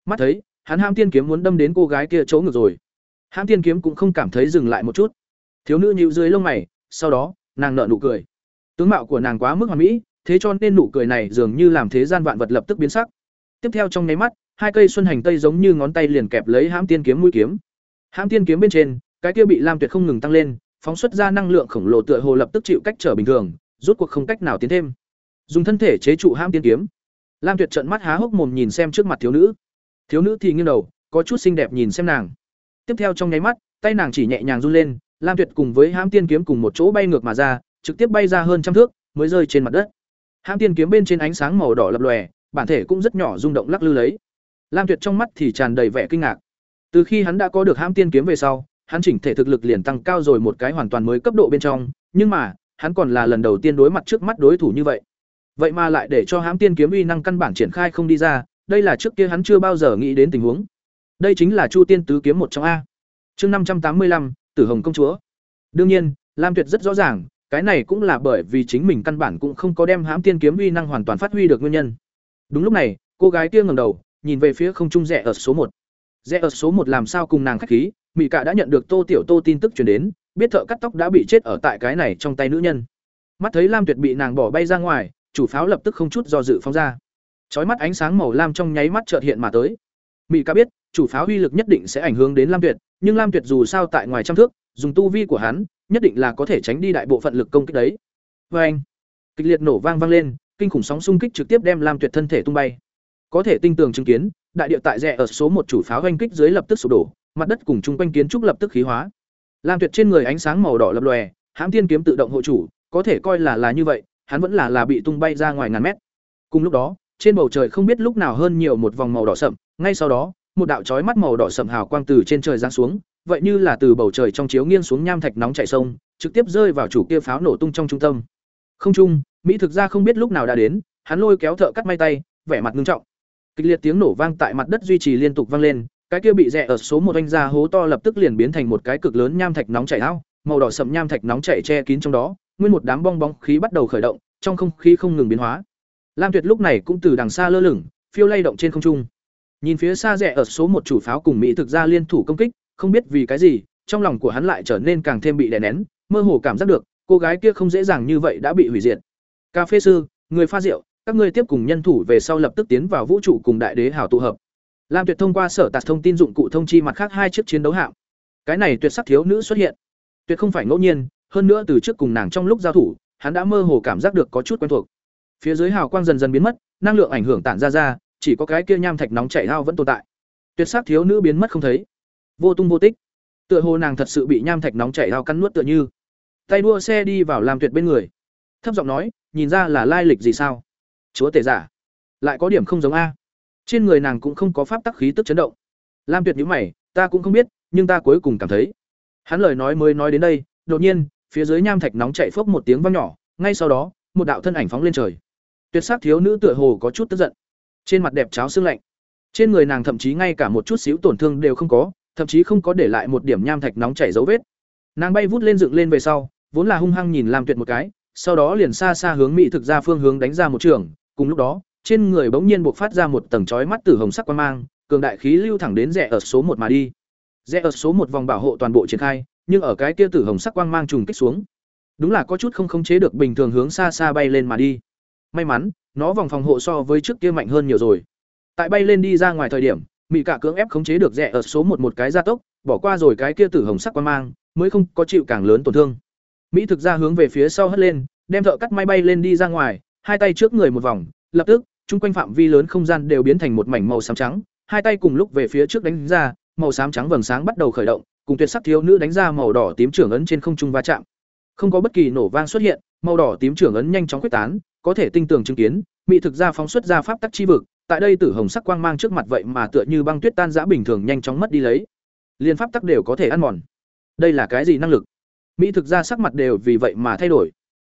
Mắt thấy, hắn ham tiên kiếm muốn đâm đến cô gái kia chỗ ngược rồi. Hãm tiên kiếm cũng không cảm thấy dừng lại một chút. Thiếu nữ nhíu dưới lông mày, sau đó, nàng nở nụ cười. Tướng mạo của nàng quá mức hoàn mỹ, thế cho nên nụ cười này dường như làm thế gian vạn vật lập tức biến sắc. Tiếp theo trong nháy mắt, hai cây xuân hành tây giống như ngón tay liền kẹp lấy hãm tiên kiếm mũi kiếm. Hãm tiên kiếm bên trên, cái kia bị Lam Tuyệt không ngừng tăng lên, phóng xuất ra năng lượng khổng lồ tựa hồ lập tức chịu cách trở bình thường, rút cuộc không cách nào tiến thêm. Dùng thân thể chế trụ hãm tiên kiếm. Lam Tuyệt trợn mắt há hốc mồm nhìn xem trước mặt thiếu nữ. Thiếu nữ thì nghiêng đầu, có chút xinh đẹp nhìn xem nàng. Tiếp theo trong nháy mắt, tay nàng chỉ nhẹ nhàng run lên, Lam Tuyệt cùng với hãm tiên kiếm cùng một chỗ bay ngược mà ra, trực tiếp bay ra hơn trăm thước, mới rơi trên mặt đất. Hãng tiên kiếm bên trên ánh sáng màu đỏ lập lòe, bản thể cũng rất nhỏ rung động lắc lư lấy. Lam Tuyệt trong mắt thì tràn đầy vẻ kinh ngạc. Từ khi hắn đã có được hãng tiên kiếm về sau, hắn chỉnh thể thực lực liền tăng cao rồi một cái hoàn toàn mới cấp độ bên trong, nhưng mà, hắn còn là lần đầu tiên đối mặt trước mắt đối thủ như vậy. Vậy mà lại để cho hãng tiên kiếm uy năng căn bản triển khai không đi ra, đây là trước kia hắn chưa bao giờ nghĩ đến tình huống. Đây chính là Chu Tiên tứ kiếm một trong a. Chương năm trăm tám mươi lăm, Tử Hồng công chúa. Đương nhiên, Lam Tuyệt rất rõ ràng, cái này cũng là bởi vì chính mình căn bản cũng không có đem hãm tiên kiếm uy năng hoàn toàn phát huy được nguyên nhân. Đúng lúc này, cô gái kia ngẩng đầu, nhìn về phía không trung rẽ ở số một. Rẽ ở số một làm sao cùng nàng khách khí, mỹ Cả đã nhận được Tô Tiểu Tô tin tức truyền đến, biết thợ cắt tóc đã bị chết ở tại cái này trong tay nữ nhân. Mắt thấy Lam Tuyệt bị nàng bỏ bay ra ngoài, chủ pháo lập tức không chút do dự phóng ra. trói mắt ánh sáng màu lam trong nháy mắt chợt hiện mà tới. mỹ Cả biết, chủ pháo uy lực nhất định sẽ ảnh hưởng đến Lam Tuyệt, nhưng Lam Tuyệt dù sao tại ngoài trăm thước, dùng tu vi của hắn, nhất định là có thể tránh đi đại bộ phận lực công kích đấy. Oeng! Kịch liệt nổ vang vang lên, kinh khủng sóng xung kích trực tiếp đem Lam Tuyệt thân thể tung bay. Có thể tinh tường chứng kiến, đại địa tại rẽ ở số một chủ pháo oanh kích dưới lập tức sụp đổ, mặt đất cùng chung quanh kiến trúc lập tức khí hóa. Lam Tuyệt trên người ánh sáng màu đỏ lập lòe, hãm tiên kiếm tự động hộ chủ, có thể coi là là như vậy, hắn vẫn là là bị tung bay ra ngoài ngàn mét. Cùng lúc đó, trên bầu trời không biết lúc nào hơn nhiều một vòng màu đỏ sậm, ngay sau đó, một đạo chói mắt màu đỏ sậm hào quang từ trên trời giáng xuống, vậy như là từ bầu trời trong chiếu nghiêng xuống nham thạch nóng chảy sông, trực tiếp rơi vào chủ kia pháo nổ tung trong trung tâm. Không trung, Mỹ thực ra không biết lúc nào đã đến, hắn lôi kéo thợ cắt may tay, vẻ mặt nghiêm trọng. Kịch liệt tiếng nổ vang tại mặt đất duy trì liên tục vang lên, cái kia bị rẽ ở số một anh ra hố to lập tức liền biến thành một cái cực lớn nham thạch nóng chảy ao, màu đỏ sậm nham thạch nóng chảy che kín trong đó, nguyên một đám bong bóng khí bắt đầu khởi động, trong không khí không ngừng biến hóa. Lam Tuyệt lúc này cũng từ đằng xa lơ lửng, phiêu lay động trên không trung. Nhìn phía xa rẽ ở số một chủ pháo cùng Mỹ thực ra liên thủ công kích, không biết vì cái gì, trong lòng của hắn lại trở nên càng thêm bị đè nén, mơ hồ cảm giác được, cô gái kia không dễ dàng như vậy đã bị hủy diệt. Cà phê sư, người pha rượu, các ngươi tiếp cùng nhân thủ về sau lập tức tiến vào vũ trụ cùng đại đế hảo tụ hợp. Lam Tuyệt thông qua sở tạc thông tin dụng cụ thông chi mặt khác hai chiếc chiến đấu hạm. Cái này tuyệt sắc thiếu nữ xuất hiện, tuyệt không phải ngẫu nhiên, hơn nữa từ trước cùng nàng trong lúc giao thủ, hắn đã mơ hồ cảm giác được có chút quen thuộc. Phía dưới hào quang dần dần biến mất, năng lượng ảnh hưởng tản ra ra, chỉ có cái kia nham thạch nóng chảy ao vẫn tồn tại. Tuyệt sắc thiếu nữ biến mất không thấy, vô tung vô tích. Tựa hồ nàng thật sự bị nham thạch nóng chảy ao cắn nuốt tựa như. Tay đua xe đi vào làm tuyệt bên người. Thấp giọng nói, nhìn ra là lai lịch gì sao? Chúa tể giả. Lại có điểm không giống a. Trên người nàng cũng không có pháp tắc khí tức chấn động. Lam Tuyệt nhíu mày, ta cũng không biết, nhưng ta cuối cùng cảm thấy. Hắn lời nói mới nói đến đây, đột nhiên, phía dưới nham thạch nóng chảy phốc một tiếng vang nhỏ, ngay sau đó, một đạo thân ảnh phóng lên trời. Tuyệt sắc thiếu nữ tựa hồ có chút tức giận. Trên mặt đẹp cháo xương lạnh. Trên người nàng thậm chí ngay cả một chút xíu tổn thương đều không có, thậm chí không có để lại một điểm nham thạch nóng chảy dấu vết. Nàng bay vút lên dựng lên về sau, vốn là hung hăng nhìn làm Tuyệt một cái, sau đó liền xa xa hướng mỹ thực ra phương hướng đánh ra một trường, cùng lúc đó, trên người bỗng nhiên bộc phát ra một tầng chói mắt tử hồng sắc quang mang, cường đại khí lưu thẳng đến rẽ ở số một mà đi. Rẽ ở số một vòng bảo hộ toàn bộ triển khai, nhưng ở cái kia tử hồng sắc quang mang trùng kích xuống, đúng là có chút không khống chế được bình thường hướng xa xa bay lên mà đi. May mắn, nó vòng phòng hộ so với trước kia mạnh hơn nhiều rồi. Tại bay lên đi ra ngoài thời điểm, mỹ cả cưỡng ép khống chế được rẻ ở số một một cái gia tốc, bỏ qua rồi cái kia tử hồng sắc quan mang, mới không có chịu càng lớn tổn thương. Mỹ thực ra hướng về phía sau hất lên, đem thợ cắt máy bay lên đi ra ngoài, hai tay trước người một vòng, lập tức, chung quanh phạm vi lớn không gian đều biến thành một mảnh màu xám trắng, hai tay cùng lúc về phía trước đánh ra, màu xám trắng vầng sáng bắt đầu khởi động, cùng tuyệt sắc thiếu nữ đánh ra màu đỏ tím trưởng ấn trên không trung va chạm. Không có bất kỳ nổ vang xuất hiện, màu đỏ tím trưởng ấn nhanh chóng quyết tán, có thể tinh tường chứng kiến, mỹ thực ra phóng xuất ra pháp tắc chi vực, tại đây tử hồng sắc quang mang trước mặt vậy mà tựa như băng tuyết tan rã bình thường nhanh chóng mất đi lấy. Liên pháp tắc đều có thể ăn mòn. Đây là cái gì năng lực? Mỹ thực ra sắc mặt đều vì vậy mà thay đổi.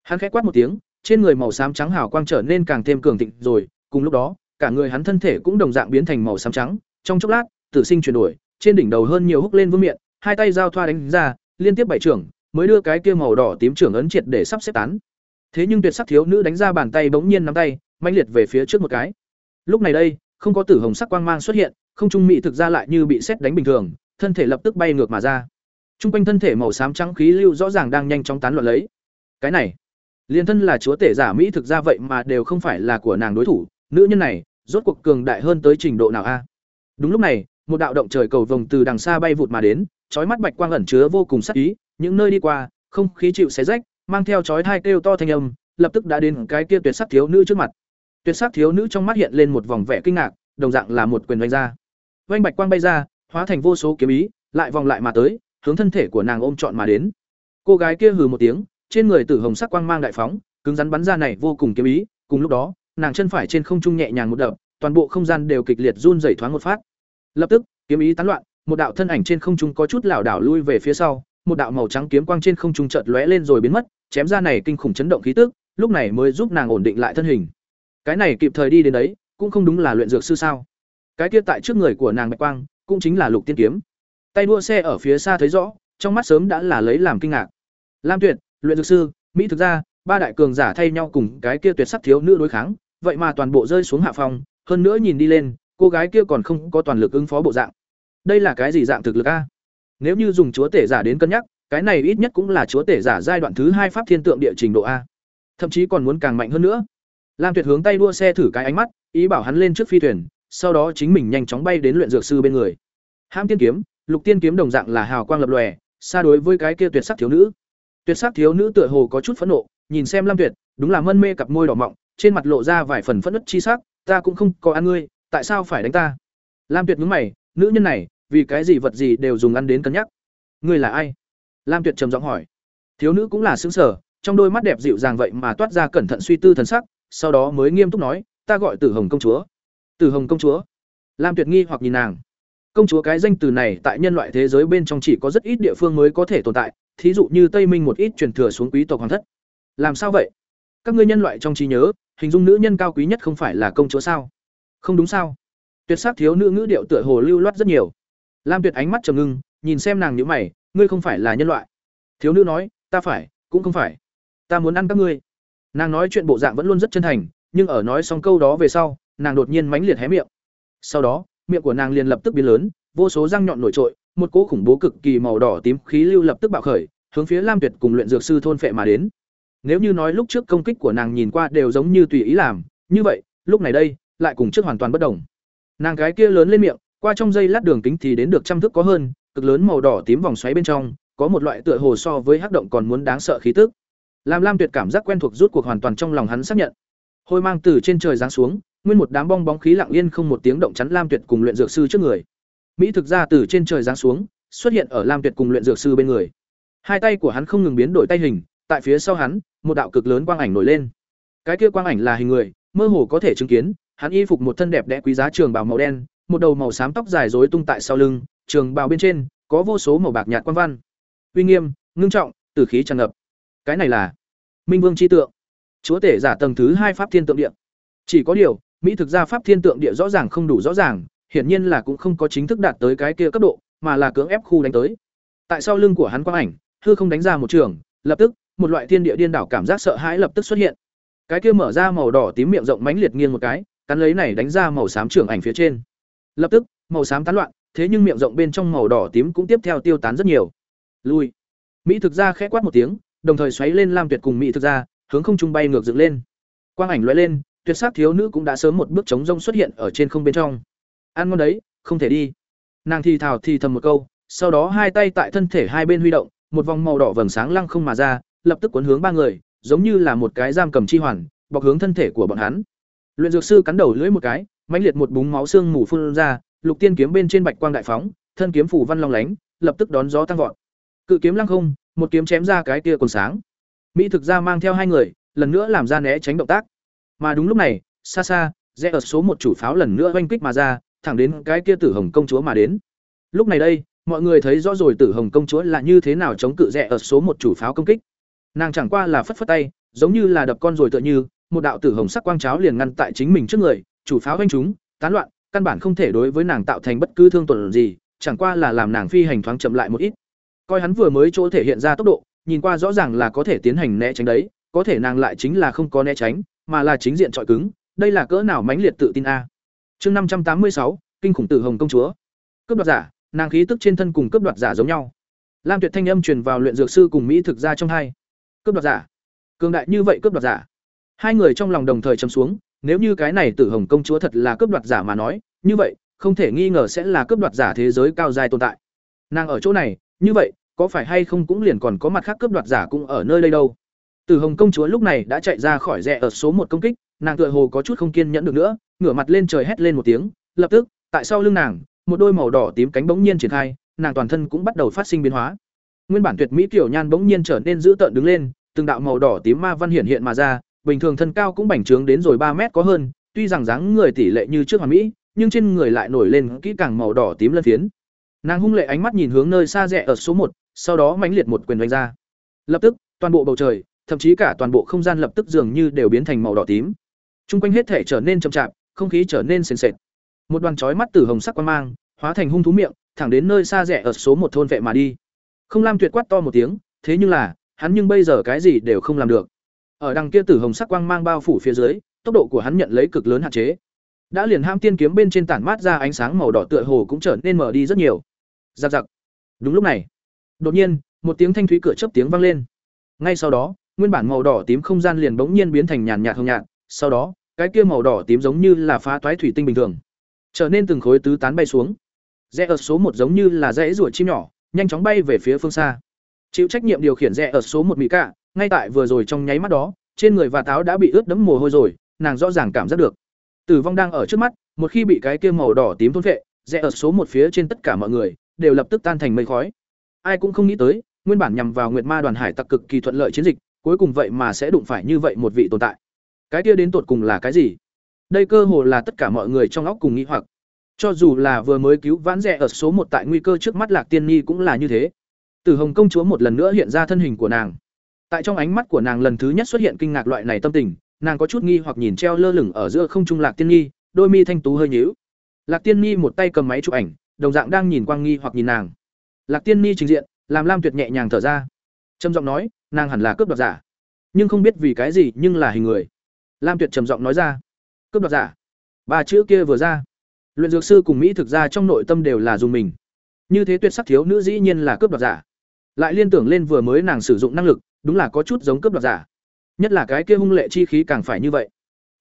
Hắn khẽ quát một tiếng, trên người màu xám trắng hào quang trở nên càng thêm cường thịnh rồi, cùng lúc đó, cả người hắn thân thể cũng đồng dạng biến thành màu xám trắng, trong chốc lát, tử sinh chuyển đổi, trên đỉnh đầu hơn nhiều húc lên vương miệng, hai tay giao thoa đánh ra, liên tiếp bảy trưởng, mới đưa cái kia màu đỏ tím trưởng ấn triệt để sắp xếp tán. Thế nhưng tuyệt sắc thiếu nữ đánh ra bàn tay bỗng nhiên nắm tay, mạnh liệt về phía trước một cái. Lúc này đây, không có tử hồng sắc quang mang xuất hiện, không trung mỹ thực ra lại như bị sét đánh bình thường, thân thể lập tức bay ngược mà ra. Trung quanh thân thể màu xám trắng khí lưu rõ ràng đang nhanh chóng tán loạn lấy. Cái này, liền thân là chúa tể giả mỹ thực ra vậy mà đều không phải là của nàng đối thủ, nữ nhân này, rốt cuộc cường đại hơn tới trình độ nào a? Đúng lúc này, một đạo động trời cầu vồng từ đằng xa bay vụt mà đến, chói mắt bạch quang ẩn chứa vô cùng sắc ý, những nơi đi qua, không khí chịu xé rách, mang theo chói thai kêu to thanh âm, lập tức đã đến cái kia tuyệt sắc thiếu nữ trước mặt. Tuyệt sắc thiếu nữ trong mắt hiện lên một vòng vẻ kinh ngạc, đồng dạng là một quyền vung ra. Vành bạch quang bay ra, hóa thành vô số kiếm ý, lại vòng lại mà tới, hướng thân thể của nàng ôm trọn mà đến. Cô gái kia hừ một tiếng, trên người tử hồng sắc quang mang đại phóng, cứng rắn bắn ra này vô cùng kiếm ý, cùng lúc đó, nàng chân phải trên không trung nhẹ nhàng một đập, toàn bộ không gian đều kịch liệt run rẩy thoáng một phát. Lập tức, kiếm ý tán loạn, một đạo thân ảnh trên không trung có chút lảo đảo lui về phía sau, một đạo màu trắng kiếm quang trên không trung chợt lóe lên rồi biến mất, chém ra này kinh khủng chấn động khí tức, lúc này mới giúp nàng ổn định lại thân hình. Cái này kịp thời đi đến đấy, cũng không đúng là luyện dược sư sao? Cái kia tại trước người của nàng bạch quang, cũng chính là Lục Tiên kiếm. Tay đua xe ở phía xa thấy rõ, trong mắt sớm đã là lấy làm kinh ngạc. Lam Tuyệt, luyện dược sư, mỹ thực ra, ba đại cường giả thay nhau cùng cái kia tuyệt sắc thiếu nữ đối kháng, vậy mà toàn bộ rơi xuống hạ phòng, hơn nữa nhìn đi lên, cô gái kia còn không có toàn lực ứng phó bộ dạng. Đây là cái gì dạng thực lực a? Nếu như dùng chúa tể giả đến cân nhắc, cái này ít nhất cũng là chúa tể giả giai đoạn thứ hai pháp thiên tượng địa trình độ a. Thậm chí còn muốn càng mạnh hơn nữa. Lam Tuyệt hướng tay đua xe thử cái ánh mắt, ý bảo hắn lên trước phi thuyền, sau đó chính mình nhanh chóng bay đến luyện dược sư bên người. Ham tiên kiếm, lục tiên kiếm đồng dạng là hào quang lập lòe, xa đối với cái kia tuyệt sắc thiếu nữ. Tuyệt sắc thiếu nữ tựa hồ có chút phẫn nộ, nhìn xem Lam Tuyệt, đúng là mân mê cặp môi đỏ mọng, trên mặt lộ ra vài phần phẫn nứt chi sắc, ta cũng không có ăn ngươi, tại sao phải đánh ta? Lam Tuyệt nhướng mày, nữ nhân này, vì cái gì vật gì đều dùng ăn đến cân nhắc. Ngươi là ai? Lam Tuyệt trầm giọng hỏi. Thiếu nữ cũng là sững sờ, trong đôi mắt đẹp dịu dàng vậy mà toát ra cẩn thận suy tư thần sắc, sau đó mới nghiêm túc nói, ta gọi Tử Hồng công chúa. Tử Hồng công chúa? Lam Tuyệt nghi hoặc nhìn nàng. Công chúa cái danh từ này tại nhân loại thế giới bên trong chỉ có rất ít địa phương mới có thể tồn tại, thí dụ như Tây Minh một ít truyền thừa xuống quý tộc hoàng thất. Làm sao vậy? Các ngươi nhân loại trong trí nhớ, hình dung nữ nhân cao quý nhất không phải là công chúa sao? Không đúng sao? Tuyệt sắc thiếu nữ ngữ điệu tựa hồ lưu loát rất nhiều. Lam Tuyệt ánh mắt trầm ngưng, nhìn xem nàng nhíu mày, ngươi không phải là nhân loại. Thiếu nữ nói, ta phải, cũng không phải. Ta muốn ăn các ngươi. Nàng nói chuyện bộ dạng vẫn luôn rất chân thành, nhưng ở nói xong câu đó về sau, nàng đột nhiên mánh liệt hé miệng. Sau đó, miệng của nàng liền lập tức biến lớn, vô số răng nhọn nổi trội, một cỗ khủng bố cực kỳ màu đỏ tím khí lưu lập tức bạo khởi, hướng phía Lam Tuyệt cùng luyện dược sư thôn phệ mà đến. Nếu như nói lúc trước công kích của nàng nhìn qua đều giống như tùy ý làm, như vậy, lúc này đây, lại cùng trước hoàn toàn bất đồng. Nàng cái kia lớn lên miệng, qua trong dây lát đường kính thì đến được trăm thước có hơn, cực lớn màu đỏ tím vòng xoáy bên trong, có một loại tựa hồ so với hắc động còn muốn đáng sợ khí tức. Lam Lam Tuyệt cảm giác quen thuộc rút cuộc hoàn toàn trong lòng hắn xác nhận. Hôi mang từ trên trời giáng xuống, nguyên một đám bong bóng khí lặng yên không một tiếng động chắn Lam Tuyệt cùng luyện dược sư trước người. Mỹ thực ra từ trên trời giáng xuống, xuất hiện ở Lam Tuyệt cùng luyện dược sư bên người. Hai tay của hắn không ngừng biến đổi tay hình, tại phía sau hắn, một đạo cực lớn quang ảnh nổi lên. Cái kia quang ảnh là hình người, mơ hồ có thể chứng kiến, hắn y phục một thân đẹp đẽ quý giá trường bào màu đen, một đầu màu xám tóc dài rối tung tại sau lưng, trường bào bên trên có vô số màu bạc nhạt quan văn. Uy nghiêm, ngưng trọng, tử khí tràn ngập. Cái này là Minh Vương chi tượng. Chúa tể giả tầng thứ hai pháp thiên tượng địa. Chỉ có điều, mỹ thực ra pháp thiên tượng địa rõ ràng không đủ rõ ràng, hiển nhiên là cũng không có chính thức đạt tới cái kia cấp độ, mà là cưỡng ép khu đánh tới. Tại sau lưng của hắn quang ảnh, hư không đánh ra một trường, lập tức, một loại thiên địa điên đảo cảm giác sợ hãi lập tức xuất hiện. Cái kia mở ra màu đỏ tím miệng rộng mánh liệt nghiêng một cái, cắn lấy này đánh ra màu xám trưởng ảnh phía trên. Lập tức, màu xám tán loạn, thế nhưng miệng rộng bên trong màu đỏ tím cũng tiếp theo tiêu tán rất nhiều. Lui. Mỹ thực ra khẽ quát một tiếng, đồng thời xoáy lên Lam Tuyệt cùng Mỹ thực ra, hướng không trung bay ngược dựng lên. Quang ảnh lóe lên, tuyệt sắc thiếu nữ cũng đã sớm một bước chống rông xuất hiện ở trên không bên trong. Ăn ngon đấy, không thể đi. Nàng thì thào thì thầm một câu, sau đó hai tay tại thân thể hai bên huy động, một vòng màu đỏ vầng sáng lăng không mà ra, lập tức cuốn hướng ba người, giống như là một cái giam cầm chi hoàn, bọc hướng thân thể của bọn hắn. Luyện dược sư cắn đầu lưỡi một cái, mãnh liệt một búng máu xương mù phun ra, lục tiên kiếm bên trên bạch quang đại phóng, thân kiếm phủ văn long lánh, lập tức đón gió tăng vọt. Cự kiếm lăng không, một kiếm chém ra cái kia còn sáng. Mỹ thực ra mang theo hai người, lần nữa làm ra né tránh động tác, Mà đúng lúc này, xa xa, rẽ ở số một chủ pháo lần nữa oanh kích mà ra, thẳng đến cái kia Tử Hồng công chúa mà đến. Lúc này đây, mọi người thấy rõ rồi Tử Hồng công chúa là như thế nào chống cự rẽ ở số một chủ pháo công kích. Nàng chẳng qua là phất phất tay, giống như là đập con rồi tựa như, một đạo tử hồng sắc quang cháo liền ngăn tại chính mình trước người, chủ pháo oanh chúng, tán loạn, căn bản không thể đối với nàng tạo thành bất cứ thương tổn gì, chẳng qua là làm nàng phi hành thoáng chậm lại một ít. Coi hắn vừa mới chỗ thể hiện ra tốc độ, nhìn qua rõ ràng là có thể tiến hành né tránh đấy, có thể nàng lại chính là không có né tránh, mà là chính diện trọi cứng, đây là cỡ nào mãnh liệt tự tin a. Chương năm trăm tám mươi sáu, kinh khủng tử hồng công chúa. Cướp đoạt giả, nàng khí tức trên thân cùng cướp đoạt giả giống nhau. Lam Tuyệt thanh âm truyền vào luyện dược sư cùng mỹ thực ra trong hai. Cướp đoạt giả. Cường đại như vậy cướp đoạt giả. Hai người trong lòng đồng thời trầm xuống, nếu như cái này Tử Hồng công chúa thật là cướp đoạt giả mà nói, như vậy, không thể nghi ngờ sẽ là cướp đoạt giả thế giới cao dài tồn tại. Nàng ở chỗ này, như vậy, có phải hay không cũng liền còn có mặt khác cướp đoạt giả cũng ở nơi đây đâu. Tử Hồng công chúa lúc này đã chạy ra khỏi rẽ ở số một công kích, nàng tựa hồ có chút không kiên nhẫn được nữa, ngửa mặt lên trời hét lên một tiếng, lập tức, tại sau lưng nàng, một đôi màu đỏ tím cánh bỗng nhiên triển khai, nàng toàn thân cũng bắt đầu phát sinh biến hóa. Nguyên bản tuyệt mỹ tiểu nhan bỗng nhiên trở nên dữ tợn đứng lên, từng đạo màu đỏ tím ma văn hiện hiện mà ra, bình thường thân cao cũng bành trướng đến rồi ba mét có hơn, tuy rằng dáng người tỷ lệ như trước hoàn mỹ, nhưng trên người lại nổi lên kỹ càng màu đỏ tím lân phiến. Nàng hung lệ ánh mắt nhìn hướng nơi xa rẽ ở số một, sau đó mãnh liệt một quyền đánh ra. Lập tức, toàn bộ bầu trời, thậm chí cả toàn bộ không gian lập tức dường như đều biến thành màu đỏ tím. Trung quanh hết thể trở nên chậm chạp, không khí trở nên sền sệt. Một đoàn chói mắt tử hồng sắc quang mang, hóa thành hung thú miệng, thẳng đến nơi xa rẽ ở số một thôn vệ mà đi. Không Lam tuyệt quát to một tiếng, thế nhưng là, hắn nhưng bây giờ cái gì đều không làm được. Ở đằng kia tử hồng sắc quang mang bao phủ phía dưới, tốc độ của hắn nhận lấy cực lớn hạn chế. Đã liền ham tiên kiếm bên trên tản mát ra ánh sáng màu đỏ tựa hồ cũng trở nên mở đi rất nhiều. Giặc giặc. Đúng lúc này, đột nhiên, một tiếng thanh thúy cửa chớp tiếng vang lên. Ngay sau đó, nguyên bản màu đỏ tím không gian liền bỗng nhiên biến thành nhàn nhạt hồng nhạt, sau đó, cái kia màu đỏ tím giống như là phá toái thủy tinh bình thường, trở nên từng khối tứ tán bay xuống. Rẽ ở số một giống như là rẽ ruồi chim nhỏ, nhanh chóng bay về phía phương xa. Chịu trách nhiệm điều khiển rẽ ở số một mỹ cả, ngay tại vừa rồi trong nháy mắt đó, trên người và táo đã bị ướt đẫm mồ hôi rồi, nàng rõ ràng cảm giác được. Tử vong đang ở trước mắt, một khi bị cái kia màu đỏ tím thôn phệ, rẽ ở số một phía trên tất cả mọi người đều lập tức tan thành mây khói. Ai cũng không nghĩ tới, nguyên bản nhằm vào Nguyệt Ma đoàn hải tặc cực kỳ thuận lợi chiến dịch, cuối cùng vậy mà sẽ đụng phải như vậy một vị tồn tại. Cái kia đến tột cùng là cái gì? Đây cơ hồ là tất cả mọi người trong óc cùng nghĩ hoặc. Cho dù là vừa mới cứu vãn rẻ ở số một tại nguy cơ trước mắt Lạc Tiên Nhi cũng là như thế. Tử Hồng công chúa một lần nữa hiện ra thân hình của nàng. Tại trong ánh mắt của nàng lần thứ nhất xuất hiện kinh ngạc loại này tâm tình, nàng có chút nghi hoặc nhìn treo lơ lửng ở giữa không trung Lạc Tiên Nhi, đôi mi thanh tú hơi nhíu. Lạc Tiên Nhi một tay cầm máy chụp ảnh, đồng dạng đang nhìn quang nghi hoặc nhìn nàng. Lạc Tiên Nhi trình diện, làm Lam Tuyệt nhẹ nhàng thở ra. Trầm giọng nói, nàng hẳn là cướp đoạt giả, nhưng không biết vì cái gì, nhưng là hình người. Lam Tuyệt trầm giọng nói ra, cướp đoạt giả. Ba chữ kia vừa ra, luyện dược sư cùng mỹ thực ra trong nội tâm đều là dùng mình. Như thế tuyệt sắc thiếu nữ dĩ nhiên là cướp đoạt giả. Lại liên tưởng lên vừa mới nàng sử dụng năng lực, đúng là có chút giống cướp đoạt giả. Nhất là cái kia hung lệ chi khí càng phải như vậy.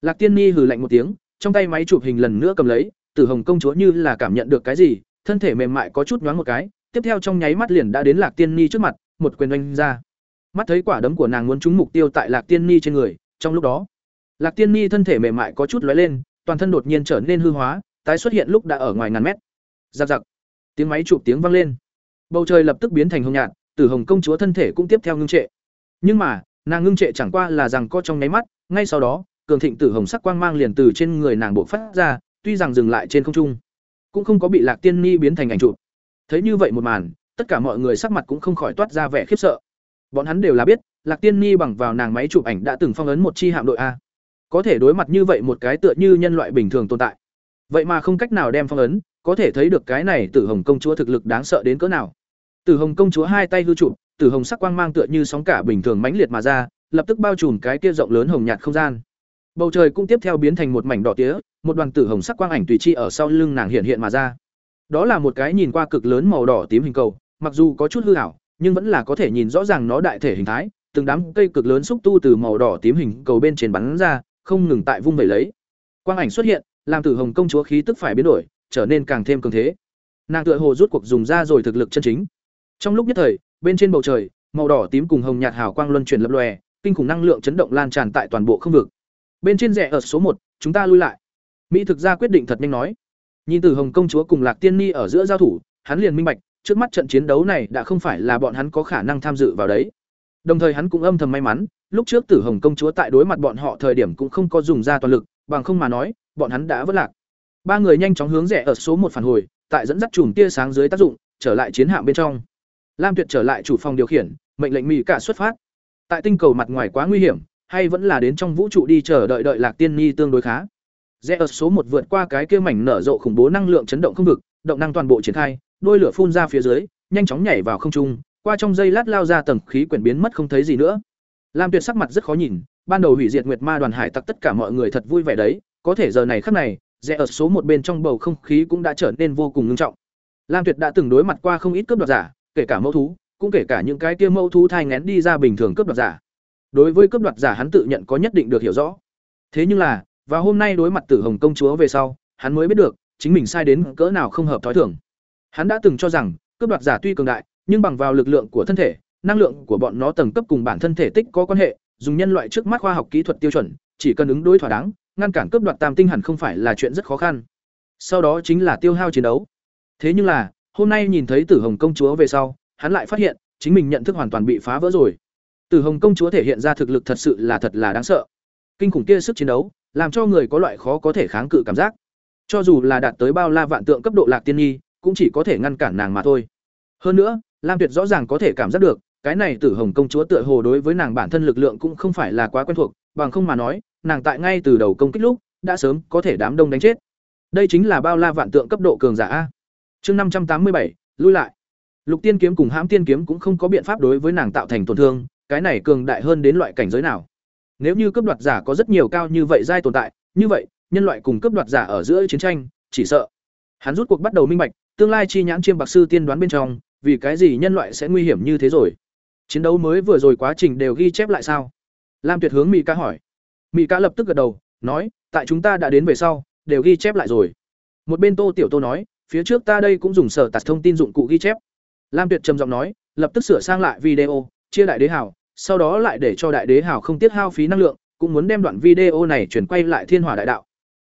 Lạc Tiên Ni hừ lạnh một tiếng, trong tay máy chụp hình lần nữa cầm lấy, Tử Hồng công chúa như là cảm nhận được cái gì, thân thể mềm mại có chút nhoáng một cái, tiếp theo trong nháy mắt liền đã đến Lạc Tiên Ni trước mặt, một quyền đánh ra. Mắt thấy quả đấm của nàng muốn trúng mục tiêu tại Lạc Tiên Ni trên người, trong lúc đó, Lạc Tiên Ni thân thể mềm mại có chút lóe lên, toàn thân đột nhiên trở nên hư hóa, tái xuất hiện lúc đã ở ngoài ngàn mét. Giặc giặc. Tiếng máy chụp tiếng vang lên. Bầu trời lập tức biến thành hồng nhạt, Tử Hồng công chúa thân thể cũng tiếp theo ngưng trệ. Nhưng mà, nàng ngưng trệ chẳng qua là rằng co trong nháy mắt, ngay sau đó, cường thịnh tử hồng sắc quang mang liền từ trên người nàng bộc phát ra, tuy rằng dừng lại trên không trung, cũng không có bị Lạc Tiên Ni biến thành ảnh chụp. Thấy như vậy một màn, tất cả mọi người sắc mặt cũng không khỏi toát ra vẻ khiếp sợ. Bọn hắn đều là biết, Lạc Tiên Ni bằng vào nàng máy chụp ảnh đã từng phong ấn một chi hạm đội a. Có thể đối mặt như vậy một cái tựa như nhân loại bình thường tồn tại. Vậy mà không cách nào đem phong ấn, có thể thấy được cái này Tử Hồng công chúa thực lực đáng sợ đến cỡ nào. Tử Hồng công chúa hai tay hư trụ, tử hồng sắc quang mang tựa như sóng cả bình thường mãnh liệt mà ra, lập tức bao trùm cái kia rộng lớn hồng nhạt không gian. Bầu trời cũng tiếp theo biến thành một mảnh đỏ tía, một đoàn tử hồng sắc quang ảnh tùy chi ở sau lưng nàng hiện hiện mà ra. Đó là một cái nhìn qua cực lớn màu đỏ tím hình cầu, mặc dù có chút hư ảo, nhưng vẫn là có thể nhìn rõ ràng nó đại thể hình thái, từng đám cây cực lớn xúc tu từ màu đỏ tím hình cầu bên trên bắn ra, không ngừng tại vung vẩy lấy. Quang ảnh xuất hiện, làm Tử Hồng công chúa khí tức phải biến đổi, trở nên càng thêm cường thế. Nàng tựa hồ rút cuộc dùng ra rồi thực lực chân chính. Trong lúc nhất thời, bên trên bầu trời, màu đỏ tím cùng hồng nhạt hào quang luân chuyển lập lòe, kinh khủng năng lượng chấn động lan tràn tại toàn bộ không vực. Bên trên rẻ ở số một, chúng ta lui lại. Mỹ thực ra quyết định thật nhanh nói. Nhìn từ Hồng công chúa cùng Lạc Tiên Ni ở giữa giao thủ, hắn liền minh bạch, trước mắt trận chiến đấu này đã không phải là bọn hắn có khả năng tham dự vào đấy. Đồng thời hắn cũng âm thầm may mắn, lúc trước Tử Hồng công chúa tại đối mặt bọn họ thời điểm cũng không có dùng ra toàn lực, bằng không mà nói, bọn hắn đã vất lạc. Ba người nhanh chóng hướng rẽ ở số một phản hồi, tại dẫn dắt chùm tia sáng dưới tác dụng, trở lại chiến hạm bên trong. Lam Tuyệt trở lại chủ phòng điều khiển, mệnh lệnh mỹ cả xuất phát. Tại tinh cầu mặt ngoài quá nguy hiểm, hay vẫn là đến trong vũ trụ đi chờ đợi đợi Lạc Tiên Nhi tương đối khá. Rẽ ở số một vượt qua cái kia mảnh nở rộ khủng bố năng lượng chấn động không vực, động năng toàn bộ triển khai, đôi lửa phun ra phía dưới, nhanh chóng nhảy vào không trung, qua trong dây lát lao ra tầng khí quyển biến mất không thấy gì nữa. Lam Tuyệt sắc mặt rất khó nhìn, ban đầu hủy diệt Nguyệt Ma đoàn hải tặc tất cả mọi người thật vui vẻ đấy, có thể giờ này khắc này, rẽ ở số một bên trong bầu không khí cũng đã trở nên vô cùng nghiêm trọng. Lam Tuyệt đã từng đối mặt qua không ít cướp đoạt giả, kể cả mẫu thú, cũng kể cả những cái kia mẫu thú thai ngén đi ra bình thường cướp đoạt giả. Đối với cướp đoạt giả hắn tự nhận có nhất định được hiểu rõ. Thế nhưng là, và hôm nay đối mặt Tử Hồng công chúa về sau, hắn mới biết được, chính mình sai đến cỡ nào không hợp thói thường. Hắn đã từng cho rằng, cướp đoạt giả tuy cường đại, nhưng bằng vào lực lượng của thân thể, năng lượng của bọn nó tầng cấp cùng bản thân thể tích có quan hệ, dùng nhân loại trước mắt khoa học kỹ thuật tiêu chuẩn, chỉ cần ứng đối thỏa đáng, ngăn cản cướp đoạt tam tinh hẳn không phải là chuyện rất khó khăn. Sau đó chính là tiêu hao chiến đấu. Thế nhưng là, hôm nay nhìn thấy Tử Hồng công chúa về sau, hắn lại phát hiện, chính mình nhận thức hoàn toàn bị phá vỡ rồi. Tử Hồng công chúa thể hiện ra thực lực thật sự là thật là đáng sợ. Kinh khủng kia sức chiến đấu, làm cho người có loại khó có thể kháng cự cảm giác. Cho dù là đạt tới bao la vạn tượng cấp độ Lạc Tiên Nhi, cũng chỉ có thể ngăn cản nàng mà thôi. Hơn nữa, Lam Tuyệt rõ ràng có thể cảm giác được, cái này Tử Hồng công chúa tựa hồ đối với nàng bản thân lực lượng cũng không phải là quá quen thuộc, bằng không mà nói, nàng tại ngay từ đầu công kích lúc, đã sớm có thể đám đông đánh chết. Đây chính là bao la vạn tượng cấp độ cường giả a. Chương năm trăm tám mươi bảy, lui lại. Lục Tiên kiếm cùng Hãm Tiên kiếm cũng không có biện pháp đối với nàng tạo thành tổn thương, cái này cường đại hơn đến loại cảnh giới nào. Nếu như cấp đoạt giả có rất nhiều cao như vậy giai tồn tại, như vậy, nhân loại cùng cấp đoạt giả ở giữa chiến tranh, chỉ sợ. Hắn rút cuộc bắt đầu minh bạch, tương lai chi nhãn chiêm bạc sư tiên đoán bên trong, vì cái gì nhân loại sẽ nguy hiểm như thế rồi? Chiến đấu mới vừa rồi quá trình đều ghi chép lại sao? Lam Tuyệt hướng Mị Ca hỏi. Mị Ca lập tức gật đầu, nói, tại chúng ta đã đến về sau, đều ghi chép lại rồi. Một bên Tô Tiểu Tô nói, phía trước ta đây cũng dùng sở tạt thông tin dụng cụ ghi chép. Lam Tuyệt trầm giọng nói, lập tức sửa sang lại video, chia đại đế hảo, sau đó lại để cho đại đế hảo không tiết hao phí năng lượng, cũng muốn đem đoạn video này chuyển quay lại Thiên Hỏa đại đạo.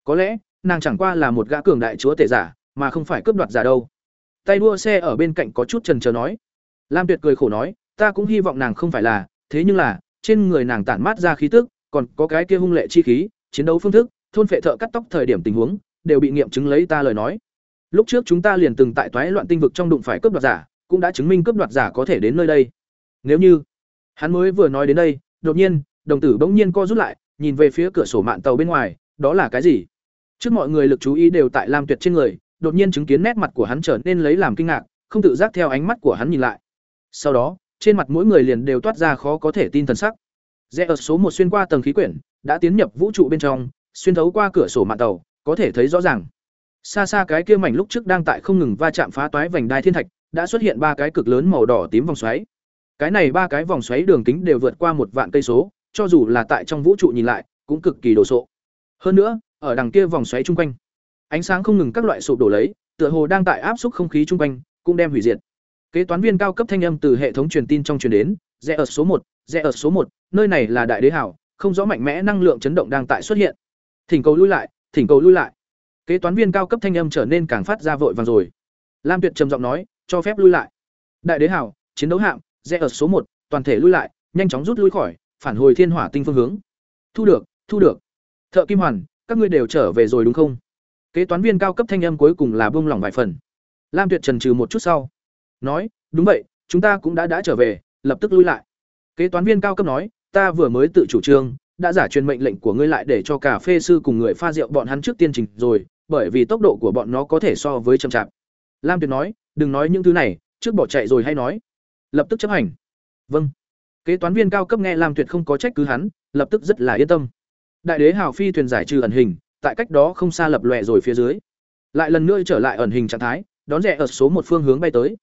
Có lẽ, nàng chẳng qua là một gã cường đại chúa tể giả, mà không phải cướp đoạt giả đâu. Tay đua xe ở bên cạnh có chút chần trờ nói. Lam Tuyệt cười khổ nói, ta cũng hy vọng nàng không phải là, thế nhưng là, trên người nàng tản mát ra khí tức, còn có cái kia hung lệ chi khí, chiến đấu phương thức, thôn phệ thợ cắt tóc thời điểm tình huống, đều bị nghiệm chứng lấy ta lời nói. Lúc trước chúng ta liền từng tại toái loạn tinh vực trong đụng phải cướp đoạt giả, cũng đã chứng minh cướp đoạt giả có thể đến nơi đây. Nếu như, hắn mới vừa nói đến đây, đột nhiên, đồng tử bỗng nhiên co rút lại, nhìn về phía cửa sổ mạn tàu bên ngoài, đó là cái gì? Trước mọi người lực chú ý đều tại Lam Tuyệt trên người, đột nhiên chứng kiến nét mặt của hắn trở nên lấy làm kinh ngạc, không tự giác theo ánh mắt của hắn nhìn lại. Sau đó, trên mặt mỗi người liền đều toát ra khó có thể tin thần sắc. Rẽ ở số một xuyên qua tầng khí quyển, đã tiến nhập vũ trụ bên trong, xuyên thấu qua cửa sổ mạn tàu, có thể thấy rõ ràng. Xa xa cái kia mảnh lúc trước đang tại không ngừng va chạm phá toái vành đai thiên thạch, đã xuất hiện ba cái cực lớn màu đỏ tím vòng xoáy. Cái này ba cái vòng xoáy đường kính đều vượt qua một vạn cây số, cho dù là tại trong vũ trụ nhìn lại, cũng cực kỳ đồ sộ. Hơn nữa, ở đằng kia vòng xoáy chung quanh, ánh sáng không ngừng các loại sụp đổ lấy, tựa hồ đang tại áp suất không khí chung quanh, cũng đem hủy diệt. Kế toán viên cao cấp thanh âm từ hệ thống truyền tin trong truyền đến, rẽ ở số một, rẽ ở số một, nơi này là đại đế hảo, không rõ mạnh mẽ năng lượng chấn động đang tại xuất hiện. Thỉnh cầu lui lại, thỉnh cầu lui lại. Kế toán viên cao cấp thanh âm trở nên càng phát ra vội vàng rồi. Lam Tuyệt trầm giọng nói, cho phép lui lại. Đại đế hảo, chiến đấu hạm, rẽ ở số một, toàn thể lui lại, nhanh chóng rút lui khỏi, phản hồi thiên hỏa tinh phương hướng. Thu được, thu được. Thợ Kim Hoàn, các ngươi đều trở về rồi đúng không? Kế toán viên cao cấp thanh âm cuối cùng là buông lỏng vài phần. Lam Tuyệt trần trừ một chút sau, nói, đúng vậy, chúng ta cũng đã đã trở về, lập tức lui lại. Kế toán viên cao cấp nói, ta vừa mới tự chủ trương, đã giả truyền mệnh lệnh của ngươi lại để cho cà phê sư cùng người pha rượu bọn hắn trước tiên trình rồi, bởi vì tốc độ của bọn nó có thể so với chậm chạp. Lam Tuyệt nói, đừng nói những thứ này, trước bỏ chạy rồi hay nói. Lập tức chấp hành. Vâng. Kế toán viên cao cấp nghe Lam Tuyệt không có trách cứ hắn, lập tức rất là yên tâm. Đại đế hào phi thuyền giải trừ ẩn hình, tại cách đó không xa lập lòe rồi phía dưới. Lại lần nữa trở lại ẩn hình trạng thái, đón rẽ ở số một phương hướng bay tới.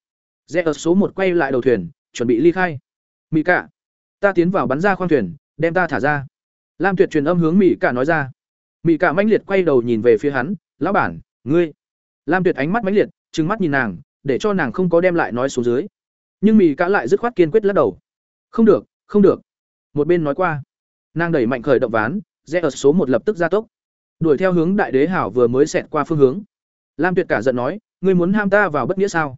Rẽ ở số một quay lại đầu thuyền, chuẩn bị ly khai. Mỹ cả, ta tiến vào bắn ra khoang thuyền, đem ta thả ra. Lam Tuyệt truyền âm hướng Mỹ cả nói ra. Mỹ cả mãnh liệt quay đầu nhìn về phía hắn, "Lão bản, ngươi?" Lam Tuyệt ánh mắt mãnh liệt, trừng mắt nhìn nàng, để cho nàng không có đem lại nói xuống dưới. Nhưng Mỹ cả lại dứt khoát kiên quyết lắc đầu. "Không được, không được." Một bên nói qua, nàng đẩy mạnh khởi động ván, rẽ ở số một lập tức gia tốc, đuổi theo hướng đại đế hảo vừa mới xẹt qua phương hướng. Lam Tuyệt cả giận nói, "Ngươi muốn ham ta vào bất nghĩa sao?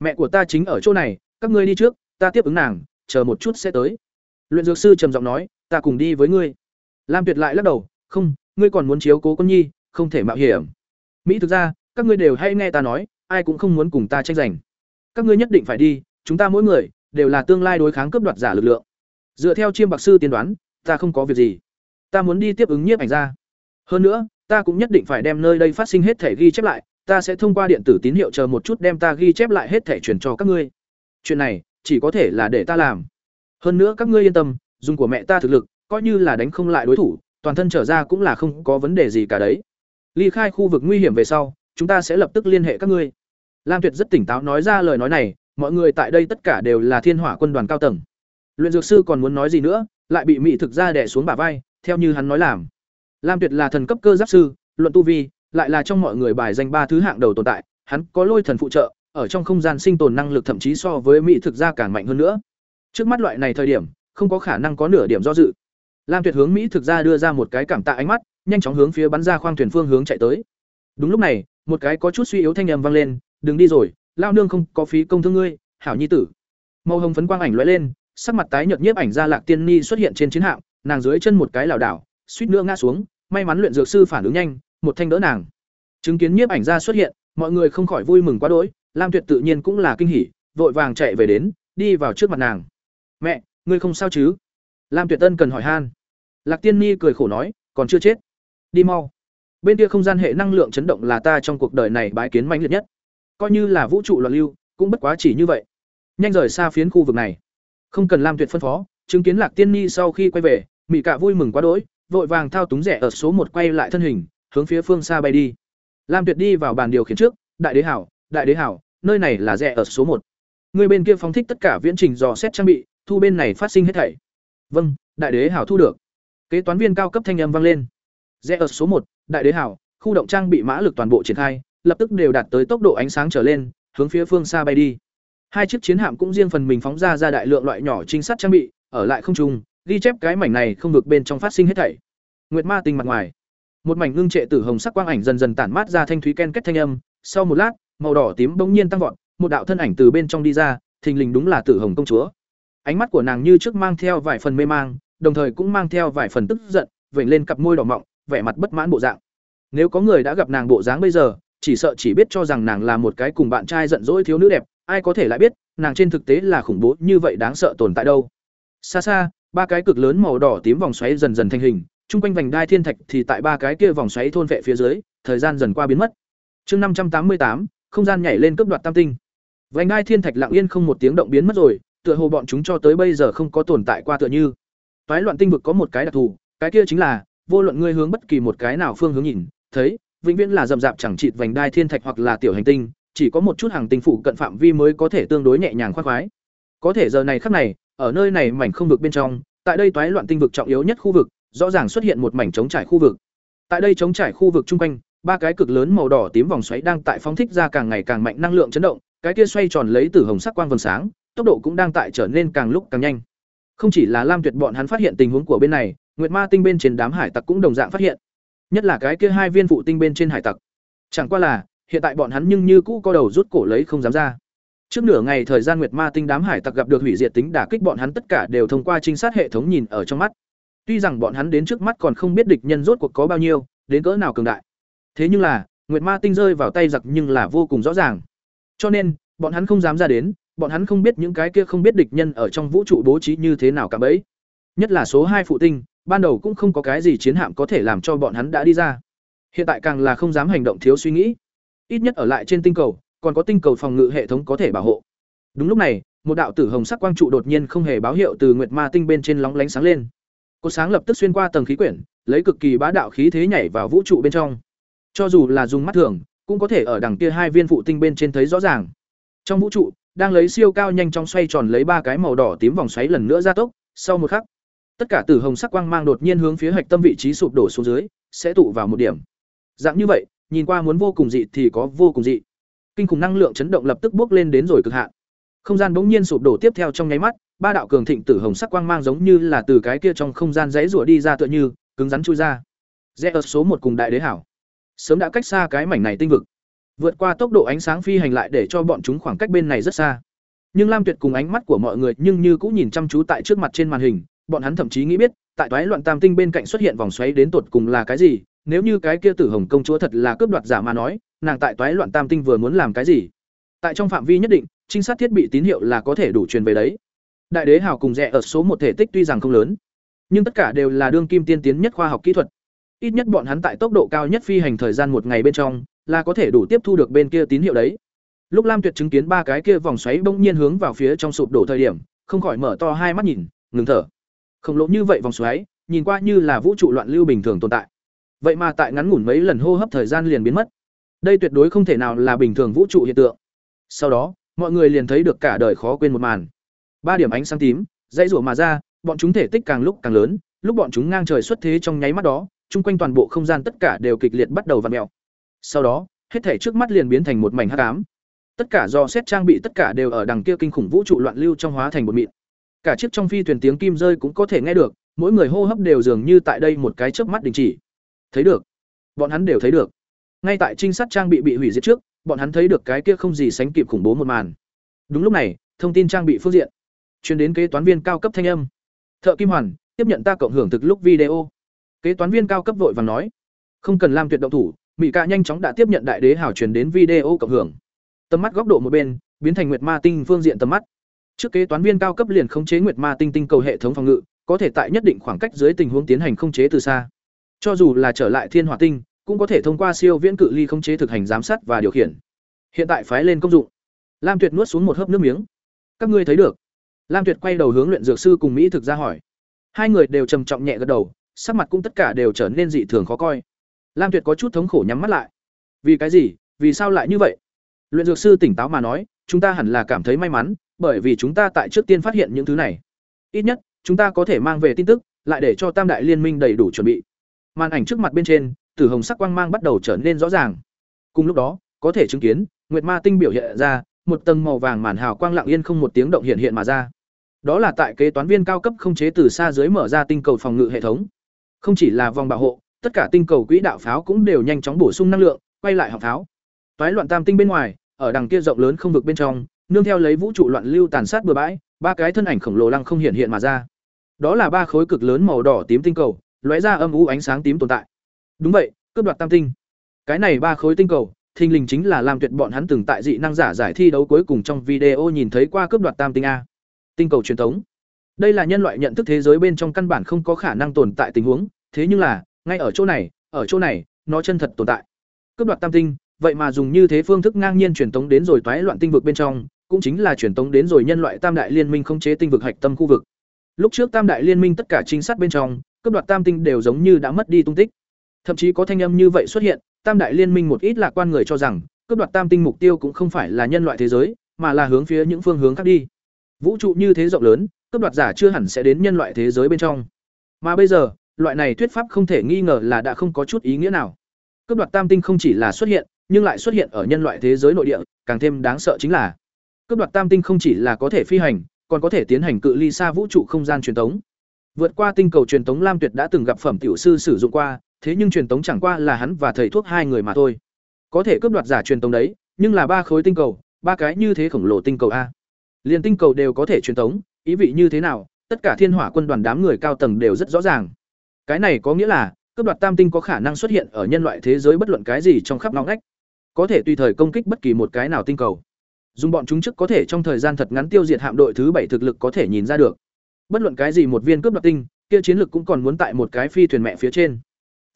Mẹ của ta chính ở chỗ này, các ngươi đi trước, ta tiếp ứng nàng, chờ một chút sẽ tới." Luyện dược sư trầm giọng nói, ta cùng đi với ngươi lam tuyệt lại lắc đầu, không, ngươi còn muốn chiếu cố con nhi, không thể mạo hiểm. Mỹ, thực ra, các ngươi đều hay nghe ta nói, ai cũng không muốn cùng ta tranh giành. Các ngươi nhất định phải đi, chúng ta mỗi người đều là tương lai đối kháng cướp đoạt giả lực lượng. Dựa theo chiêm bạc sư tiên đoán, ta không có việc gì. Ta muốn đi tiếp ứng nhiếp ảnh ra hơn nữa, ta cũng nhất định phải đem nơi đây phát sinh hết thể ghi chép lại, ta sẽ thông qua điện tử tín hiệu chờ một chút đem ta ghi chép lại hết thể chuyển cho các ngươi. Chuyện này chỉ có thể là để ta làm. Hơn nữa các ngươi yên tâm, dùng của mẹ ta thực lực coi như là đánh không lại đối thủ, toàn thân trở ra cũng là không có vấn đề gì cả đấy. Ly khai khu vực nguy hiểm về sau, chúng ta sẽ lập tức liên hệ các ngươi. Lam tuyệt rất tỉnh táo nói ra lời nói này, mọi người tại đây tất cả đều là thiên hỏa quân đoàn cao tầng. Luyện dược sư còn muốn nói gì nữa, lại bị mỹ thực ra đẻ xuống bả vai, theo như hắn nói làm. Lam tuyệt là thần cấp cơ giáp sư, luận tu vi, lại là trong mọi người bài danh ba thứ hạng đầu tồn tại, hắn có lôi thần phụ trợ, ở trong không gian sinh tồn năng lực thậm chí so với mỹ thực ra càng mạnh hơn nữa. Trước mắt loại này thời điểm, không có khả năng có nửa điểm do dự lam tuyệt hướng mỹ thực ra đưa ra một cái cảm tạ ánh mắt, nhanh chóng hướng phía bắn ra khoang thuyền phương hướng chạy tới. Đúng lúc này, một cái có chút suy yếu thanh âm vang lên, đừng đi rồi, lao nương không có phí công thương ngươi, hảo nhi tử. Màu hồng phấn quang ảnh lóe lên, sắc mặt tái nhợt nhiếp ảnh ra lạc tiên ni xuất hiện trên chiến hạm, nàng dưới chân một cái lảo đảo, suýt nữa ngã xuống, may mắn luyện dược sư phản ứng nhanh, một thanh đỡ nàng. Chứng kiến nhiếp ảnh ra xuất hiện, mọi người không khỏi vui mừng quá đỗi, lam tuyệt tự nhiên cũng là kinh hỉ, vội vàng chạy về đến, đi vào trước mặt nàng. Mẹ, ngươi không sao chứ? Lam tuyệt tân cần hỏi han lạc tiên ni cười khổ nói, còn chưa chết. Đi mau. Bên kia không gian hệ năng lượng chấn động là ta trong cuộc đời này bái kiến mãnh liệt nhất. Coi như là vũ trụ loạn lưu, cũng bất quá chỉ như vậy. Nhanh rời xa phiến khu vực này. Không cần lam tuyệt phân phó, chứng kiến lạc tiên ni sau khi quay về, Mị cạ vui mừng quá đỗi, vội vàng thao túng rẻ ở số một quay lại thân hình, hướng phía phương xa bay đi. Lam tuyệt đi vào bàn điều khiển trước, đại đế hảo, đại đế hảo, nơi này là rẻ ở số một. Người bên kia phóng thích tất cả viễn trình dò xét trang bị, thu bên này phát sinh hết thảy. Vâng đại đế hảo thu được kế toán viên cao cấp thanh âm vang lên. Rẽ ở số một, đại đế hảo, khu động trang bị mã lực toàn bộ triển khai, lập tức đều đạt tới tốc độ ánh sáng trở lên, hướng phía phương xa bay đi. Hai chiếc chiến hạm cũng riêng phần mình phóng ra ra đại lượng loại nhỏ trinh sát trang bị, ở lại không trung, ghi chép cái mảnh này không vực bên trong phát sinh hết thảy. Nguyệt ma tinh mặt ngoài. Một mảnh ngưng trệ tử hồng sắc quang ảnh dần dần tản mát ra thanh thúy ken kết thanh âm, sau một lát, màu đỏ tím bỗng nhiên tăng vọt, một đạo thân ảnh từ bên trong đi ra, thình lình đúng là tử hồng công chúa. Ánh mắt của nàng như trước mang theo vài phần mê mang đồng thời cũng mang theo vài phần tức giận, vểnh lên cặp môi đỏ mọng, vẻ mặt bất mãn bộ dạng. Nếu có người đã gặp nàng bộ dáng bây giờ, chỉ sợ chỉ biết cho rằng nàng là một cái cùng bạn trai giận dỗi thiếu nữ đẹp, ai có thể lại biết, nàng trên thực tế là khủng bố như vậy đáng sợ tồn tại đâu. Xa xa, ba cái cực lớn màu đỏ tím vòng xoáy dần dần thành hình, chung quanh vành đai thiên thạch thì tại ba cái kia vòng xoáy thôn vệ phía dưới, thời gian dần qua biến mất. Chương năm trăm tám mươi tám, không gian nhảy lên cấp đoạt tam tinh. Vành đai thiên thạch lặng yên không một tiếng động biến mất rồi, tựa hồ bọn chúng cho tới bây giờ không có tồn tại qua tựa như toái loạn tinh vực có một cái đặc thù, cái kia chính là, vô luận ngươi hướng bất kỳ một cái nào phương hướng nhìn, thấy, vĩnh viễn là rậm rạp chẳng chịt vành đai thiên thạch hoặc là tiểu hành tinh, chỉ có một chút hàng tinh phụ cận phạm vi mới có thể tương đối nhẹ nhàng khoác khoái. Có thể giờ này khắc này, ở nơi này mảnh không vực bên trong, tại đây toái loạn tinh vực trọng yếu nhất khu vực, rõ ràng xuất hiện một mảnh trống trải khu vực. Tại đây trống trải khu vực chung quanh, ba cái cực lớn màu đỏ tím vòng xoáy đang tại phóng thích ra càng ngày càng mạnh năng lượng chấn động, cái kia xoay tròn lấy từ hồng sắc quang vầng sáng, tốc độ cũng đang tại trở nên càng lúc càng nhanh không chỉ là lam tuyệt bọn hắn phát hiện tình huống của bên này, nguyệt ma tinh bên trên đám hải tặc cũng đồng dạng phát hiện. Nhất là cái kia hai viên phụ tinh bên trên hải tặc. Chẳng qua là, hiện tại bọn hắn nhưng như cũ có đầu rút cổ lấy không dám ra. Trước nửa ngày thời gian nguyệt ma tinh đám hải tặc gặp được hủy diệt tính đả kích bọn hắn tất cả đều thông qua trinh sát hệ thống nhìn ở trong mắt. Tuy rằng bọn hắn đến trước mắt còn không biết địch nhân rốt cuộc có bao nhiêu, đến cỡ nào cường đại. Thế nhưng là, nguyệt ma tinh rơi vào tay giặc nhưng là vô cùng rõ ràng. Cho nên, bọn hắn không dám ra đến bọn hắn không biết những cái kia không biết địch nhân ở trong vũ trụ bố trí như thế nào cả bấy. Nhất là số hai phụ tinh, ban đầu cũng không có cái gì chiến hạm có thể làm cho bọn hắn đã đi ra. Hiện tại càng là không dám hành động thiếu suy nghĩ. Ít nhất ở lại trên tinh cầu, còn có tinh cầu phòng ngự hệ thống có thể bảo hộ. Đúng lúc này, một đạo tử hồng sắc quang trụ đột nhiên không hề báo hiệu từ nguyệt ma tinh bên trên lóng lánh sáng lên. Cột sáng lập tức xuyên qua tầng khí quyển, lấy cực kỳ bá đạo khí thế nhảy vào vũ trụ bên trong. Cho dù là dùng mắt thường, cũng có thể ở đằng kia hai viên phụ tinh bên trên thấy rõ ràng. Trong vũ trụ đang lấy siêu cao nhanh chóng xoay tròn lấy ba cái màu đỏ tím vòng xoáy lần nữa ra tốc. Sau một khắc, tất cả tử hồng sắc quang mang đột nhiên hướng phía hạch tâm vị trí sụp đổ xuống dưới, sẽ tụ vào một điểm. Dạng như vậy, nhìn qua muốn vô cùng dị thì có vô cùng dị. Kinh khủng năng lượng chấn động lập tức bước lên đến rồi cực hạn. Không gian bỗng nhiên sụp đổ tiếp theo trong nháy mắt, ba đạo cường thịnh tử hồng sắc quang mang giống như là từ cái kia trong không gian rẽ rủa đi ra tựa như, cứng rắn chui ra. Rẽ ở số một cùng đại đế hảo. Sớm đã cách xa cái mảnh này tinh vực vượt qua tốc độ ánh sáng phi hành lại để cho bọn chúng khoảng cách bên này rất xa nhưng lam tuyệt cùng ánh mắt của mọi người nhưng như cũng nhìn chăm chú tại trước mặt trên màn hình bọn hắn thậm chí nghĩ biết tại toái loạn tam tinh bên cạnh xuất hiện vòng xoáy đến tột cùng là cái gì, nếu như cái kia Tử Hồng công chúa thật là cướp đoạt giả mà nói, nàng tại toái loạn tam tinh vừa muốn làm cái gì? Tại trong phạm vi nhất định, trinh sát thiết bị tín hiệu là có thể đủ truyền về đấy. Đại đế hào cùng rẻ ở số một thể tích tuy rằng không lớn, nhưng tất cả đều là đương kim tiên tiến nhất khoa học kỹ thuật. Ít nhất bọn hắn tại tốc độ cao nhất phi hành thời gian một ngày bên trong, là có thể đủ tiếp thu được bên kia tín hiệu đấy. Lúc Lam Tuyệt chứng kiến ba cái kia vòng xoáy bỗng nhiên hướng vào phía trong sụp đổ thời điểm, không khỏi mở to hai mắt nhìn, ngừng thở. Khổng lồ như vậy vòng xoáy, nhìn qua như là vũ trụ loạn lưu bình thường tồn tại. Vậy mà tại ngắn ngủn mấy lần hô hấp thời gian liền biến mất. Đây tuyệt đối không thể nào là bình thường vũ trụ hiện tượng. Sau đó, mọi người liền thấy được cả đời khó quên một màn. Ba điểm ánh sáng tím, dãy rủa mà ra, bọn chúng thể tích càng lúc càng lớn, lúc bọn chúng ngang trời xuất thế trong nháy mắt đó, chung quanh toàn bộ không gian tất cả đều kịch liệt bắt đầu vặn mèo. Sau đó, hết thảy trước mắt liền biến thành một mảnh hắc ám. Tất cả do xét trang bị tất cả đều ở đằng kia kinh khủng vũ trụ loạn lưu trong hóa thành một mịn. Cả chiếc trong phi thuyền tiếng kim rơi cũng có thể nghe được, mỗi người hô hấp đều dường như tại đây một cái chớp mắt đình chỉ. Thấy được. Bọn hắn đều thấy được. Ngay tại trinh sát trang bị bị hủy diệt trước, bọn hắn thấy được cái kia không gì sánh kịp khủng bố một màn. Đúng lúc này, thông tin trang bị phương diện truyền đến kế toán viên cao cấp thanh âm. Thợ Kim Hoàn, tiếp nhận ta cộng hưởng thực lúc video. Kế toán viên cao cấp vội vàng nói, không cần làm tuyệt động thủ, Mỹ Cạ nhanh chóng đã tiếp nhận đại đế hảo truyền đến video cộng hưởng. Tầm mắt góc độ một bên, biến thành Nguyệt Ma Tinh phương diện tầm mắt. Trước kế toán viên cao cấp liền khống chế Nguyệt Ma Tinh tinh cầu hệ thống phòng ngự, có thể tại nhất định khoảng cách dưới tình huống tiến hành khống chế từ xa. Cho dù là trở lại Thiên Hỏa Tinh, cũng có thể thông qua siêu viễn cự ly khống chế thực hành giám sát và điều khiển. Hiện tại phái lên công dụng. Lam Tuyệt nuốt xuống một hớp nước miếng. Các ngươi thấy được? Lam Tuyệt quay đầu hướng luyện dược sư cùng Mỹ thực ra hỏi. Hai người đều trầm trọng nhẹ gật đầu, sắc mặt cũng tất cả đều trở nên dị thường khó coi. Lam Tuyệt có chút thống khổ nhắm mắt lại. Vì cái gì? Vì sao lại như vậy? Luyện dược sư tỉnh táo mà nói, chúng ta hẳn là cảm thấy may mắn, bởi vì chúng ta tại trước tiên phát hiện những thứ này. Ít nhất, chúng ta có thể mang về tin tức, lại để cho Tam đại liên minh đầy đủ chuẩn bị. Màn ảnh trước mặt bên trên, tử hồng sắc quang mang bắt đầu trở nên rõ ràng. Cùng lúc đó, có thể chứng kiến, Nguyệt Ma tinh biểu hiện ra, một tầng màu vàng màn hào quang lặng yên không một tiếng động hiện hiện mà ra. Đó là tại kế toán viên cao cấp không chế từ xa dưới mở ra tinh cầu phòng ngự hệ thống. Không chỉ là vòng bảo hộ, tất cả tinh cầu quỹ đạo pháo cũng đều nhanh chóng bổ sung năng lượng, quay lại họng pháo. Toái loạn tam tinh bên ngoài, ở đằng kia rộng lớn không vực bên trong, nương theo lấy vũ trụ loạn lưu tàn sát bừa bãi, ba cái thân ảnh khổng lồ lăng không hiện hiện mà ra. Đó là ba khối cực lớn màu đỏ tím tinh cầu, lóe ra âm u ánh sáng tím tồn tại. Đúng vậy, cướp đoạt tam tinh. Cái này ba khối tinh cầu, thình lình chính là làm tuyệt bọn hắn từng tại dị năng giả giải thi đấu cuối cùng trong video nhìn thấy qua cướp đoạt tam tinh a. Tinh cầu truyền thống. Đây là nhân loại nhận thức thế giới bên trong căn bản không có khả năng tồn tại tình huống, thế nhưng là, ngay ở chỗ này, ở chỗ này, nó chân thật tồn tại. Cướp đoạt tam tinh, vậy mà dùng như thế phương thức ngang nhiên truyền tống đến rồi toái loạn tinh vực bên trong, cũng chính là truyền tống đến rồi nhân loại tam đại liên minh không chế tinh vực hạch tâm khu vực. Lúc trước tam đại liên minh tất cả trinh sát bên trong, cướp đoạt tam tinh đều giống như đã mất đi tung tích. Thậm chí có thanh âm như vậy xuất hiện, tam đại liên minh một ít lạc quan người cho rằng, cướp đoạt tam tinh mục tiêu cũng không phải là nhân loại thế giới, mà là hướng phía những phương hướng khác đi. Vũ trụ như thế rộng lớn, cướp đoạt giả chưa hẳn sẽ đến nhân loại thế giới bên trong. Mà bây giờ, loại này thuyết pháp không thể nghi ngờ là đã không có chút ý nghĩa nào. Cướp đoạt tam tinh không chỉ là xuất hiện, nhưng lại xuất hiện ở nhân loại thế giới nội địa, càng thêm đáng sợ chính là cướp đoạt tam tinh không chỉ là có thể phi hành, còn có thể tiến hành cự ly xa vũ trụ không gian truyền tống. Vượt qua tinh cầu truyền tống Lam Tuyệt đã từng gặp phẩm tiểu sư sử dụng qua, thế nhưng truyền tống chẳng qua là hắn và thầy thuốc hai người mà thôi. Có thể cướp đoạt giả truyền tống đấy, nhưng là ba khối tinh cầu, ba cái như thế khổng lồ tinh cầu a. Liên tinh cầu đều có thể truyền tống, ý vị như thế nào, tất cả thiên hỏa quân đoàn đám người cao tầng đều rất rõ ràng. Cái này có nghĩa là, cướp đoạt tam tinh có khả năng xuất hiện ở nhân loại thế giới bất luận cái gì trong khắp ngóc ngách. Có thể tùy thời công kích bất kỳ một cái nào tinh cầu. Dùng bọn chúng trước có thể trong thời gian thật ngắn tiêu diệt hạm đội thứ bảy thực lực có thể nhìn ra được. Bất luận cái gì một viên cướp đoạt tinh kia chiến lực cũng còn muốn tại một cái phi thuyền mẹ phía trên.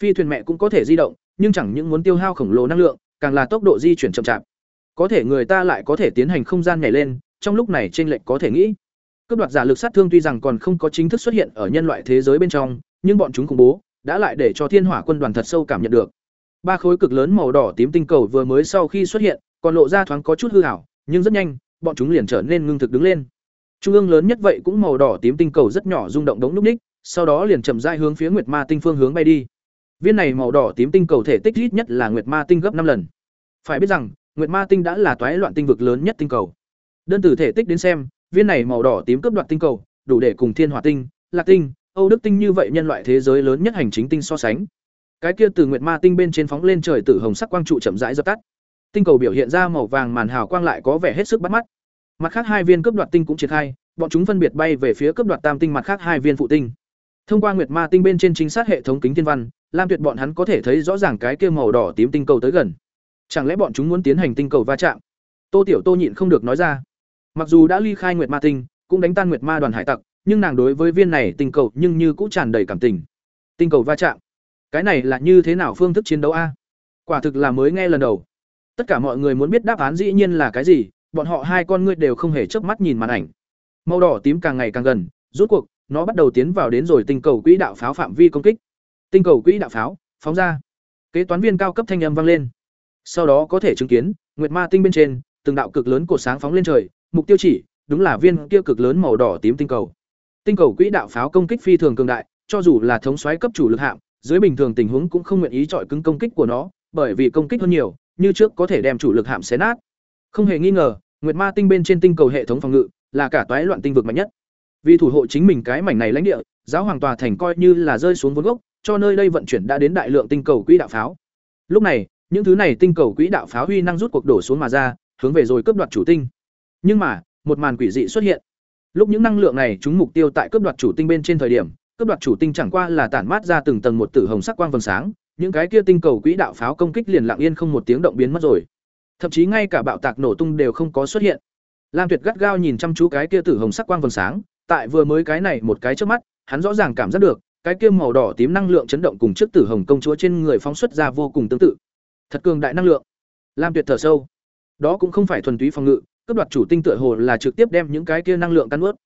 Phi thuyền mẹ cũng có thể di động nhưng chẳng những muốn tiêu hao khổng lồ năng lượng càng là tốc độ di chuyển chậm chạp. Có thể người ta lại có thể tiến hành không gian nhảy lên trong lúc này trên lệch có thể nghĩ. Cướp đoạt giả lực sát thương tuy rằng còn không có chính thức xuất hiện ở nhân loại thế giới bên trong nhưng bọn chúng khủng bố, đã lại để cho thiên hỏa quân đoàn thật sâu cảm nhận được. Ba khối cực lớn màu đỏ tím tinh cầu vừa mới sau khi xuất hiện, còn lộ ra thoáng có chút hư hảo nhưng rất nhanh, bọn chúng liền trở nên ngưng thực đứng lên. Trung ương lớn nhất vậy cũng màu đỏ tím tinh cầu rất nhỏ rung động đống núc ních, sau đó liền chậm rãi hướng phía nguyệt ma tinh phương hướng bay đi. Viên này màu đỏ tím tinh cầu thể tích ít nhất là nguyệt ma tinh gấp năm lần. Phải biết rằng, nguyệt ma tinh đã là toái loạn tinh vực lớn nhất tinh cầu. Đơn từ thể tích đến xem, viên này màu đỏ tím cướp đoạt tinh cầu, đủ để cùng thiên hỏa tinh, lạc tinh âu đức tinh như vậy nhân loại thế giới lớn nhất hành chính tinh so sánh. Cái kia từ nguyệt ma tinh bên trên phóng lên trời tử hồng sắc quang trụ chậm rãi dập tắt. Tinh cầu biểu hiện ra màu vàng màn hào quang lại có vẻ hết sức bắt mắt. Mặt khác hai viên cướp đoạt tinh cũng triển khai, bọn chúng phân biệt bay về phía cướp đoạt tam tinh mặt khác hai viên phụ tinh. Thông qua nguyệt ma tinh bên trên chính xác hệ thống kính thiên văn, lam tuyệt bọn hắn có thể thấy rõ ràng cái kia màu đỏ tím tinh cầu tới gần. Chẳng lẽ bọn chúng muốn tiến hành tinh cầu va chạm? Tô tiểu tô nhịn không được nói ra. Mặc dù đã ly khai nguyệt ma tinh, cũng đánh tan nguyệt ma đoàn hải tặc nhưng nàng đối với viên này tinh cầu nhưng như cũng tràn đầy cảm tình. Tinh cầu va chạm. Cái này là như thế nào phương thức chiến đấu a? Quả thực là mới nghe lần đầu. Tất cả mọi người muốn biết đáp án dĩ nhiên là cái gì, bọn họ hai con ngươi đều không hề chớp mắt nhìn màn ảnh. Màu đỏ tím càng ngày càng gần rút cuộc, nó bắt đầu tiến vào đến rồi tinh cầu quỹ đạo pháo phạm vi công kích. Tinh cầu quỹ đạo pháo, phóng ra. Kế toán viên cao cấp thanh âm vang lên. Sau đó có thể chứng kiến, nguyệt ma tinh bên trên, từng đạo cực lớn cột sáng phóng lên trời, mục tiêu chỉ, đúng là viên kia cực lớn màu đỏ tím tinh cầu tinh cầu quỹ đạo pháo công kích phi thường cường đại, cho dù là thống soái cấp chủ lực hạng dưới bình thường tình huống cũng không nguyện ý chọi cứng công kích của nó, bởi vì công kích hơn nhiều, như trước có thể đem chủ lực hạm xé nát. Không hề nghi ngờ, nguyệt ma tinh bên trên tinh cầu hệ thống phòng ngự là cả toái loạn tinh vực mạnh nhất. Vì thủ hộ chính mình cái mảnh này lãnh địa, giáo hoàng tòa thành coi như là rơi xuống vốn gốc, cho nơi đây vận chuyển đã đến đại lượng tinh cầu quỹ đạo pháo. Lúc này, những thứ này tinh cầu quỹ đạo pháo huy năng rút cuộc đổ xuống mà ra, hướng về rồi cướp đoạt chủ tinh. Nhưng mà, một màn quỷ dị xuất hiện lúc những năng lượng này chúng mục tiêu tại cướp đoạt chủ tinh bên trên thời điểm, cướp đoạt chủ tinh chẳng qua là tản mát ra từng tầng một tử hồng sắc quang vầng sáng, những cái kia tinh cầu quỹ đạo pháo công kích liền lặng yên không một tiếng động biến mất rồi. Thậm chí ngay cả bạo tạc nổ tung đều không có xuất hiện. Lam tuyệt gắt gao nhìn chăm chú cái kia tử hồng sắc quang vầng sáng, tại vừa mới cái này một cái trước mắt, hắn rõ ràng cảm giác được, cái kia màu đỏ tím năng lượng chấn động cùng trước tử hồng công chúa trên người phóng xuất ra vô cùng tương tự. Thật cường đại năng lượng. Lam tuyệt thở sâu. Đó cũng không phải thuần túy phòng ngự cấp đoạt chủ tinh tựa hồ là trực tiếp đem những cái kia năng lượng cắn ướt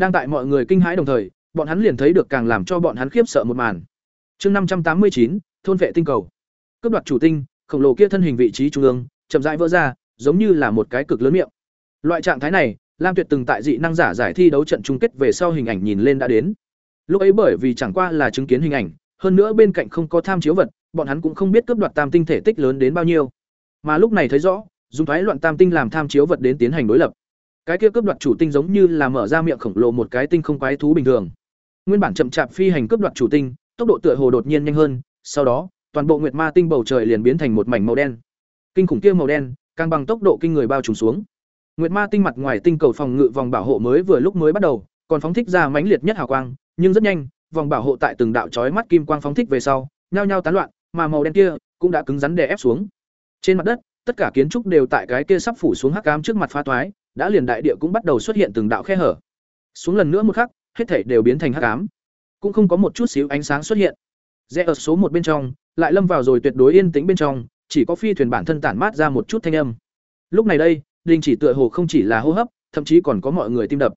đang tại mọi người kinh hãi đồng thời, bọn hắn liền thấy được càng làm cho bọn hắn khiếp sợ một màn. Chương năm trăm tám mươi chín, thôn vệ tinh cầu. Cấp đoạt chủ tinh, khổng lồ kia thân hình vị trí trung ương, chậm rãi vỡ ra, giống như là một cái cực lớn miệng. Loại trạng thái này, lam tuyệt từng tại dị năng giả giải thi đấu trận chung kết về sau hình ảnh nhìn lên đã đến. Lúc ấy bởi vì chẳng qua là chứng kiến hình ảnh, hơn nữa bên cạnh không có tham chiếu vật, bọn hắn cũng không biết cướp đoạt tam tinh thể tích lớn đến bao nhiêu. Mà lúc này thấy rõ dùng thoái loạn tam tinh làm tham chiếu vật đến tiến hành đối lập. Cái kia cướp đoạt chủ tinh giống như là mở ra miệng khổng lồ một cái tinh không quái thú bình thường. Nguyên bản chậm chạp phi hành cướp đoạt chủ tinh, tốc độ tựa hồ đột nhiên nhanh hơn, sau đó, toàn bộ nguyệt ma tinh bầu trời liền biến thành một mảnh màu đen. Kinh khủng kia màu đen, càng bằng tốc độ kinh người bao trùm xuống. Nguyệt ma tinh mặt ngoài tinh cầu phòng ngự vòng bảo hộ mới vừa lúc mới bắt đầu, còn phóng thích ra mãnh liệt nhất hào quang, nhưng rất nhanh, vòng bảo hộ tại từng đạo chói mắt kim quang phóng thích về sau, nhao nhao tán loạn, mà màu đen kia cũng đã cứng rắn đè ép xuống. Trên mặt đất tất cả kiến trúc đều tại cái kia sắp phủ xuống hắc ám trước mặt phá toái, đã liền đại địa cũng bắt đầu xuất hiện từng đạo khe hở. Xuống lần nữa một khắc, hết thảy đều biến thành hắc ám. Cũng không có một chút xíu ánh sáng xuất hiện. Rẽ ở số một bên trong, lại lâm vào rồi tuyệt đối yên tĩnh bên trong, chỉ có phi thuyền bản thân tản mát ra một chút thanh âm. Lúc này đây, đình chỉ tựa hồ không chỉ là hô hấp, thậm chí còn có mọi người tim đập.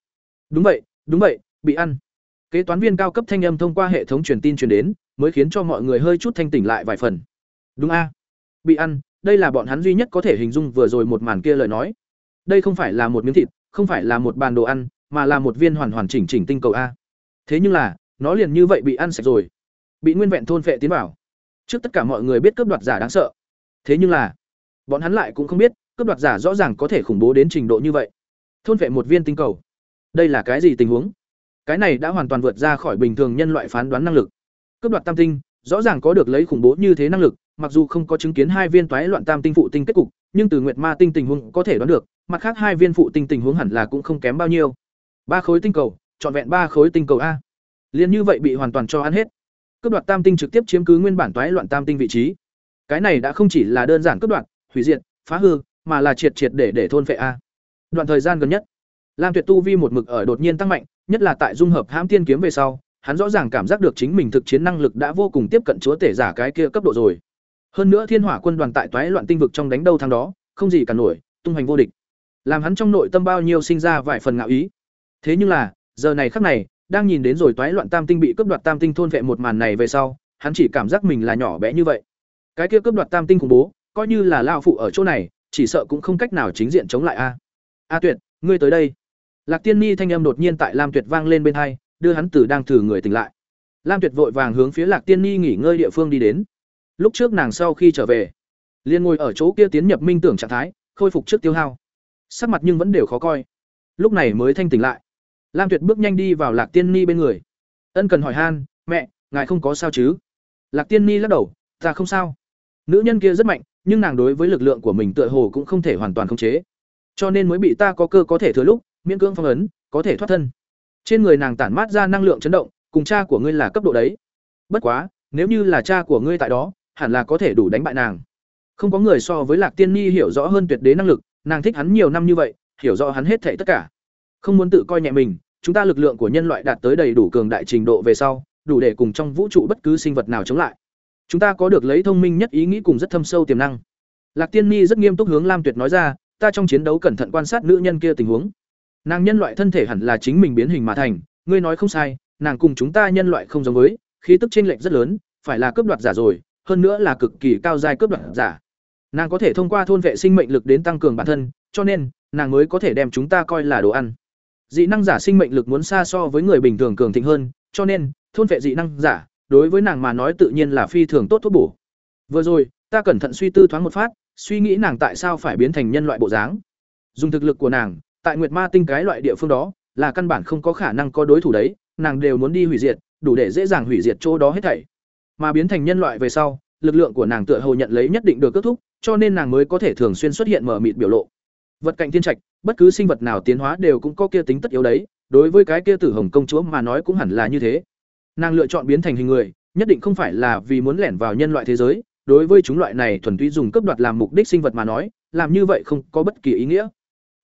Đúng vậy đúng vậy, bị ăn. Kế toán viên cao cấp thanh âm thông qua hệ thống truyền tin truyền đến, mới khiến cho mọi người hơi chút thanh tỉnh lại vài phần. Đúng a. Bị ăn đây là bọn hắn duy nhất có thể hình dung vừa rồi một màn kia lời nói. Đây không phải là một miếng thịt, không phải là một bàn đồ ăn, mà là một viên hoàn hoàn chỉnh chỉnh tinh cầu a. Thế nhưng là, nó liền như vậy bị ăn sạch rồi. Bị nguyên vẹn thôn phệ tiến vào. Trước tất cả mọi người biết cướp đoạt giả đáng sợ. Thế nhưng là, bọn hắn lại cũng không biết cướp đoạt giả rõ ràng có thể khủng bố đến trình độ như vậy. Thôn phệ một viên tinh cầu. Đây là cái gì tình huống? Cái này đã hoàn toàn vượt ra khỏi bình thường nhân loại phán đoán năng lực. Cướp đoạt tam tinh, rõ ràng có được lấy khủng bố như thế năng lực mặc dù không có chứng kiến hai viên toái loạn tam tinh phụ tinh kết cục, nhưng từ nguyệt ma tinh tình huống có thể đoán được, mặt khác hai viên phụ tinh tình huống hẳn là cũng không kém bao nhiêu. Ba khối tinh cầu, trọn vẹn ba khối tinh cầu a. Liền như vậy bị hoàn toàn cho ăn hết. Cướp đoạt tam tinh trực tiếp chiếm cứ nguyên bản toái loạn tam tinh vị trí. Cái này đã không chỉ là đơn giản cướp đoạt, hủy diệt, phá hư, mà là triệt triệt để để thôn phệ a. Đoạn thời gian gần nhất, lam tuyệt tu vi một mực ở đột nhiên tăng mạnh, nhất là tại dung hợp hãm tiên kiếm về sau, hắn rõ ràng cảm giác được chính mình thực chiến năng lực đã vô cùng tiếp cận chúa tể giả cái kia cấp độ rồi hơn nữa thiên hỏa quân đoàn tại toái loạn tinh vực trong đánh đâu thắng đó, không gì cả nổi, tung hoành vô địch. Làm hắn trong nội tâm bao nhiêu sinh ra vài phần ngạo ý. Thế nhưng là, giờ này khắc này, đang nhìn đến rồi toái loạn tam tinh bị cướp đoạt tam tinh thôn vệ một màn này về sau, hắn chỉ cảm giác mình là nhỏ bé như vậy. Cái kia cướp đoạt tam tinh khủng bố, coi như là lao phụ ở chỗ này, chỉ sợ cũng không cách nào chính diện chống lại a. A tuyệt, ngươi tới đây. Lạc tiên ni thanh âm đột nhiên tại lam tuyệt vang lên bên hai, đưa hắn từ đang thử người tỉnh lại. Lam tuyệt vội vàng hướng phía lạc tiên ni nghỉ ngơi địa phương đi đến lúc trước nàng sau khi trở về, liền ngồi ở chỗ kia tiến nhập minh tưởng trạng thái, khôi phục trước tiêu hao. Sắc mặt nhưng vẫn đều khó coi. Lúc này mới thanh tỉnh lại. Lam tuyệt bước nhanh đi vào lạc tiên ni bên người. Ân cần hỏi han, mẹ, ngài không có sao chứ? Lạc tiên ni lắc đầu, ta không sao. Nữ nhân kia rất mạnh, nhưng nàng đối với lực lượng của mình tựa hồ cũng không thể hoàn toàn khống chế. Cho nên mới bị ta có cơ có thể thừa lúc, miễn cưỡng phong ấn, có thể thoát thân. Trên người nàng tản mát ra năng lượng chấn động, cùng cha của ngươi là cấp độ đấy. Bất quá, nếu như là cha của ngươi tại đó hẳn là có thể đủ đánh bại nàng. Không có người so với lạc tiên nhi hiểu rõ hơn tuyệt đế năng lực, nàng thích hắn nhiều năm như vậy, hiểu rõ hắn hết thảy tất cả. Không muốn tự coi nhẹ mình, chúng ta lực lượng của nhân loại đạt tới đầy đủ cường đại trình độ về sau, đủ để cùng trong vũ trụ bất cứ sinh vật nào chống lại. Chúng ta có được lấy thông minh nhất ý nghĩ cùng rất thâm sâu tiềm năng. Lạc tiên nhi rất nghiêm túc hướng lam tuyệt nói ra, ta trong chiến đấu cẩn thận quan sát nữ nhân kia tình huống. Nàng nhân loại thân thể hẳn là chính mình biến hình mà thành, ngươi nói không sai, nàng cùng chúng ta nhân loại không giống với, khí tức chênh lệch rất lớn, phải là cướp đoạt giả rồi hơn nữa là cực kỳ cao giai cướp đoạt giả. Nàng có thể thông qua thôn vệ sinh mệnh lực đến tăng cường bản thân, cho nên, nàng mới có thể đem chúng ta coi là đồ ăn. Dị năng giả sinh mệnh lực muốn xa so với người bình thường cường thịnh hơn, cho nên, thôn vệ dị năng giả, đối với nàng mà nói tự nhiên là phi thường tốt thuốc bổ. Vừa rồi, ta cẩn thận suy tư thoáng một phát, suy nghĩ nàng tại sao phải biến thành nhân loại bộ dáng. Dùng thực lực của nàng, tại nguyệt ma tinh cái loại địa phương đó, là căn bản không có khả năng có đối thủ đấy, nàng đều muốn đi hủy diệt, đủ để dễ dàng hủy diệt chỗ đó hết thảy mà biến thành nhân loại về sau, lực lượng của nàng tựa hồ nhận lấy nhất định được kết thúc, cho nên nàng mới có thể thường xuyên xuất hiện mở mịt biểu lộ. Vật cạnh thiên trạch, bất cứ sinh vật nào tiến hóa đều cũng có kia tính tất yếu đấy, đối với cái kia tử hồng công chúa mà nói cũng hẳn là như thế. Nàng lựa chọn biến thành hình người, nhất định không phải là vì muốn lẻn vào nhân loại thế giới, đối với chúng loại này thuần túy dùng cấp đoạt làm mục đích sinh vật mà nói, làm như vậy không có bất kỳ ý nghĩa.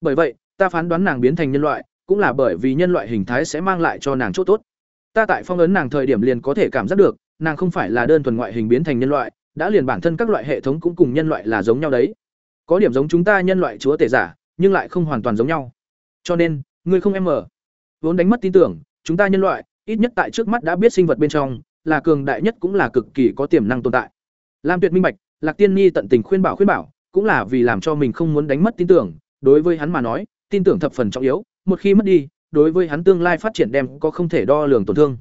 Bởi vậy, ta phán đoán nàng biến thành nhân loại, cũng là bởi vì nhân loại hình thái sẽ mang lại cho nàng chỗ tốt. Ta tại phong ấn nàng thời điểm liền có thể cảm giác được nàng không phải là đơn thuần ngoại hình biến thành nhân loại, đã liền bản thân các loại hệ thống cũng cùng nhân loại là giống nhau đấy. Có điểm giống chúng ta nhân loại chúa tể giả, nhưng lại không hoàn toàn giống nhau. Cho nên, ngươi không em mở vốn đánh mất tin tưởng, chúng ta nhân loại, ít nhất tại trước mắt đã biết sinh vật bên trong, là cường đại nhất cũng là cực kỳ có tiềm năng tồn tại. Lam tuyệt minh bạch, lạc tiên nhi tận tình khuyên bảo khuyên bảo, cũng là vì làm cho mình không muốn đánh mất tin tưởng, đối với hắn mà nói, tin tưởng thập phần trọng yếu, một khi mất đi, đối với hắn tương lai phát triển đem có không thể đo lường tổn thương.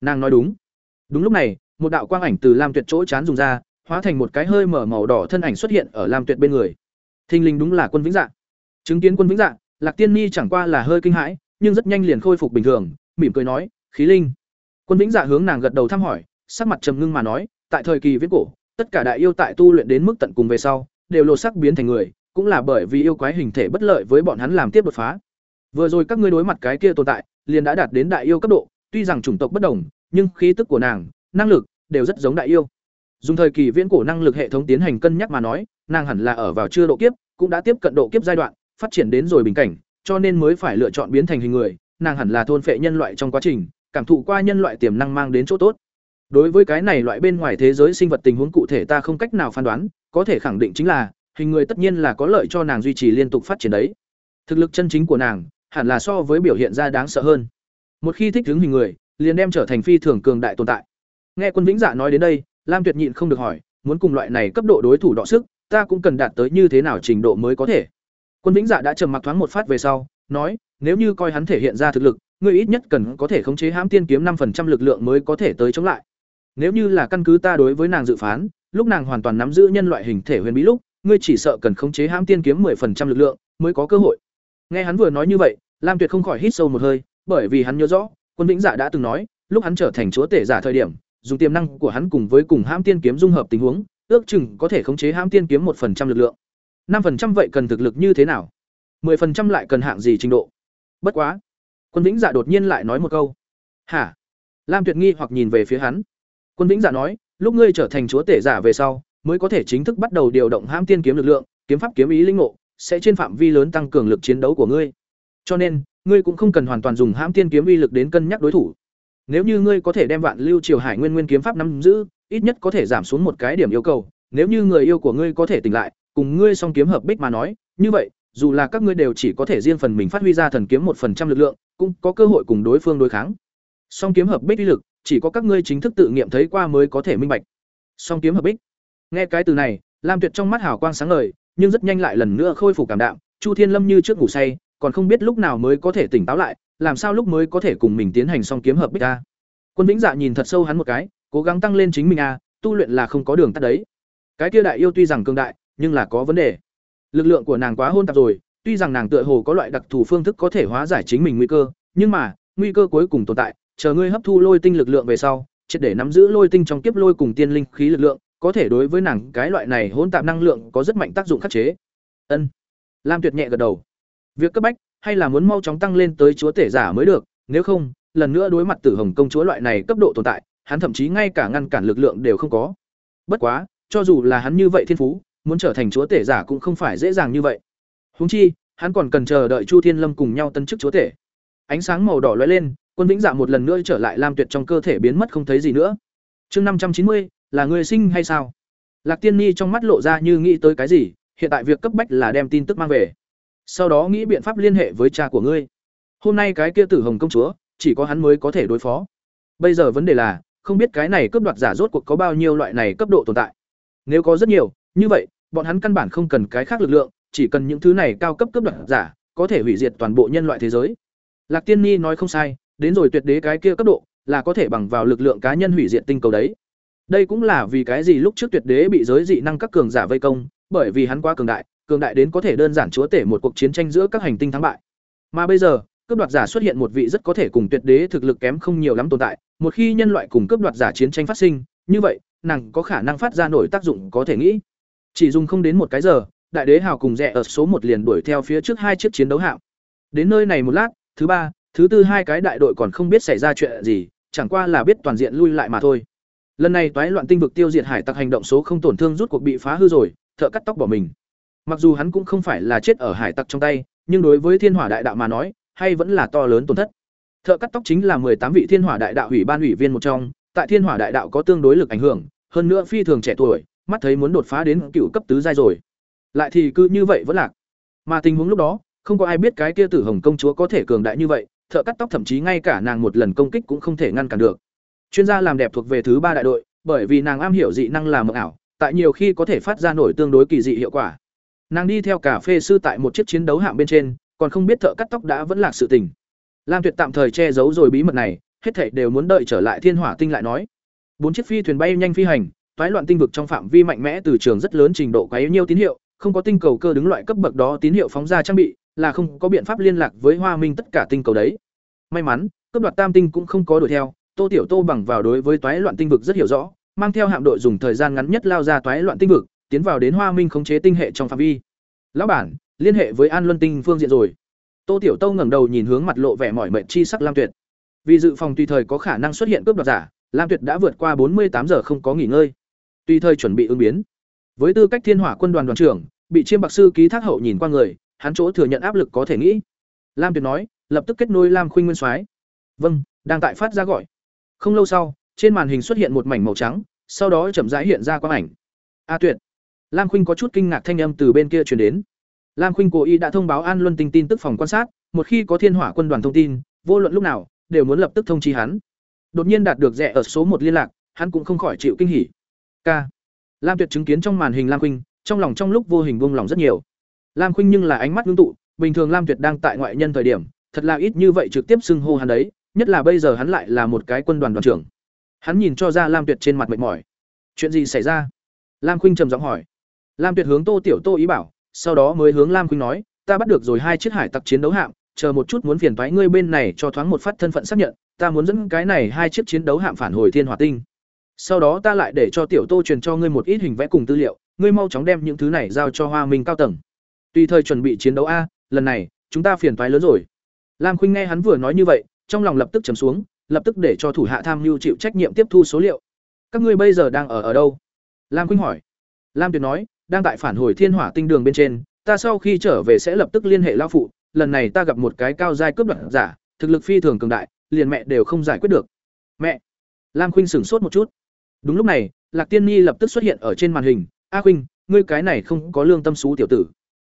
Nàng nói đúng đúng lúc này, một đạo quang ảnh từ lam tuyệt chỗ chán dùng ra, hóa thành một cái hơi mở màu đỏ thân ảnh xuất hiện ở lam tuyệt bên người. Thinh linh đúng là quân vĩnh dạ chứng kiến quân vĩnh dạ lạc tiên ni chẳng qua là hơi kinh hãi, nhưng rất nhanh liền khôi phục bình thường, mỉm cười nói, khí linh. Quân vĩnh dạ hướng nàng gật đầu thăm hỏi, sắc mặt trầm ngưng mà nói, tại thời kỳ viết cổ, tất cả đại yêu tại tu luyện đến mức tận cùng về sau, đều lột sắc biến thành người, cũng là bởi vì yêu quái hình thể bất lợi với bọn hắn làm tiếp đột phá. Vừa rồi các ngươi đối mặt cái kia tồn tại, liền đã đạt đến đại yêu cấp độ, tuy rằng chủng tộc bất đồng nhưng khí tức của nàng, năng lực đều rất giống đại yêu. Dùng thời kỳ viễn cổ năng lực hệ thống tiến hành cân nhắc mà nói, nàng hẳn là ở vào chưa độ kiếp, cũng đã tiếp cận độ kiếp giai đoạn, phát triển đến rồi bình cảnh, cho nên mới phải lựa chọn biến thành hình người, nàng hẳn là thôn phệ nhân loại trong quá trình, cảm thụ qua nhân loại tiềm năng mang đến chỗ tốt. Đối với cái này loại bên ngoài thế giới sinh vật tình huống cụ thể ta không cách nào phán đoán, có thể khẳng định chính là, hình người tất nhiên là có lợi cho nàng duy trì liên tục phát triển đấy. Thực lực chân chính của nàng, hẳn là so với biểu hiện ra đáng sợ hơn. Một khi thích ứng hình người liền đem trở thành phi thường cường đại tồn tại. Nghe quân vĩnh dạ nói đến đây, lam tuyệt nhịn không được hỏi, muốn cùng loại này cấp độ đối thủ đọ sức, ta cũng cần đạt tới như thế nào trình độ mới có thể? Quân vĩnh dạ đã trầm mặc thoáng một phát về sau, nói, nếu như coi hắn thể hiện ra thực lực, ngươi ít nhất cần có thể khống chế hãm tiên kiếm năm lực lượng mới có thể tới chống lại. Nếu như là căn cứ ta đối với nàng dự phán, lúc nàng hoàn toàn nắm giữ nhân loại hình thể huyền bí lúc, ngươi chỉ sợ cần khống chế hãm tiên kiếm 10% lực lượng mới có cơ hội. Nghe hắn vừa nói như vậy, lam tuyệt không khỏi hít sâu một hơi, bởi vì hắn nhớ rõ quân vĩnh dạ đã từng nói, lúc hắn trở thành chúa tể giả thời điểm, dùng tiềm năng của hắn cùng với cùng hãm tiên kiếm dung hợp tình huống, ước chừng có thể khống chế hãm tiên kiếm một phần trăm lực lượng. năm phần trăm vậy cần thực lực như thế nào? mười phần trăm lại cần hạng gì trình độ? Bất quá, quân vĩnh dạ đột nhiên lại nói một câu. Hả? Lam tuyệt nghi hoặc nhìn về phía hắn. Quân vĩnh dạ nói, lúc ngươi trở thành chúa tể giả về sau, mới có thể chính thức bắt đầu điều động hãm tiên kiếm lực lượng, kiếm pháp kiếm ý linh ngộ, sẽ trên phạm vi lớn tăng cường lực chiến đấu của ngươi cho nên, ngươi cũng không cần hoàn toàn dùng hãm tiên kiếm uy lực đến cân nhắc đối thủ. Nếu như ngươi có thể đem vạn lưu triều hải nguyên nguyên kiếm pháp nắm giữ, ít nhất có thể giảm xuống một cái điểm yêu cầu. Nếu như người yêu của ngươi có thể tỉnh lại, cùng ngươi song kiếm hợp bích mà nói, như vậy, dù là các ngươi đều chỉ có thể riêng phần mình phát huy ra thần kiếm một phần trăm lực lượng, cũng có cơ hội cùng đối phương đối kháng. Song kiếm hợp bích uy lực, chỉ có các ngươi chính thức tự nghiệm thấy qua mới có thể minh bạch. Song kiếm hợp bích. Nghe cái từ này, lam tuyệt trong mắt hào quang sáng ngời, nhưng rất nhanh lại lần nữa khôi phục cảm đạm. Chu thiên lâm như trước ngủ say còn không biết lúc nào mới có thể tỉnh táo lại, làm sao lúc mới có thể cùng mình tiến hành song kiếm hợp bích a. Quân vĩnh dạ nhìn thật sâu hắn một cái, cố gắng tăng lên chính mình a, tu luyện là không có đường tắt đấy. Cái kia đại yêu tuy rằng cường đại, nhưng là có vấn đề. Lực lượng của nàng quá hôn tạp rồi, tuy rằng nàng tựa hồ có loại đặc thù phương thức có thể hóa giải chính mình nguy cơ, nhưng mà, nguy cơ cuối cùng tồn tại, chờ ngươi hấp thu lôi tinh lực lượng về sau, triệt để nắm giữ lôi tinh trong kiếp lôi cùng tiên linh khí lực lượng, có thể đối với nàng cái loại này hỗn tạp năng lượng có rất mạnh tác dụng khắc chế. Ân. Lam tuyệt nhẹ gật đầu việc cấp bách hay là muốn mau chóng tăng lên tới chúa tể giả mới được nếu không lần nữa đối mặt Tử Hồng công chúa loại này cấp độ tồn tại, hắn thậm chí ngay cả ngăn cản lực lượng đều không có. Bất quá, cho dù là hắn như vậy thiên phú, muốn trở thành chúa tể giả cũng không phải dễ dàng như vậy. Huống chi, hắn còn cần chờ đợi Chu Thiên Lâm cùng nhau tân chức chúa tể. Ánh sáng màu đỏ lóe lên, Quân Vĩnh Dạ một lần nữa trở lại Lam Tuyệt trong cơ thể biến mất không thấy gì nữa. Chương năm trăm chín mươi là người sinh hay sao? Lạc Tiên Ni trong mắt lộ ra như nghĩ tới cái gì, hiện tại việc cấp bách là đem tin tức mang về. Sau đó nghĩ biện pháp liên hệ với cha của ngươi. Hôm nay cái kia Tử Hồng công chúa, chỉ có hắn mới có thể đối phó. Bây giờ vấn đề là, không biết cái này cướp đoạt giả rốt cuộc có bao nhiêu loại này cấp độ tồn tại. Nếu có rất nhiều, như vậy, bọn hắn căn bản không cần cái khác lực lượng, chỉ cần những thứ này cao cấp cướp đoạt giả, có thể hủy diệt toàn bộ nhân loại thế giới. Lạc Tiên Ni nói không sai, đến rồi tuyệt đế cái kia cấp độ, là có thể bằng vào lực lượng cá nhân hủy diệt tinh cầu đấy. Đây cũng là vì cái gì lúc trước tuyệt đế bị giới dị năng các cường giả vây công, bởi vì hắn quá cường đại, cường đại đến có thể đơn giản chúa tể một cuộc chiến tranh giữa các hành tinh thắng bại. Mà bây giờ, cướp đoạt giả xuất hiện một vị rất có thể cùng tuyệt đế thực lực kém không nhiều lắm tồn tại, một khi nhân loại cùng cướp đoạt giả chiến tranh phát sinh, như vậy, nàng có khả năng phát ra nổi tác dụng có thể nghĩ. Chỉ dùng không đến một cái giờ, đại đế hào cùng rẻ ở số một liền đuổi theo phía trước hai chiếc chiến đấu hạm. Đến nơi này một lát, thứ ba, thứ tư hai cái đại đội còn không biết xảy ra chuyện gì, chẳng qua là biết toàn diện lui lại mà thôi. Lần này toái loạn tinh vực tiêu diệt hải tặc hành động số không tổn thương rút cuộc bị phá hư rồi, thợ cắt tóc bỏ mình. Mặc dù hắn cũng không phải là chết ở hải tặc trong tay, nhưng đối với Thiên Hỏa Đại Đạo mà nói, hay vẫn là to lớn tổn thất. Thợ cắt tóc chính là tám vị Thiên Hỏa Đại Đạo ủy ban ủy viên một trong, tại Thiên Hỏa Đại Đạo có tương đối lực ảnh hưởng, hơn nữa phi thường trẻ tuổi, mắt thấy muốn đột phá đến cựu cấp tứ giai rồi. Lại thì cứ như vậy vẫn lạc. Mà tình huống lúc đó, không có ai biết cái kia Tử Hồng công chúa có thể cường đại như vậy, thợ cắt tóc thậm chí ngay cả nàng một lần công kích cũng không thể ngăn cản được. Chuyên gia làm đẹp thuộc về thứ ba đại đội, bởi vì nàng am hiểu dị năng làm ảo, tại nhiều khi có thể phát ra nổi tương đối kỳ dị hiệu quả. Nàng đi theo cà phê sư tại một chiếc chiến đấu hạng bên trên, còn không biết thợ cắt tóc đã vẫn lạc sự tình. Lam Tuyệt tạm thời che giấu rồi bí mật này, hết thảy đều muốn đợi trở lại Thiên Hỏa Tinh lại nói. Bốn chiếc phi thuyền bay nhanh phi hành, toái loạn tinh vực trong phạm vi mạnh mẽ từ trường rất lớn trình độ quá nhiêu tín hiệu, không có tinh cầu cơ đứng loại cấp bậc đó tín hiệu phóng ra trang bị, là không có biện pháp liên lạc với Hoa Minh tất cả tinh cầu đấy. May mắn, cấp đoạt tam tinh cũng không có đuổi theo, Tô Tiểu Tô bằng vào đối với toái loạn tinh vực rất hiểu rõ, mang theo hạm đội dùng thời gian ngắn nhất lao ra toái loạn tinh vực, tiến vào đến Hoa Minh khống chế tinh hệ trong phạm vi. Lão bản, liên hệ với An Luân Tinh phương diện rồi. Tô Tiểu Tô ngẩng đầu nhìn hướng mặt lộ vẻ mỏi mệt chi sắc Lam Tuyệt. Vì dự phòng tùy thời có khả năng xuất hiện cướp đoạt giả, Lam Tuyệt đã vượt qua bốn mươi tám giờ không có nghỉ ngơi. Tùy thời chuẩn bị ứng biến. Với tư cách Thiên Hỏa quân đoàn đoàn trưởng, bị Chiêm Bạc sư ký thác hậu nhìn qua người, hắn chỗ thừa nhận áp lực có thể nghĩ. Lam Tuyệt nói, lập tức kết nối Lam Khuynh Nguyên Soái. Vâng, đang tại phát ra gọi. Không lâu sau, trên màn hình xuất hiện một mảnh màu trắng, sau đó chậm rãi hiện ra quang ảnh. A Tuyệt. Lam Khuynh có chút kinh ngạc thanh âm từ bên kia truyền đến. Lam Khuynh cố ý đã thông báo An Luân Tinh tin tức phòng quan sát, một khi có Thiên Hỏa quân đoàn thông tin, vô luận lúc nào đều muốn lập tức thông chi hắn. Đột nhiên đạt được rẻ ở số một liên lạc, hắn cũng không khỏi chịu kinh hỉ. K. Lam Tuyệt chứng kiến trong màn hình Lam Khuynh, trong lòng trong lúc vô hình buông lòng rất nhiều. Lam Khuynh nhưng là ánh mắt ngưng tụ, bình thường Lam Tuyệt đang tại ngoại nhân thời điểm, thật là ít như vậy trực tiếp xưng hô hắn đấy, nhất là bây giờ hắn lại là một cái quân đoàn đoàn trưởng. Hắn nhìn cho ra Lam Tuyệt trên mặt mệt mỏi. Chuyện gì xảy ra? Lam Khuynh trầm giọng hỏi. Lam Tuyệt hướng Tô Tiểu Tô ý bảo, sau đó mới hướng Lam Khuynh nói, ta bắt được rồi hai chiếc hải tặc chiến đấu hạm, chờ một chút muốn phiền toái ngươi bên này cho thoáng một phát thân phận xác nhận, ta muốn dẫn cái này hai chiếc chiến đấu hạm phản hồi Thiên Hỏa Tinh. Sau đó ta lại để cho Tiểu Tô truyền cho ngươi một ít hình vẽ cùng tư liệu, ngươi mau chóng đem những thứ này giao cho Hoa Minh cao tầng. Tùy thời chuẩn bị chiến đấu a, lần này, chúng ta phiền toái lớn rồi. Lam Khuynh nghe hắn vừa nói như vậy, trong lòng lập tức trầm xuống, lập tức để cho thủ hạ tham mưu chịu trách nhiệm tiếp thu số liệu. Các ngươi bây giờ đang ở ở đâu? Lam Khuynh hỏi. Lam Tuyệt nói, đang tại phản hồi Thiên Hỏa Tinh đường bên trên, ta sau khi trở về sẽ lập tức liên hệ lão phụ, lần này ta gặp một cái cao giai cướp đoạt giả, thực lực phi thường cường đại, liền mẹ đều không giải quyết được. Mẹ. Lam Khuynh sửng sốt một chút. Đúng lúc này, Lạc Tiên Nhi lập tức xuất hiện ở trên màn hình, "A Khuynh, ngươi cái này không có lương tâm xú tiểu tử.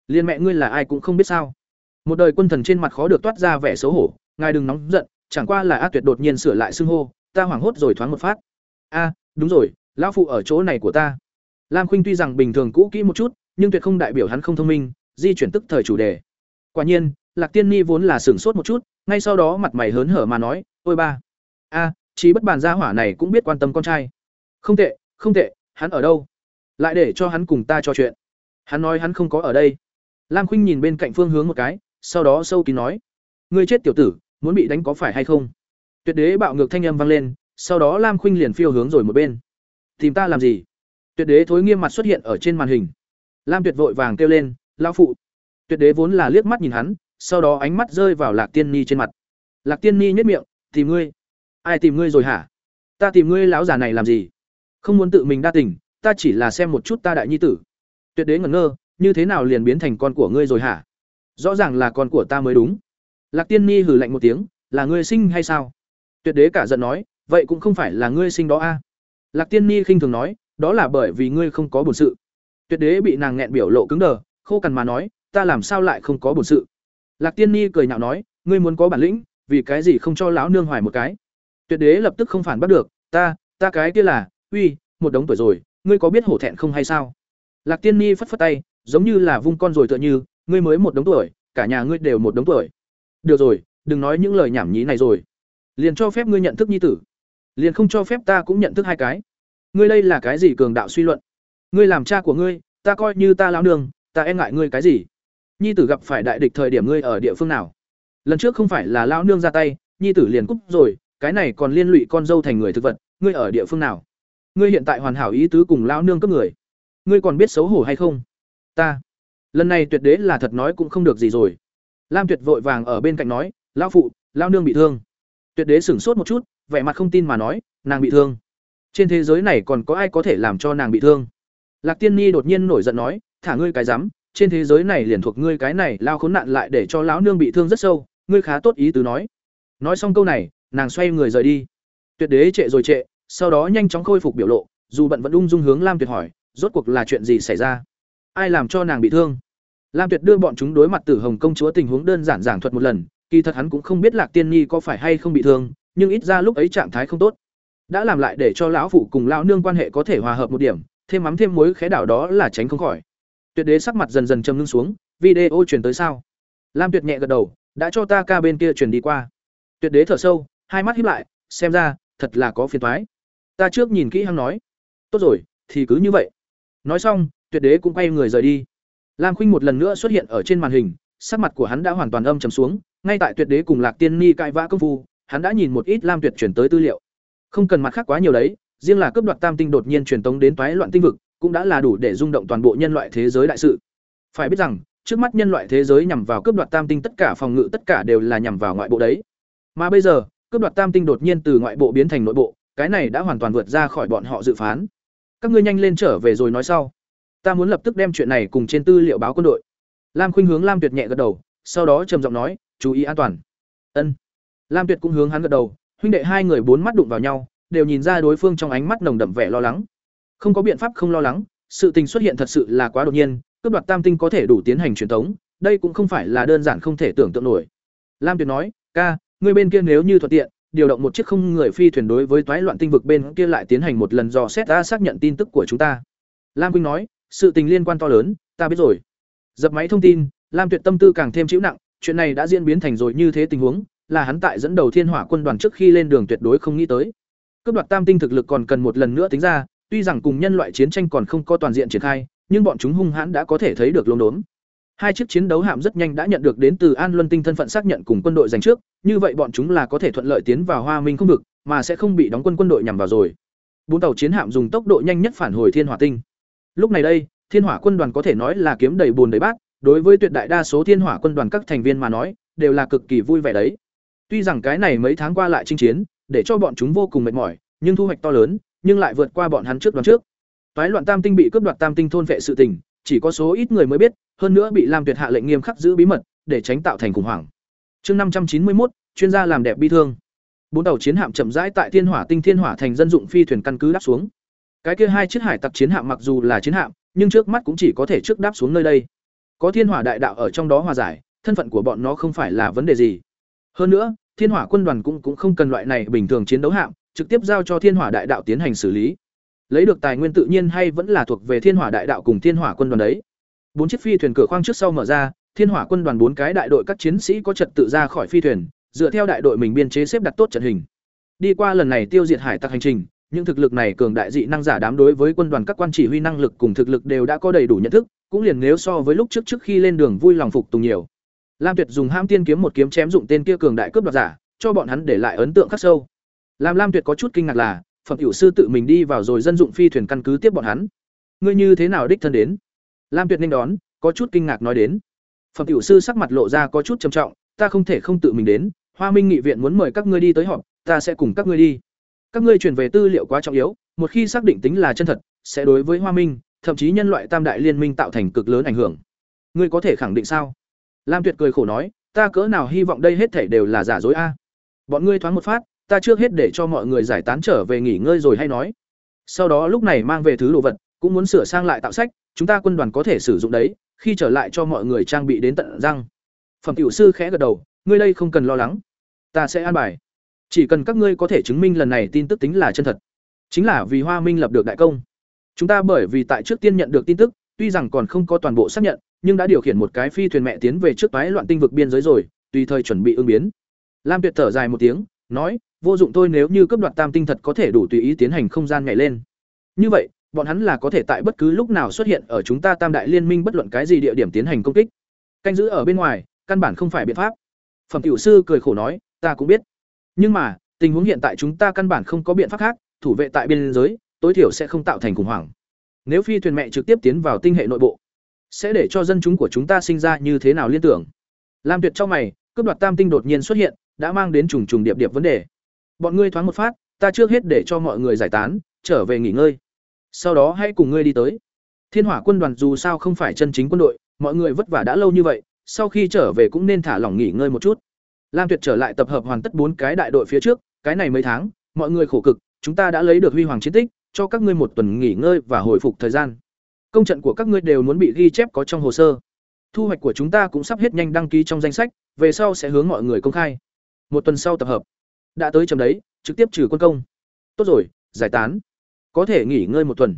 liền mẹ ngươi là ai cũng không biết sao?" Một đời quân thần trên mặt khó được toát ra vẻ xấu hổ, ngài đừng nóng giận, chẳng qua là A Tuyệt đột nhiên sửa lại xưng hô, ta hoảng hốt rồi thoáng một phát. "A, đúng rồi, lão phụ ở chỗ này của ta." Lam Khuynh tuy rằng bình thường cũ kỹ một chút, nhưng tuyệt không đại biểu hắn không thông minh, di chuyển tức thời chủ đề. Quả nhiên, Lạc Tiên Ni vốn là sửng sốt một chút, ngay sau đó mặt mày hớn hở mà nói, "Ôi ba, a, chỉ bất bàn gia hỏa này cũng biết quan tâm con trai. Không tệ, không tệ, hắn ở đâu? Lại để cho hắn cùng ta trò chuyện." Hắn nói hắn không có ở đây. Lam Khuynh nhìn bên cạnh phương hướng một cái, sau đó sâu kín nói: "Ngươi chết tiểu tử, muốn bị đánh có phải hay không?" Tuyệt đế bạo ngược thanh âm vang lên, sau đó Lam Khuynh liền phiêu hướng rồi một bên. "Tìm ta làm gì?" Tuyệt đế thối nghiêm mặt xuất hiện ở trên màn hình. Lam Tuyệt vội vàng kêu lên, "Lão phụ!" Tuyệt đế vốn là liếc mắt nhìn hắn, sau đó ánh mắt rơi vào Lạc Tiên Ni trên mặt. Lạc Tiên Ni nhếch miệng, tìm ngươi. Ai tìm ngươi rồi hả? Ta tìm ngươi lão già này làm gì? Không muốn tự mình đa tình ta chỉ là xem một chút ta đại nhi tử. Tuyệt đế ngẩn ngơ như thế nào liền biến thành con của ngươi rồi hả? Rõ ràng là con của ta mới đúng. Lạc tiên ni hừ lạnh một tiếng là ngươi sinh hay sao? Tuyệt đế cả giận nói vậy cũng không phải là ngươi sinh đó a. Lạc tiên ni khinh thường nói đó là bởi vì ngươi không có bổn sự. Tuyệt đế bị nàng nghẹn biểu lộ cứng đờ, khô cằn mà nói, ta làm sao lại không có bổn sự? Lạc tiên ni cười nhạo nói, ngươi muốn có bản lĩnh, vì cái gì không cho lão nương hoài một cái? Tuyệt đế lập tức không phản bắt được, ta ta cái kia là, uy, một đống tuổi rồi, ngươi có biết hổ thẹn không hay sao? Lạc tiên ni phất phất tay, giống như là vung con rồi tựa như, ngươi mới một đống tuổi, cả nhà ngươi đều một đống tuổi. Được rồi, đừng nói những lời nhảm nhí này rồi. Liền cho phép ngươi nhận thức nhi tử. Liền không cho phép ta cũng nhận thức hai cái ngươi đây là cái gì cường đạo suy luận? Ngươi làm cha của ngươi, ta coi như ta lao đường ta e ngại ngươi cái gì? Nhi tử gặp phải đại địch thời điểm ngươi ở địa phương nào? Lần trước không phải là lao nương ra tay, nhi tử liền cúc rồi, cái này còn liên lụy con dâu thành người thực vật, ngươi ở địa phương nào? Ngươi hiện tại hoàn hảo ý tứ cùng lao nương cấp người. Ngươi còn biết xấu hổ hay không? Ta. Lần này tuyệt đế là thật nói cũng không được gì rồi. Lam tuyệt vội vàng ở bên cạnh nói, lão phụ lao nương bị thương. Tuyệt đế sửng sốt một chút, vẻ mặt không tin mà nói, nàng bị thương trên thế giới này còn có ai có thể làm cho nàng bị thương? Lạc tiên ni đột nhiên nổi giận nói, thả ngươi cái rắm, trên thế giới này liền thuộc ngươi cái này, lao khốn nạn lại để cho lão nương bị thương rất sâu, ngươi khá tốt ý tứ nói. Nói xong câu này, nàng xoay người rời đi. Tuyệt đế trệ rồi trệ, sau đó nhanh chóng khôi phục biểu lộ, dù bận vẫn ung dung hướng lam tuyệt hỏi, rốt cuộc là chuyện gì xảy ra? Ai làm cho nàng bị thương? Lam tuyệt đưa bọn chúng đối mặt tử hồng công chúa tình huống đơn giản giảng thuật một lần, kỳ thật hắn cũng không biết lạc tiên nhi có phải hay không bị thương, nhưng ít ra lúc ấy trạng thái không tốt đã làm lại để cho lão phụ cùng lão nương quan hệ có thể hòa hợp một điểm, thêm mắm thêm muối khé đảo đó là tránh không khỏi. Tuyệt đế sắc mặt dần dần châm ngưng xuống, video truyền tới sao? Lam tuyệt nhẹ gật đầu, đã cho ta ca bên kia truyền đi qua. Tuyệt đế thở sâu, hai mắt hiếp lại, xem ra, thật là có phiền toái. Ta trước nhìn kỹ hăng nói. Tốt rồi, thì cứ như vậy. Nói xong, tuyệt đế cũng quay người rời đi. Lam khuynh một lần nữa xuất hiện ở trên màn hình, sắc mặt của hắn đã hoàn toàn âm trầm xuống. Ngay tại tuyệt đế cùng lạc tiên ni cãi vã công phu, hắn đã nhìn một ít lam tuyệt chuyển tới tư liệu không cần mặt khác quá nhiều đấy, riêng là cướp đoạt tam tinh đột nhiên truyền tống đến toái loạn tinh vực, cũng đã là đủ để rung động toàn bộ nhân loại thế giới đại sự. Phải biết rằng, trước mắt nhân loại thế giới nhằm vào cướp đoạt tam tinh tất cả phòng ngự tất cả đều là nhằm vào ngoại bộ đấy. Mà bây giờ, cướp đoạt tam tinh đột nhiên từ ngoại bộ biến thành nội bộ, cái này đã hoàn toàn vượt ra khỏi bọn họ dự phán. Các ngươi nhanh lên trở về rồi nói sau. Ta muốn lập tức đem chuyện này cùng trên tư liệu báo quân đội. Lam khuynh hướng lam tuyệt nhẹ gật đầu, sau đó trầm giọng nói, chú ý an toàn. Ân. Lam tuyệt cũng hướng hắn gật đầu huynh đệ hai người bốn mắt đụng vào nhau, đều nhìn ra đối phương trong ánh mắt nồng đậm vẻ lo lắng. Không có biện pháp không lo lắng, sự tình xuất hiện thật sự là quá đột nhiên, cướp đoạt tam tinh có thể đủ tiến hành truyền thống, đây cũng không phải là đơn giản không thể tưởng tượng nổi. Lam tuyệt nói, ca, người bên kia nếu như thuận tiện, điều động một chiếc không người phi thuyền đối với toái loạn tinh vực bên kia lại tiến hành một lần dò xét ta xác nhận tin tức của chúng ta. Lam quynh nói, sự tình liên quan to lớn, ta biết rồi. Dập máy thông tin, lam tuyệt tâm tư càng thêm chịu nặng, chuyện này đã diễn biến thành rồi như thế tình huống là hắn tại dẫn đầu thiên hỏa quân đoàn trước khi lên đường tuyệt đối không nghĩ tới. Cướp đoạt tam tinh thực lực còn cần một lần nữa tính ra, tuy rằng cùng nhân loại chiến tranh còn không có toàn diện triển khai, nhưng bọn chúng hung hãn đã có thể thấy được lốm đốm. Hai chiếc chiến đấu hạm rất nhanh đã nhận được đến từ an luân tinh thân phận xác nhận cùng quân đội giành trước, như vậy bọn chúng là có thể thuận lợi tiến vào hoa minh không vực, mà sẽ không bị đóng quân quân đội nhằm vào rồi. Bốn tàu chiến hạm dùng tốc độ nhanh nhất phản hồi thiên hỏa tinh. Lúc này đây, thiên hỏa quân đoàn có thể nói là kiếm đầy bùn đầy bát, đối với tuyệt đại đa số thiên hỏa quân đoàn các thành viên mà nói, đều là cực kỳ vui vẻ đấy tuy rằng cái này mấy tháng qua lại chinh chiến, để cho bọn chúng vô cùng mệt mỏi, nhưng thu hoạch to lớn, nhưng lại vượt qua bọn hắn trước đoán trước. Toái loạn tam tinh bị cướp đoạt tam tinh thôn vệ sự tình, chỉ có số ít người mới biết, hơn nữa bị làm tuyệt hạ lệnh nghiêm khắc giữ bí mật, để tránh tạo thành khủng hoảng. Chương năm trăm chín mươi một chuyên gia làm đẹp bi thương. Bốn tàu chiến hạm chậm rãi tại thiên hỏa tinh thiên hỏa thành dân dụng phi thuyền căn cứ đáp xuống. Cái kia hai chiếc hải tặc chiến hạm mặc dù là chiến hạm, nhưng trước mắt cũng chỉ có thể trước đáp xuống nơi đây. Có thiên hỏa đại đạo ở trong đó hòa giải, thân phận của bọn nó không phải là vấn đề gì. Hơn nữa thiên hỏa quân đoàn cũng cũng không cần loại này bình thường chiến đấu hạm, trực tiếp giao cho thiên hỏa đại đạo tiến hành xử lý. Lấy được tài nguyên tự nhiên hay vẫn là thuộc về thiên hỏa đại đạo cùng thiên hỏa quân đoàn đấy. Bốn chiếc phi thuyền cửa khoang trước sau mở ra, thiên hỏa quân đoàn bốn cái đại đội các chiến sĩ có trật tự ra khỏi phi thuyền, dựa theo đại đội mình biên chế xếp đặt tốt trận hình. Đi qua lần này tiêu diệt hải tặc hành trình, những thực lực này cường đại dị năng giả đám đối với quân đoàn các quan chỉ huy năng lực cùng thực lực đều đã có đầy đủ nhận thức, cũng liền nếu so với lúc trước trước khi lên đường vui lòng phục tùng nhiều lam tuyệt dùng ham tiên kiếm một kiếm chém dụng tên kia cường đại cướp đoạt giả cho bọn hắn để lại ấn tượng khắc sâu làm lam tuyệt có chút kinh ngạc là phẩm Hữu sư tự mình đi vào rồi dân dụng phi thuyền căn cứ tiếp bọn hắn ngươi như thế nào đích thân đến lam tuyệt nên đón có chút kinh ngạc nói đến phẩm Hữu sư sắc mặt lộ ra có chút trầm trọng ta không thể không tự mình đến Hoa Minh nghị viện muốn mời các ngươi đi tới họp, ta sẽ cùng các ngươi đi. Các ngươi truyền về tư liệu quá trọng yếu, một khi xác định tính là chân thật, sẽ đối với Hoa Minh, thậm chí nhân loại tam đại liên minh tạo thành cực lớn ảnh hưởng. Ngươi có thể khẳng định sao? Lam Tuyệt cười khổ nói, ta cỡ nào hy vọng đây hết thảy đều là giả dối a. Bọn ngươi thoáng một phát, ta trước hết để cho mọi người giải tán trở về nghỉ ngơi rồi hay nói. Sau đó lúc này mang về thứ đồ vật, cũng muốn sửa sang lại tạo sách, chúng ta quân đoàn có thể sử dụng đấy, khi trở lại cho mọi người trang bị đến tận răng. Phẩm tiểu sư khẽ gật đầu, ngươi đây không cần lo lắng, ta sẽ an bài. Chỉ cần các ngươi có thể chứng minh lần này tin tức tính là chân thật, chính là vì Hoa Minh lập được đại công. Chúng ta bởi vì tại trước tiên nhận được tin tức, tuy rằng còn không có toàn bộ xác nhận, nhưng đã điều khiển một cái phi thuyền mẹ tiến về trước toái loạn tinh vực biên giới rồi, tùy thời chuẩn bị ứng biến. Lam Tuyệt thở dài một tiếng, nói, vô dụng tôi nếu như cấp đoạt tam tinh thật có thể đủ tùy ý tiến hành không gian nhảy lên. Như vậy, bọn hắn là có thể tại bất cứ lúc nào xuất hiện ở chúng ta Tam đại liên minh bất luận cái gì địa điểm tiến hành công kích. Canh giữ ở bên ngoài, căn bản không phải biện pháp. Phẩm tiểu sư cười khổ nói, ta cũng biết. Nhưng mà, tình huống hiện tại chúng ta căn bản không có biện pháp khác, thủ vệ tại biên giới, tối thiểu sẽ không tạo thành khủng hoảng. Nếu phi thuyền mẹ trực tiếp tiến vào tinh hệ nội bộ, sẽ để cho dân chúng của chúng ta sinh ra như thế nào liên tưởng. Lam Tuyệt cho mày, cướp đoạt tam tinh đột nhiên xuất hiện, đã mang đến trùng trùng điệp điệp vấn đề. Bọn ngươi thoáng một phát, ta trước hết để cho mọi người giải tán, trở về nghỉ ngơi. Sau đó hãy cùng ngươi đi tới. Thiên Hỏa quân đoàn dù sao không phải chân chính quân đội, mọi người vất vả đã lâu như vậy, sau khi trở về cũng nên thả lỏng nghỉ ngơi một chút. Lam Tuyệt trở lại tập hợp hoàn tất bốn cái đại đội phía trước, cái này mấy tháng, mọi người khổ cực, chúng ta đã lấy được huy hoàng chiến tích, cho các ngươi một tuần nghỉ ngơi và hồi phục thời gian. Công trận của các ngươi đều muốn bị ghi chép có trong hồ sơ. Thu hoạch của chúng ta cũng sắp hết nhanh đăng ký trong danh sách, về sau sẽ hướng mọi người công khai. Một tuần sau tập hợp. Đã tới chấm đấy, trực tiếp trừ quân công. Tốt rồi, giải tán. Có thể nghỉ ngơi một tuần.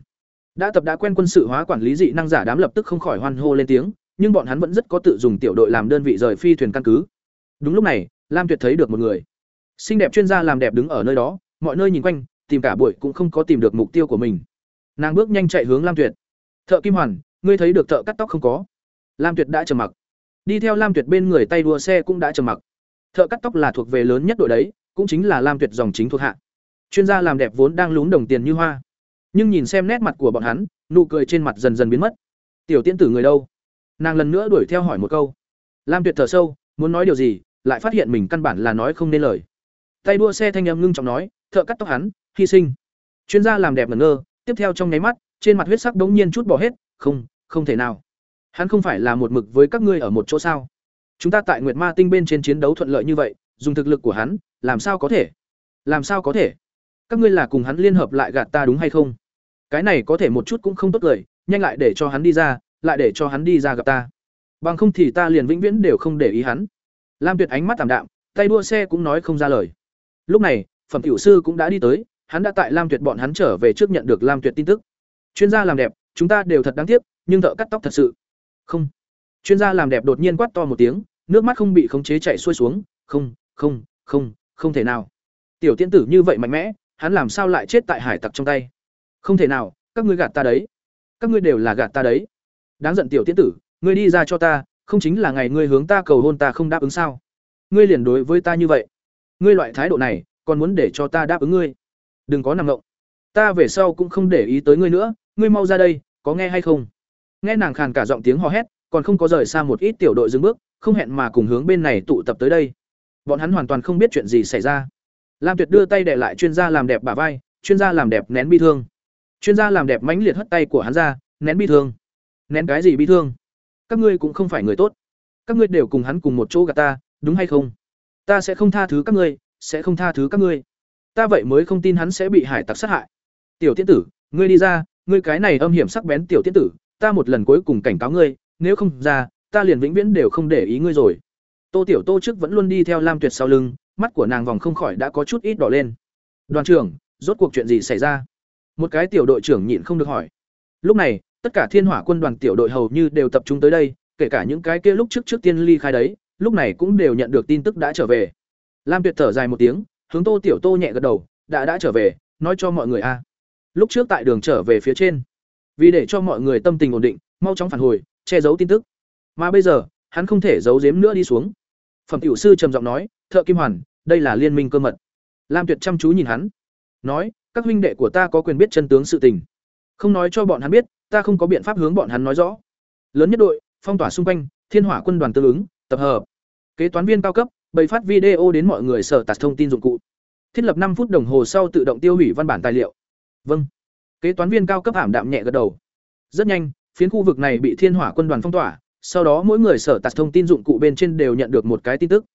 Đã tập đã quen quân sự hóa quản lý dị năng giả đám lập tức không khỏi hoan hô lên tiếng, nhưng bọn hắn vẫn rất có tự dùng tiểu đội làm đơn vị rời phi thuyền căn cứ. Đúng lúc này, Lam Tuyệt thấy được một người. Xinh đẹp chuyên gia làm đẹp đứng ở nơi đó, mọi nơi nhìn quanh, tìm cả buổi cũng không có tìm được mục tiêu của mình. Nàng bước nhanh chạy hướng Lam Tuyệt. "Thợ Kim Hoàn, ngươi thấy được thợ cắt tóc không có?" Lam Tuyệt đã trầm mặc. Đi theo Lam Tuyệt bên người tay đua xe cũng đã trầm mặc. Thợ cắt tóc là thuộc về lớn nhất đội đấy, cũng chính là Lam Tuyệt dòng chính thuộc hạ. Chuyên gia làm đẹp vốn đang lún đồng tiền như hoa, nhưng nhìn xem nét mặt của bọn hắn, nụ cười trên mặt dần dần biến mất. Tiểu Tiên tử người đâu? Nàng lần nữa đuổi theo hỏi một câu. Lam Tuyệt thở sâu, muốn nói điều gì, lại phát hiện mình căn bản là nói không nên lời. Tay đua xe thanh âm ngưng trọng nói, thợ cắt tóc hắn, hy sinh. Chuyên gia làm đẹp ngẩn ngơ, tiếp theo trong nháy mắt, trên mặt huyết sắc đống nhiên chút bỏ hết, không, không thể nào. Hắn không phải là một mực với các ngươi ở một chỗ sao? Chúng ta tại Nguyệt Ma Tinh bên trên chiến đấu thuận lợi như vậy, dùng thực lực của hắn, làm sao có thể? Làm sao có thể? Các ngươi là cùng hắn liên hợp lại gạt ta đúng hay không? Cái này có thể một chút cũng không tốt lời, nhanh lại để cho hắn đi ra, lại để cho hắn đi ra gặp ta. Bằng không thì ta liền vĩnh viễn đều không để ý hắn. Lam Tuyệt ánh mắt tạm đạm, tay đua xe cũng nói không ra lời. Lúc này, phẩm tiểu sư cũng đã đi tới, hắn đã tại Lam Tuyệt bọn hắn trở về trước nhận được Lam Tuyệt tin tức. Chuyên gia làm đẹp, chúng ta đều thật đáng tiếc, nhưng thợ cắt tóc thật sự. Không. Chuyên gia làm đẹp đột nhiên quát to một tiếng, nước mắt không bị khống chế chảy xuôi xuống, "Không, không, không, không thể nào." Tiểu tiên tử như vậy mạnh mẽ, hắn làm sao lại chết tại hải tặc trong tay? Không thể nào, các ngươi gạt ta đấy. Các ngươi đều là gạt ta đấy. Đáng giận tiểu tiên tử, ngươi đi ra cho ta, không chính là ngày ngươi hướng ta cầu hôn ta không đáp ứng sao? Ngươi liền đối với ta như vậy. Ngươi loại thái độ này, còn muốn để cho ta đáp ứng ngươi? Đừng có nằm ngộng. Ta về sau cũng không để ý tới ngươi nữa, ngươi mau ra đây, có nghe hay không? Nghe nàng khàn cả giọng tiếng hò hét, còn không có rời xa một ít tiểu đội dừng bước, không hẹn mà cùng hướng bên này tụ tập tới đây. Bọn hắn hoàn toàn không biết chuyện gì xảy ra. Lam Tuyệt đưa tay để lại chuyên gia làm đẹp bả vai, chuyên gia làm đẹp nén bi thương. Chuyên gia làm đẹp mãnh liệt hất tay của hắn ra, nén bi thương. Nén cái gì bi thương? Các ngươi cũng không phải người tốt. Các ngươi đều cùng hắn cùng một chỗ gạt ta, đúng hay không? Ta sẽ không tha thứ các ngươi, sẽ không tha thứ các ngươi. Ta vậy mới không tin hắn sẽ bị hải tặc sát hại. Tiểu tiên tử, ngươi đi ra, ngươi cái này âm hiểm sắc bén tiểu tiên tử, ta một lần cuối cùng cảnh cáo ngươi, nếu không ra, ta liền vĩnh viễn đều không để ý ngươi rồi. Tô Tiểu Tô trước vẫn luôn đi theo Lam Tuyệt sau lưng, mắt của nàng vòng không khỏi đã có chút ít đỏ lên. Đoàn trưởng, rốt cuộc chuyện gì xảy ra? Một cái tiểu đội trưởng nhịn không được hỏi. Lúc này, tất cả Thiên Hỏa quân đoàn tiểu đội hầu như đều tập trung tới đây, kể cả những cái kia lúc trước trước tiên ly khai đấy, lúc này cũng đều nhận được tin tức đã trở về. Lam Tuyệt thở dài một tiếng, hướng Tô Tiểu Tô nhẹ gật đầu, đã đã trở về, nói cho mọi người a. Lúc trước tại đường trở về phía trên, vì để cho mọi người tâm tình ổn định, mau chóng phản hồi, che giấu tin tức. Mà bây giờ, hắn không thể giấu giếm nữa đi xuống. Phẩm tiểu sư trầm giọng nói, "Thợ Kim Hoàn, đây là liên minh cơ mật." Lam Tuyệt chăm chú nhìn hắn, nói, "Các huynh đệ của ta có quyền biết chân tướng sự tình, không nói cho bọn hắn biết, ta không có biện pháp hướng bọn hắn nói rõ." Lớn nhất đội, phong tỏa xung quanh, Thiên Hỏa quân đoàn tương ứng, tập hợp. Kế toán viên cao cấp, bày phát video đến mọi người sở tạt thông tin dụng cụ thiết lập năm phút đồng hồ sau tự động tiêu hủy văn bản tài liệu vâng. Kế toán viên cao cấp ảm đạm nhẹ gật đầu. Rất nhanh, phiến khu vực này bị thiên hỏa quân đoàn phong tỏa, sau đó mỗi người sở tạt thông tin dụng cụ bên trên đều nhận được một cái tin tức.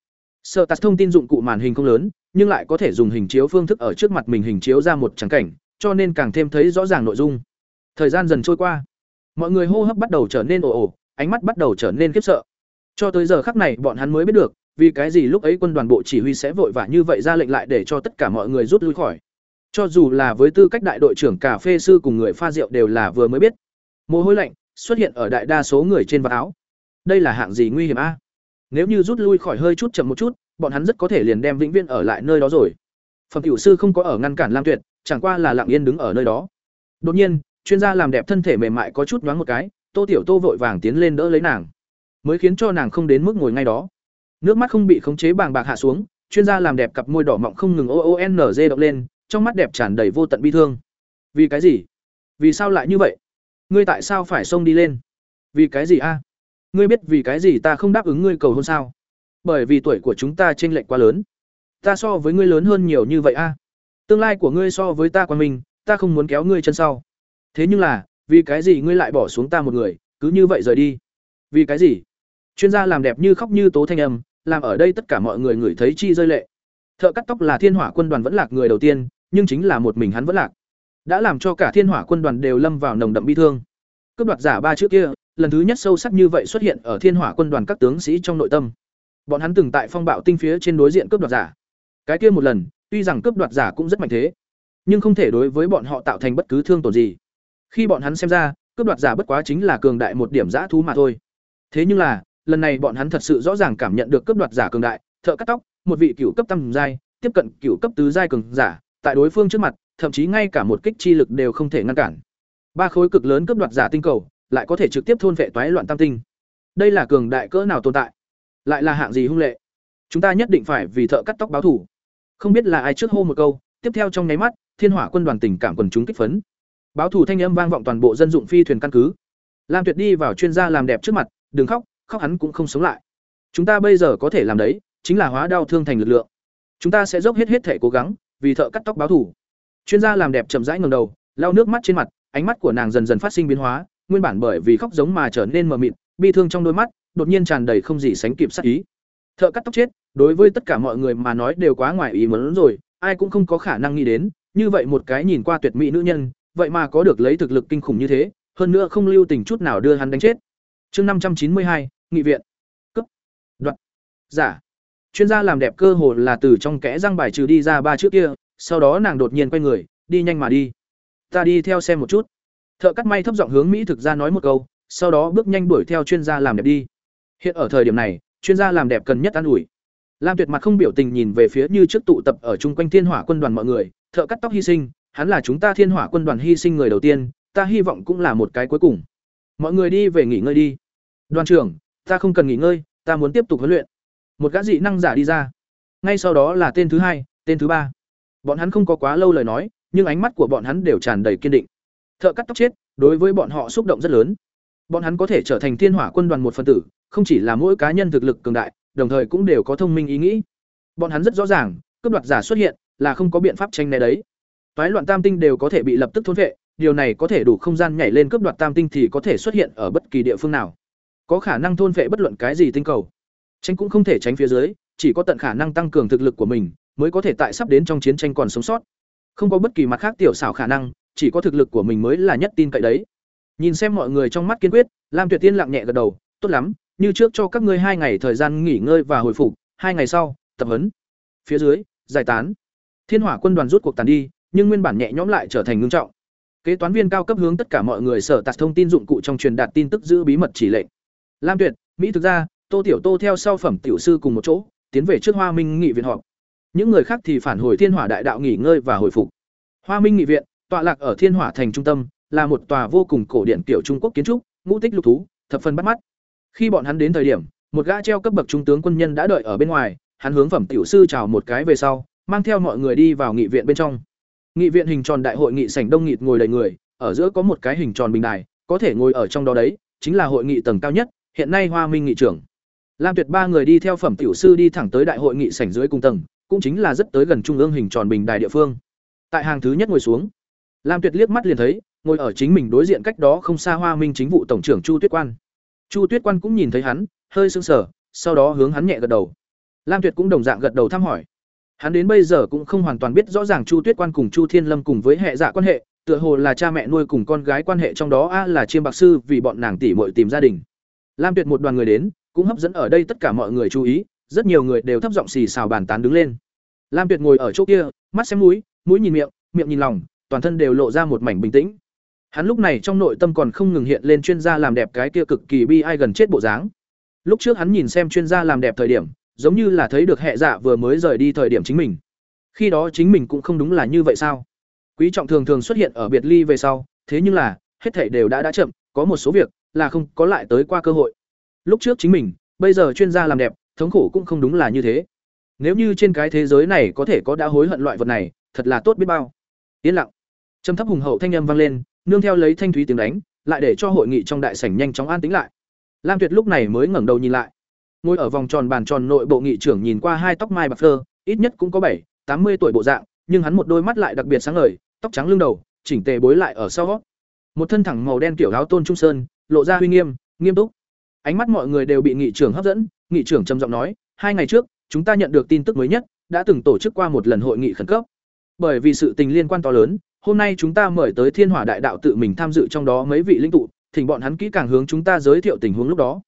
Sở tạt thông tin dụng cụ màn hình không lớn, nhưng lại có thể dùng hình chiếu phương thức ở trước mặt mình hình chiếu ra một trắng cảnh, cho nên càng thêm thấy rõ ràng nội dung. Thời gian dần trôi qua. Mọi người hô hấp bắt đầu trở nên ồ ồ, ánh mắt bắt đầu trở nên khiếp sợ. Cho tới giờ khắc này, bọn hắn mới biết được, vì cái gì lúc ấy quân đoàn bộ chỉ huy sẽ vội vã như vậy ra lệnh lại để cho tất cả mọi người rút lui khỏi cho dù là với tư cách đại đội trưởng cà phê sư cùng người pha rượu đều là vừa mới biết. Mồ hôi lạnh xuất hiện ở đại đa số người trên vạt áo. Đây là hạng gì nguy hiểm a? Nếu như rút lui khỏi hơi chút chậm một chút, bọn hắn rất có thể liền đem vĩnh viễn ở lại nơi đó rồi. Phẩm tiểu sư không có ở ngăn cản lam tuyệt, chẳng qua là lặng yên đứng ở nơi đó. Đột nhiên, chuyên gia làm đẹp thân thể mềm mại có chút nhoáng một cái, tô tiểu tô vội vàng tiến lên đỡ lấy nàng. Mới khiến cho nàng không đến mức ngồi ngay đó. Nước mắt không bị khống chế bàng bạc hạ xuống, chuyên gia làm đẹp cặp môi đỏ mọng không ngừng o o n g động lên trong mắt đẹp tràn đầy vô tận bi thương. Vì cái gì? Vì sao lại như vậy? Ngươi tại sao phải xông đi lên? Vì cái gì a? Ngươi biết vì cái gì ta không đáp ứng ngươi cầu hôn sao? Bởi vì tuổi của chúng ta chênh lệch quá lớn. Ta so với ngươi lớn hơn nhiều như vậy a. Tương lai của ngươi so với ta qua mình, ta không muốn kéo ngươi chân sau. Thế nhưng là, vì cái gì ngươi lại bỏ xuống ta một người, cứ như vậy rời đi? Vì cái gì? Chuyên gia làm đẹp như khóc như tố thanh âm, làm ở đây tất cả mọi người ngửi thấy chi rơi lệ. Thợ cắt tóc là thiên hỏa quân đoàn vẫn lạc người đầu tiên nhưng chính là một mình hắn vẫn lạc. Đã làm cho cả thiên hỏa quân đoàn đều lâm vào nồng đậm bi thương. Cướp đoạt giả ba chữ kia, lần thứ nhất sâu sắc như vậy xuất hiện ở thiên hỏa quân đoàn các tướng sĩ trong nội tâm. Bọn hắn từng tại phong bạo tinh phía trên đối diện cướp đoạt giả. Cái kia một lần, tuy rằng cướp đoạt giả cũng rất mạnh thế, nhưng không thể đối với bọn họ tạo thành bất cứ thương tổn gì. Khi bọn hắn xem ra, cướp đoạt giả bất quá chính là cường đại một điểm giã thú mà thôi. Thế nhưng là, lần này bọn hắn thật sự rõ ràng cảm nhận được cướp đoạt giả cường đại, thợ cắt tóc, một vị cựu cấp tam giai, tiếp cận cựu cấp tứ giai cường giả tại đối phương trước mặt, thậm chí ngay cả một kích chi lực đều không thể ngăn cản. Ba khối cực lớn cướp đoạt giả tinh cầu, lại có thể trực tiếp thôn vệ toái loạn tam tinh. Đây là cường đại cỡ nào tồn tại? Lại là hạng gì hung lệ? Chúng ta nhất định phải vì thợ cắt tóc báo thủ không biết là ai trước hô một câu, tiếp theo trong nháy mắt, thiên hỏa quân đoàn tình cảm quần chúng kích phấn. Báo thủ thanh âm vang vọng toàn bộ dân dụng phi thuyền căn cứ. Lam tuyệt đi vào chuyên gia làm đẹp trước mặt, đừng khóc khóc hắn cũng không sống lại. Chúng ta bây giờ có thể làm đấy, chính là hóa đau thương thành lực lượng. Chúng ta sẽ dốc hết hết thể cố gắng vì thợ cắt tóc báo thủ. Chuyên gia làm đẹp chậm rãi ngầm đầu, lau nước mắt trên mặt, ánh mắt của nàng dần dần phát sinh biến hóa, nguyên bản bởi vì khóc giống mà trở nên mờ mịt, bi thương trong đôi mắt, đột nhiên tràn đầy không gì sánh kịp sắc ý. Thợ cắt tóc chết, đối với tất cả mọi người mà nói đều quá ngoài ý muốn rồi, ai cũng không có khả năng nghĩ đến, như vậy một cái nhìn qua tuyệt mỹ nữ nhân, vậy mà có được lấy thực lực kinh khủng như thế, hơn nữa không lưu tình chút nào đưa hắn đánh chết. Chương năm trăm chín mươi hai, nghị viện. Cấp. Đoạn. Giả chuyên gia làm đẹp cơ hồ là từ trong kẽ răng bài trừ đi ra ba chữ kia, sau đó nàng đột nhiên quay người, đi nhanh mà đi. Ta đi theo xem một chút. Thợ cắt may thấp giọng hướng mỹ thực ra nói một câu, sau đó bước nhanh đuổi theo chuyên gia làm đẹp đi. Hiện ở thời điểm này, chuyên gia làm đẹp cần nhất an ủi. Lam tuyệt mặt không biểu tình nhìn về phía như trước tụ tập ở chung quanh thiên hỏa quân đoàn mọi người, thợ cắt tóc hy sinh, hắn là chúng ta thiên hỏa quân đoàn hy sinh người đầu tiên, ta hy vọng cũng là một cái cuối cùng. Mọi người đi về nghỉ ngơi đi. Đoàn trưởng, ta không cần nghỉ ngơi, ta muốn tiếp tục huấn luyện một gã dị năng giả đi ra. Ngay sau đó là tên thứ hai, tên thứ ba. Bọn hắn không có quá lâu lời nói, nhưng ánh mắt của bọn hắn đều tràn đầy kiên định. Thợ cắt tóc chết, đối với bọn họ xúc động rất lớn. Bọn hắn có thể trở thành thiên hỏa quân đoàn một phần tử, không chỉ là mỗi cá nhân thực lực cường đại, đồng thời cũng đều có thông minh ý nghĩ. Bọn hắn rất rõ ràng cướp đoạt giả xuất hiện, là không có biện pháp tranh né đấy. Toái loạn tam tinh đều có thể bị lập tức thôn vệ, điều này có thể đủ không gian nhảy lên cướp đoạt tam tinh thì có thể xuất hiện ở bất kỳ địa phương nào. Có khả năng thôn vệ bất luận cái gì tinh cầu tranh cũng không thể tránh phía dưới, chỉ có tận khả năng tăng cường thực lực của mình, mới có thể tại sắp đến trong chiến tranh còn sống sót. Không có bất kỳ mặt khác tiểu xảo khả năng, chỉ có thực lực của mình mới là nhất tin cậy đấy. Nhìn xem mọi người trong mắt kiên quyết, lam tuyệt tiên lặng nhẹ gật đầu, tốt lắm, như trước cho các ngươi hai ngày thời gian nghỉ ngơi và hồi phục, hai ngày sau, tập huấn. Phía dưới, giải tán. Thiên hỏa quân đoàn rút cuộc tàn đi, nhưng nguyên bản nhẹ nhõm lại trở thành ngưng trọng. Kế toán viên cao cấp hướng tất cả mọi người sở tạc thông tin dụng cụ trong truyền đạt tin tức giữ bí mật chỉ lệnh. Lam tuyệt, mỹ thực ra tô tiểu tô theo sau phẩm tiểu sư cùng một chỗ, tiến về trước hoa minh nghị viện họp. Những người khác thì phản hồi thiên hỏa đại đạo nghỉ ngơi và hồi phục. Hoa minh nghị viện, tọa lạc ở thiên hỏa thành trung tâm, là một tòa vô cùng cổ điển kiểu trung quốc kiến trúc, ngũ tích lục thú, thập phần bắt mắt. Khi bọn hắn đến thời điểm, một gã treo cấp bậc trung tướng quân nhân đã đợi ở bên ngoài, hắn hướng phẩm tiểu sư chào một cái về sau, mang theo mọi người đi vào nghị viện bên trong. Nghị viện hình tròn đại hội nghị sảnh đông nghịt ngồi đầy người, ở giữa có một cái hình tròn bình đài, có thể ngồi ở trong đó đấy, chính là hội nghị tầng cao nhất, hiện nay hoa minh nghị trưởng. Lam Tuyệt ba người đi theo phẩm tiểu sư đi thẳng tới đại hội nghị sảnh dưới cùng tầng, cũng chính là rất tới gần trung ương hình tròn bình đài địa phương. Tại hàng thứ nhất ngồi xuống, Lam Tuyệt liếc mắt liền thấy, ngồi ở chính mình đối diện cách đó không xa Hoa Minh chính vụ tổng trưởng Chu Tuyết Quan. Chu Tuyết Quan cũng nhìn thấy hắn, hơi sững sờ, sau đó hướng hắn nhẹ gật đầu. Lam Tuyệt cũng đồng dạng gật đầu thăm hỏi. Hắn đến bây giờ cũng không hoàn toàn biết rõ ràng Chu Tuyết Quan cùng Chu Thiên Lâm cùng với hệ dạ quan hệ, tựa hồ là cha mẹ nuôi cùng con gái quan hệ trong đó a là chiêm bạc sư vì bọn nàng tỷ muội tìm gia đình. Lam Tuyệt một đoàn người đến, cũng hấp dẫn ở đây tất cả mọi người chú ý, rất nhiều người đều thấp giọng xì xào bàn tán đứng lên. Lam Tuyệt ngồi ở chỗ kia, mắt xem mũi, mũi nhìn miệng, miệng nhìn lòng, toàn thân đều lộ ra một mảnh bình tĩnh. Hắn lúc này trong nội tâm còn không ngừng hiện lên chuyên gia làm đẹp cái kia cực kỳ bi ai gần chết bộ dáng. Lúc trước hắn nhìn xem chuyên gia làm đẹp thời điểm, giống như là thấy được hệ dạ vừa mới rời đi thời điểm chính mình. Khi đó chính mình cũng không đúng là như vậy sao? Quý trọng thường thường xuất hiện ở biệt ly về sau, thế nhưng là, hết thảy đều đã đã chậm, có một số việc là không có lại tới qua cơ hội. Lúc trước chính mình, bây giờ chuyên gia làm đẹp, thống khổ cũng không đúng là như thế. Nếu như trên cái thế giới này có thể có đã hối hận loại vật này, thật là tốt biết bao. Yên lặng. Trầm thấp hùng hậu thanh âm vang lên, nương theo lấy thanh thúy tiếng đánh, lại để cho hội nghị trong đại sảnh nhanh chóng an tĩnh lại. Lam Tuyệt lúc này mới ngẩng đầu nhìn lại. Ngồi ở vòng tròn bàn tròn nội bộ nghị trưởng nhìn qua hai tóc mai bạc phơ, ít nhất cũng có bảy, tám mươi tuổi bộ dạng, nhưng hắn một đôi mắt lại đặc biệt sáng ngời, tóc trắng lưng đầu, chỉnh tề bối lại ở sau. Một thân thẳng màu đen kiểu áo tôn trung sơn, lộ ra uy nghiêm, nghiêm túc. Ánh mắt mọi người đều bị nghị trưởng hấp dẫn, nghị trưởng trầm giọng nói, hai ngày trước, chúng ta nhận được tin tức mới nhất, đã từng tổ chức qua một lần hội nghị khẩn cấp. Bởi vì sự tình liên quan to lớn, hôm nay chúng ta mời tới Thiên Hỏa Đại Đạo tự mình tham dự trong đó mấy vị linh tụ, thỉnh bọn hắn kỹ càng hướng chúng ta giới thiệu tình huống lúc đó.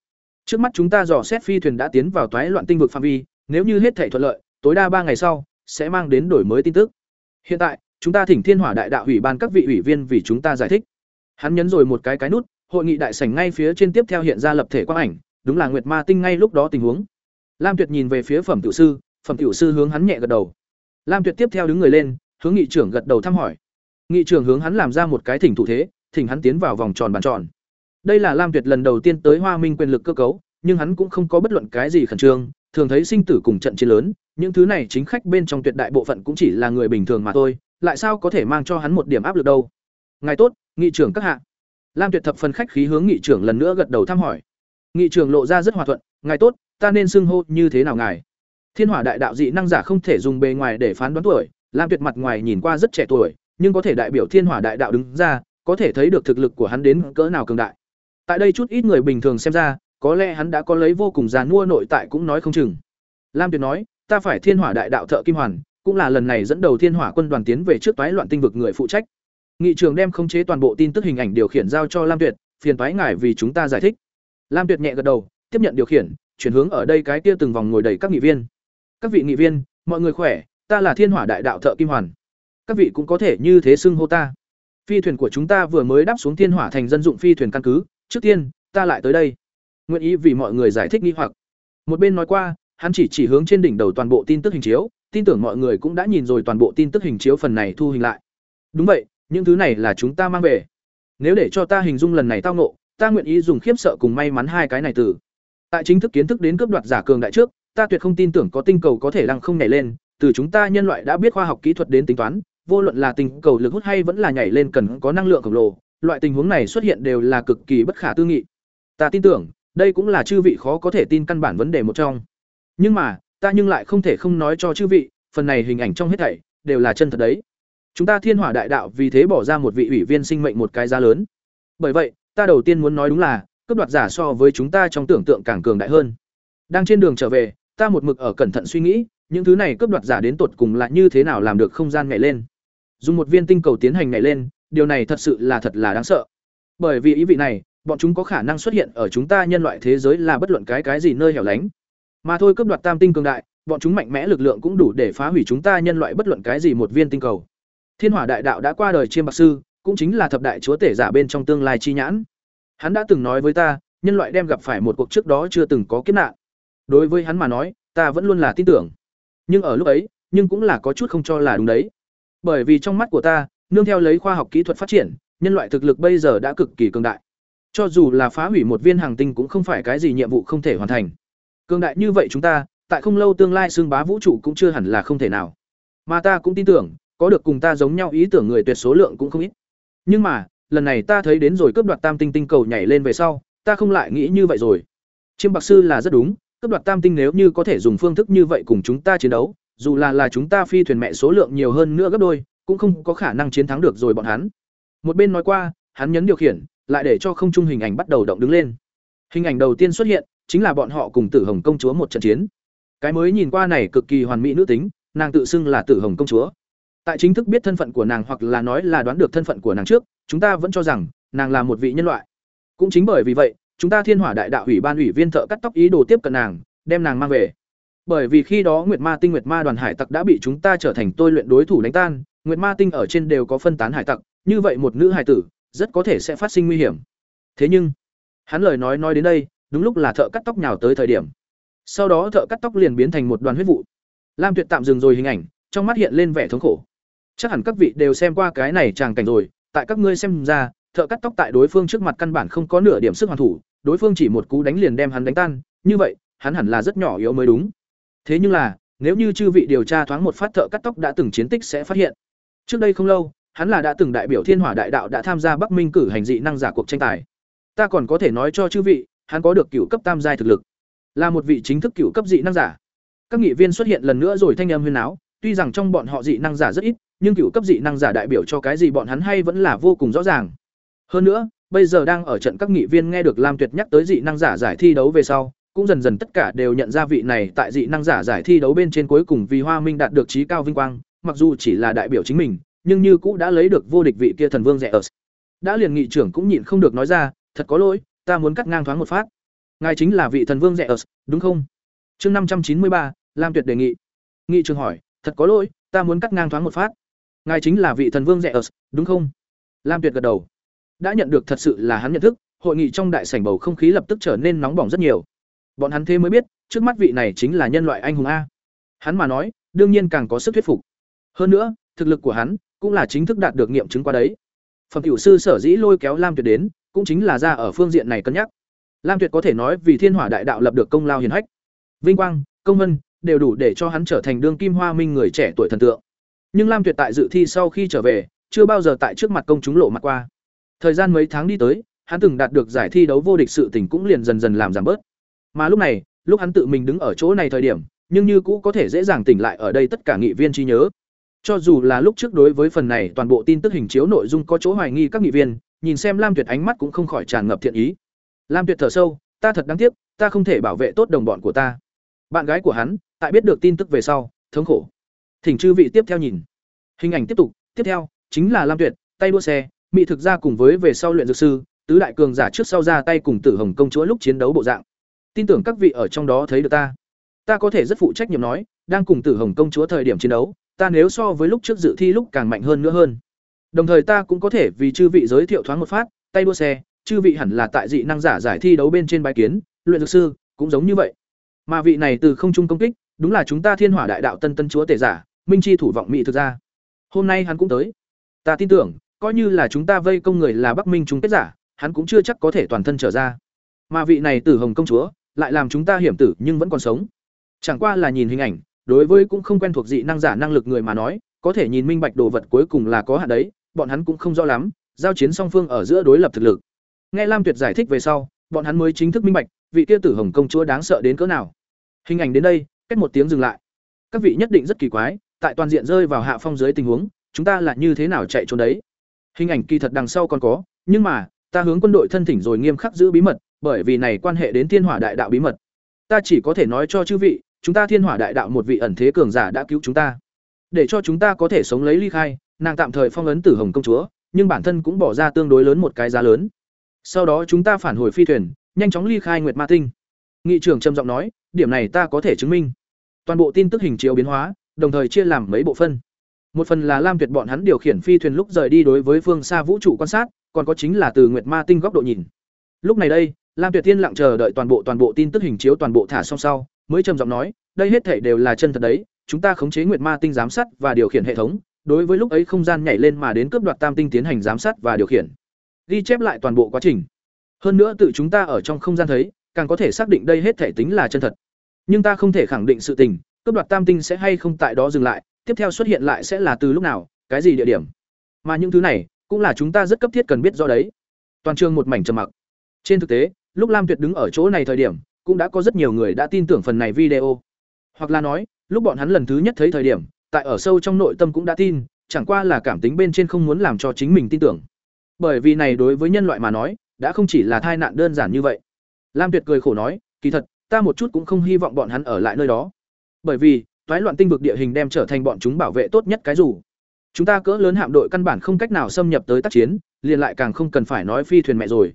Trước mắt chúng ta dò xét phi thuyền đã tiến vào toái loạn tinh vực phạm vi, nếu như hết thảy thuận lợi, tối đa ba ngày sau sẽ mang đến đổi mới tin tức. Hiện tại, chúng ta thỉnh Thiên Hỏa Đại Đạo ủy ban các vị ủy viên vì chúng ta giải thích. Hắn nhấn rồi một cái cái nút, hội nghị đại sảnh ngay phía trên tiếp theo hiện ra lập thể quang ảnh, đúng là Nguyệt Ma Tinh ngay lúc đó tình huống. Lam Tuyệt nhìn về phía Phẩm tiểu sư, Phẩm tiểu sư hướng hắn nhẹ gật đầu. Lam Tuyệt tiếp theo đứng người lên, hướng nghị trưởng gật đầu thăm hỏi. Nghị trưởng hướng hắn làm ra một cái thỉnh thủ thế, thỉnh hắn tiến vào vòng tròn bàn tròn. Đây là Lam Tuyệt lần đầu tiên tới Hoa Minh quyền lực cơ cấu, nhưng hắn cũng không có bất luận cái gì khẩn trương, thường thấy sinh tử cùng trận chiến lớn, những thứ này chính khách bên trong tuyệt đại bộ phận cũng chỉ là người bình thường mà thôi, lại sao có thể mang cho hắn một điểm áp lực đâu. Ngài tốt, nghị trưởng các hạ. Lam Tuyệt thập phần khách khí hướng nghị trưởng lần nữa gật đầu thăm hỏi. Nghị trưởng lộ ra rất hòa thuận, "Ngài tốt, ta nên xưng hô như thế nào ngài?" Thiên Hỏa đại đạo dị năng giả không thể dùng bề ngoài để phán đoán tuổi, Lam Tuyệt mặt ngoài nhìn qua rất trẻ tuổi, nhưng có thể đại biểu Thiên Hỏa đại đạo đứng ra, có thể thấy được thực lực của hắn đến cỡ nào cường đại. Tại đây chút ít người bình thường xem ra, có lẽ hắn đã có lấy vô cùng giàn mua nội tại cũng nói không chừng. Lam Tuyệt nói, ta phải Thiên Hỏa đại đạo thợ kim hoàn, cũng là lần này dẫn đầu Thiên Hỏa quân đoàn tiến về trước toái loạn tinh vực người phụ trách. Nghị trường đem khống chế toàn bộ tin tức hình ảnh điều khiển giao cho Lam Tuyệt, phiền toái ngài vì chúng ta giải thích. Lam Tuyệt nhẹ gật đầu, tiếp nhận điều khiển, chuyển hướng ở đây cái kia từng vòng ngồi đầy các nghị viên. Các vị nghị viên, mọi người khỏe, ta là Thiên Hỏa đại đạo thợ kim hoàn. Các vị cũng có thể như thế xưng hô ta. Phi thuyền của chúng ta vừa mới đáp xuống Thiên Hỏa thành dân dụng phi thuyền căn cứ, trước tiên, ta lại tới đây. Nguyện ý vì mọi người giải thích nghi hoặc. Một bên nói qua, hắn chỉ chỉ hướng trên đỉnh đầu toàn bộ tin tức hình chiếu, tin tưởng mọi người cũng đã nhìn rồi toàn bộ tin tức hình chiếu phần này thu hình lại. Đúng vậy, những thứ này là chúng ta mang về. Nếu để cho ta hình dung lần này tao nộ, ta nguyện ý dùng khiếp sợ cùng may mắn hai cái này từ. Tại chính thức kiến thức đến cướp đoạt giả cường đại trước, ta tuyệt không tin tưởng có tinh cầu có thể lăng không nhảy lên, từ chúng ta nhân loại đã biết khoa học kỹ thuật đến tính toán, vô luận là tinh cầu lực hút hay vẫn là nhảy lên cần có năng lượng khổng lồ, loại tình huống này xuất hiện đều là cực kỳ bất khả tư nghị. Ta tin tưởng, đây cũng là chư vị khó có thể tin căn bản vấn đề một trong. Nhưng mà, ta nhưng lại không thể không nói cho chư vị, phần này hình ảnh trong hết thảy đều là chân thật đấy. Chúng ta Thiên Hỏa Đại Đạo vì thế bỏ ra một vị ủy viên sinh mệnh một cái giá lớn. Bởi vậy, ta đầu tiên muốn nói đúng là, cấp đoạt giả so với chúng ta trong tưởng tượng càng cường đại hơn. Đang trên đường trở về, ta một mực ở cẩn thận suy nghĩ, những thứ này cấp đoạt giả đến tột cùng là như thế nào làm được không gian nhảy lên. Dùng một viên tinh cầu tiến hành nhảy lên, điều này thật sự là thật là đáng sợ. Bởi vì ý vị này, bọn chúng có khả năng xuất hiện ở chúng ta nhân loại thế giới là bất luận cái cái gì nơi hẻo lánh. Mà thôi cấp đoạt tam tinh cường đại, bọn chúng mạnh mẽ lực lượng cũng đủ để phá hủy chúng ta nhân loại bất luận cái gì một viên tinh cầu. Thiên Hỏa Đại Đạo đã qua đời chiêm bạc sư, cũng chính là thập đại chúa tể giả bên trong tương lai chi nhãn. Hắn đã từng nói với ta, nhân loại đem gặp phải một cuộc trước đó chưa từng có kiếp nạn. Đối với hắn mà nói, ta vẫn luôn là tin tưởng. Nhưng ở lúc ấy, nhưng cũng là có chút không cho là đúng đấy. Bởi vì trong mắt của ta, nương theo lấy khoa học kỹ thuật phát triển, nhân loại thực lực bây giờ đã cực kỳ cường đại. Cho dù là phá hủy một viên hàng tinh cũng không phải cái gì nhiệm vụ không thể hoàn thành. Cường đại như vậy chúng ta, tại không lâu tương lai xương bá vũ trụ cũng chưa hẳn là không thể nào. Mà ta cũng tin tưởng, có được cùng ta giống nhau ý tưởng người tuyệt số lượng cũng không ít. Nhưng mà, lần này ta thấy đến rồi cướp đoạt tam tinh tinh cầu nhảy lên về sau, ta không lại nghĩ như vậy rồi. Chiêm Bạc sư là rất đúng, cấp đoạt tam tinh nếu như có thể dùng phương thức như vậy cùng chúng ta chiến đấu, dù là là chúng ta phi thuyền mẹ số lượng nhiều hơn nữa gấp đôi, cũng không có khả năng chiến thắng được rồi bọn hắn. Một bên nói qua, hắn nhấn điều khiển, lại để cho không trung hình ảnh bắt đầu động đứng lên. Hình ảnh đầu tiên xuất hiện, chính là bọn họ cùng Tử Hồng công chúa một trận chiến. Cái mới nhìn qua này cực kỳ hoàn mỹ nữ tính, nàng tự xưng là Tử Hồng công chúa. Tại chính thức biết thân phận của nàng hoặc là nói là đoán được thân phận của nàng trước, chúng ta vẫn cho rằng nàng là một vị nhân loại. Cũng chính bởi vì vậy, chúng ta Thiên Hỏa Đại Đạo ủy ban ủy viên thợ cắt tóc ý đồ tiếp cận nàng, đem nàng mang về. Bởi vì khi đó Nguyệt Ma Tinh Nguyệt Ma đoàn hải tặc đã bị chúng ta trở thành tôi luyện đối thủ đánh tan, Nguyệt Ma Tinh ở trên đều có phân tán hải tặc, như vậy một nữ hải tử rất có thể sẽ phát sinh nguy hiểm. Thế nhưng, hắn lời nói nói đến đây, đúng lúc là thợ cắt tóc nhào tới thời điểm. Sau đó thợ cắt tóc liền biến thành một đoàn huyết vụ. Lam Tuyệt tạm dừng rồi hình ảnh, trong mắt hiện lên vẻ thống khổ. Chắc hẳn các vị đều xem qua cái này tràng cảnh rồi, tại các ngươi xem ra, thợ cắt tóc tại đối phương trước mặt căn bản không có nửa điểm sức hoàn thủ, đối phương chỉ một cú đánh liền đem hắn đánh tan, như vậy, hắn hẳn là rất nhỏ yếu mới đúng. Thế nhưng là, nếu như chư vị điều tra thoáng một phát thợ cắt tóc đã từng chiến tích sẽ phát hiện. Trước đây không lâu, hắn là đã từng đại biểu Thiên Hỏa Đại Đạo đã tham gia Bắc Minh cử hành dị năng giả cuộc tranh tài. Ta còn có thể nói cho chư vị, hắn có được cựu cấp tam giai thực lực, là một vị chính thức cựu cấp dị năng giả. Các nghị viên xuất hiện lần nữa rồi thanh âm huyên áo tuy rằng trong bọn họ dị năng giả rất ít, nhưng cựu cấp dị năng giả đại biểu cho cái gì bọn hắn hay vẫn là vô cùng rõ ràng. Hơn nữa, bây giờ đang ở trận các nghị viên nghe được Lam Tuyệt nhắc tới dị năng giả giải thi đấu về sau, cũng dần dần tất cả đều nhận ra vị này tại dị năng giả giải thi đấu bên trên cuối cùng vì Hoa Minh đạt được trí cao vinh quang, mặc dù chỉ là đại biểu chính mình, nhưng như cũng đã lấy được vô địch vị kia thần vương rẻ ở. Đã liền nghị trưởng cũng nhịn không được nói ra, thật có lỗi, ta muốn cắt ngang thoáng một phát. Ngài chính là vị thần vương rẻ ở, đúng không? Chương năm trăm chín mươi ba, Lam Tuyệt đề nghị. Nghị trưởng hỏi, thật có lỗi, ta muốn cắt ngang thoáng một phát. Ngài chính là vị thần vương rẻ ở, đúng không? Lam Tuyệt gật đầu. Đã nhận được thật sự là hắn nhận thức, hội nghị trong đại sảnh bầu không khí lập tức trở nên nóng bỏng rất nhiều. Bọn hắn thế mới biết, trước mắt vị này chính là nhân loại anh hùng a. Hắn mà nói, đương nhiên càng có sức thuyết phục. Hơn nữa, thực lực của hắn cũng là chính thức đạt được nghiệm chứng qua đấy. Phẩm tiểu sư sở dĩ lôi kéo Lam Tuyệt đến, cũng chính là ra ở phương diện này cân nhắc. Lam Tuyệt có thể nói vì Thiên Hỏa Đại Đạo lập được công lao hiển hách, vinh quang, công vân đều đủ để cho hắn trở thành đương kim hoa minh người trẻ tuổi thần tượng. Nhưng Lam Tuyệt tại dự thi sau khi trở về, chưa bao giờ tại trước mặt công chúng lộ mặt qua. Thời gian mấy tháng đi tới, hắn từng đạt được giải thi đấu vô địch sự tình cũng liền dần dần làm giảm bớt. Mà lúc này, lúc hắn tự mình đứng ở chỗ này thời điểm, nhưng như cũ có thể dễ dàng tỉnh lại ở đây tất cả nghị viên trí nhớ. Cho dù là lúc trước đối với phần này toàn bộ tin tức hình chiếu nội dung có chỗ hoài nghi các nghị viên, nhìn xem Lam Tuyệt ánh mắt cũng không khỏi tràn ngập thiện ý. Lam Tuyệt thở sâu, ta thật đáng tiếc, ta không thể bảo vệ tốt đồng bọn của ta. Bạn gái của hắn, tại biết được tin tức về sau, thống khổ. Thỉnh chư vị tiếp theo nhìn. Hình ảnh tiếp tục, tiếp theo chính là Lam Tuyệt, tay đua xe, mỹ thực ra cùng với về sau luyện dược sư, tứ đại cường giả trước sau ra tay cùng Tử Hồng công chúa lúc chiến đấu bộ dạng. Tin tưởng các vị ở trong đó thấy được ta. Ta có thể rất phụ trách nhiệm nói, đang cùng Tử Hồng công chúa thời điểm chiến đấu, ta nếu so với lúc trước dự thi lúc càng mạnh hơn nữa hơn. Đồng thời ta cũng có thể vì chư vị giới thiệu thoáng một phát, tay đua xe, chư vị hẳn là tại dị năng giả giải thi đấu bên trên bài kiến, luyện dược sư cũng giống như vậy. Mà vị này từ không trung công kích, đúng là chúng ta Thiên Hỏa Đại Đạo Tân Tân Chúa Tể giả, Minh Chi thủ vọng mỹ thực ra. Hôm nay hắn cũng tới. Ta tin tưởng, coi như là chúng ta vây công người là Bắc Minh chúng kết giả, hắn cũng chưa chắc có thể toàn thân trở ra. Mà vị này Tử Hồng công chúa, lại làm chúng ta hiểm tử nhưng vẫn còn sống. Chẳng qua là nhìn hình ảnh, đối với cũng không quen thuộc dị năng giả năng lực người mà nói, có thể nhìn minh bạch đồ vật cuối cùng là có hạn đấy, bọn hắn cũng không rõ lắm, giao chiến song phương ở giữa đối lập thực lực. Nghe Lam Tuyệt giải thích về sau, bọn hắn mới chính thức minh bạch, vị kia Tử Hồng công chúa đáng sợ đến cỡ nào. Hình ảnh đến đây, cách một tiếng dừng lại. Các vị nhất định rất kỳ quái, tại toàn diện rơi vào hạ phong dưới tình huống, chúng ta là như thế nào chạy trốn đấy? Hình ảnh kỳ thật đằng sau còn có, nhưng mà, ta hướng quân đội thân thỉnh rồi nghiêm khắc giữ bí mật, bởi vì này quan hệ đến Thiên Hỏa Đại Đạo bí mật. Ta chỉ có thể nói cho chư vị, chúng ta Thiên Hỏa Đại Đạo một vị ẩn thế cường giả đã cứu chúng ta, để cho chúng ta có thể sống lấy ly khai, nàng tạm thời phong ấn Tử Hồng công chúa, nhưng bản thân cũng bỏ ra tương đối lớn một cái giá lớn. Sau đó chúng ta phản hồi phi thuyền, nhanh chóng ly khai Nguyệt Ma Tinh. Nghị trưởng trầm giọng nói, điểm này ta có thể chứng minh. Toàn bộ tin tức hình chiếu biến hóa, đồng thời chia làm mấy bộ phân. Một phần là Lam Tuyệt bọn hắn điều khiển phi thuyền lúc rời đi đối với phương xa vũ trụ quan sát, còn có chính là từ Nguyệt Ma Tinh góc độ nhìn. Lúc này đây, Lam Tuyệt Tiên lặng chờ đợi toàn bộ toàn bộ tin tức hình chiếu toàn bộ thả xong sau, mới trầm giọng nói, đây hết thảy đều là chân thật đấy, chúng ta khống chế Nguyệt Ma Tinh giám sát và điều khiển hệ thống, đối với lúc ấy không gian nhảy lên mà đến cướp đoạt Tam Tinh tiến hành giám sát và điều khiển. Ghi chép lại toàn bộ quá trình. Hơn nữa tự chúng ta ở trong không gian thấy, càng có thể xác định đây hết thể tính là chân thật. Nhưng ta không thể khẳng định sự tình, cướp đoạt Tam Tinh sẽ hay không tại đó dừng lại, tiếp theo xuất hiện lại sẽ là từ lúc nào, cái gì địa điểm. Mà những thứ này, cũng là chúng ta rất cấp thiết cần biết rõ đấy. Toàn trường một mảnh trầm mặc. Trên thực tế, lúc Lam Tuyệt đứng ở chỗ này thời điểm, cũng đã có rất nhiều người đã tin tưởng phần này video. Hoặc là nói, lúc bọn hắn lần thứ nhất thấy thời điểm, tại ở sâu trong nội tâm cũng đã tin, chẳng qua là cảm tính bên trên không muốn làm cho chính mình tin tưởng. Bởi vì này đối với nhân loại mà nói, đã không chỉ là tai nạn đơn giản như vậy. Lam Tuyệt cười khổ nói, kỳ thật, ta một chút cũng không hy vọng bọn hắn ở lại nơi đó. Bởi vì, toái loạn tinh vực địa hình đem trở thành bọn chúng bảo vệ tốt nhất cái dù. Chúng ta cỡ lớn hạm đội căn bản không cách nào xâm nhập tới tác chiến, liền lại càng không cần phải nói phi thuyền mẹ rồi.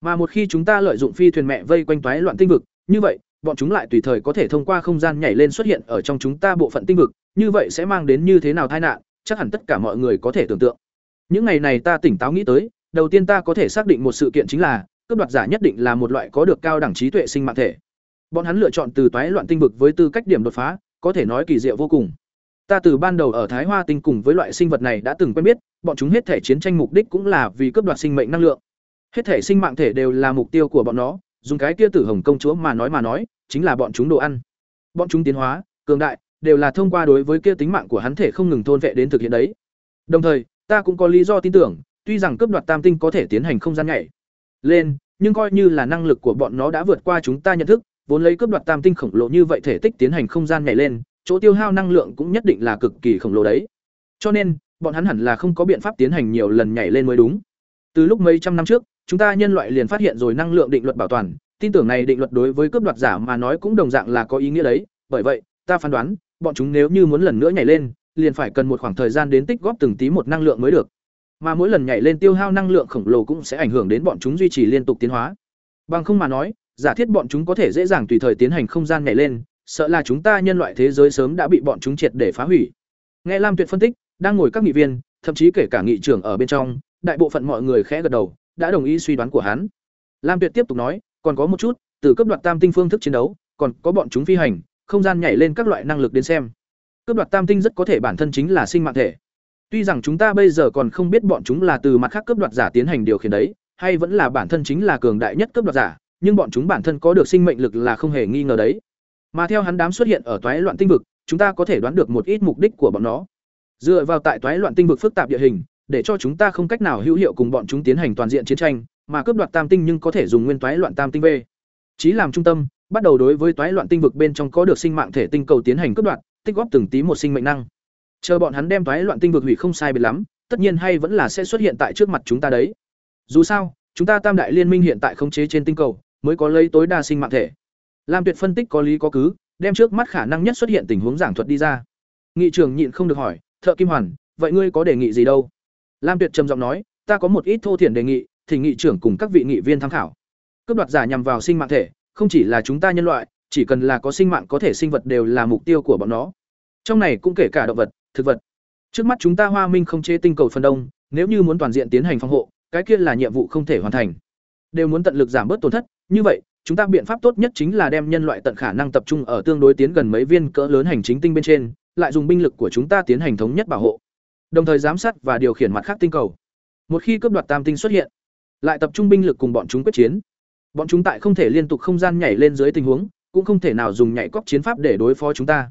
Mà một khi chúng ta lợi dụng phi thuyền mẹ vây quanh toái loạn tinh vực, như vậy, bọn chúng lại tùy thời có thể thông qua không gian nhảy lên xuất hiện ở trong chúng ta bộ phận tinh vực, như vậy sẽ mang đến như thế nào tai nạn, chắc hẳn tất cả mọi người có thể tưởng tượng. Những ngày này ta tỉnh táo nghĩ tới, đầu tiên ta có thể xác định một sự kiện chính là, cướp đoạt giả nhất định là một loại có được cao đẳng trí tuệ sinh mạng thể. Bọn hắn lựa chọn từ toái loạn tinh vực với tư cách điểm đột phá, có thể nói kỳ diệu vô cùng. Ta từ ban đầu ở Thái Hoa tinh cùng với loại sinh vật này đã từng quen biết, bọn chúng hết thể chiến tranh mục đích cũng là vì cướp đoạt sinh mệnh năng lượng. Hết thể sinh mạng thể đều là mục tiêu của bọn nó, dùng cái kia tử hồng công chúa mà nói mà nói, chính là bọn chúng đồ ăn. Bọn chúng tiến hóa, cường đại, đều là thông qua đối với kia tính mạng của hắn thể không ngừng thôn vệ đến thực hiện đấy. Đồng thời, ta cũng có lý do tin tưởng, tuy rằng cướp đoạt tam tinh có thể tiến hành không gian nhảy lên, nhưng coi như là năng lực của bọn nó đã vượt qua chúng ta nhận thức, vốn lấy cướp đoạt tam tinh khổng lồ như vậy thể tích tiến hành không gian nhảy lên, chỗ tiêu hao năng lượng cũng nhất định là cực kỳ khổng lồ đấy. Cho nên, bọn hắn hẳn là không có biện pháp tiến hành nhiều lần nhảy lên mới đúng. Từ lúc mấy trăm năm trước, chúng ta nhân loại liền phát hiện rồi năng lượng định luật bảo toàn, tin tưởng này định luật đối với cướp đoạt giả mà nói cũng đồng dạng là có ý nghĩa đấy, bởi vậy, ta phán đoán, bọn chúng nếu như muốn lần nữa nhảy lên, liền phải cần một khoảng thời gian đến tích góp từng tí một năng lượng mới được. Mà mỗi lần nhảy lên tiêu hao năng lượng khổng lồ cũng sẽ ảnh hưởng đến bọn chúng duy trì liên tục tiến hóa. Bằng không mà nói, giả thiết bọn chúng có thể dễ dàng tùy thời tiến hành không gian nhảy lên, sợ là chúng ta nhân loại thế giới sớm đã bị bọn chúng triệt để phá hủy. Nghe Lam Tuyệt phân tích, đang ngồi các nghị viên, thậm chí kể cả nghị trưởng ở bên trong, đại bộ phận mọi người khẽ gật đầu, đã đồng ý suy đoán của hắn. Lam Tuyệt tiếp tục nói, còn có một chút, từ cấp đoạt tam tinh phương thức chiến đấu, còn có bọn chúng phi hành, không gian nhảy lên các loại năng lực đến xem. Cấp đoạt tam tinh rất có thể bản thân chính là sinh mạng thể. Tuy rằng chúng ta bây giờ còn không biết bọn chúng là từ mặt khác cấp đoạt giả tiến hành điều khiển đấy, hay vẫn là bản thân chính là cường đại nhất cấp đoạt giả, nhưng bọn chúng bản thân có được sinh mệnh lực là không hề nghi ngờ đấy. Mà theo hắn đám xuất hiện ở toái loạn tinh vực, chúng ta có thể đoán được một ít mục đích của bọn nó. Dựa vào tại toái loạn tinh vực phức tạp địa hình, để cho chúng ta không cách nào hữu hiệu cùng bọn chúng tiến hành toàn diện chiến tranh, mà cướp đoạt tam tinh nhưng có thể dùng nguyên toái loạn tam tinh về, Chí làm trung tâm, bắt đầu đối với toái loạn tinh vực bên trong có được sinh mạng thể tinh cầu tiến hành cướp đoạt, tích góp từng tí một sinh mệnh năng. Chờ bọn hắn đem toái loạn tinh vực hủy không sai biệt lắm, tất nhiên hay vẫn là sẽ xuất hiện tại trước mặt chúng ta đấy. Dù sao, chúng ta Tam đại liên minh hiện tại khống chế trên tinh cầu, mới có lấy tối đa sinh mạng thể. Lam Tuyệt phân tích có lý có cứ, đem trước mắt khả năng nhất xuất hiện tình huống giảng thuật đi ra. Nghị trưởng nhịn không được hỏi, "Thợ Kim Hoàn, vậy ngươi có đề nghị gì đâu?" Lam Tuyệt trầm giọng nói, "Ta có một ít thô thiển đề nghị, thỉnh nghị trưởng cùng các vị nghị viên tham khảo. Cướp đoạt giả nhằm vào sinh mạng thể, không chỉ là chúng ta nhân loại, chỉ cần là có sinh mạng có thể sinh vật đều là mục tiêu của bọn nó. Trong này cũng kể cả động vật, thực vật. Trước mắt chúng ta Hoa Minh không chế tinh cầu phần đông, nếu như muốn toàn diện tiến hành phòng hộ, cái kia là nhiệm vụ không thể hoàn thành. Đều muốn tận lực giảm bớt tổn thất, như vậy, chúng ta biện pháp tốt nhất chính là đem nhân loại tận khả năng tập trung ở tương đối tiến gần mấy viên cỡ lớn hành chính tinh bên trên, lại dùng binh lực của chúng ta tiến hành thống nhất bảo hộ, đồng thời giám sát và điều khiển mặt khác tinh cầu. Một khi cướp đoạt tam tinh xuất hiện, lại tập trung binh lực cùng bọn chúng quyết chiến. Bọn chúng tại không thể liên tục không gian nhảy lên dưới tình huống, cũng không thể nào dùng nhảy cóc chiến pháp để đối phó chúng ta.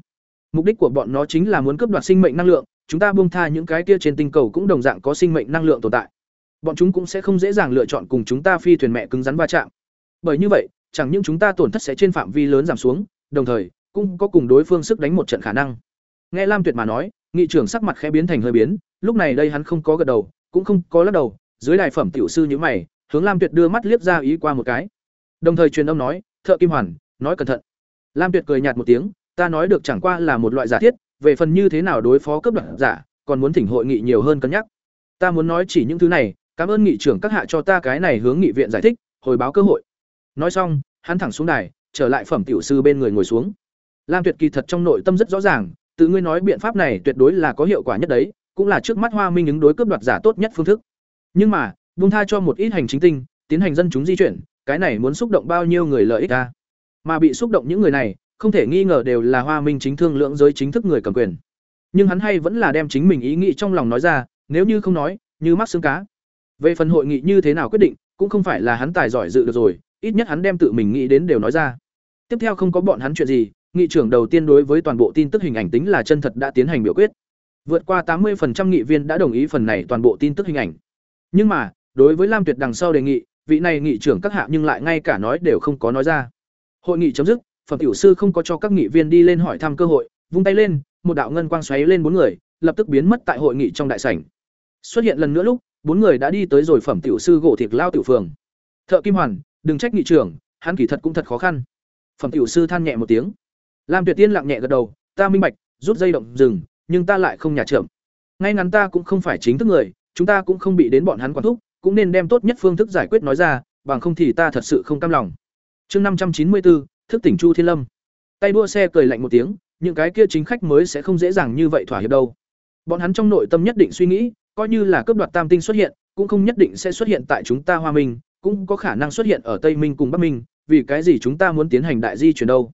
Mục đích của bọn nó chính là muốn cướp đoạt sinh mệnh năng lượng, chúng ta buông tha những cái kia trên tinh cầu cũng đồng dạng có sinh mệnh năng lượng tồn tại. Bọn chúng cũng sẽ không dễ dàng lựa chọn cùng chúng ta phi thuyền mẹ cứng rắn va chạm. Bởi như vậy, chẳng những chúng ta tổn thất sẽ trên phạm vi lớn giảm xuống, đồng thời cũng có cùng đối phương sức đánh một trận khả năng. Nghe Lam Tuyệt mà nói, nghị trưởng sắc mặt khẽ biến thành hơi biến, lúc này đây hắn không có gật đầu, cũng không có lắc đầu, dưới đài phẩm tiểu sư như mày, hướng Lam Tuyệt đưa mắt liếc ra ý qua một cái. Đồng thời truyền âm nói, "Thợ Kim Hoàn, nói cẩn thận." Lam Tuyệt cười nhạt một tiếng, "Ta nói được chẳng qua là một loại giả thiết, về phần như thế nào đối phó cấp đoạn giả, còn muốn thỉnh hội nghị nhiều hơn cân nhắc. Ta muốn nói chỉ những thứ này, cảm ơn nghị trưởng các hạ cho ta cái này hướng nghị viện giải thích, hồi báo cơ hội." Nói xong, hắn thẳng xuống đài, trở lại phẩm tiểu sư bên người ngồi xuống. Lam Tuyệt kỳ thật trong nội tâm rất rõ ràng, tự ngươi nói biện pháp này tuyệt đối là có hiệu quả nhất đấy, cũng là trước mắt Hoa Minh ứng đối cướp đoạt giả tốt nhất phương thức. Nhưng mà, buông tha cho một ít hành chính tinh, tiến hành dân chúng di chuyển, cái này muốn xúc động bao nhiêu người lợi ích a? Mà bị xúc động những người này, không thể nghi ngờ đều là Hoa Minh chính thương lượng giới chính thức người cầm quyền. Nhưng hắn hay vẫn là đem chính mình ý nghĩ trong lòng nói ra, nếu như không nói, như mắc xương cá. Về phần hội nghị như thế nào quyết định, cũng không phải là hắn tài giỏi dự được rồi, ít nhất hắn đem tự mình nghĩ đến đều nói ra. Tiếp theo không có bọn hắn chuyện gì, nghị trưởng đầu tiên đối với toàn bộ tin tức hình ảnh tính là chân thật đã tiến hành biểu quyết. Vượt qua 80% nghị viên đã đồng ý phần này toàn bộ tin tức hình ảnh. Nhưng mà, đối với Lam Tuyệt đằng sau đề nghị, vị này nghị trưởng các hạ nhưng lại ngay cả nói đều không có nói ra. hội nghị chấm dứt phẩm tiểu sư không có cho các nghị viên đi lên hỏi thăm cơ hội, vung tay lên, một đạo ngân quang xoáy lên bốn người, lập tức biến mất tại hội nghị trong đại sảnh. Xuất hiện lần nữa lúc, bốn người đã đi tới rồi phẩm tiểu sư gỗ thịt lao tiểu phường. Thợ kim hoàn, đừng trách nghị trưởng, hắn kỳ thật cũng thật khó khăn. Phẩm tiểu sư than nhẹ một tiếng. Lam tuyệt tiên lặng nhẹ gật đầu, ta minh bạch rút dây động rừng, nhưng ta lại không nhà trưởng. Ngay ngắn ta cũng không phải chính thức người, chúng ta cũng không bị đến bọn hắn quản thúc, cũng nên đem tốt nhất phương thức giải quyết nói ra, bằng không thì ta thật sự không cam lòng. Chương năm trăm chín mươi bốn thức tỉnh chu thiên lâm. Tay đua xe cười lạnh một tiếng, những cái kia chính khách mới sẽ không dễ dàng như vậy thỏa hiệp đâu. Bọn hắn trong nội tâm nhất định suy nghĩ, coi như là cướp đoạt tam tinh xuất hiện, cũng không nhất định sẽ xuất hiện tại chúng ta hoa minh, cũng có khả năng xuất hiện ở tây minh cùng bắc minh, vì cái gì chúng ta muốn tiến hành đại di chuyển đâu.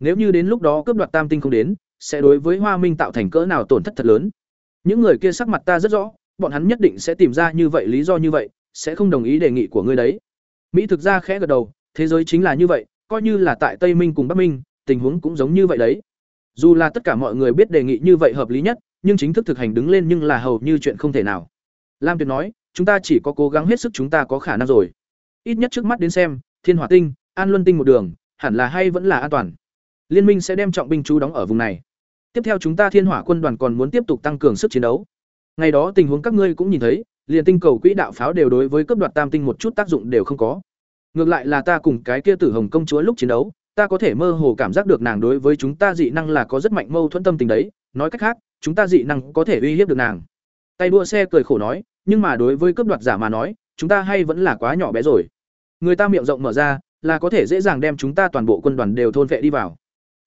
Nếu như đến lúc đó cướp đoạt tam tinh không đến, sẽ đối với hoa minh tạo thành cỡ nào tổn thất thật lớn. Những người kia sắc mặt ta rất rõ, bọn hắn nhất định sẽ tìm ra như vậy lý do như vậy, sẽ không đồng ý đề nghị của ngươi đấy. Mỹ thực ra khẽ gật đầu, thế giới chính là như vậy coi như là tại tây minh cùng bắc minh, tình huống cũng giống như vậy đấy. Dù là tất cả mọi người biết đề nghị như vậy hợp lý nhất, nhưng chính thức thực hành đứng lên nhưng là hầu như chuyện không thể nào. Lam tuyệt nói, chúng ta chỉ có cố gắng hết sức chúng ta có khả năng rồi. Ít nhất trước mắt đến xem, thiên hỏa tinh, an luân tinh một đường, hẳn là hay vẫn là an toàn. Liên minh sẽ đem trọng binh chú đóng ở vùng này. Tiếp theo chúng ta thiên hỏa quân đoàn còn muốn tiếp tục tăng cường sức chiến đấu. Ngày đó tình huống các ngươi cũng nhìn thấy, liền tinh cầu quỹ đạo pháo đều đối với cấp đoạt tam tinh một chút tác dụng đều không có ngược lại là ta cùng cái kia tử hồng công chúa lúc chiến đấu, ta có thể mơ hồ cảm giác được nàng đối với chúng ta dị năng là có rất mạnh mâu thuẫn tâm tình đấy. Nói cách khác, chúng ta dị năng có thể uy hiếp được nàng. Tay đua xe cười khổ nói, nhưng mà đối với cướp đoạt giả mà nói, chúng ta hay vẫn là quá nhỏ bé rồi. Người ta miệng rộng mở ra, là có thể dễ dàng đem chúng ta toàn bộ quân đoàn đều thôn vệ đi vào.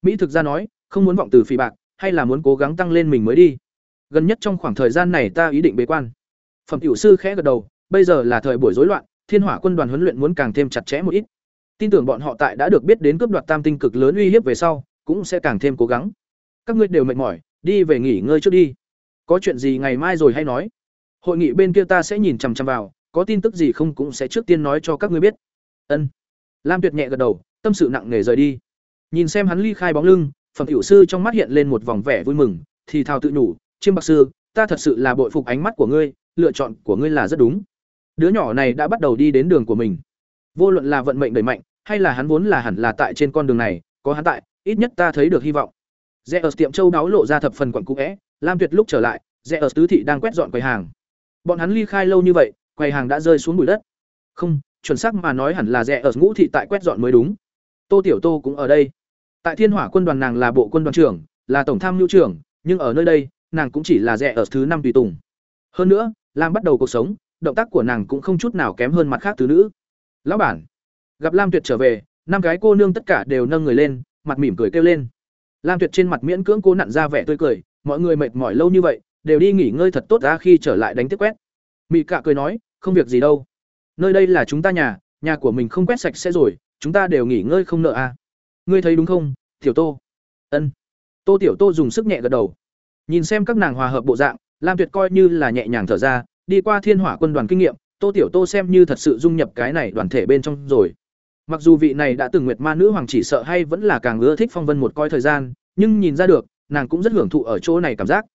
Mỹ thực ra nói, không muốn vọng từ phì bạc, hay là muốn cố gắng tăng lên mình mới đi. Gần nhất trong khoảng thời gian này ta ý định bế quan. Phẩm tiểu sư khẽ gật đầu, bây giờ là thời buổi rối loạn thiên hỏa quân đoàn huấn luyện muốn càng thêm chặt chẽ một ít. Tin tưởng bọn họ tại đã được biết đến cướp đoạt tam tinh cực lớn uy hiếp về sau, cũng sẽ càng thêm cố gắng. Các ngươi đều mệt mỏi, đi về nghỉ ngơi trước đi. Có chuyện gì ngày mai rồi hay nói. Hội nghị bên kia ta sẽ nhìn chằm chằm vào, có tin tức gì không cũng sẽ trước tiên nói cho các ngươi biết. Ân. Lam tuyệt nhẹ gật đầu, tâm sự nặng nề rời đi. Nhìn xem hắn ly khai bóng lưng, phẩm Hiệu sư trong mắt hiện lên một vòng vẻ vui mừng, thì thào tự nhủ, chiêm bạc sư, ta thật sự là bội phục ánh mắt của ngươi, lựa chọn của ngươi là rất đúng đứa nhỏ này đã bắt đầu đi đến đường của mình. Vô luận là vận mệnh đẩy mạnh, hay là hắn vốn là hẳn là tại trên con đường này, có hắn tại, ít nhất ta thấy được hy vọng. Rẽ ở tiệm châu đáo lộ ra thập phần quận cũ vẽ lam tuyệt lúc trở lại rẽ ở tứ thị đang quét dọn quầy hàng. Bọn hắn ly khai lâu như vậy, quầy hàng đã rơi xuống bụi đất. Không, chuẩn xác mà nói hẳn là rẻ ở ngũ thị tại quét dọn mới đúng. Tô tiểu tô cũng ở đây. Tại thiên hỏa quân đoàn nàng là bộ quân đoàn trưởng, là tổng tham mưu trưởng, nhưng ở nơi đây, nàng cũng chỉ là rẻ ở thứ năm tùy tùng. Hơn nữa, lam bắt đầu cuộc sống động tác của nàng cũng không chút nào kém hơn mặt khác thứ nữ. Lão bản. Gặp lam tuyệt trở về, năm cái cô nương tất cả đều nâng người lên, mặt mỉm cười kêu lên. Lam tuyệt trên mặt miễn cưỡng cố nặn ra vẻ tươi cười, mọi người mệt mỏi lâu như vậy, đều đi nghỉ ngơi thật tốt ra khi trở lại đánh tiếp quét. Mị cạ cười nói, không việc gì đâu. Nơi đây là chúng ta nhà nhà của mình không quét sạch sẽ rồi, chúng ta đều nghỉ ngơi không nợ à. Ngươi thấy đúng không, tiểu tô? Ân. Tô tiểu tô dùng sức nhẹ gật đầu. Nhìn xem các nàng hòa hợp bộ dạng, lam tuyệt coi như là nhẹ nhàng thở ra đi qua thiên hỏa quân đoàn kinh nghiệm, tô tiểu tô xem như thật sự dung nhập cái này đoàn thể bên trong rồi. Mặc dù vị này đã từng nguyệt ma nữ hoàng chỉ sợ hay vẫn là càng ưa thích phong vân một coi thời gian, nhưng nhìn ra được, nàng cũng rất hưởng thụ ở chỗ này cảm giác.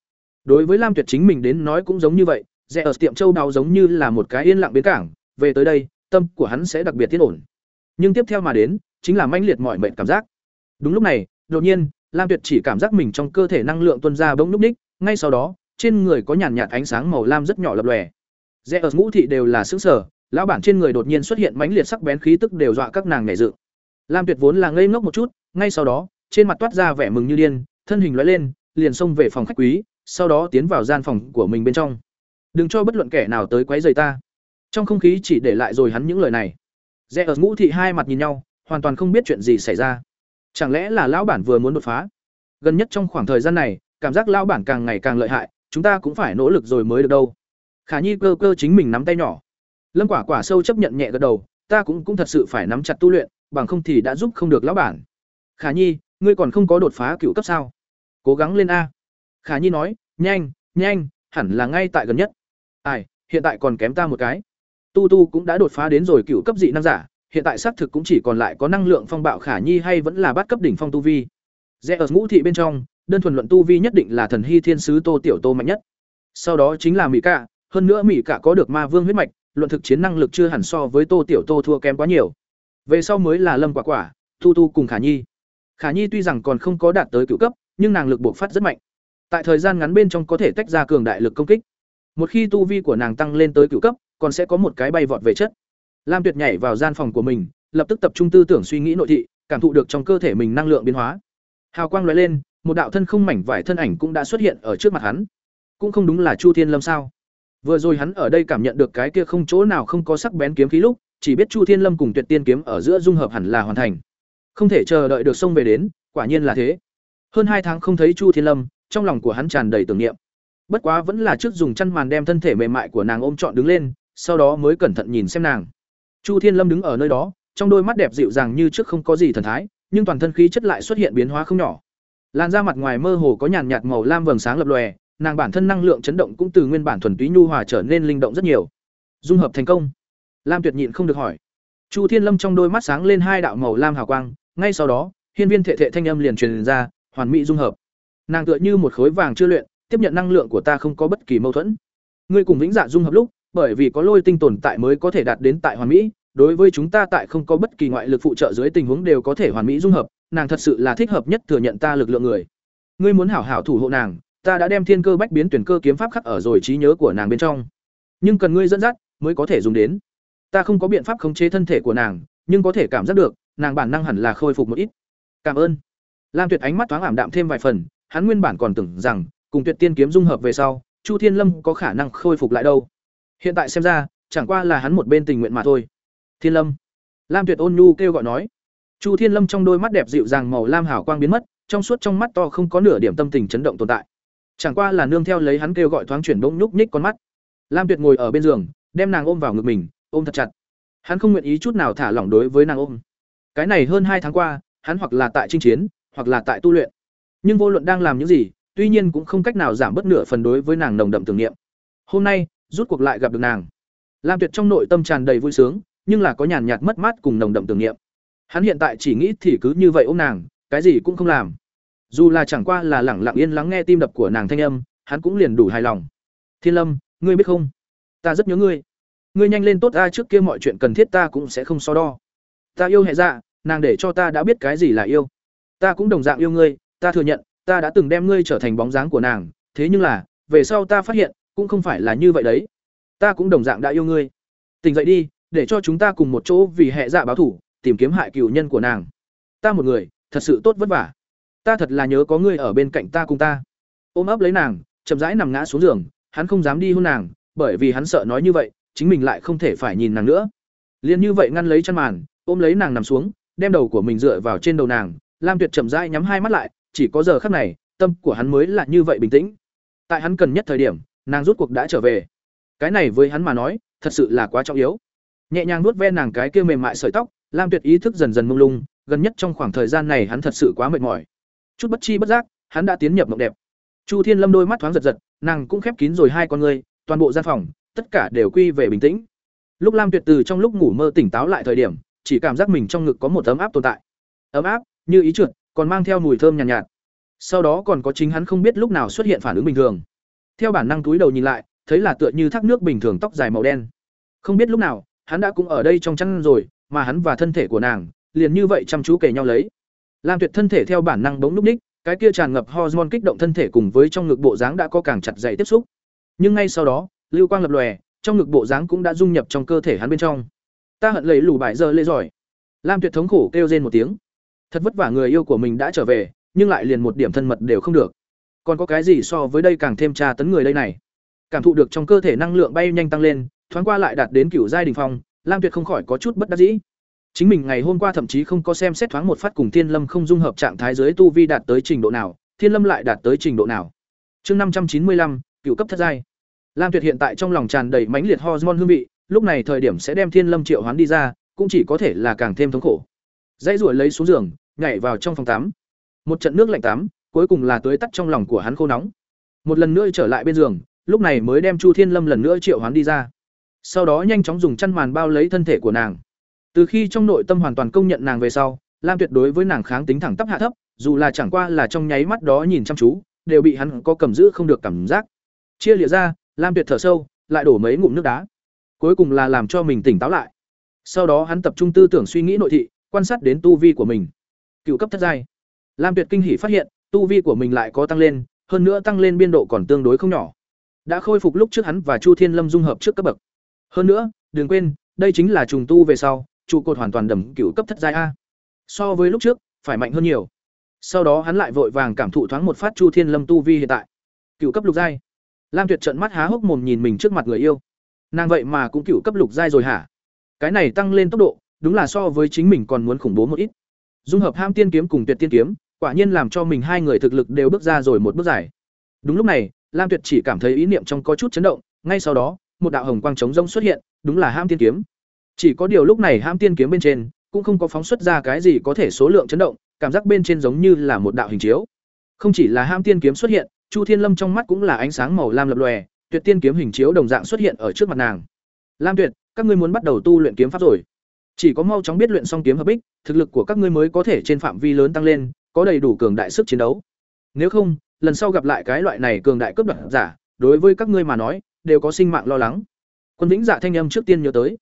Đối với lam tuyệt chính mình đến nói cũng giống như vậy, rẽ ở tiệm châu đào giống như là một cái yên lặng bến cảng, về tới đây, tâm của hắn sẽ đặc biệt tiết ổn. Nhưng tiếp theo mà đến, chính là manh liệt mọi mệnh cảm giác. Đúng lúc này, đột nhiên, lam tuyệt chỉ cảm giác mình trong cơ thể năng lượng tuân ra bỗng núp ních, ngay sau đó trên người có nhàn nhạt ánh sáng màu lam rất nhỏ lập lòe. Rẽ ở ngũ thị đều là sững sở lão bản trên người đột nhiên xuất hiện mãnh liệt sắc bén khí tức đều dọa các nàng nhảy dựng. Lam tuyệt vốn là ngây ngốc một chút, ngay sau đó, trên mặt toát ra vẻ mừng như điên, thân hình lóe lên, liền xông về phòng khách quý, sau đó tiến vào gian phòng của mình bên trong. Đừng cho bất luận kẻ nào tới quấy rầy ta. Trong không khí chỉ để lại rồi hắn những lời này. Rẽ ở ngũ thị hai mặt nhìn nhau, hoàn toàn không biết chuyện gì xảy ra. Chẳng lẽ là lão bản vừa muốn đột phá? Gần nhất trong khoảng thời gian này, cảm giác lão bản càng ngày càng lợi hại chúng ta cũng phải nỗ lực rồi mới được đâu. Khả nhi cơ cơ chính mình nắm tay nhỏ. Lâm quả quả sâu chấp nhận nhẹ gật đầu, ta cũng cũng thật sự phải nắm chặt tu luyện, bằng không thì đã giúp không được lão bản. Khả nhi, ngươi còn không có đột phá cựu cấp sao? Cố gắng lên a. Khả nhi nói, nhanh nhanh, hẳn là ngay tại gần nhất. Ai, hiện tại còn kém ta một cái. Tu tu cũng đã đột phá đến rồi cựu cấp dị năng giả, hiện tại xác thực cũng chỉ còn lại có năng lượng phong bạo khả nhi hay vẫn là bắt cấp đỉnh phong tu vi. Rẽ ở ngũ thị bên trong đơn thuần luận tu vi nhất định là thần hy thiên sứ tô tiểu tô mạnh nhất sau đó chính là mỹ cạ hơn nữa mỹ cạ có được ma vương huyết mạch luận thực chiến năng lực chưa hẳn so với tô tiểu tô thua kém quá nhiều về sau mới là lâm quả quả Tu Tu cùng Khả Nhi. Khả Nhi tuy rằng còn không có đạt tới cựu cấp, nhưng nàng lực bộc phát rất mạnh. Tại thời gian ngắn bên trong có thể tách ra cường đại lực công kích. Một khi tu vi của nàng tăng lên tới cựu cấp, còn sẽ có một cái bay vọt về chất. Lam Tuyệt nhảy vào gian phòng của mình, lập tức tập trung tư tưởng suy nghĩ nội thị, cảm thụ được trong cơ thể mình năng lượng biến hóa. Hào quang lóe lên, một đạo thân không mảnh vải thân ảnh cũng đã xuất hiện ở trước mặt hắn. Cũng không đúng là Chu Thiên Lâm sao? Vừa rồi hắn ở đây cảm nhận được cái kia không chỗ nào không có sắc bén kiếm khí lúc, chỉ biết Chu Thiên Lâm cùng Tuyệt Tiên kiếm ở giữa dung hợp hẳn là hoàn thành. Không thể chờ đợi được xông về đến, quả nhiên là thế. Hơn hai tháng không thấy Chu Thiên Lâm, trong lòng của hắn tràn đầy tưởng niệm. Bất quá vẫn là trước dùng chăn màn đem thân thể mềm mại của nàng ôm trọn đứng lên, sau đó mới cẩn thận nhìn xem nàng. Chu Thiên Lâm đứng ở nơi đó, trong đôi mắt đẹp dịu dàng như trước không có gì thần thái, nhưng toàn thân khí chất lại xuất hiện biến hóa không nhỏ. Làn da mặt ngoài mơ hồ có nhàn nhạt màu lam vầng sáng lập lòe, nàng bản thân năng lượng chấn động cũng từ nguyên bản thuần túy nhu hòa trở nên linh động rất nhiều. Dung hợp thành công. Lam Tuyệt nhịn không được hỏi. Chu Thiên Lâm trong đôi mắt sáng lên hai đạo màu lam hào quang, ngay sau đó, hiên viên thệ thệ thanh âm liền truyền ra, hoàn mỹ dung hợp. Nàng tựa như một khối vàng chưa luyện, tiếp nhận năng lượng của ta không có bất kỳ mâu thuẫn. Ngươi cùng Vĩnh Dạ dung hợp lúc, bởi vì có lôi tinh tồn tại mới có thể đạt đến tại hoàn mỹ, đối với chúng ta tại không có bất kỳ ngoại lực phụ trợ dưới tình huống đều có thể hoàn mỹ dung hợp, nàng thật sự là thích hợp nhất thừa nhận ta lực lượng người. Ngươi muốn hảo hảo thủ hộ nàng, ta đã đem thiên cơ bách biến tuyển cơ kiếm pháp khắc ở rồi trí nhớ của nàng bên trong. Nhưng cần ngươi dẫn dắt mới có thể dùng đến. Ta không có biện pháp khống chế thân thể của nàng, nhưng có thể cảm giác được, nàng bản năng hẳn là khôi phục một ít. Cảm ơn. Lam Tuyệt ánh mắt thoáng ảm đạm thêm vài phần, hắn nguyên bản còn tưởng rằng, cùng Tuyệt Tiên kiếm dung hợp về sau, Chu Thiên Lâm có khả năng khôi phục lại đâu. Hiện tại xem ra, chẳng qua là hắn một bên tình nguyện mà thôi. Thiên Lâm. Lam Tuyệt ôn nhu kêu gọi nói. Chu Thiên Lâm trong đôi mắt đẹp dịu dàng màu lam hảo quang biến mất, trong suốt trong mắt to không có nửa điểm tâm tình chấn động tồn tại. Chẳng qua là nương theo lấy hắn kêu gọi thoáng chuyển bỗng nhúc nhích con mắt. Lam Tuyệt ngồi ở bên giường, đem nàng ôm vào ngực mình, ôm thật chặt. Hắn không nguyện ý chút nào thả lỏng đối với nàng ôm. Cái này hơn hai tháng qua, hắn hoặc là tại chinh chiến, hoặc là tại tu luyện. Nhưng vô luận đang làm những gì, tuy nhiên cũng không cách nào giảm bớt nửa phần đối với nàng nồng đậm tưởng niệm. Hôm nay, rút cuộc lại gặp được nàng. Lam Tuyệt trong nội tâm tràn đầy vui sướng, nhưng là có nhàn nhạt mất mát cùng nồng đậm tưởng niệm. Hắn hiện tại chỉ nghĩ thì cứ như vậy ôm nàng, cái gì cũng không làm. Dù là chẳng qua là lẳng lặng yên lắng nghe tim đập của nàng thanh âm, hắn cũng liền đủ hài lòng. Thiên Lâm, ngươi biết không? Ta rất nhớ ngươi. Ngươi nhanh lên tốt ra trước kia mọi chuyện cần thiết ta cũng sẽ không so đo. Ta yêu hệ dạ, nàng để cho ta đã biết cái gì là yêu. Ta cũng đồng dạng yêu ngươi, ta thừa nhận, ta đã từng đem ngươi trở thành bóng dáng của nàng, thế nhưng là, về sau ta phát hiện, cũng không phải là như vậy đấy. Ta cũng đồng dạng đã yêu ngươi. Tỉnh dậy đi, để cho chúng ta cùng một chỗ vì hệ dạ báo thủ, tìm kiếm hại cựu nhân của nàng. Ta một người, thật sự tốt vất vả. Ta thật là nhớ có ngươi ở bên cạnh ta cùng ta. Ôm ấp lấy nàng, chậm rãi nằm ngã xuống giường, hắn không dám đi hôn nàng, bởi vì hắn sợ nói như vậy, chính mình lại không thể phải nhìn nàng nữa. Liên như vậy ngăn lấy chân màn, ôm lấy nàng nằm xuống, đem đầu của mình dựa vào trên đầu nàng, Lam Tuyệt chậm rãi nhắm hai mắt lại, chỉ có giờ khắc này, tâm của hắn mới là như vậy bình tĩnh. Tại hắn cần nhất thời điểm, nàng rút cuộc đã trở về. Cái này với hắn mà nói, thật sự là quá trọng yếu. Nhẹ nhàng nuốt ve nàng cái kia mềm mại sợi tóc, Lam Tuyệt ý thức dần dần mông lung, gần nhất trong khoảng thời gian này hắn thật sự quá mệt mỏi. Chút bất chi bất giác, hắn đã tiến nhập mộng đẹp. Chu Thiên Lâm đôi mắt thoáng giật giật, nàng cũng khép kín rồi hai con người toàn bộ gian phòng, tất cả đều quy về bình tĩnh. Lúc Lam Tuyệt từ trong lúc ngủ mơ tỉnh táo lại thời điểm, chỉ cảm giác mình trong ngực có một ấm áp tồn tại. Ấm áp, như ý trượt, còn mang theo mùi thơm nhàn nhạt, nhạt. Sau đó còn có chính hắn không biết lúc nào xuất hiện phản ứng bình thường. Theo bản năng túi đầu nhìn lại, thấy là tựa như thác nước bình thường tóc dài màu đen. Không biết lúc nào, hắn đã cũng ở đây trong chăn rồi, mà hắn và thân thể của nàng liền như vậy chăm chú kề nhau lấy. Lam Tuyệt thân thể theo bản năng bỗng lúc đích, cái kia tràn ngập hormone kích động thân thể cùng với trong ngực bộ dáng đã có càng chặt dày tiếp xúc. Nhưng ngay sau đó, lưu quang lập lòe, trong ngực bộ dáng cũng đã dung nhập trong cơ thể hắn bên trong. Ta hận lấy lù bại giờ lê giỏi. Lam Tuyệt thống khổ kêu rên một tiếng. Thật vất vả người yêu của mình đã trở về, nhưng lại liền một điểm thân mật đều không được. Còn có cái gì so với đây càng thêm tra tấn người đây này? Cảm thụ được trong cơ thể năng lượng bay nhanh tăng lên, thoáng qua lại đạt đến cửu giai đỉnh phong, Lam Tuyệt không khỏi có chút bất đắc dĩ. Chính mình ngày hôm qua thậm chí không có xem xét thoáng một phát cùng Thiên Lâm không dung hợp trạng thái dưới tu vi đạt tới trình độ nào, Thiên Lâm lại đạt tới trình độ nào. Chương năm trăm chín mươi lăm, cựu cấp thất giai. Lam Tuyệt hiện tại trong lòng tràn đầy mãnh liệt hormone hương vị, lúc này thời điểm sẽ đem Thiên Lâm triệu hoán đi ra, cũng chỉ có thể là càng thêm thống khổ. Dãy rủi lấy xuống giường, nhảy vào trong phòng tắm. Một trận nước lạnh tắm, cuối cùng là tưới tắt trong lòng của hắn khô nóng. Một lần nữa trở lại bên giường, lúc này mới đem Chu Thiên Lâm lần nữa triệu hoán đi ra. Sau đó nhanh chóng dùng chăn màn bao lấy thân thể của nàng. Từ khi trong nội tâm hoàn toàn công nhận nàng về sau, Lam Tuyệt đối với nàng kháng tính thẳng tắp hạ thấp, dù là chẳng qua là trong nháy mắt đó nhìn chăm chú, đều bị hắn có cầm giữ không được cảm giác. Chia lìa ra, Lam Tuyệt thở sâu, lại đổ mấy ngụm nước đá. Cuối cùng là làm cho mình tỉnh táo lại. Sau đó hắn tập trung tư tưởng suy nghĩ nội thị, quan sát đến tu vi của mình. Cựu cấp thất giai. Lam Tuyệt kinh hỉ phát hiện, tu vi của mình lại có tăng lên, hơn nữa tăng lên biên độ còn tương đối không nhỏ. Đã khôi phục lúc trước hắn và Chu Thiên Lâm dung hợp trước cấp bậc. Hơn nữa, đừng quên, đây chính là trùng tu về sau, trụ cột hoàn toàn đầm cựu cấp thất giai a. So với lúc trước, phải mạnh hơn nhiều. Sau đó hắn lại vội vàng cảm thụ thoáng một phát Chu Thiên Lâm tu vi hiện tại. Cựu cấp lục giai. Lam Tuyệt trợn mắt há hốc mồm nhìn mình trước mặt người yêu. Nàng vậy mà cũng cựu cấp lục giai rồi hả? Cái này tăng lên tốc độ, đúng là so với chính mình còn muốn khủng bố một ít. Dung hợp Ham Tiên kiếm cùng Tuyệt Tiên kiếm, quả nhiên làm cho mình hai người thực lực đều bước ra rồi một bước dài. Đúng lúc này, Lam Tuyệt chỉ cảm thấy ý niệm trong có chút chấn động, ngay sau đó, một đạo hồng quang trống rông xuất hiện, đúng là Ham Tiên kiếm. Chỉ có điều lúc này Ham Tiên kiếm bên trên cũng không có phóng xuất ra cái gì có thể số lượng chấn động, cảm giác bên trên giống như là một đạo hình chiếu. Không chỉ là Ham Tiên kiếm xuất hiện, Chu Thiên Lâm trong mắt cũng là ánh sáng màu lam lập lòe, Tuyệt Tiên kiếm hình chiếu đồng dạng xuất hiện ở trước mặt nàng. "Lam Tuyệt, các ngươi muốn bắt đầu tu luyện kiếm pháp rồi. Chỉ có mau chóng biết luyện xong kiếm hợp bích, thực lực của các ngươi mới có thể trên phạm vi lớn tăng lên, có đầy đủ cường đại sức chiến đấu. Nếu không, lần sau gặp lại cái loại này cường đại cướp đoạt giả, đối với các ngươi mà nói, đều có sinh mạng lo lắng." Quân Vĩnh Dạ thanh âm trước tiên nhớ tới.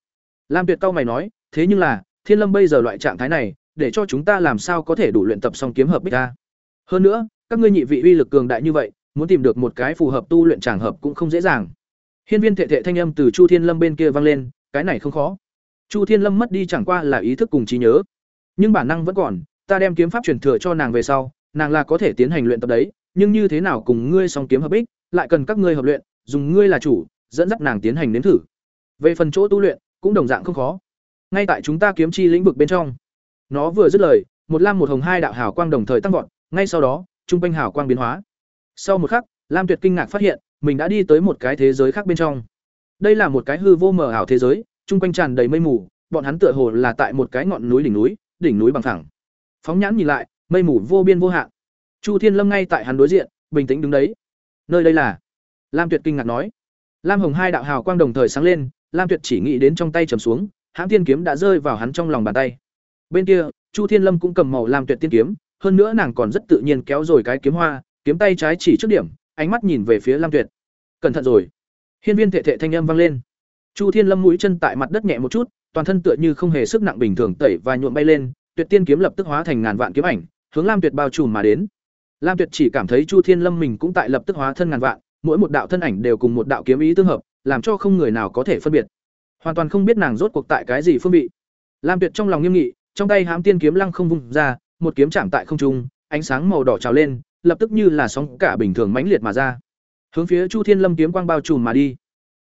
Lam Tuyệt cao mày nói, "Thế nhưng là, Thiên Lâm bây giờ loại trạng thái này, để cho chúng ta làm sao có thể đủ luyện tập xong kiếm hợp bích ta Hơn nữa, các ngươi nhị vị uy lực cường đại như vậy, muốn tìm được một cái phù hợp tu luyện tràng hợp cũng không dễ dàng." Hiên Viên Thệ Thệ thanh âm từ Chu Thiên Lâm bên kia vang lên, cái này không khó. Chu Thiên Lâm mất đi chẳng qua là ý thức cùng trí nhớ, nhưng bản năng vẫn còn, ta đem kiếm pháp truyền thừa cho nàng về sau, nàng là có thể tiến hành luyện tập đấy, nhưng như thế nào cùng ngươi song kiếm hợp ích, lại cần các ngươi hợp luyện, dùng ngươi là chủ, dẫn dắt nàng tiến hành nếm thử. Về phần chỗ tu luyện, cũng đồng dạng không khó. Ngay tại chúng ta kiếm chi lĩnh vực bên trong. Nó vừa dứt lời, một lam một hồng hai đạo hào quang đồng thời tăng vọt, ngay sau đó, trung quanh hào quang biến hóa. Sau một khắc, Lam Tuyệt kinh ngạc phát hiện, mình đã đi tới một cái thế giới khác bên trong. Đây là một cái hư vô mờ ảo thế giới, trung quanh tràn đầy mây mù, bọn hắn tựa hồ là tại một cái ngọn núi đỉnh núi, đỉnh núi bằng thẳng. Phóng nhãn nhìn lại, mây mù vô biên vô hạn. Chu Thiên Lâm ngay tại hắn đối diện, bình tĩnh đứng đấy. Nơi đây là? Lam Tuyệt kinh ngạc nói. Lam Hồng hai đạo hào quang đồng thời sáng lên, Lam Tuyệt chỉ nghĩ đến trong tay trầm xuống, Hãng Tiên kiếm đã rơi vào hắn trong lòng bàn tay. Bên kia, Chu Thiên Lâm cũng cầm màu Lam Tuyệt tiên kiếm, hơn nữa nàng còn rất tự nhiên kéo rồi cái kiếm hoa, kiếm tay trái chỉ trước điểm, ánh mắt nhìn về phía Lam Tuyệt. Cẩn thận rồi. Hiên viên thệ thệ thanh âm vang lên. Chu Thiên Lâm mũi chân tại mặt đất nhẹ một chút, toàn thân tựa như không hề sức nặng bình thường tẩy và nhuộm bay lên, Tuyệt Tiên kiếm lập tức hóa thành ngàn vạn kiếm ảnh, hướng Lam Tuyệt bao trùm mà đến. Lam Tuyệt chỉ cảm thấy Chu Thiên Lâm mình cũng tại lập tức hóa thân ngàn vạn, mỗi một đạo thân ảnh đều cùng một đạo kiếm ý tương hợp, làm cho không người nào có thể phân biệt. Hoàn toàn không biết nàng rốt cuộc tại cái gì phương vị. Lam Tuyệt trong lòng nghiêm nghị, trong tay hám tiên kiếm lăng không vung ra, một kiếm chạm tại không trung, ánh sáng màu đỏ trào lên, lập tức như là sóng cả bình thường mãnh liệt mà ra. Hướng phía Chu Thiên Lâm kiếm quang bao trùm mà đi.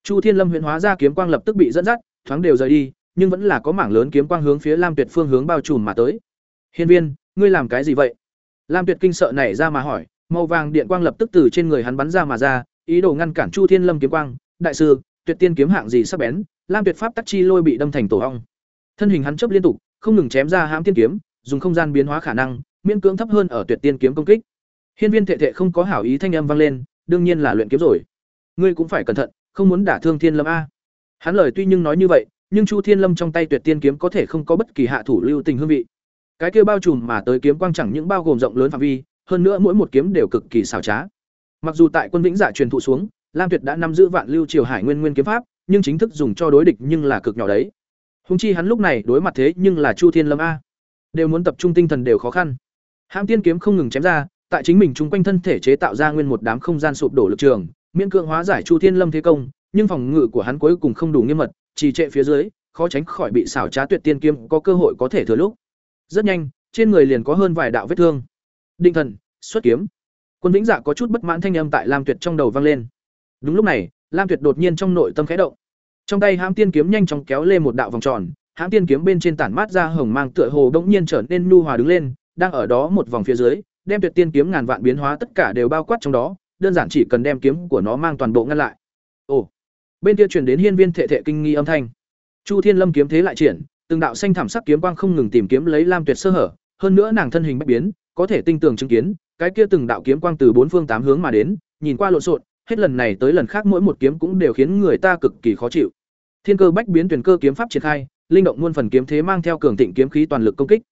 Chu Thiên Lâm huyễn hóa ra kiếm quang lập tức bị dẫn dắt, thoáng đều rời đi, nhưng vẫn là có mảng lớn kiếm quang hướng phía Lam Tuyệt phương hướng bao trùm mà tới. "Hiên Viên, ngươi làm cái gì vậy?" Lam Tuyệt kinh sợ nảy ra mà hỏi, màu vàng điện quang lập tức từ trên người hắn bắn ra mà ra, ý đồ ngăn cản Chu Thiên Lâm kiếm quang. "Đại sư, Tuyệt Tiên kiếm hạng gì sắp bén?" Lam Tuyệt pháp tắc chi lôi bị đâm thành tổ ong. Thân hình hắn chớp liên tục, không ngừng chém ra hãm tiên kiếm, dùng không gian biến hóa khả năng, miễn cưỡng thấp hơn ở Tuyệt Tiên kiếm công kích. Hiên Viên Thệ Thệ không có hảo ý thanh âm vang lên, đương nhiên là luyện kiếm rồi. Ngươi cũng phải cẩn thận, không muốn đả thương Thiên Lâm a. Hắn lời tuy nhưng nói như vậy, nhưng Chu Thiên Lâm trong tay Tuyệt Tiên kiếm có thể không có bất kỳ hạ thủ lưu tình hương vị. Cái kia bao trùm mà tới kiếm quang chẳng những bao gồm rộng lớn phạm vi, hơn nữa mỗi một kiếm đều cực kỳ xảo trá. Mặc dù tại quân vĩnh giả dạ truyền thụ xuống, Lam Tuyệt đã nắm giữ vạn lưu triều hải nguyên nguyên kiếm pháp, nhưng chính thức dùng cho đối địch nhưng là cực nhỏ đấy. Hùng chi hắn lúc này đối mặt thế nhưng là Chu Thiên Lâm a, đều muốn tập trung tinh thần đều khó khăn. Hãm tiên kiếm không ngừng chém ra, tại chính mình chung quanh thân thể chế tạo ra nguyên một đám không gian sụp đổ lực trường, miễn cưỡng hóa giải Chu Thiên Lâm thế công, nhưng phòng ngự của hắn cuối cùng không đủ nghiêm mật, trì trệ phía dưới, khó tránh khỏi bị xảo trá tuyệt tiên kiếm có cơ hội có thể thừa lúc. Rất nhanh, trên người liền có hơn vài đạo vết thương. Định thần, xuất kiếm. Quân Vĩnh Dạ có chút bất mãn thanh âm tại Lam Tuyệt trong đầu vang lên. Đúng lúc này, Lam Tuyệt đột nhiên trong nội tâm khẽ động. Trong tay Hãm Tiên kiếm nhanh chóng kéo lên một đạo vòng tròn, Hãm Tiên kiếm bên trên tản mát ra hồng mang tựa hồ đột nhiên trở nên nhu hòa đứng lên, đang ở đó một vòng phía dưới, đem Tuyệt Tiên kiếm ngàn vạn biến hóa tất cả đều bao quát trong đó, đơn giản chỉ cần đem kiếm của nó mang toàn bộ ngăn lại. Ồ. Bên kia truyền đến hiên viên thệ thệ kinh nghi âm thanh. Chu Thiên Lâm kiếm thế lại triển, từng đạo xanh thảm sắc kiếm quang không ngừng tìm kiếm lấy Lam Tuyệt sơ hở, hơn nữa nàng thân hình bất biến, có thể tinh tường chứng kiến, cái kia từng đạo kiếm quang từ bốn phương tám hướng mà đến, nhìn qua lộn xộn, hết lần này tới lần khác mỗi một kiếm cũng đều khiến người ta cực kỳ khó chịu. Thiên cơ bách biến tuyển cơ kiếm pháp triển khai, linh động muôn phần kiếm thế mang theo cường thịnh kiếm khí toàn lực công kích.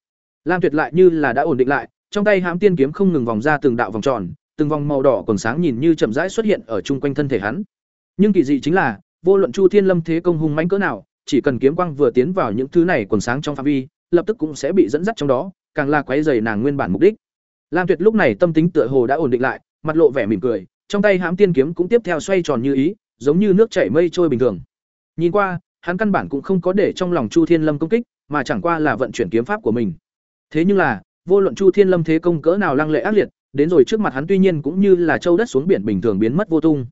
Lam Tuyệt lại như là đã ổn định lại, trong tay hãm tiên kiếm không ngừng vòng ra từng đạo vòng tròn, từng vòng màu đỏ còn sáng nhìn như chậm rãi xuất hiện ở chung quanh thân thể hắn. Nhưng kỳ dị chính là, vô luận Chu Thiên Lâm thế công hung mãnh cỡ nào, chỉ cần kiếm quang vừa tiến vào những thứ này còn sáng trong phạm vi, lập tức cũng sẽ bị dẫn dắt trong đó, càng là quấy rầy nàng nguyên bản mục đích. Lam Tuyệt lúc này tâm tính tựa hồ đã ổn định lại, mặt lộ vẻ mỉm cười, trong tay hãm tiên kiếm cũng tiếp theo xoay tròn như ý, giống như nước chảy mây trôi bình thường. Nhìn qua, hắn căn bản cũng không có để trong lòng Chu Thiên Lâm công kích, mà chẳng qua là vận chuyển kiếm pháp của mình. Thế nhưng là, vô luận Chu Thiên Lâm thế công cỡ nào lăng lệ ác liệt, đến rồi trước mặt hắn tuy nhiên cũng như là châu đất xuống biển bình thường biến mất vô tung.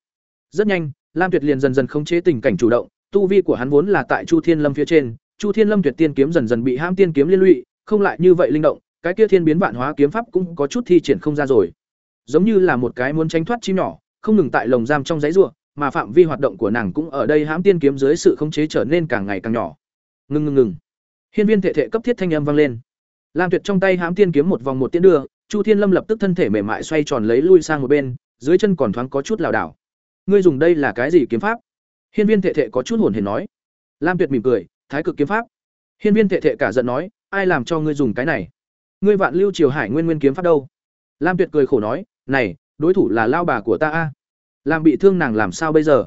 Rất nhanh, Lam Tuyệt liền dần dần khống chế tình cảnh chủ động, tu vi của hắn vốn là tại Chu Thiên Lâm phía trên, Chu Thiên Lâm Tuyệt Tiên kiếm dần dần bị hãm tiên kiếm liên lụy, không lại như vậy linh động, cái kia thiên biến vạn hóa kiếm pháp cũng có chút thi triển không ra rồi. Giống như là một cái muốn tránh thoát chim nhỏ, không ngừng tại lồng giam trong giấy rùa, mà phạm vi hoạt động của nàng cũng ở đây hãm tiên kiếm dưới sự khống chế trở nên càng ngày càng nhỏ. Ngừng ngừng ngừng. Hiên viên thể thể cấp thiết thanh âm vang lên. Lam Tuyệt trong tay hãm tiên kiếm một vòng một tiến đưa, Chu Thiên Lâm lập tức thân thể mềm mại xoay tròn lấy lui sang một bên, dưới chân còn thoáng có chút lảo đảo. Ngươi dùng đây là cái gì kiếm pháp? Hiên viên thể thể có chút hồn hển nói. Lam Tuyệt mỉm cười, Thái cực kiếm pháp. Hiên viên thể thể cả giận nói, ai làm cho ngươi dùng cái này? Ngươi vạn lưu triều hải nguyên nguyên kiếm pháp đâu? Lam Tuyệt cười khổ nói, này, đối thủ là lao bà của ta a. Làm bị thương nàng làm sao bây giờ?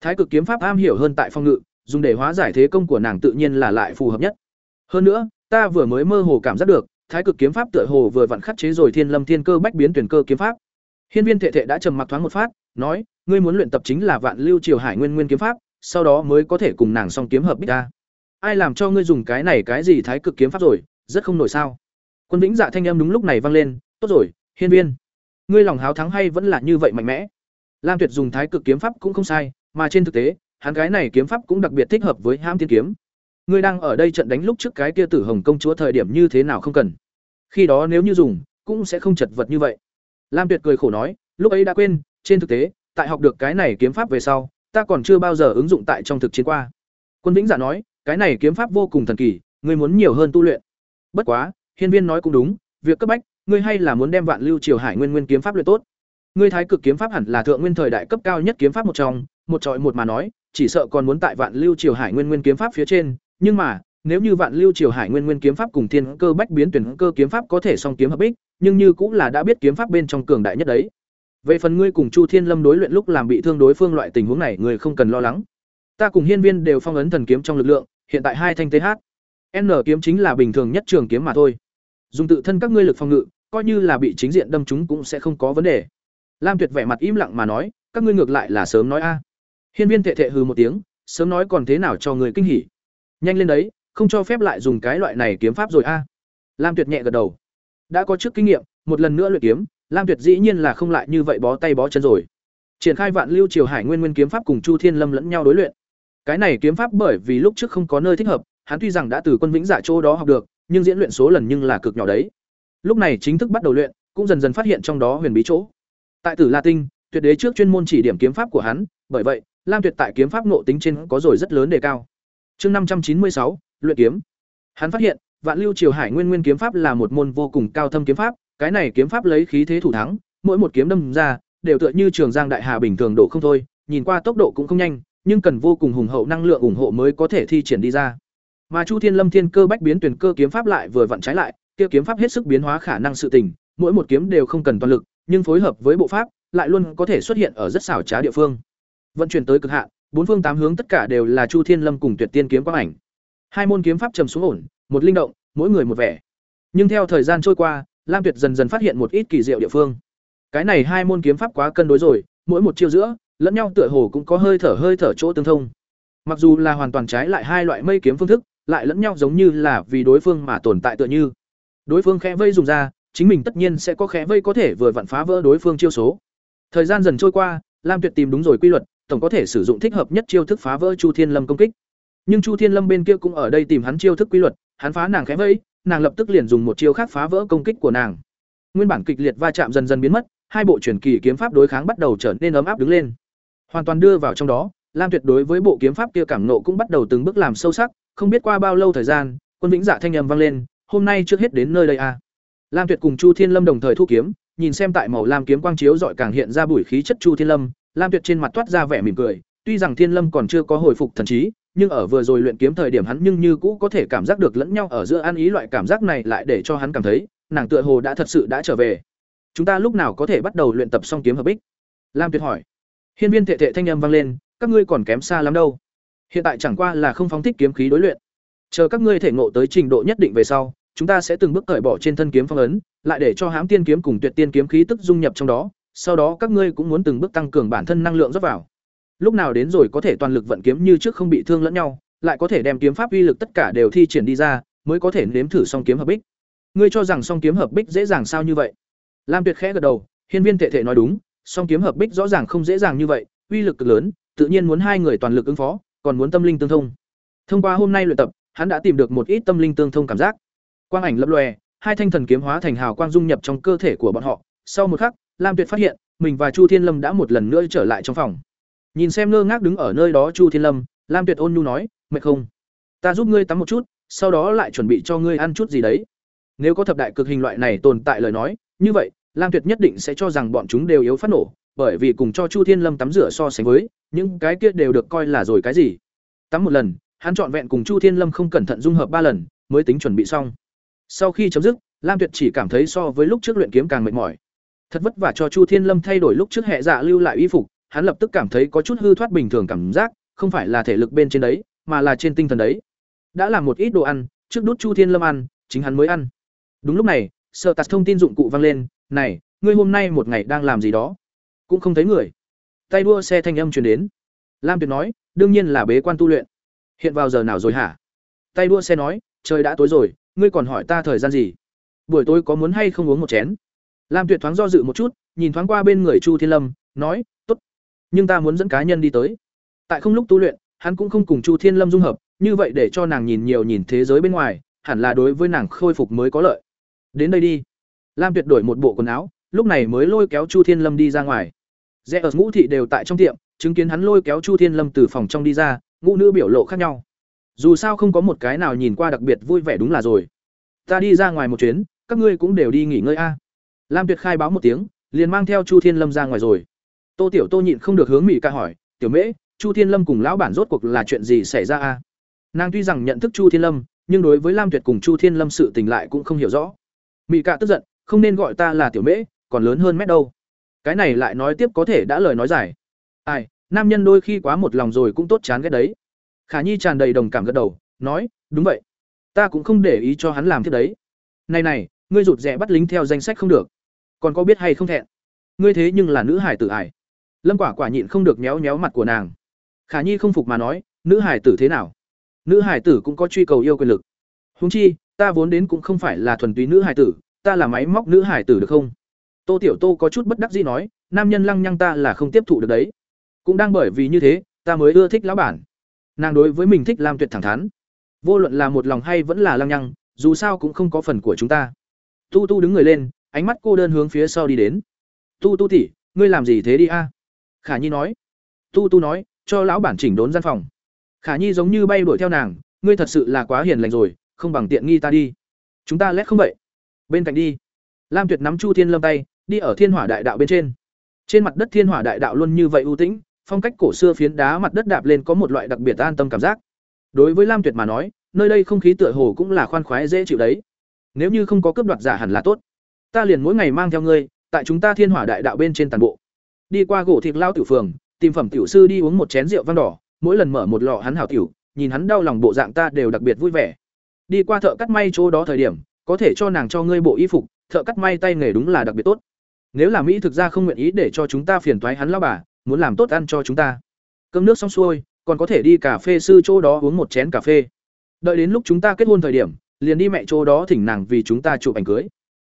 Thái cực kiếm pháp am hiểu hơn tại phong ngự, dùng để hóa giải thế công của nàng tự nhiên là lại phù hợp nhất. Hơn nữa, ta vừa mới mơ hồ cảm giác được, thái cực kiếm pháp tựa hồ vừa vặn khắc chế rồi thiên lâm thiên cơ bách biến tuyển cơ kiếm pháp. Hiên viên Thệ Thệ đã trầm mặc thoáng một phát, nói, ngươi muốn luyện tập chính là vạn lưu triều hải nguyên nguyên kiếm pháp, sau đó mới có thể cùng nàng song kiếm hợp bích ta. Ai làm cho ngươi dùng cái này cái gì thái cực kiếm pháp rồi, rất không nổi sao? Quân Vĩnh Dạ thanh âm đúng lúc này vang lên, tốt rồi, hiên viên, ngươi lòng háo thắng hay vẫn là như vậy mạnh mẽ? Lam Tuyệt dùng thái cực kiếm pháp cũng không sai, mà trên thực tế, hắn cái này kiếm pháp cũng đặc biệt thích hợp với Hãm Tiên kiếm. Ngươi đang ở đây trận đánh lúc trước cái kia Tử Hồng công chúa thời điểm như thế nào không cần. Khi đó nếu như dùng, cũng sẽ không chật vật như vậy. Lam Tuyệt cười khổ nói, lúc ấy đã quên, trên thực tế, tại học được cái này kiếm pháp về sau, ta còn chưa bao giờ ứng dụng tại trong thực chiến qua. Quân Vĩnh Dạ nói, cái này kiếm pháp vô cùng thần kỳ, ngươi muốn nhiều hơn tu luyện. Bất quá, hiên viên nói cũng đúng, việc cấp bách, ngươi hay là muốn đem Vạn Lưu Triều Hải Nguyên Nguyên kiếm pháp luyện tốt. Ngươi Thái Cực kiếm pháp hẳn là thượng nguyên thời đại cấp cao nhất kiếm pháp một trong, một trọi một mà nói, chỉ sợ còn muốn tại Vạn Lưu Triều Hải Nguyên Nguyên kiếm pháp phía trên, nhưng mà, nếu như Vạn Lưu Triều Hải Nguyên Nguyên kiếm pháp cùng Thiên Cơ Bách biến tuyển cơ kiếm pháp có thể song kiếm hợp bích, nhưng như cũng là đã biết kiếm pháp bên trong cường đại nhất đấy. Về phần ngươi cùng Chu Thiên Lâm đối luyện lúc làm bị thương đối phương loại tình huống này, người không cần lo lắng. Ta cùng Hiên Viên đều phong ấn thần kiếm trong lực lượng, hiện tại hai thanh TH. N kiếm chính là bình thường nhất trường kiếm mà thôi. Dùng tự thân các ngươi lực phòng ngự, coi như là bị chính diện đâm chúng cũng sẽ không có vấn đề. Lam Tuyệt vẻ mặt im lặng mà nói, các ngươi ngược lại là sớm nói a. Hiên Viên thệ thệ hừ một tiếng, sớm nói còn thế nào cho người kinh hỉ. Nhanh lên đấy, không cho phép lại dùng cái loại này kiếm pháp rồi a. Lam Tuyệt nhẹ gật đầu. Đã có trước kinh nghiệm, một lần nữa luyện kiếm, Lam Tuyệt dĩ nhiên là không lại như vậy bó tay bó chân rồi. Triển khai Vạn Lưu Triều Hải Nguyên Nguyên kiếm pháp cùng Chu Thiên Lâm lẫn nhau đối luyện. Cái này kiếm pháp bởi vì lúc trước không có nơi thích hợp, hắn tuy rằng đã từ quân vĩnh giả chỗ đó học được, nhưng diễn luyện số lần nhưng là cực nhỏ đấy. Lúc này chính thức bắt đầu luyện, cũng dần dần phát hiện trong đó huyền bí chỗ. Tại Tử La Tinh, tuyệt đế trước chuyên môn chỉ điểm kiếm pháp của hắn, bởi vậy, Lam Tuyệt tại kiếm pháp ngộ tính trên có rồi rất lớn đề cao. Chương năm trăm chín mươi sáu, luyện kiếm. Hắn phát hiện, Vạn Lưu Triều Hải Nguyên Nguyên kiếm pháp là một môn vô cùng cao thâm kiếm pháp, cái này kiếm pháp lấy khí thế thủ thắng, mỗi một kiếm đâm ra, đều tựa như trường giang đại hà bình thường độ không thôi, nhìn qua tốc độ cũng không nhanh, nhưng cần vô cùng hùng hậu năng lượng ủng hộ mới có thể thi triển đi ra. Mà Chu Thiên Lâm Thiên Cơ Bách biến tuyển cơ kiếm pháp lại vừa vặn trái lại, kia kiếm pháp hết sức biến hóa khả năng sự tình, mỗi một kiếm đều không cần toàn lực, nhưng phối hợp với bộ pháp, lại luôn có thể xuất hiện ở rất xảo trá địa phương. Vận chuyển tới cực hạn, bốn phương tám hướng tất cả đều là Chu Thiên Lâm cùng Tuyệt Tiên kiếm quang ảnh. Hai môn kiếm pháp trầm xuống ổn, một linh động, mỗi người một vẻ. Nhưng theo thời gian trôi qua, Lam Tuyệt dần dần phát hiện một ít kỳ diệu địa phương. Cái này hai môn kiếm pháp quá cân đối rồi, mỗi một chiêu giữa, lẫn nhau tựa hồ cũng có hơi thở hơi thở chỗ tương thông. Mặc dù là hoàn toàn trái lại hai loại mây kiếm phương thức, lại lẫn nhau giống như là vì đối phương mà tồn tại tựa như. Đối phương khẽ vây dùng ra, chính mình tất nhiên sẽ có khẽ vây có thể vừa vặn phá vỡ đối phương chiêu số. Thời gian dần trôi qua, Lam Tuyệt tìm đúng rồi quy luật, tổng có thể sử dụng thích hợp nhất chiêu thức phá vỡ Chu Thiên Lâm công kích. Nhưng Chu Thiên Lâm bên kia cũng ở đây tìm hắn chiêu thức quy luật, hắn phá nàng khẽ vây, nàng lập tức liền dùng một chiêu khác phá vỡ công kích của nàng. Nguyên bản kịch liệt va chạm dần dần biến mất, hai bộ truyền kỳ kiếm pháp đối kháng bắt đầu trở nên ấm áp đứng lên. Hoàn toàn đưa vào trong đó, Lam Tuyệt đối với bộ kiếm pháp kia cảm nộ cũng bắt đầu từng bước làm sâu sắc, không biết qua bao lâu thời gian, quân vĩnh dạ thanh âm vang lên, hôm nay trước hết đến nơi đây à. Lam Tuyệt cùng Chu Thiên Lâm đồng thời thu kiếm, nhìn xem tại màu lam kiếm quang chiếu dọi càng hiện ra bùi khí chất Chu Thiên Lâm, Lam Tuyệt trên mặt toát ra vẻ mỉm cười, tuy rằng Thiên Lâm còn chưa có hồi phục thần trí, nhưng ở vừa rồi luyện kiếm thời điểm hắn nhưng như cũ có thể cảm giác được lẫn nhau ở giữa ăn ý loại cảm giác này lại để cho hắn cảm thấy, nàng tựa hồ đã thật sự đã trở về. Chúng ta lúc nào có thể bắt đầu luyện tập song kiếm hợp bích? Lam Tuyệt hỏi. Hiên viên thệ thệ thanh âm vang lên, các ngươi còn kém xa lắm đâu. Hiện tại chẳng qua là không phóng thích kiếm khí đối luyện. chờ các ngươi thể ngộ tới trình độ nhất định về sau, chúng ta sẽ từng bước cởi bỏ trên thân kiếm phong ấn, lại để cho hãm tiên kiếm cùng tuyệt tiên kiếm khí tức dung nhập trong đó, sau đó các ngươi cũng muốn từng bước tăng cường bản thân năng lượng rót vào. Lúc nào đến rồi có thể toàn lực vận kiếm như trước không bị thương lẫn nhau, lại có thể đem kiếm pháp uy lực tất cả đều thi triển đi ra, mới có thể nếm thử song kiếm hợp bích. Ngươi cho rằng song kiếm hợp bích dễ dàng sao như vậy? Lam tuyệt khẽ gật đầu, hiên viên tệ thể nói đúng, song kiếm hợp bích rõ ràng không dễ dàng như vậy, uy lực cực lớn, tự nhiên muốn hai người toàn lực ứng phó còn muốn tâm linh tương thông. Thông qua hôm nay luyện tập, hắn đã tìm được một ít tâm linh tương thông cảm giác. Quang ảnh lập lòe, hai thanh thần kiếm hóa thành hào quang dung nhập trong cơ thể của bọn họ. Sau một khắc, lam tuyệt phát hiện, mình và chu thiên lâm đã một lần nữa trở lại trong phòng. Nhìn xem ngơ ngác đứng ở nơi đó chu thiên lâm, lam tuyệt ôn nhu nói mệt không, ta giúp ngươi tắm một chút, sau đó lại chuẩn bị cho ngươi ăn chút gì đấy. Nếu có thập đại cực hình loại này tồn tại lời nói, như vậy, lam tuyệt nhất định sẽ cho rằng bọn chúng đều yếu phát nổ bởi vì cùng cho chu thiên lâm tắm rửa so sánh với, những cái kia đều được coi là rồi cái gì. Tắm một lần, hắn trọn vẹn cùng chu thiên lâm không cẩn thận dung hợp ba lần, mới tính chuẩn bị xong. Sau khi chấm dứt, lam tuyệt chỉ cảm thấy so với lúc trước luyện kiếm càng mệt mỏi. Thật vất vả cho chu thiên lâm thay đổi lúc trước hệ dạ lưu lại y phục, hắn lập tức cảm thấy có chút hư thoát bình thường cảm giác, không phải là thể lực bên trên đấy, mà là trên tinh thần đấy. Đã làm một ít đồ ăn, trước đút chu thiên lâm ăn, chính hắn mới ăn. Đúng lúc này sợ tạt thông tin dụng cụ vang lên, này, ngươi hôm nay một ngày đang làm gì đó? Cũng không thấy người. Tay đua xe thanh âm truyền đến. Lam tuyệt nói, đương nhiên là bế quan tu luyện. Hiện vào giờ nào rồi hả? Tay đua xe nói, trời đã tối rồi, ngươi còn hỏi ta thời gian gì? Buổi tối có muốn hay không uống một chén? Lam tuyệt thoáng do dự một chút, nhìn thoáng qua bên người chu thiên lâm, nói t ố t nhưng ta muốn dẫn cá nhân đi tới. Tại không lúc tu luyện, hắn cũng không cùng chu thiên lâm dung hợp, như vậy để cho nàng nhìn nhiều nhìn thế giới bên ngoài, hẳn là đối với nàng khôi phục mới có lợi. Đến đây đi. Lam tuyệt đổi một bộ quần áo lúc này mới lôi kéo chu thiên lâm đi ra ngoài. Rẽ ở ngũ thị đều tại trong tiệm, chứng kiến hắn lôi kéo chu thiên lâm từ phòng trong đi ra, ngũ nữ biểu lộ khác nhau. Dù sao không có một cái nào nhìn qua đặc biệt vui vẻ đúng là rồi. Ta đi ra ngoài một chuyến, các ngươi cũng đều đi nghỉ ngơi a. Lam tuyệt khai báo một tiếng, liền mang theo chu thiên lâm ra ngoài rồi. Tô tiểu tô nhịn không được hướng mỹ ca hỏi, tiểu mễ, chu thiên lâm cùng lão bản rốt cuộc là chuyện gì xảy ra a? Nàng tuy rằng nhận thức chu thiên lâm, nhưng đối với lam tuyệt cùng chu thiên lâm sự tình lại cũng không hiểu rõ. Mỹ ca tức giận, không nên gọi ta là tiểu mễ còn lớn hơn mét đâu. Cái này lại nói tiếp có thể đã lời nói giải ai, nam nhân đôi khi quá một lòng rồi cũng tốt chán ghét đấy. Khả nhi tràn đầy đồng cảm gật đầu, nói, đúng vậy. Ta cũng không để ý cho hắn làm thế đấy. Này này, ngươi rụt rẻ bắt lính theo danh sách không được. Còn có biết hay không thẹn? Ngươi thế nhưng là nữ hải tử ải lâm quả quả nhịn không được méo méo mặt của nàng. Khả nhi không phục mà nói, nữ hải tử thế nào? Nữ hải tử cũng có truy cầu yêu quyền lực. Húng chi, ta vốn đến cũng không phải là thuần túy nữ hải tử, ta là máy móc nữ hải tử được không? Tô tiểu tô có chút bất đắc dĩ nói nam nhân lăng nhăng ta là không tiếp thụ được đấy. Cũng đang bởi vì như thế ta mới ưa thích lão bản. Nàng đối với mình thích làm tuyệt thẳng thắn. Vô luận là một lòng hay vẫn là lăng nhăng dù sao cũng không có phần của chúng ta. Tu tu đứng người lên ánh mắt cô đơn hướng phía sau đi đến. Tu tu tỷ, ngươi làm gì thế đi a? Khả nhi nói. Tu tu nói cho lão bản chỉnh đốn gian phòng. Khả nhi giống như bay đuổi theo nàng ngươi thật sự là quá hiền lành rồi không bằng tiện nghi ta đi. Chúng ta lét không vậy? Bên cạnh đi. Lam tuyệt nắm chu thiên lâm tay đi ở thiên hỏa đại đạo bên trên. Trên mặt đất thiên hỏa đại đạo luôn như vậy ưu tĩnh, phong cách cổ xưa phiến đá mặt đất đạp lên có một loại đặc biệt an tâm cảm giác. Đối với lam tuyệt mà nói, nơi đây không khí tựa hồ cũng là khoan khoái dễ chịu đấy. Nếu như không có cướp đoạt giả hẳn là tốt. Ta liền mỗi ngày mang theo ngươi, tại chúng ta thiên hỏa đại đạo bên trên toàn bộ. Đi qua gỗ thịt lao tiểu phường, tìm phẩm tiểu sư đi uống một chén rượu vang đỏ, mỗi lần mở một lọ hắn hảo tiểu, nhìn hắn đau lòng bộ dạng ta đều đặc biệt vui vẻ. Đi qua thợ cắt may chỗ đó thời điểm, có thể cho nàng cho ngươi bộ y phục, thợ cắt may tay nghề đúng là đặc biệt tốt nếu là mỹ thực ra không nguyện ý để cho chúng ta phiền toái hắn lao bà, muốn làm tốt ăn cho chúng ta. Cơm nước xong xuôi, còn có thể đi cà phê sư chỗ đó uống một chén cà phê. Đợi đến lúc chúng ta kết hôn thời điểm, liền đi mẹ chỗ đó thỉnh nàng vì chúng ta chụp ảnh cưới.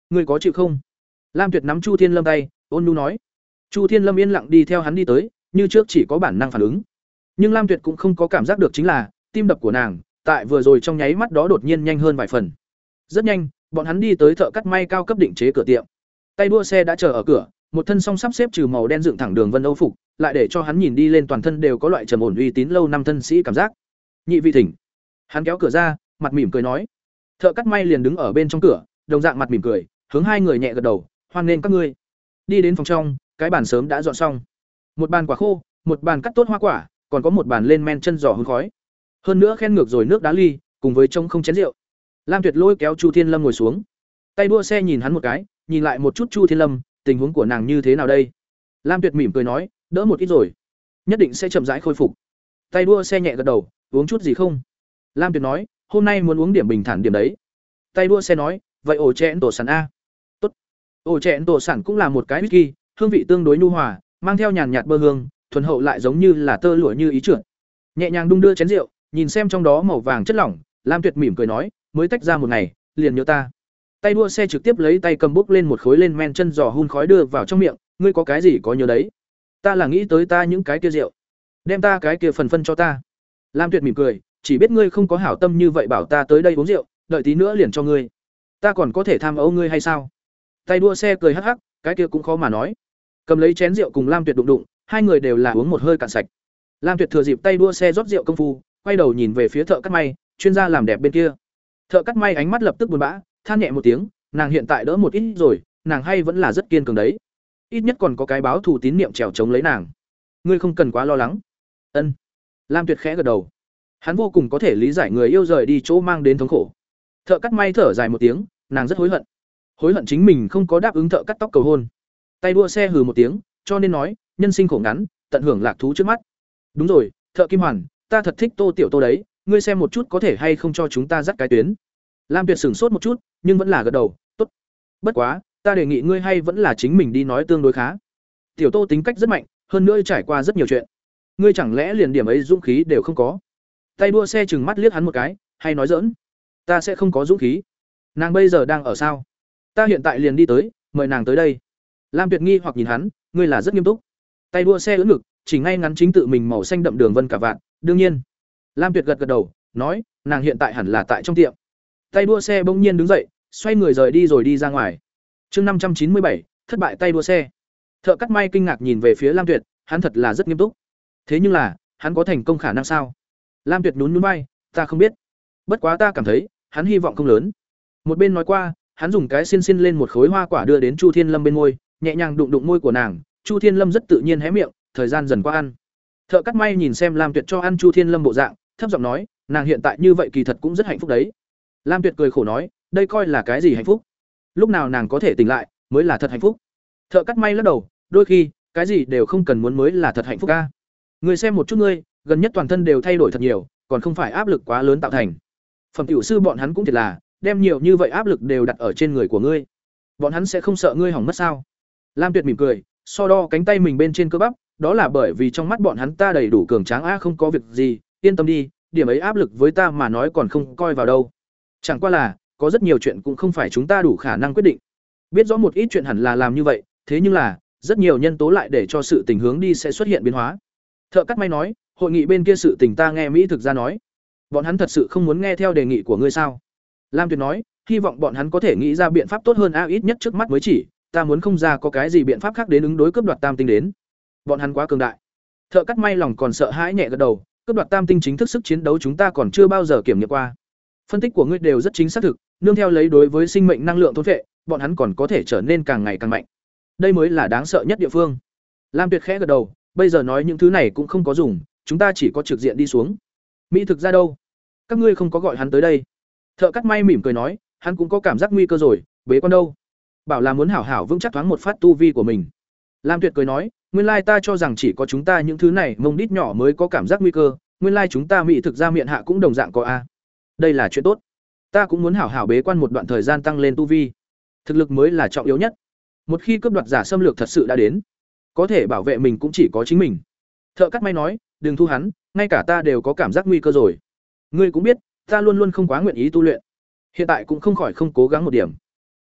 Người có chịu không? Lam tuyệt nắm chu thiên lâm tay, ôn nu nói. Chu thiên lâm yên lặng đi theo hắn đi tới, như trước chỉ có bản năng phản ứng. Nhưng lam tuyệt cũng không có cảm giác được chính là, tim đập của nàng, tại vừa rồi trong nháy mắt đó đột nhiên nhanh hơn vài phần. Rất nhanh, bọn hắn đi tới thợ cắt may cao cấp định chế cửa tiệm tay đua xe đã chờ ở cửa, một thân song sắp xếp trừ màu đen dựng thẳng đường vân âu phục, lại để cho hắn nhìn đi lên toàn thân đều có loại trầm ổn uy tín lâu năm thân sĩ cảm giác. Nhị vị thỉnh. Hắn kéo cửa ra, mặt mỉm cười nói. Thợ cắt may liền đứng ở bên trong cửa, đồng dạng mặt mỉm cười, hướng hai người nhẹ gật đầu, hoan nghênh các ngươi. Đi đến phòng trong, cái bàn sớm đã dọn xong. Một bàn quả khô, một bàn cắt tốt hoa quả, còn có một bàn lên men chân giò hương khói. Hơn nữa khen ngược rồi nước đá ly, cùng với trông không chén rượu. Lam tuyệt lôi kéo chu thiên lâm ngồi xuống. Tay đua xe nhìn hắn một cái nhìn lại một chút chu thiên lâm, tình huống của nàng như thế nào đây? Lam tuyệt mỉm cười nói, đỡ một ít rồi, nhất định sẽ chậm rãi khôi phục. Tay đua xe nhẹ gật đầu, uống chút gì không? Lam tuyệt nói, hôm nay muốn uống điểm bình thản điểm đấy. Tay đua xe nói, vậy ổ chẹn tổ sản a. Tốt. Ổ chẹn tổ sản cũng là một cái whisky, hương vị tương đối nhu hòa, mang theo nhàn nhạt bơ hương, thuần hậu lại giống như là tơ lụa như ý trượt. Nhẹ nhàng đung đưa chén rượu, nhìn xem trong đó màu vàng chất lỏng, lam tuyệt mỉm cười nói, mới tách ra một ngày, liền nhớ ta tay đua xe trực tiếp lấy tay cầm bốc lên một khối lên men chân giò hun khói đưa vào trong miệng, ngươi có cái gì có nhớ đấy? Ta là nghĩ tới ta những cái kia rượu. Đem ta cái kia phần phân cho ta. Lam tuyệt mỉm cười, chỉ biết ngươi không có hảo tâm như vậy bảo ta tới đây uống rượu, đợi tí nữa liền cho ngươi. Ta còn có thể tham ấu ngươi hay sao? Tay đua xe cười hắc hắc, cái kia cũng khó mà nói. Cầm lấy chén rượu cùng lam tuyệt đụng đụng, hai người đều là uống một hơi cạn sạch. Lam tuyệt thừa dịp tay đua xe rót rượu công phu, quay đầu nhìn về phía thợ cắt may, chuyên gia làm đẹp bên kia. Thợ cắt may ánh mắt lập tức buồn bã than nhẹ một tiếng, nàng hiện tại đỡ một ít rồi, nàng hay vẫn là rất kiên cường đấy. Ít nhất còn có cái báo thù tín niệm trèo chống lấy nàng. Ngươi không cần quá lo lắng. Ân. Lam tuyệt khẽ gật đầu. Hắn vô cùng có thể lý giải người yêu rời đi chỗ mang đến thống khổ. Thợ cắt may thở dài một tiếng, nàng rất hối hận. Hối hận chính mình không có đáp ứng thợ cắt tóc cầu hôn. Tay đua xe hừ một tiếng, cho nên nói, nhân sinh khổ ngắn, tận hưởng lạc thú trước mắt. Đúng rồi, thợ kim hoàn, ta thật thích tô tiểu tô đấy, ngươi xem một chút có thể hay không cho chúng ta dắt cái tuyến lam tuyệt sửng sốt một chút, nhưng vẫn là gật đầu, tốt. Bất quá, ta đề nghị ngươi hay vẫn là chính mình đi nói tương đối khá. Tiểu tô tính cách rất mạnh, hơn nữa trải qua rất nhiều chuyện. Ngươi chẳng lẽ liền điểm ấy dũng khí đều không có? Tay đua xe chừng mắt liếc hắn một cái, hay nói dỡn ta sẽ không có dũng khí. Nàng bây giờ đang ở sao? Ta hiện tại liền đi tới, mời nàng tới đây. Lam tuyệt nghi hoặc nhìn hắn, ngươi là rất nghiêm túc. Tay đua xe ưỡn ngực, chỉ ngay ngắn chính tự mình màu xanh đậm đường vân cả vạn, đương nhiên. Lam tuyệt gật gật đầu, nói, nàng hiện tại hẳn là tại trong tiệm tay đua xe bỗng nhiên đứng dậy, xoay người rời đi rồi đi ra ngoài. Chương năm trăm chín mươi bảy, thất bại tay đua xe. Thợ cắt may kinh ngạc nhìn về phía lam tuyệt, hắn thật là rất nghiêm túc. Thế nhưng là, hắn có thành công khả năng sao? Lam tuyệt nhún nhún bay ta không biết. Bất quá ta cảm thấy, hắn hy vọng không lớn. Một bên nói qua, hắn dùng cái xin xin lên một khối hoa quả đưa đến chu thiên lâm bên môi, nhẹ nhàng đụng đụng môi của nàng. Chu thiên lâm rất tự nhiên hé miệng, thời gian dần qua ăn. Thợ cắt may nhìn xem lam tuyệt cho ăn chu thiên lâm bộ dạng, thấp giọng nói, nàng hiện tại như vậy kỳ thật cũng rất hạnh phúc đấy lam tuyệt cười khổ nói, đây coi là cái gì hạnh phúc? Lúc nào nàng có thể tỉnh lại mới là thật hạnh phúc? Thợ cắt may lắc đầu, đôi khi, cái gì đều không cần muốn mới là thật hạnh phúc ca. Người xem một chút ngươi, gần nhất toàn thân đều thay đổi thật nhiều, còn không phải áp lực quá lớn tạo thành. Phẩm tiểu sư bọn hắn cũng thiệt là, đem nhiều như vậy áp lực đều đặt ở trên người của ngươi. Bọn hắn sẽ không sợ ngươi hỏng mất sao? Lam tuyệt mỉm cười, so đo cánh tay mình bên trên cơ bắp, đó là bởi vì trong mắt bọn hắn ta đầy đủ cường tráng a không có việc gì, yên tâm đi, điểm ấy áp lực với ta mà nói còn không coi vào đâu chẳng qua là, có rất nhiều chuyện cũng không phải chúng ta đủ khả năng quyết định. Biết rõ một ít chuyện hẳn là làm như vậy, thế nhưng là, rất nhiều nhân tố lại để cho sự tình hướng đi sẽ xuất hiện biến hóa. Thợ cắt may nói, hội nghị bên kia sự tình ta nghe mỹ thực ra nói. Bọn hắn thật sự không muốn nghe theo đề nghị của ngươi sao? Lam tuyệt nói, hy vọng bọn hắn có thể nghĩ ra biện pháp tốt hơn a, ít nhất trước mắt mới chỉ, ta muốn không ra có cái gì biện pháp khác đến ứng đối cướp đoạt tam tinh đến. Bọn hắn quá cường đại. Thợ cắt may lòng còn sợ hãi nhẹ gật đầu, cướp đoạt tam tinh chính thức sức chiến đấu chúng ta còn chưa bao giờ kiểm nghiệm qua phân tích của ngươi đều rất chính xác thực, nương theo lấy đối với sinh mệnh năng lượng thôn vệ bọn hắn còn có thể trở nên càng ngày càng mạnh. Đây mới là đáng sợ nhất địa phương. Lam tuyệt khẽ gật đầu, bây giờ nói những thứ này cũng không có dùng, chúng ta chỉ có trực diện đi xuống. Mỹ thực ra đâu? Các ngươi không có gọi hắn tới đây. Thợ cắt may mỉm cười nói, hắn cũng có cảm giác nguy cơ rồi, bế con đâu? Bảo là muốn hảo hảo vững chắc thoáng một phát tu vi của mình. Lam tuyệt cười nói, nguyên lai ta cho rằng chỉ có chúng ta những thứ này, mông đít nhỏ mới có cảm giác nguy cơ, nguyên lai chúng ta mỹ thực ra miệng hạ cũng đồng dạng có a đây là chuyện tốt. Ta cũng muốn hảo hảo bế quan một đoạn thời gian tăng lên tu vi. Thực lực mới là trọng yếu nhất. Một khi cướp đoạt giả xâm lược thật sự đã đến, có thể bảo vệ mình cũng chỉ có chính mình. Thợ cắt may nói, đừng thu hắn, ngay cả ta đều có cảm giác nguy cơ rồi. Ngươi cũng biết, ta luôn luôn không quá nguyện ý tu luyện. Hiện tại cũng không khỏi không cố gắng một điểm.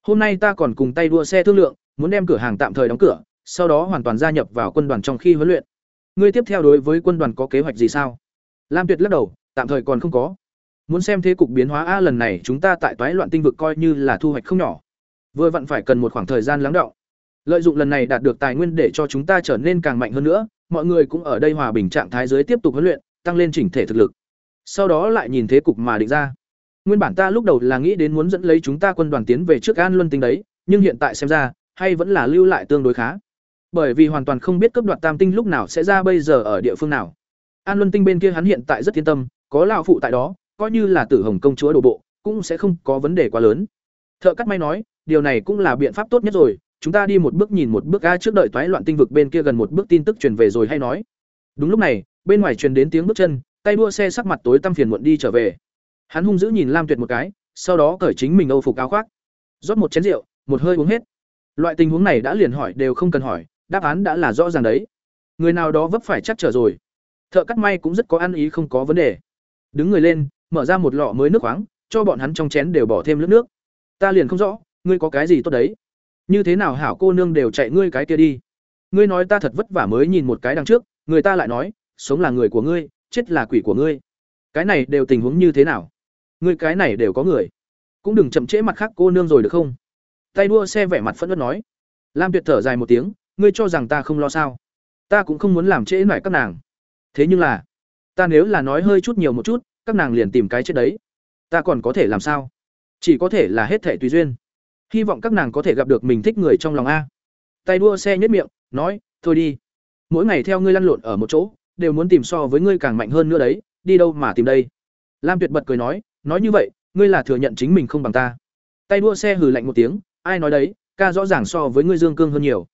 Hôm nay ta còn cùng tay đua xe thương lượng, muốn đem cửa hàng tạm thời đóng cửa, sau đó hoàn toàn gia nhập vào quân đoàn trong khi huấn luyện. Ngươi tiếp theo đối với quân đoàn có kế hoạch gì sao? Lam tuyệt lắc đầu, tạm thời còn không có muốn xem thế cục biến hóa a lần này chúng ta tại toái loạn tinh vực coi như là thu hoạch không nhỏ. Vừa vặn phải cần một khoảng thời gian lắng đọng lợi dụng lần này đạt được tài nguyên để cho chúng ta trở nên càng mạnh hơn nữa, mọi người cũng ở đây hòa bình trạng thái giới tiếp tục huấn luyện, tăng lên chỉnh thể thực lực. Sau đó lại nhìn thế cục mà định ra. Nguyên bản ta lúc đầu là nghĩ đến muốn dẫn lấy chúng ta quân đoàn tiến về trước an luân tinh đấy, nhưng hiện tại xem ra, hay vẫn là lưu lại tương đối khá. Bởi vì hoàn toàn không biết cấp đoạt tam tinh lúc nào sẽ ra bây giờ ở địa phương nào. An luân tinh bên kia hắn hiện tại rất yên tâm, có lão phụ tại đó coi như là tử hồng công chúa đổ bộ, cũng sẽ không có vấn đề quá lớn. Thợ cắt may nói, điều này cũng là biện pháp tốt nhất rồi, chúng ta đi một bước nhìn một bước ga trước đợi toái loạn tinh vực bên kia gần một bước tin tức truyền về rồi hay nói. Đúng lúc này, bên ngoài truyền đến tiếng bước chân, tay đua xe sắc mặt tối tăm phiền muộn đi trở về. Hắn hung dữ nhìn lam tuyệt một cái, sau đó cởi chính mình âu phục áo khoác, rót một chén rượu, một hơi uống hết. Loại tình huống này đã liền hỏi đều không cần hỏi, đáp án đã là rõ ràng đấy. Người nào đó vấp phải chắc trở rồi. Thợ cắt may cũng rất có ăn ý không có vấn đề. Đứng người lên mở ra một lọ mới nước khoáng, cho bọn hắn trong chén đều bỏ thêm nước nước. Ta liền không rõ, ngươi có cái gì tốt đấy? Như thế nào hảo cô nương đều chạy ngươi cái kia đi? Ngươi nói ta thật vất vả mới nhìn một cái đằng trước, người ta lại nói, sống là người của ngươi, chết là quỷ của ngươi. Cái này đều tình huống như thế nào? Ngươi cái này đều có người. Cũng đừng chậm trễ mặt khác cô nương rồi được không? Tay đua xe vẻ mặt phẫn nộ nói. Lam tuyệt thở dài một tiếng, ngươi cho rằng ta không lo sao? Ta cũng không muốn làm trễ nải các nàng. Thế nhưng là, ta nếu là nói hơi chút nhiều một chút các nàng liền tìm cái chết đấy. Ta còn có thể làm sao? Chỉ có thể là hết thể tùy duyên. Hy vọng các nàng có thể gặp được mình thích người trong lòng a. Tay đua xe nhất miệng, nói, thôi đi. Mỗi ngày theo ngươi lăn lộn ở một chỗ, đều muốn tìm so với ngươi càng mạnh hơn nữa đấy. Đi đâu mà tìm đây? Lam tuyệt bật cười nói nói như vậy, ngươi là thừa nhận chính mình không bằng ta. Tay đua xe hừ lạnh một tiếng, ai nói đấy, ca rõ ràng so với ngươi dương cương hơn nhiều.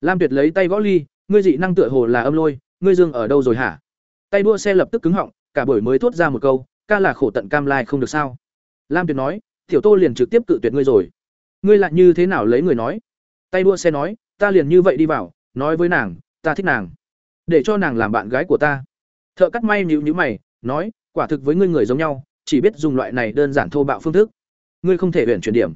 Lam tuyệt lấy tay gõ ly, ngươi dị năng tựa hồ là âm lôi, ngươi dương ở đâu rồi hả? Tay đua xe lập tức cứng họng cả buổi mới thốt ra một câu, ca là khổ tận cam lai không được sao? Lam tuyệt nói, tiểu tô liền trực tiếp cự tuyệt ngươi rồi. Ngươi lại như thế nào lấy người nói? Tay đua xe nói, ta liền như vậy đi vào, nói với nàng, ta thích nàng. Để cho nàng làm bạn gái của ta. Thợ cắt may nhíu nhíu mày, nói, quả thực với ngươi người giống nhau, chỉ biết dùng loại này đơn giản thô bạo phương thức. Ngươi không thể huyện chuyển điểm.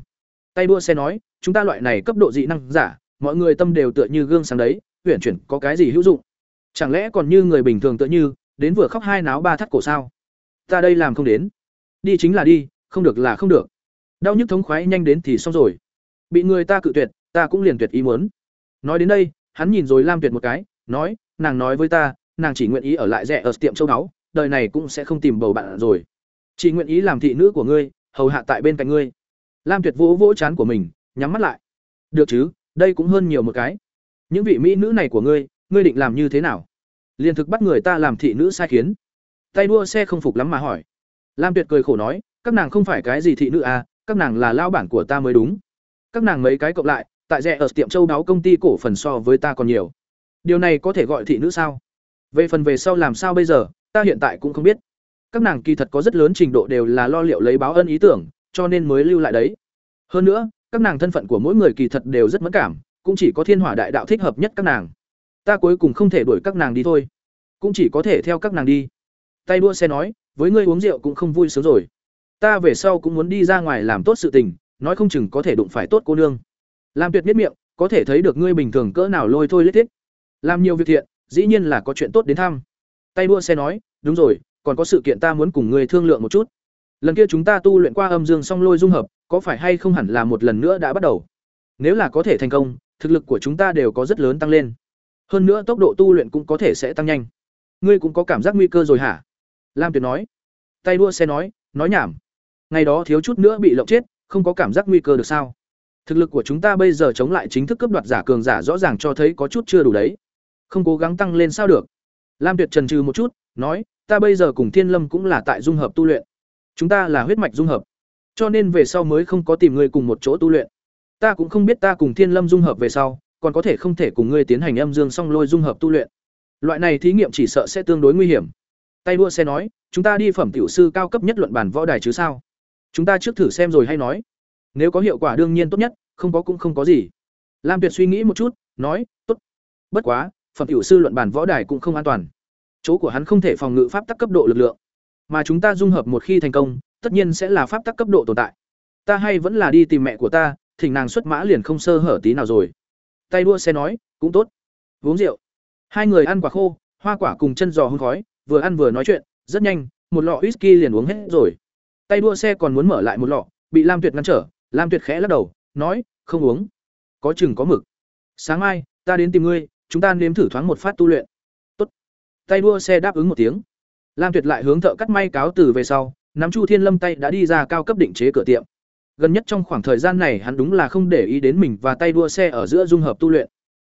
Tay đua xe nói, chúng ta loại này cấp độ dị năng giả, mọi người tâm đều tựa như gương sáng đấy huyện chuyển có cái gì hữu dụng? Chẳng lẽ còn như người bình thường tựa như đến vừa khóc hai náo ba thắt cổ sao. Ta đây làm không đến. Đi chính là đi, không được là không được. Đau nhức thống khoái nhanh đến thì xong rồi. Bị người ta cự tuyệt, ta cũng liền tuyệt ý muốn. Nói đến đây, hắn nhìn rồi lam tuyệt một cái, nói, nàng nói với ta, nàng chỉ nguyện ý ở lại rẻ ở tiệm châu đáo đời này cũng sẽ không tìm bầu bạn rồi. Chỉ nguyện ý làm thị nữ của ngươi, hầu hạ tại bên cạnh ngươi. Lam tuyệt vỗ vỗ chán của mình, nhắm mắt lại. Được chứ, đây cũng hơn nhiều một cái. Những vị mỹ nữ này của ngươi ngươi định làm như thế nào? Liền thực bắt người ta làm thị nữ sai khiến. Tay đua xe không phục lắm mà hỏi. Lam tuyệt cười khổ nói, các nàng không phải cái gì thị nữ à các nàng là lao bản của ta mới đúng. Các nàng mấy cái cộng lại, tại rẻ ở tiệm châu đáo công ty cổ phần so với ta còn nhiều. Điều này có thể gọi thị nữ sao? Về phần về sau làm sao bây giờ, ta hiện tại cũng không biết. Các nàng kỳ thật có rất lớn trình độ đều là lo liệu lấy báo ân ý tưởng, cho nên mới lưu lại đấy. Hơn nữa, các nàng thân phận của mỗi người kỳ thật đều rất mẫn cảm, cũng chỉ có thiên hỏa đại đạo thích hợp nhất các nàng ta cuối cùng không thể đuổi các nàng đi thôi. Cũng chỉ có thể theo các nàng đi. Tay đua xe nói, với ngươi uống rượu cũng không vui sướng rồi. Ta về sau cũng muốn đi ra ngoài làm tốt sự tình, nói không chừng có thể đụng phải tốt cô nương. Làm tuyệt miết miệng, có thể thấy được ngươi bình thường cỡ nào lôi thôi lết thiết. Làm nhiều việc thiện, dĩ nhiên là có chuyện tốt đến thăm. Tay đua xe nói, đúng rồi, còn có sự kiện ta muốn cùng ngươi thương lượng một chút. Lần kia chúng ta tu luyện qua âm dương song lôi dung hợp, có phải hay không hẳn là một lần nữa đã bắt đầu? Nếu là có thể thành công, thực lực của chúng ta đều có rất lớn tăng lên hơn nữa tốc độ tu luyện cũng có thể sẽ tăng nhanh. Ngươi cũng có cảm giác nguy cơ rồi hả? Lam tuyệt nói. Tay đua xe nói nói nhảm. Ngày đó thiếu chút nữa bị lộng chết, không có cảm giác nguy cơ được sao? Thực lực của chúng ta bây giờ chống lại chính thức cấp đoạt giả cường giả rõ ràng cho thấy có chút chưa đủ đấy. Không cố gắng tăng lên sao được? Lam tuyệt trần trừ một chút, nói, ta bây giờ cùng thiên lâm cũng là tại dung hợp tu luyện. Chúng ta là huyết mạch dung hợp. Cho nên về sau mới không có tìm người cùng một chỗ tu luyện. Ta cũng không biết ta cùng thiên lâm dung hợp về sau còn có thể không thể cùng ngươi tiến hành âm dương song lôi dung hợp tu luyện. Loại này thí nghiệm chỉ sợ sẽ tương đối nguy hiểm. Tay đua xe nói, chúng ta đi phẩm tiểu sư cao cấp nhất luận bản võ đài chứ sao? Chúng ta trước thử xem rồi hay nói. Nếu có hiệu quả đương nhiên tốt nhất, không có cũng không có gì. Lam tuyệt suy nghĩ một chút, nói, tốt. Bất quá, phẩm tiểu sư luận bản võ đài cũng không an toàn. Chỗ của hắn không thể phòng ngự pháp tắc cấp độ lực lượng. Mà chúng ta dung hợp một khi thành công, tất nhiên sẽ là pháp tắc cấp độ tồn tại. Ta hay vẫn là đi tìm mẹ của ta, thỉnh nàng xuất mã liền không sơ hở tí nào rồi tay đua xe nói, cũng tốt. Uống rượu. Hai người ăn quả khô, hoa quả cùng chân giò hương khói, vừa ăn vừa nói chuyện, rất nhanh, một lọ whisky liền uống hết rồi. Tay đua xe còn muốn mở lại một lọ, bị lam tuyệt ngăn trở, lam tuyệt khẽ lắc đầu, nói, không uống. Có chừng có mực. Sáng mai, ta đến tìm ngươi, chúng ta nếm thử thoáng một phát tu luyện. Tốt. Tay đua xe đáp ứng một tiếng. Lam tuyệt lại hướng thợ cắt may cáo từ về sau, nắm chu thiên lâm tay đã đi ra cao cấp định chế cửa tiệm gần nhất trong khoảng thời gian này hắn đúng là không để ý đến mình và tay đua xe ở giữa dung hợp tu luyện.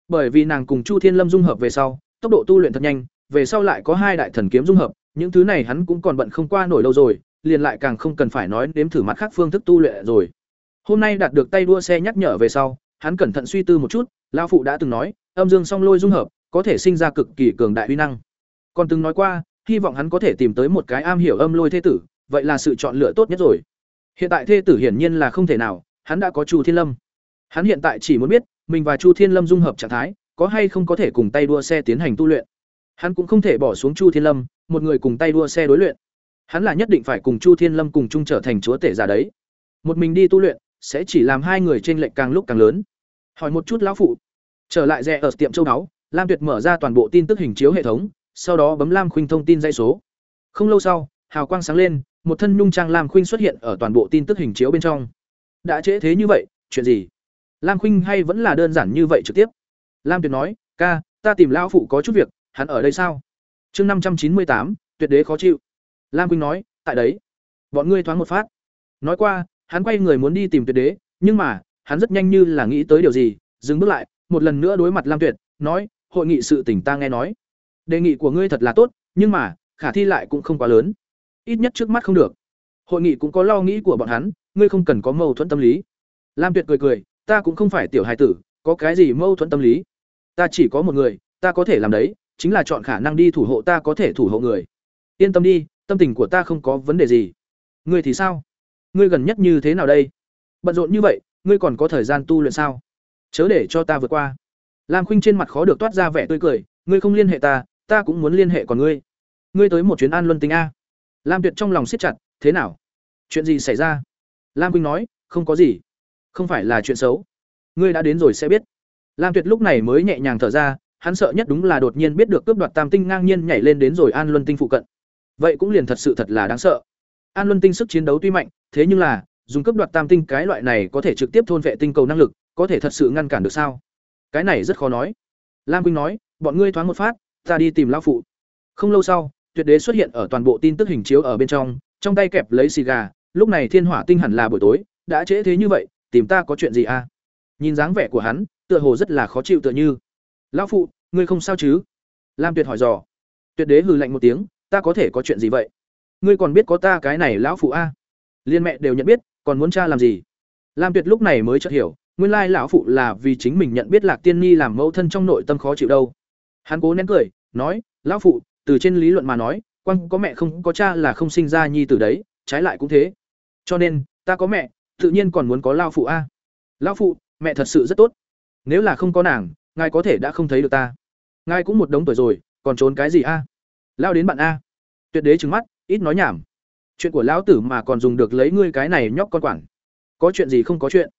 Bởi vì nàng cùng chu thiên lâm dung hợp về sau, tốc độ tu luyện thật nhanh, về sau lại có hai đại thần kiếm dung hợp, những thứ này hắn cũng còn bận không qua nổi lâu rồi, liền lại càng không cần phải nói đếm thử mặt khác phương thức tu luyện rồi. Hôm nay đạt được tay đua xe nhắc nhở về sau, hắn cẩn thận suy tư một chút lao phụ đã từng nói, âm dương song lôi dung hợp, có thể sinh ra cực kỳ cường đại uy năng. Còn từng nói qua, hy vọng hắn có thể tìm tới một cái am hiểu âm lôi thế tử, vậy là sự chọn lựa tốt nhất rồi. Hiện tại thê tử hiển nhiên là không thể nào, hắn đã có Chu Thiên Lâm. Hắn hiện tại chỉ muốn biết, mình và Chu Thiên Lâm dung hợp trạng thái, có hay không có thể cùng tay đua xe tiến hành tu luyện. Hắn cũng không thể bỏ xuống Chu Thiên Lâm, một người cùng tay đua xe đối luyện. Hắn là nhất định phải cùng Chu Thiên Lâm cùng chung trở thành chúa tể giả đấy. Một mình đi tu luyện, sẽ chỉ làm hai người trên lệch càng lúc càng lớn. Hỏi một chút lão phụ. Trở lại rẻ ở tiệm châu đáo, Lam Tuyệt mở ra toàn bộ tin tức hình chiếu hệ thống, sau đó bấm Lam Khuynh thông tin dây số. Không lâu sau, hào quang sáng lên, một thân nhung trang Lam Khuynh xuất hiện ở toàn bộ tin tức hình chiếu bên trong. Đã trễ thế như vậy, chuyện gì? Lam Khuynh hay vẫn là đơn giản như vậy trực tiếp? Lam Tuyệt nói, "Ca, ta tìm lão phụ có chút việc, hắn ở đây sao?" Chương năm trăm chín mươi tám, tuyệt đế khó chịu. Lam Khuynh nói, "Tại đấy." Bọn ngươi thoáng một phát. Nói qua, hắn quay người muốn đi tìm tuyệt đế, nhưng mà, hắn rất nhanh như là nghĩ tới điều gì, dừng bước lại, một lần nữa đối mặt Lam Tuyệt, nói, "Hội nghị sự tỉnh ta nghe nói, đề nghị của ngươi thật là tốt, nhưng mà, khả thi lại cũng không quá lớn. Ít nhất trước mắt không được. Hội nghị cũng có lo nghĩ của bọn hắn, ngươi không cần có mâu thuẫn tâm lý." Lam Tuyệt cười cười, "Ta cũng không phải tiểu hài tử, có cái gì mâu thuẫn tâm lý? Ta chỉ có một người, ta có thể làm đấy, chính là chọn khả năng đi thủ hộ ta có thể thủ hộ người. Yên tâm đi, tâm tình của ta không có vấn đề gì. Ngươi thì sao? Ngươi gần nhất như thế nào đây? Bận rộn như vậy, ngươi còn có thời gian tu luyện sao? Chớ để cho ta vượt qua. Lam Khuynh trên mặt khó được toát ra vẻ tươi cười, ngươi không liên hệ ta, ta cũng muốn liên hệ còn ngươi. Ngươi tới một chuyến An Luân Tinh a. Lam Tuyệt trong lòng siết chặt, thế nào? Chuyện gì xảy ra? Lam Khuynh nói, không có gì. Không phải là chuyện xấu. Ngươi đã đến rồi sẽ biết. Lam Tuyệt lúc này mới nhẹ nhàng thở ra, hắn sợ nhất đúng là đột nhiên biết được cướp đoạt Tam Tinh ngang nhiên nhảy lên đến rồi An Luân Tinh phụ cận. Vậy cũng liền thật sự thật là đáng sợ. An Luân Tinh sức chiến đấu tuy mạnh, thế nhưng là, dùng cướp đoạt tam tinh cái loại này có thể trực tiếp thôn vệ tinh cầu năng lực, có thể thật sự ngăn cản được sao? Cái này rất khó nói. Lam Quynh nói, bọn ngươi thoáng một phát, ta đi tìm lão phụ. Không lâu sau, Tuyệt Đế xuất hiện ở toàn bộ tin tức hình chiếu ở bên trong, trong tay kẹp lấy xì gà, lúc này Thiên Hỏa Tinh hẳn là buổi tối, đã trễ thế như vậy, tìm ta có chuyện gì à? Nhìn dáng vẻ của hắn, tựa hồ rất là khó chịu tựa như. "Lão phụ, ngươi không sao chứ?" Lam Tuyệt hỏi dò. Tuyệt Đế hừ lạnh một tiếng, "Ta có thể có chuyện gì vậy? Ngươi còn biết có ta cái này lão phụ a?" Liên mẹ đều nhận biết, còn muốn cha làm gì lam tuyệt lúc này mới chợt hiểu nguyên lai lão phụ là vì chính mình nhận biết lạc tiên nhi làm mẫu thân trong nội tâm khó chịu đâu hắn cố nén cười nói lão phụ từ trên lý luận mà nói quan có mẹ không có cha là không sinh ra nhi tử đấy, trái lại cũng thế. Cho nên, ta có mẹ, tự nhiên còn muốn có lao phụ a. Lão phụ, mẹ thật sự rất tốt. Nếu là không có nàng, ngài có thể đã không thấy được ta. Ngài cũng một đống tuổi rồi, còn trốn cái gì a? Lao đến bạn a. Tuyệt đế trừng mắt, ít nói nhảm. Chuyện của lão tử mà còn dùng được lấy ngươi cái này nhóc con quản có chuyện gì không có chuyện.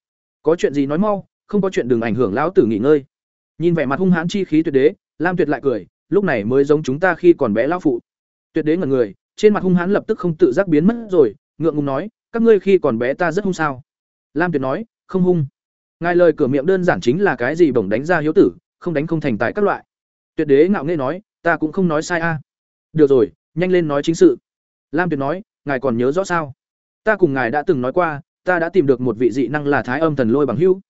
Có chuyện gì nói mau, không có chuyện đừng ảnh hưởng lão tử nghỉ ngơi. Nhìn vẻ mặt hung hãn chi khí tuyệt đế, lam tuyệt lại cười lúc này mới giống chúng ta khi còn bé lão phụ. Tuyệt đế ngẩn người, trên mặt hung hãn lập tức không tự giác biến mất rồi, ngượng ngùng nói, các ngươi khi còn bé ta rất hung sao? Lam tuyệt nói, không hung. Ngài lời cửa miệng đơn giản chính là cái gì bổng đánh ra hiếu tử, không đánh không thành tài các loại. Tuyệt đế ngạo nghễ nói, ta cũng không nói sai a. Được rồi, nhanh lên nói chính sự. Lam tuyệt nói, ngài còn nhớ rõ sao? Ta cùng ngài đã từng nói qua, ta đã tìm được một vị dị năng là thái âm thần lôi bằng hữu.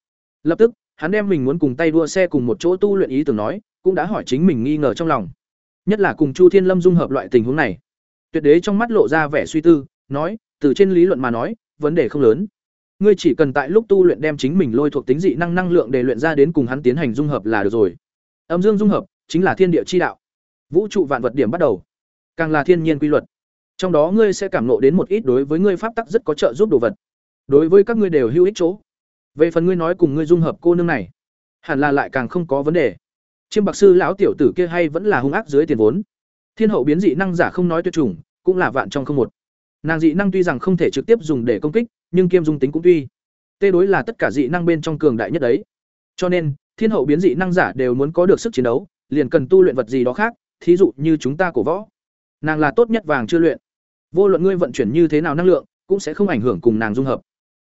Lập tức hắn đem mình muốn cùng tay đua xe cùng một chỗ tu luyện ý tưởng nói, cũng đã hỏi chính mình nghi ngờ trong lòng. Nhất là cùng chu thiên lâm dung hợp loại tình huống này. Tuyệt đế trong mắt lộ ra vẻ suy tư, nói, từ trên lý luận mà nói, vấn đề không lớn. Ngươi chỉ cần tại lúc tu luyện đem chính mình lôi thuộc tính dị năng năng lượng để luyện ra đến cùng hắn tiến hành dung hợp là được rồi. Âm dương dung hợp, chính là thiên địa chi đạo. Vũ trụ vạn vật điểm bắt đầu. Càng là thiên nhiên quy luật. Trong đó ngươi sẽ cảm nộ đến một ít đối với ngươi pháp tắc rất có trợ giúp đồ vật. Đối với các ngươi đều hữu ích chỗ về phần ngươi nói cùng ngươi dung hợp cô nương này, hẳn là lại càng không có vấn đề. Chiêm bạc sư lão tiểu tử kia hay vẫn là hung ác dưới tiền vốn. Thiên hậu biến dị năng giả không nói tuyệt chủng, cũng là vạn trong không một. Nàng dị năng tuy rằng không thể trực tiếp dùng để công kích, nhưng kiêm dung tính cũng tuy. Tê đối là tất cả dị năng bên trong cường đại nhất đấy. Cho nên, thiên hậu biến dị năng giả đều muốn có được sức chiến đấu, liền cần tu luyện vật gì đó khác, thí dụ như chúng ta cổ võ. Nàng là tốt nhất vàng chưa luyện. Vô luận ngươi vận chuyển như thế nào năng lượng, cũng sẽ không ảnh hưởng cùng nàng dung hợp.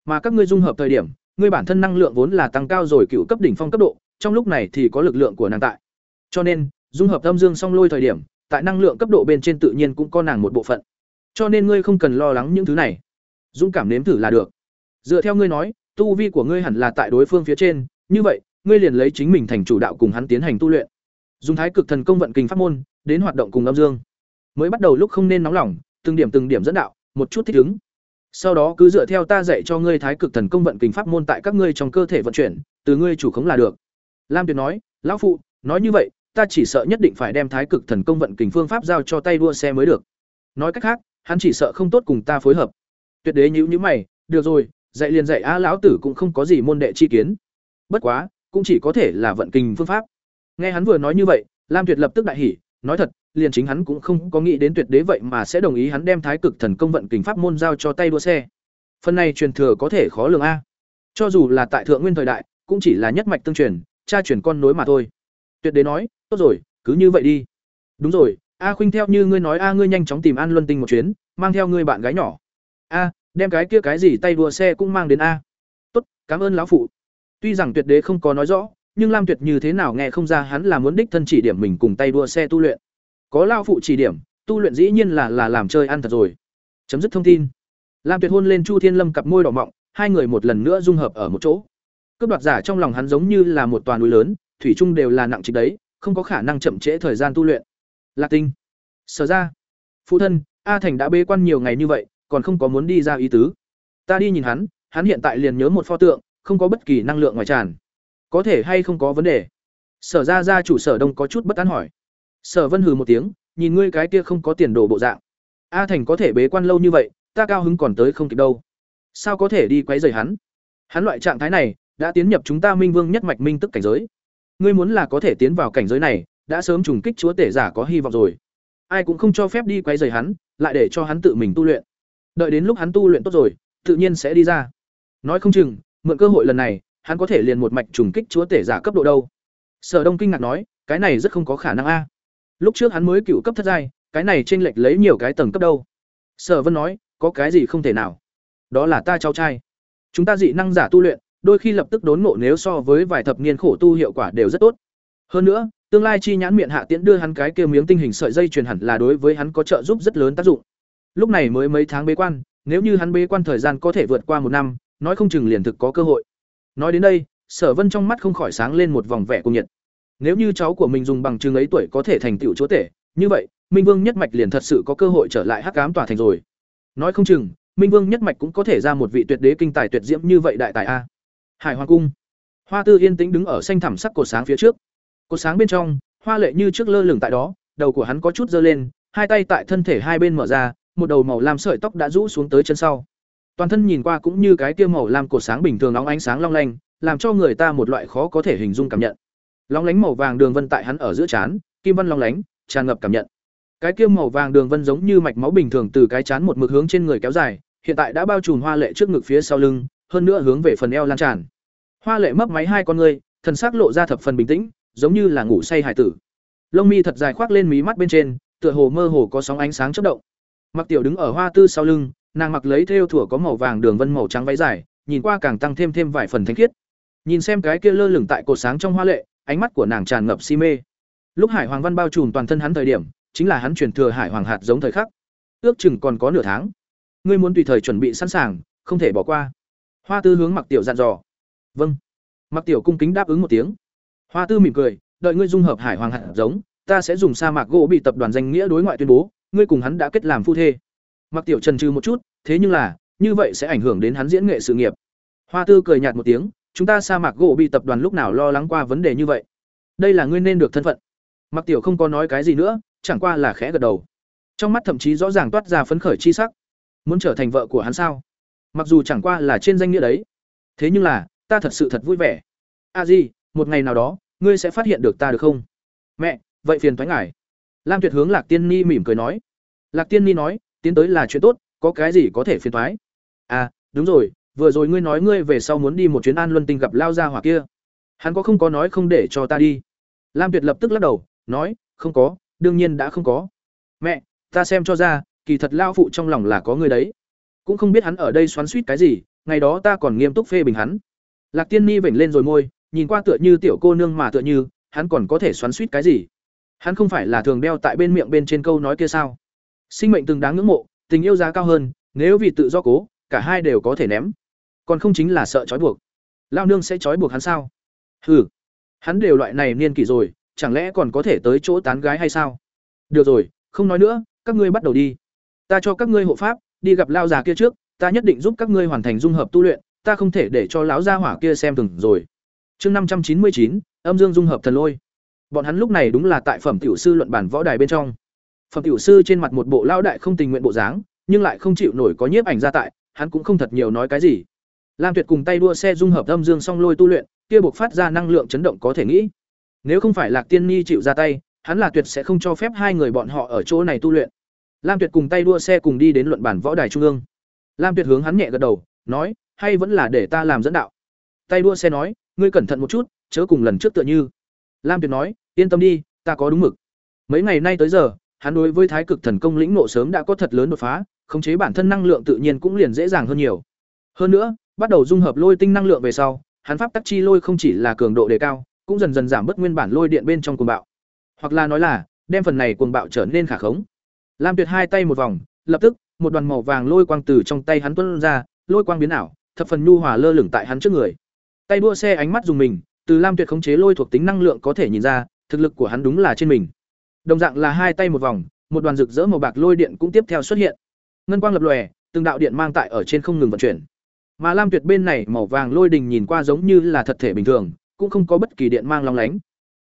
Mà các ngươi dung hợp thời điểm ngươi bản thân năng lượng vốn là tăng cao rồi cựu cấp đỉnh phong cấp độ trong lúc này thì có lực lượng của nàng tại. Cho nên dung hợp âm dương song lôi thời điểm tại năng lượng cấp độ bên trên tự nhiên cũng có nàng một bộ phận. Cho nên ngươi không cần lo lắng những thứ này. Dũng cảm nếm thử là được. Dựa theo ngươi nói tu vi của ngươi hẳn là tại đối phương phía trên như vậy ngươi liền lấy chính mình thành chủ đạo cùng hắn tiến hành tu luyện. Dùng thái cực thần công vận kinh pháp môn đến hoạt động cùng âm dương. Mới bắt đầu lúc không nên nóng lòng từng điểm từng điểm dẫn đạo, một chút thích ứng. Sau đó cứ dựa theo ta dạy cho ngươi Thái Cực Thần Công vận kình pháp môn tại các ngươi trong cơ thể vận chuyển, từ ngươi chủ khống là được. Lam Tuyệt nói, lão phụ, nói như vậy, ta chỉ sợ nhất định phải đem Thái Cực Thần Công vận kình phương pháp giao cho tay đua xe mới được. Nói cách khác, hắn chỉ sợ không tốt cùng ta phối hợp tuyệt đế nhữ nhữ mày được rồi dạy liền dạy a lão tử cũng không có gì môn đệ chi kiến bất quá cũng chỉ có thể là vận kình phương pháp nghe hắn vừa nói như vậy lam tuyệt lập tức đại hỉ nói thật, liền chính hắn cũng không có nghĩ đến tuyệt đế vậy mà sẽ đồng ý hắn đem thái cực thần công vận kình pháp môn giao cho tay đua xe. Phần này truyền thừa có thể khó lường a. Cho dù là tại thượng nguyên thời đại, cũng chỉ là nhất mạch tương truyền, cha truyền con nối mà thôi. Tuyệt đế nói, tốt rồi, cứ như vậy đi. Đúng rồi, a khuynh, theo như ngươi nói, a ngươi nhanh chóng tìm an luân tinh một chuyến, mang theo ngươi bạn gái nhỏ. A, đem cái kia cái gì tay đua xe cũng mang đến a. Tốt, cảm ơn lão phụ. Tuy rằng tuyệt đế không có nói rõ nhưng lam tuyệt như thế nào nghe không ra hắn là muốn đích thân chỉ điểm mình cùng tay đua xe tu luyện. Có lao phụ chỉ điểm, tu luyện dĩ nhiên là là làm chơi ăn thật rồi. Chấm dứt thông tin. Lam tuyệt hôn lên chu thiên lâm cặp môi đỏ mọng, hai người một lần nữa dung hợp ở một chỗ. Cướp đoạt giả trong lòng hắn giống như là một toàn núi lớn, thủy chung đều là nặng trịch đấy, không có khả năng chậm trễ thời gian tu luyện. Lạc tinh. Sở ra. Phụ thân, a thành đã bế quan nhiều ngày như vậy, còn không có muốn đi ra ý tứ. Ta đi nhìn hắn hắn hiện tại liền nhớ một pho tượng, không có bất kỳ năng lượng ngoài tràn có thể hay không có vấn đề? Sở ra ra chủ sở đông có chút bất an hỏi. Sở vân hừ một tiếng, nhìn ngươi cái kia không có tiền đồ bộ dạng. A thành có thể bế quan lâu như vậy, ta cao hứng còn tới không kịp đâu. Sao có thể đi quấy rầy hắn? Hắn loại trạng thái này, đã tiến nhập chúng ta minh vương nhất mạch minh tức cảnh giới. Ngươi muốn là có thể tiến vào cảnh giới này, đã sớm trùng kích chúa tể giả có hy vọng rồi. Ai cũng không cho phép đi quấy rầy hắn, lại để cho hắn tự mình tu luyện. Đợi đến lúc hắn tu luyện tốt rồi, tự nhiên sẽ đi ra. Nói không chừng, mượn cơ hội lần này hắn có thể liền một mạch trùng kích chúa tể giả cấp độ đâu. Sở đông kinh ngạc nói, cái này rất không có khả năng a. Lúc trước hắn mới cựu cấp thất giai, cái này chênh lệch lấy nhiều cái tầng cấp đâu. Sở vân nói, có cái gì không thể nào. Đó là ta cháu trai. Chúng ta dị năng giả tu luyện, đôi khi lập tức đốn ngộ nếu so với vài thập niên khổ tu hiệu quả đều rất tốt. Hơn nữa, tương lai chi nhãn miệng hạ tiễn đưa hắn cái kia miếng tinh hình sợi dây truyền hẳn là đối với hắn có trợ giúp rất lớn tác dụng. Lúc này mới mấy tháng bế quan, nếu như hắn bế quan thời gian có thể vượt qua một năm, nói không chừng liền thực có cơ hội nói đến đây, sở vân trong mắt không khỏi sáng lên một vòng vẻ cung nhiệt. Nếu như cháu của mình dùng bằng chứng ấy tuổi có thể thành tựu chúa tể, như vậy, minh vương nhất mạch liền thật sự có cơ hội trở lại hắc cám tỏa thành rồi. Nói không chừng, minh vương nhất mạch cũng có thể ra một vị tuyệt đế kinh tài tuyệt diễm như vậy đại tài a. Hải hoàng cung. Hoa tư yên tĩnh đứng ở xanh thảm sắc cột sáng phía trước. Cột sáng bên trong, hoa lệ như trước lơ lửng tại đó, đầu của hắn có chút dơ lên, hai tay tại thân thể hai bên mở ra, một đầu màu lam sợi tóc đã rũ xuống tới chân sau toàn thân nhìn qua cũng như cái tiêu màu lam cột sáng bình thường nóng ánh sáng long lanh, làm cho người ta một loại khó có thể hình dung cảm nhận. Long lánh màu vàng đường vân tại hắn ở giữa trán, kim văn long lánh, tràn ngập cảm nhận. Cái kia màu vàng đường vân giống như mạch máu bình thường từ cái chán một mực hướng trên người kéo dài, hiện tại đã bao trùm hoa lệ trước ngực phía sau lưng, hơn nữa hướng về phần eo lan tràn. Hoa lệ mấp máy hai con ngươi thần sắc lộ ra thập phần bình tĩnh, giống như là ngủ say hải tử. Lông mi thật dài khoác lên mí mắt bên trên, tựa hồ mơ hồ có sóng ánh sáng chớp động. Mặc tiểu đứng ở hoa tư sau lưng nàng mặc lấy thêu thủa có màu vàng đường vân màu trắng váy dài, nhìn qua càng tăng thêm thêm vài phần thanh khiết. Nhìn xem cái kia lơ lửng tại cột sáng trong hoa lệ, ánh mắt của nàng tràn ngập si mê. Lúc hải hoàng văn bao trùm toàn thân hắn thời điểm, chính là hắn truyền thừa hải hoàng hạt giống thời khắc. Ước chừng còn có nửa tháng. Ngươi muốn tùy thời chuẩn bị sẵn sàng, không thể bỏ qua. Hoa tư hướng mặc tiểu dặn dò. Vâng. Mặc tiểu cung kính đáp ứng một tiếng. Hoa tư mỉm cười, đợi ngươi dung hợp hải hoàng hạt giống, ta sẽ dùng sa mạc gỗ bị tập đoàn danh nghĩa đối ngoại tuyên bố, ngươi cùng hắn đã kết làm phu thê mặc tiểu trần trừ một chút, thế nhưng là, như vậy sẽ ảnh hưởng đến hắn diễn nghệ sự nghiệp. Hoa tư cười nhạt một tiếng, chúng ta sa mạc gỗ bị tập đoàn lúc nào lo lắng qua vấn đề như vậy? Đây là ngươi nên được thân phận. Mặc tiểu không có nói cái gì nữa, chẳng qua là khẽ gật đầu. Trong mắt thậm chí rõ ràng toát ra phấn khởi chi sắc. Muốn trở thành vợ của hắn sao? Mặc dù chẳng qua là trên danh nghĩa đấy. Thế nhưng là, ta thật sự thật vui vẻ. A di, một ngày nào đó, ngươi sẽ phát hiện được ta được không? Mẹ, vậy phiền toái ngài. Lam tuyệt hướng lạc tiên ni mỉm cười nói. Lạc tiên ni nói tiến tới là chuyện tốt, có cái gì có thể phiền thoái à đúng rồi, vừa rồi ngươi nói ngươi về sau muốn đi một chuyến an luân tinh gặp lao gia hỏa kia. Hắn có không có nói không để cho ta đi? Lam tuyệt lập tức lắc đầu, nói, không có, đương nhiên đã không có. Mẹ, ta xem cho ra, kỳ thật lao phụ trong lòng là có người đấy. Cũng không biết hắn ở đây xoắn suýt cái gì, ngày đó ta còn nghiêm túc phê bình hắn. Lạc tiên ni vểnh lên rồi môi, nhìn qua tựa như tiểu cô nương mà tựa như, hắn còn có thể xoắn suýt cái gì? Hắn không phải là thường đeo tại bên miệng bên trên câu nói kia sao? Sinh mệnh từng đáng ngưỡng mộ, tình yêu giá cao hơn, nếu vì tự do cố, cả hai đều có thể ném. Còn không chính là sợ trói buộc. Lao nương sẽ trói buộc hắn sao? Hừ, hắn đều loại này niên kỷ rồi, chẳng lẽ còn có thể tới chỗ tán gái hay sao? Được rồi, không nói nữa, các ngươi bắt đầu đi. Ta cho các ngươi hộ pháp, đi gặp lao già kia trước, ta nhất định giúp các ngươi hoàn thành dung hợp tu luyện, ta không thể để cho lão gia hỏa kia xem từng rồi. Chương năm trăm chín mươi chín, âm dương dung hợp thần lôi. Bọn hắn lúc này đúng là tại phẩm tiểu sư luận bản võ đài bên trong phẩm tiểu sư trên mặt một bộ lao đại không tình nguyện bộ dáng nhưng lại không chịu nổi có nhiếp ảnh ra tại, hắn cũng không thật nhiều nói cái gì. Lam Tuyệt cùng tay đua xe dung hợp âm dương song lôi tu luyện, kia buộc phát ra năng lượng chấn động có thể nghĩ. Nếu không phải Lạc Tiên Ni chịu ra tay, hắn là tuyệt sẽ không cho phép hai người bọn họ ở chỗ này tu luyện. Lam Tuyệt cùng tay đua xe cùng đi đến luận bản võ đài trung ương. Lam Tuyệt hướng hắn nhẹ gật đầu, nói, hay vẫn là để ta làm dẫn đạo. Tay đua xe nói, ngươi cẩn thận một chút, chớ cùng lần trước tựa như. Lam Tuyệt nói, yên tâm đi, ta có đúng mực. Mấy ngày nay tới giờ, hắn đối với Thái Cực Thần Công lĩnh nộ sớm đã có thật lớn đột phá, khống chế bản thân năng lượng tự nhiên cũng liền dễ dàng hơn nhiều. Hơn nữa, bắt đầu dung hợp lôi tinh năng lượng về sau, hắn pháp tắc chi lôi không chỉ là cường độ đề cao, cũng dần dần giảm bớt nguyên bản lôi điện bên trong cuồng bạo. Hoặc là nói là, đem phần này cuồng bạo trở nên khả khống. Lam Tuyệt hai tay một vòng, lập tức, một đoàn màu vàng lôi quang từ trong tay hắn tuôn ra, lôi quang biến ảo, thập phần nhu hòa lơ lửng tại hắn trước người. Tay đua xe ánh mắt dùng mình, từ Lam Tuyệt khống chế lôi thuộc tính năng lượng có thể nhìn ra, thực lực của hắn đúng là trên mình. Đồng dạng là hai tay một vòng, một đoàn rực rỡ màu bạc lôi điện cũng tiếp theo xuất hiện. Ngân quang lập lòe, từng đạo điện mang tại ở trên không ngừng vận chuyển. Mà Lam Tuyệt bên này màu vàng lôi đình nhìn qua giống như là thật thể bình thường, cũng không có bất kỳ điện mang long lánh.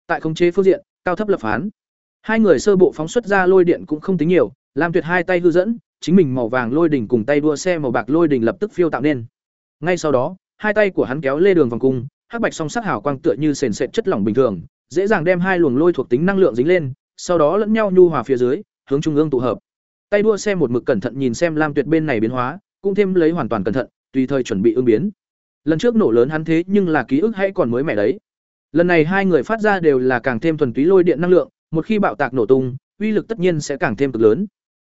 Tại khống chế phương diện, cao thấp lập phán. Hai người sơ bộ phóng xuất ra lôi điện cũng không tính nhiều, Lam Tuyệt hai tay hư dẫn, chính mình màu vàng lôi đỉnh cùng tay đua xe màu bạc lôi đỉnh lập tức phiêu tạo nên. Ngay sau đó, hai tay của hắn kéo lê đường vòng cung, hắc bạch song sắc hào quang tựa như sền sệt chất lỏng bình thường, dễ dàng đem hai luồng lôi thuộc tính năng lượng dính lên, sau đó lẫn nhau nhu hòa phía dưới, hướng trung ương tụ hợp. Tay đua xe một mực cẩn thận nhìn xem Lam Tuyệt bên này biến hóa, cũng thêm lấy hoàn toàn cẩn thận, tùy thời chuẩn bị ứng biến. Lần trước nổ lớn hắn thế nhưng là ký ức hay còn mới mẻ đấy. Lần này hai người phát ra đều là càng thêm thuần túy lôi điện năng lượng, một khi bạo tạc nổ tung, uy lực tất nhiên sẽ càng thêm cực lớn.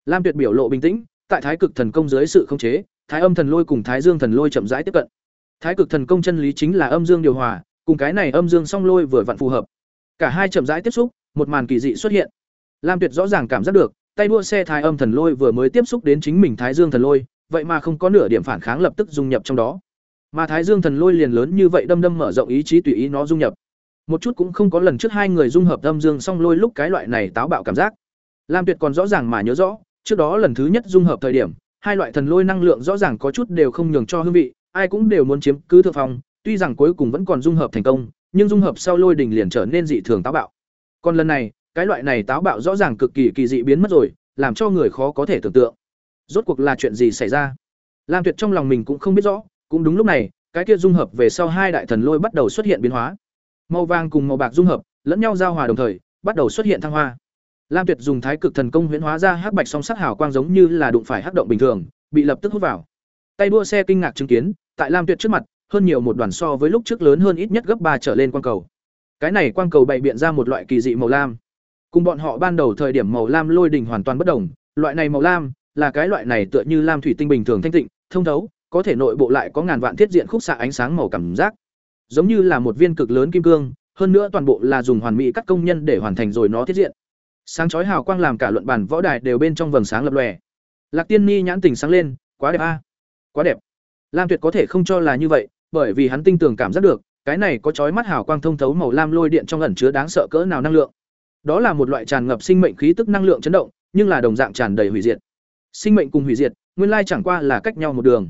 Lam Tuyệt biểu lộ bình tĩnh, tại Thái Cực Thần Công dưới sự khống chế, Thái Âm Thần Lôi cùng Thái Dương Thần Lôi chậm rãi tiếp cận. Thái Cực Thần Công chân lý chính là âm dương điều hòa, cùng cái này âm dương song lôi vừa vặn phù hợp. Cả hai chậm rãi tiếp xúc, một màn kỳ dị xuất hiện. Lam Tuyệt rõ ràng cảm giác được, tay đua xe Thái Âm Thần Lôi vừa mới tiếp xúc đến chính mình Thái Dương Thần Lôi, vậy mà không có nửa điểm phản kháng lập tức dung nhập trong đó. Mà Thái Dương Thần Lôi liền lớn như vậy đâm đâm mở rộng ý chí tùy ý nó dung nhập. Một chút cũng không có lần trước hai người dung hợp âm dương song lôi lúc cái loại này táo bạo cảm giác. Lam Tuyệt còn rõ ràng mà nhớ rõ, trước đó lần thứ nhất dung hợp thời điểm, hai loại thần lôi năng lượng rõ ràng có chút đều không nhường cho hương vị, ai cũng đều muốn chiếm cứ thượng phong, tuy rằng cuối cùng vẫn còn dung hợp thành công, nhưng dung hợp sau lôi đỉnh liền trở nên dị thường táo bạo. Còn lần này, cái loại này táo bạo rõ ràng cực kỳ kỳ dị biến mất rồi, làm cho người khó có thể tưởng tượng. Rốt cuộc là chuyện gì xảy ra? Lam Tuyệt trong lòng mình cũng không biết rõ, cũng đúng lúc này, cái kia dung hợp về sau hai đại thần lôi bắt đầu xuất hiện biến hóa. Màu vàng cùng màu bạc dung hợp, lẫn nhau giao hòa đồng thời, bắt đầu xuất hiện thăng hoa. Lam Tuyệt dùng Thái Cực Thần Công huyễn hóa ra hắc bạch song sắc hào quang giống như là đụng phải hắc động bình thường, bị lập tức hút vào. Tay đua xe kinh ngạc chứng kiến, tại Lam Tuyệt trước mặt, hơn nhiều một đoàn so với lúc trước lớn hơn ít nhất gấp ba trở lên quang cầu. Cái này quang cầu bày biện ra một loại kỳ dị màu lam. Cùng bọn họ ban đầu thời điểm màu lam lôi đỉnh hoàn toàn bất đồng, loại này màu lam là cái loại này tựa như lam thủy tinh bình thường thanh tịnh, thông thấu, có thể nội bộ lại có ngàn vạn thiết diện khúc xạ ánh sáng màu cảm giác. Giống như là một viên cực lớn kim cương, hơn nữa toàn bộ là dùng hoàn mỹ các công nhân để hoàn thành rồi nó thiết diện. Sáng chói hào quang làm cả luận bản võ đài đều bên trong vầng sáng lập lòe. Lạc Tiên Ni nhãn tình sáng lên, quá đẹp a. Quá đẹp. Lam Tuyệt có thể không cho là như vậy, bởi vì hắn tinh tường cảm giác được, cái này có chói mắt hào quang thông thấu màu lam lôi điện trong ẩn chứa đáng sợ cỡ nào năng lượng. Đó là một loại tràn ngập sinh mệnh khí tức năng lượng chấn động, nhưng là đồng dạng tràn đầy hủy diệt. Sinh mệnh cùng hủy diệt, nguyên lai chẳng qua là cách nhau một đường.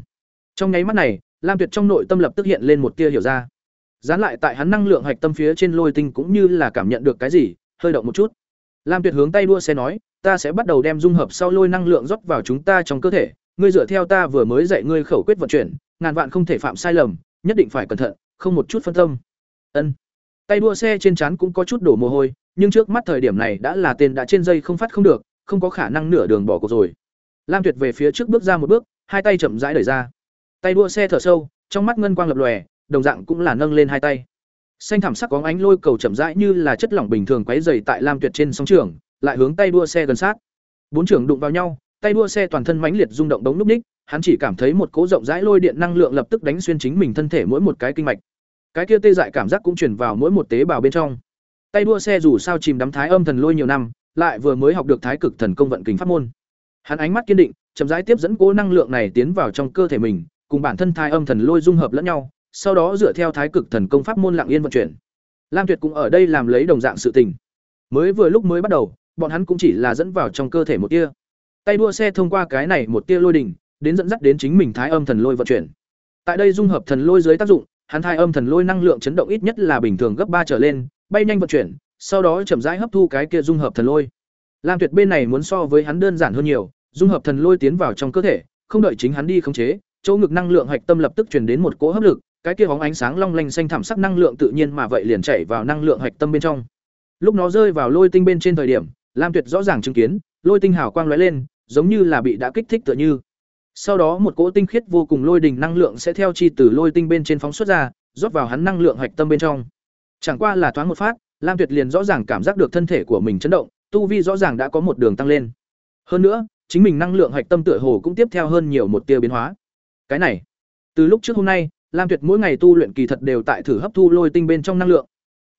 Trong nháy mắt này, Lam Tuyệt trong nội tâm lập tức hiện lên một tia hiểu ra. Dán lại tại hắn năng lượng hạch tâm phía trên lôi tinh cũng như là cảm nhận được cái gì, hơi động một chút. Lam Tuyệt hướng tay đua xe nói, ta sẽ bắt đầu đem dung hợp sau lôi năng lượng rót vào chúng ta trong cơ thể, ngươi dựa theo ta vừa mới dạy ngươi khẩu quyết vận chuyển, ngàn vạn không thể phạm sai lầm, nhất định phải cẩn thận, không một chút phân tâm. Ân. Tay đua xe trên trán cũng có chút đổ mồ hôi, nhưng trước mắt thời điểm này đã là tên đã trên dây không phát không được, không có khả năng nửa đường bỏ cuộc rồi. Lam Tuyệt về phía trước bước ra một bước, hai tay chậm rãi đẩy ra. Tay đua xe thở sâu, trong mắt ngân quang lập lòe, đồng dạng cũng là nâng lên hai tay. Xanh thảm sắc có ánh lôi cầu chậm rãi như là chất lỏng bình thường quấy dày tại Lam Tuyệt trên sóng trường, lại hướng tay đua xe gần sát. Bốn trưởng đụng vào nhau, tay đua xe toàn thân mãnh liệt rung động đống núp ních, hắn chỉ cảm thấy một cỗ rộng rãi lôi điện năng lượng lập tức đánh xuyên chính mình thân thể mỗi một cái kinh mạch. Cái kia tê dại cảm giác cũng truyền vào mỗi một tế bào bên trong. Tay đua xe dù sao chìm đắm thái âm thần lôi nhiều năm, lại vừa mới học được thái cực thần công vận kình pháp môn. Hắn ánh mắt kiên định, chậm rãi tiếp dẫn cố năng lượng này tiến vào trong cơ thể mình, cùng bản thân thái âm thần lôi dung hợp lẫn nhau, sau đó dựa theo thái cực thần công pháp môn lặng yên vận chuyển. Lam Tuyệt cũng ở đây làm lấy đồng dạng sự tình. Mới vừa lúc mới bắt đầu, bọn hắn cũng chỉ là dẫn vào trong cơ thể một tia. Tay đua xe thông qua cái này một tia lôi đỉnh, đến dẫn dắt đến chính mình thái âm thần lôi vận chuyển. Tại đây dung hợp thần lôi dưới tác dụng, hắn thai âm thần lôi năng lượng chấn động ít nhất là bình thường gấp ba trở lên, bay nhanh vận chuyển, sau đó chậm rãi hấp thu cái kia dung hợp thần lôi. Lam Tuyệt bên này muốn so với hắn đơn giản hơn nhiều, dung hợp thần lôi tiến vào trong cơ thể không đợi chính hắn đi khống chế chỗ ngực năng lượng hạch tâm lập tức truyền đến một cỗ hấp lực cái kia bóng ánh sáng long lanh xanh thảm sắc năng lượng tự nhiên mà vậy liền chảy vào năng lượng hạch tâm bên trong lúc nó rơi vào lôi tinh bên trên thời điểm lam tuyệt rõ ràng chứng kiến lôi tinh hào quang lóe lên giống như là bị đã kích thích tựa như sau đó một cỗ tinh khiết vô cùng lôi đình năng lượng sẽ theo chi từ lôi tinh bên trên phóng xuất ra, rót vào hắn năng lượng hạch tâm bên trong. Chẳng qua là thoáng một phát, lam tuyệt liền rõ ràng cảm giác được thân thể của mình chấn động, tu vi rõ ràng đã có một đường tăng lên. Hơn nữa, chính mình năng lượng hạch tâm tựa hồ cũng tiếp theo hơn nhiều một tia biến hóa. Cái này, từ lúc trước hôm nay, lam tuyệt mỗi ngày tu luyện kỳ thật đều tại thử hấp thu lôi tinh bên trong năng lượng.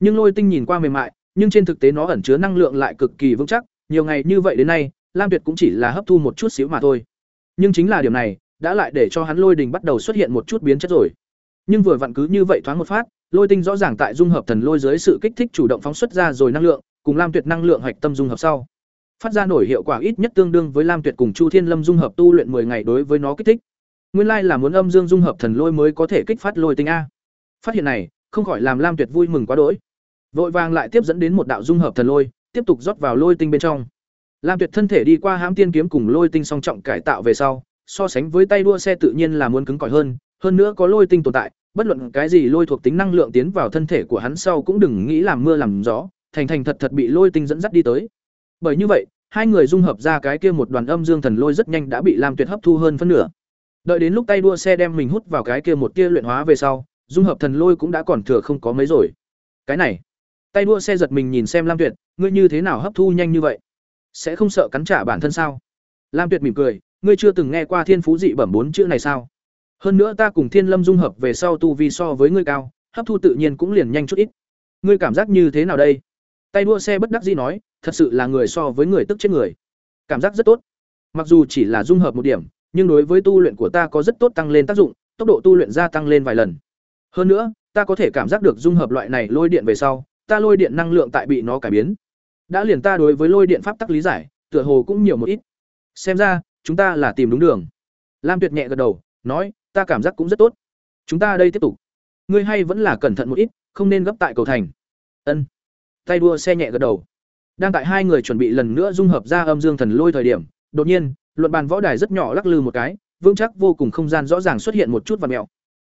Nhưng lôi tinh nhìn qua mềm mại, nhưng trên thực tế nó ẩn chứa năng lượng lại cực kỳ vững chắc, nhiều ngày như vậy đến nay, lam tuyệt cũng chỉ là hấp thu một chút xíu mà thôi nhưng chính là điều này, đã lại để cho hắn lôi đình bắt đầu xuất hiện một chút biến chất rồi. Nhưng vừa vặn cứ như vậy thoáng một phát, lôi tinh rõ ràng tại dung hợp thần lôi dưới sự kích thích chủ động phóng xuất ra rồi năng lượng, cùng lam tuyệt năng lượng hoạch tâm dung hợp sau. Phát ra nổi hiệu quả ít nhất tương đương với lam tuyệt cùng chu thiên lâm dung hợp tu luyện 10 ngày đối với nó kích thích. Nguyên lai là muốn âm dương dung hợp thần lôi mới có thể kích phát lôi tinh a. Phát hiện này, không khỏi làm lam tuyệt vui mừng quá đỗi. Vội vàng lại tiếp dẫn đến một đạo dung hợp thần lôi, tiếp tục rót vào lôi tinh bên trong lam tuyệt thân thể đi qua hãm tiên kiếm cùng lôi tinh song trọng cải tạo về sau, so sánh với tay đua xe tự nhiên là muốn cứng cỏi hơn hơn nữa có lôi tinh tồn tại, bất luận cái gì lôi thuộc tính năng lượng tiến vào thân thể của hắn sau cũng đừng nghĩ làm mưa làm gió, thành thành thật thật bị lôi tinh dẫn dắt đi tới. Bởi như vậy, hai người dung hợp ra cái kia một đoàn âm dương thần lôi rất nhanh đã bị lam tuyệt hấp thu hơn phân nửa. Đợi đến lúc tay đua xe đem mình hút vào cái kia một kia luyện hóa về sau, dung hợp thần lôi cũng đã còn thừa không có mấy rồi. Cái này, tay đua xe giật mình nhìn xem lam tuyệt, ngươi như thế nào hấp thu nhanh như vậy? Sẽ không sợ cắn trả bản thân sao? Lam tuyệt mỉm cười, ngươi chưa từng nghe qua thiên phú dị bẩm bốn chữ này sao? Hơn nữa ta cùng thiên lâm dung hợp về sau tu vi so với ngươi cao, hấp thu tự nhiên cũng liền nhanh chút ít. Ngươi cảm giác như thế nào đây? Tay đua xe bất đắc dĩ nói, thật sự là người so với người tức chết người. Cảm giác rất tốt. Mặc dù chỉ là dung hợp một điểm, nhưng đối với tu luyện của ta có rất tốt tăng lên tác dụng, tốc độ tu luyện gia tăng lên vài lần. Hơn nữa, ta có thể cảm giác được dung hợp loại này lôi điện về sau, ta lôi điện năng lượng tại bị nó cải biến đã liền ta đối với lôi điện pháp tắc lý giải, tựa hồ cũng nhiều một ít. Xem ra, chúng ta là tìm đúng đường. Lam tuyệt nhẹ gật đầu, nói, ta cảm giác cũng rất tốt. Chúng ta đây tiếp tục. Ngươi hay vẫn là cẩn thận một ít, không nên gấp tại cầu thành. Ân. Tay đua xe nhẹ gật đầu. Đang tại hai người chuẩn bị lần nữa dung hợp ra âm dương thần lôi thời điểm, đột nhiên, luận bàn võ đài rất nhỏ lắc lư một cái, vững chắc vô cùng không gian rõ ràng xuất hiện một chút và mèo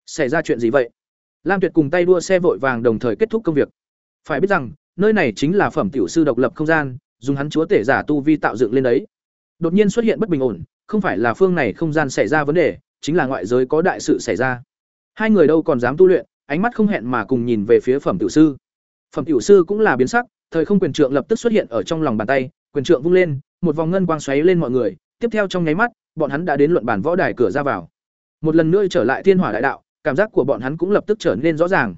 xảy ra chuyện gì vậy? Lam tuyệt cùng tay đua xe vội vàng đồng thời kết thúc công việc. Phải biết rằng nơi này chính là phẩm tiểu sư độc lập không gian, dùng hắn chúa tể giả tu vi tạo dựng lên đấy. Đột nhiên xuất hiện bất bình ổn, không phải là phương này không gian xảy ra vấn đề, chính là ngoại giới có đại sự xảy ra. Hai người đâu còn dám tu luyện, ánh mắt không hẹn mà cùng nhìn về phía phẩm tiểu sư. Phẩm tiểu sư cũng là biến sắc, thời không quyền trượng lập tức xuất hiện ở trong lòng bàn tay, quyền trượng vung lên, một vòng ngân quang xoáy lên mọi người, tiếp theo trong nháy mắt, bọn hắn đã đến luận bản võ đài cửa ra vào. Một lần nữa trở lại thiên hỏa đại đạo, cảm giác của bọn hắn cũng lập tức trở nên rõ ràng.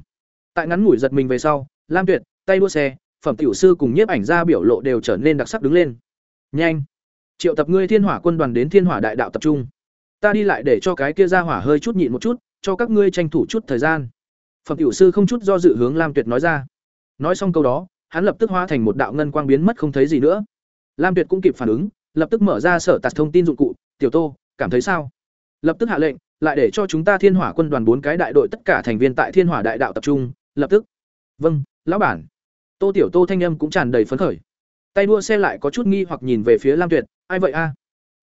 Tại ngắn ngủi giật mình về sau, lam tuyệt tay đua xe, phẩm tiểu sư cùng nhiếp ảnh ra biểu lộ đều trở nên đặc sắc đứng lên. Nhanh! Triệu tập ngươi thiên hỏa quân đoàn đến thiên hỏa đại đạo tập trung. Ta đi lại để cho cái kia ra hỏa hơi chút nhịn một chút, cho các ngươi tranh thủ chút thời gian. Phẩm tiểu sư không chút do dự hướng lam tuyệt nói ra. Nói xong câu đó, hắn lập tức hóa thành một đạo ngân quang biến mất không thấy gì nữa. Lam tuyệt cũng kịp phản ứng, lập tức mở ra sở tạt thông tin dụng cụ, tiểu tô, cảm thấy sao? Lập tức hạ lệnh, lại để cho chúng ta thiên hỏa quân đoàn bốn cái đại đội tất cả thành viên tại thiên hỏa đại đạo tập trung, lập tức. Vâng lão bản tô tiểu tô thanh âm cũng tràn đầy phấn khởi. Tay đua xe lại có chút nghi hoặc nhìn về phía lam tuyệt, ai vậy a?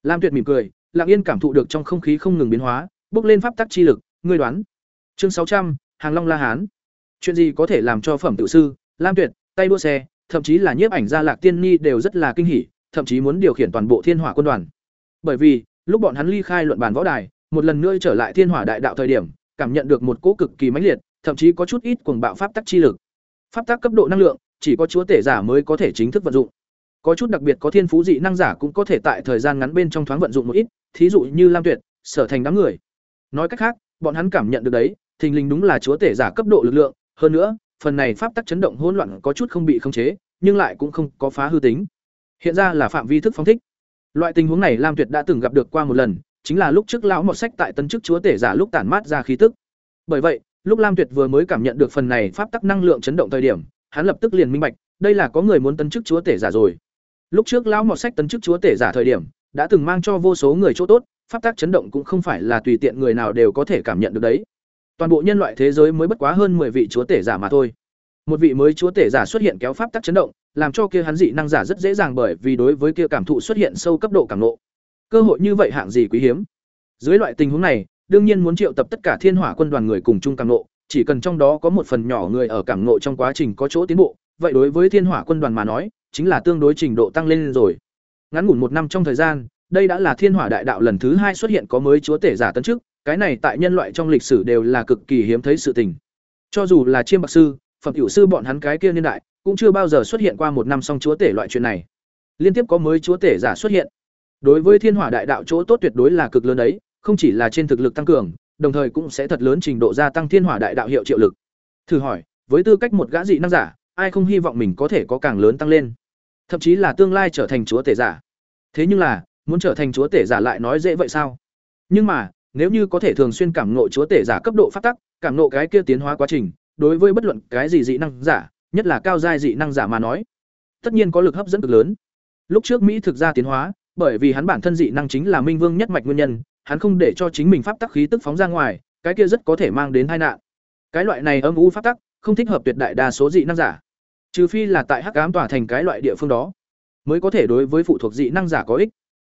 Lam tuyệt mỉm cười, lặng yên cảm thụ được trong không khí không ngừng biến hóa, bước lên pháp tắc chi lực, ngươi đoán. Chương sáu trăm, hàng long la hán. Chuyện gì có thể làm cho phẩm tự sư, lam tuyệt, tay đua xe, thậm chí là nhiếp ảnh gia lạc tiên ni đều rất là kinh hỉ, thậm chí muốn điều khiển toàn bộ thiên hỏa quân đoàn. Bởi vì, lúc bọn hắn ly khai luận bàn võ đài, một lần nữa trở lại thiên hỏa đại đạo thời điểm, cảm nhận được một cỗ cực kỳ mãnh liệt, thậm chí có chút ít cuồng bạo pháp tắc chi lực. Pháp tắc cấp độ năng lượng chỉ có chúa tể giả mới có thể chính thức vận dụng. Có chút đặc biệt có thiên phú dị năng giả cũng có thể tại thời gian ngắn bên trong thoáng vận dụng một ít, thí dụ như lam tuyệt, sở thành đám người. Nói cách khác, bọn hắn cảm nhận được đấy, thình lình đúng là chúa tể giả cấp độ lực lượng, hơn nữa, phần này pháp tắc chấn động hỗn loạn có chút không bị khống chế, nhưng lại cũng không có phá hư tính. Hiện ra là phạm vi thức phóng thích. Loại tình huống này lam tuyệt đã từng gặp được qua một lần, chính là lúc trước lão một sách tại tân chức chúa tể giả lúc tản mát ra khí tức. Bởi vậy, lúc lam tuyệt vừa mới cảm nhận được phần này pháp tắc năng lượng chấn động thời điểm hắn lập tức liền minh bạch đây là có người muốn tấn chức chúa tể giả rồi. Lúc trước lão mọt sách tấn chức chúa tể giả thời điểm đã từng mang cho vô số người chỗ tốt pháp tắc chấn động cũng không phải là tùy tiện người nào đều có thể cảm nhận được đấy. Toàn bộ nhân loại thế giới mới bất quá hơn 10 vị chúa tể giả mà thôi. Một vị mới chúa tể giả xuất hiện kéo pháp tắc chấn động làm cho kia hắn dị năng giả rất dễ dàng bởi vì đối với kia cảm thụ xuất hiện sâu cấp độ cảm nộ Cơ hội như vậy hạng gì quý hiếm. Dưới loại tình huống này, đương nhiên muốn triệu tập tất cả Thiên Hỏa quân đoàn người cùng chung cảm nộ, chỉ cần trong đó có một phần nhỏ người ở cảm nộ trong quá trình có chỗ tiến bộ, vậy đối với Thiên Hỏa quân đoàn mà nói, chính là tương đối trình độ tăng lên rồi. Ngắn ngủn một năm trong thời gian, đây đã là Thiên Hỏa đại đạo lần thứ hai xuất hiện có mới chúa tể giả tấn trước, cái này tại nhân loại trong lịch sử đều là cực kỳ hiếm thấy sự tình. Cho dù là chiêm bạc sư, phẩm hữu sư bọn hắn cái kia niên đại, cũng chưa bao giờ xuất hiện qua một năm song chúa tể loại chuyện này. Liên tiếp có mới chúa tể giả xuất hiện. Đối với Thiên Hỏa đại đạo chỗ tốt tuyệt đối là cực lớn đấy, không chỉ là trên thực lực tăng cường, đồng thời cũng sẽ thật lớn trình độ gia tăng Thiên Hỏa đại đạo hiệu triệu lực. Thử hỏi, với tư cách một gã dị năng giả, ai không hy vọng mình có thể có càng lớn tăng lên, thậm chí là tương lai trở thành chúa tể giả. Thế nhưng là, muốn trở thành chúa tể giả lại nói dễ vậy sao? Nhưng mà, nếu như có thể thường xuyên cảm ngộ chúa tể giả cấp độ phát tắc, cảm ngộ cái kia tiến hóa quá trình, đối với bất luận cái gì dị năng giả, nhất là cao giai dị năng giả mà nói, tất nhiên có lực hấp dẫn cực lớn. Lúc trước Mỹ thực ra tiến hóa, bởi vì hắn bản thân dị năng chính là minh vương nhất mạch nguyên nhân, hắn không để cho chính mình pháp tắc khí tức phóng ra ngoài, cái kia rất có thể mang đến tai nạn. Cái loại này âm u pháp tắc, không thích hợp tuyệt đại đa số dị năng giả. Trừ phi là tại Hắc ám tỏa thành cái loại địa phương đó, mới có thể đối với phụ thuộc dị năng giả có ích.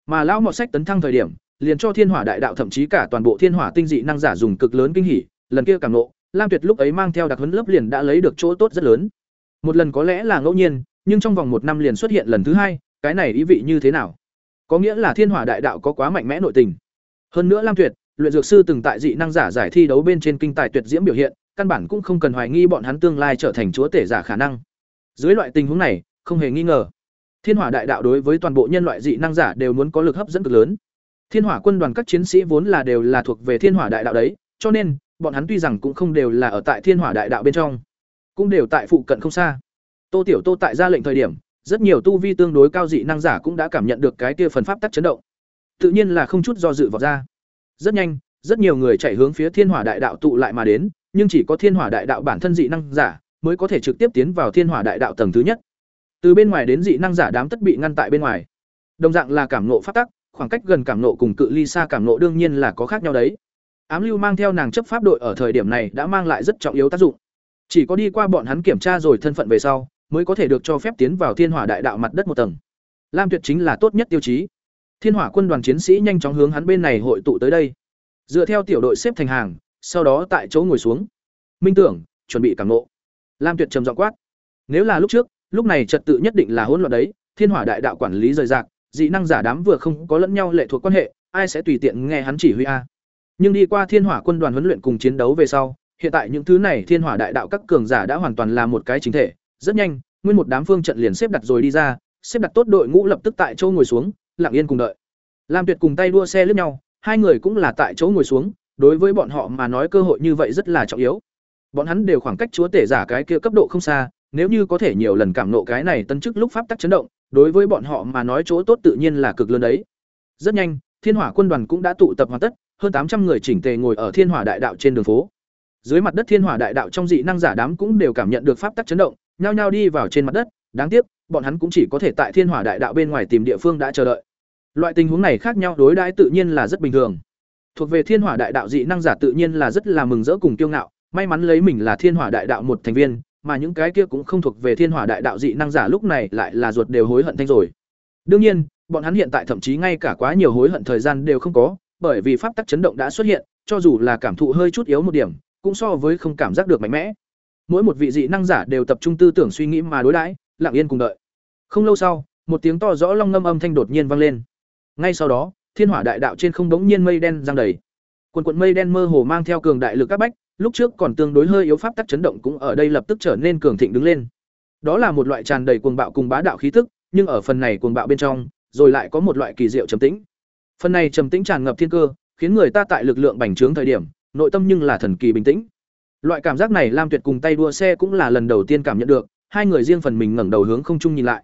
Mà lão mọ sách tấn thăng thời điểm, liền cho Thiên Hỏa đại đạo thậm chí cả toàn bộ Thiên Hỏa tinh dị năng giả dùng cực lớn kinh hỉ, lần kia càng nộ, Lam Tuyệt lúc ấy mang theo đặc huấn lớp liền đã lấy được chỗ tốt rất lớn. Một lần có lẽ là ngẫu nhiên, nhưng trong vòng một năm liền xuất hiện lần thứ hai, cái này ý vị như thế nào? Có nghĩa là Thiên Hỏa đại đạo có quá mạnh mẽ nội tình. Hơn nữa Lam Tuyệt, luyện dược sư từng tại dị năng giả giải thi đấu bên trên kinh tài tuyệt diễm biểu hiện, căn bản cũng không cần hoài nghi bọn hắn tương lai trở thành chúa tể giả khả năng. Dưới loại tình huống này, không hề nghi ngờ, Thiên Hỏa đại đạo đối với toàn bộ nhân loại dị năng giả đều muốn có lực hấp dẫn cực lớn. Thiên Hỏa quân đoàn các chiến sĩ vốn là đều là thuộc về Thiên Hỏa đại đạo đấy, cho nên bọn hắn tuy rằng cũng không đều là ở tại Thiên Hỏa đại đạo bên trong, cũng đều tại phụ cận không xa. Tô Tiểu Tô tại ra lệnh thời điểm, rất nhiều tu vi tương đối cao dị năng giả cũng đã cảm nhận được cái kia phần pháp tắc chấn động. Tự nhiên là không chút do dự vọt ra. Rất nhanh, rất nhiều người chạy hướng phía Thiên Hỏa đại đạo tụ lại mà đến, nhưng chỉ có Thiên Hỏa đại đạo bản thân dị năng giả mới có thể trực tiếp tiến vào Thiên Hỏa đại đạo tầng thứ nhất. Từ bên ngoài đến dị năng giả đám tất bị ngăn tại bên ngoài. Đồng dạng là cảm ngộ pháp tắc, khoảng cách gần cảm ngộ cùng cự ly xa cảm ngộ đương nhiên là có khác nhau đấy. Ám Lưu mang theo nàng chấp pháp đội ở thời điểm này đã mang lại rất trọng yếu tác dụng. Chỉ có đi qua bọn hắn kiểm tra rồi thân phận về sau, mới có thể được cho phép tiến vào Thiên Hỏa Đại Đạo mặt đất một tầng. Lam Tuyệt chính là tốt nhất tiêu chí. Thiên Hỏa quân đoàn chiến sĩ nhanh chóng hướng hắn bên này hội tụ tới đây. Dựa theo tiểu đội xếp thành hàng, sau đó tại chỗ ngồi xuống. Minh tưởng, chuẩn bị cảm ngộ. Lam Tuyệt trầm giọng quát. Nếu là lúc trước, lúc này trật tự nhất định là hỗn loạn đấy, Thiên Hỏa Đại Đạo quản lý rời rạc, dị năng giả đám vừa không có lẫn nhau lệ thuộc quan hệ, ai sẽ tùy tiện nghe hắn chỉ huy a. Nhưng đi qua Thiên Hỏa quân đoàn huấn luyện cùng chiến đấu về sau, hiện tại những thứ này Thiên Hỏa đại đạo các cường giả đã hoàn toàn là một cái chính thể, rất nhanh, nguyên một đám phương trận liền xếp đặt rồi đi ra, xếp đặt tốt đội ngũ lập tức tại chỗ ngồi xuống, lặng yên cùng đợi. Lam Tuyệt cùng tay đua xe lướt nhau, hai người cũng là tại chỗ ngồi xuống, đối với bọn họ mà nói cơ hội như vậy rất là trọng yếu. Bọn hắn đều khoảng cách chúa tể giả cái kia cấp độ không xa, nếu như có thể nhiều lần cảm nộ cái này tân chức lúc pháp tắc chấn động, đối với bọn họ mà nói chỗ tốt tự nhiên là cực lớn đấy. Rất nhanh, Thiên Hỏa quân đoàn cũng đã tụ tập hoàn tất, hơn tám trăm người chỉnh tề ngồi ở Thiên Hỏa đại đạo trên đường phố. Dưới mặt đất Thiên Hỏa đại đạo trong dị năng giả đám cũng đều cảm nhận được pháp tắc chấn động, nhao nhao đi vào trên mặt đất, đáng tiếc, bọn hắn cũng chỉ có thể tại Thiên Hỏa đại đạo bên ngoài tìm địa phương đã chờ đợi. Loại tình huống này khác nhau đối đãi tự nhiên là rất bình thường. Thuộc về Thiên Hỏa đại đạo dị năng giả tự nhiên là rất là mừng rỡ cùng kiêu ngạo, may mắn lấy mình là Thiên Hỏa đại đạo một thành viên, mà những cái kia cũng không thuộc về Thiên Hỏa đại đạo dị năng giả lúc này lại là ruột đều hối hận thanh rồi. Đương nhiên, bọn hắn hiện tại thậm chí ngay cả quá nhiều hối hận thời gian đều không có, bởi vì pháp tắc chấn động đã xuất hiện, cho dù là cảm thụ hơi chút yếu một điểm, cũng so với không cảm giác được mạnh mẽ. Mỗi một vị dị năng giả đều tập trung tư tưởng suy nghĩ mà đối đãi, lặng yên cùng đợi. Không lâu sau, một tiếng to rõ long ngâm âm thanh đột nhiên vang lên. Ngay sau đó, thiên hỏa đại đạo trên không đống nhiên mây đen giăng đầy. Quần quần mây đen mơ hồ mang theo cường đại lực các bách, lúc trước còn tương đối hơi yếu pháp tắc chấn động cũng ở đây lập tức trở nên cường thịnh đứng lên. Đó là một loại tràn đầy cuồng bạo cùng bá đạo khí tức, nhưng ở phần này cuồng bạo bên trong, rồi lại có một loại kỳ diệu trầm tĩnh. Phần này trầm tĩnh tràn ngập thiên cơ, khiến người ta tại lực lượng bành trướng thời điểm, nội tâm nhưng là thần kỳ bình tĩnh. Loại cảm giác này Lam Tuyệt cùng tay đua xe cũng là lần đầu tiên cảm nhận được, hai người riêng phần mình ngẩng đầu hướng không trung nhìn lại.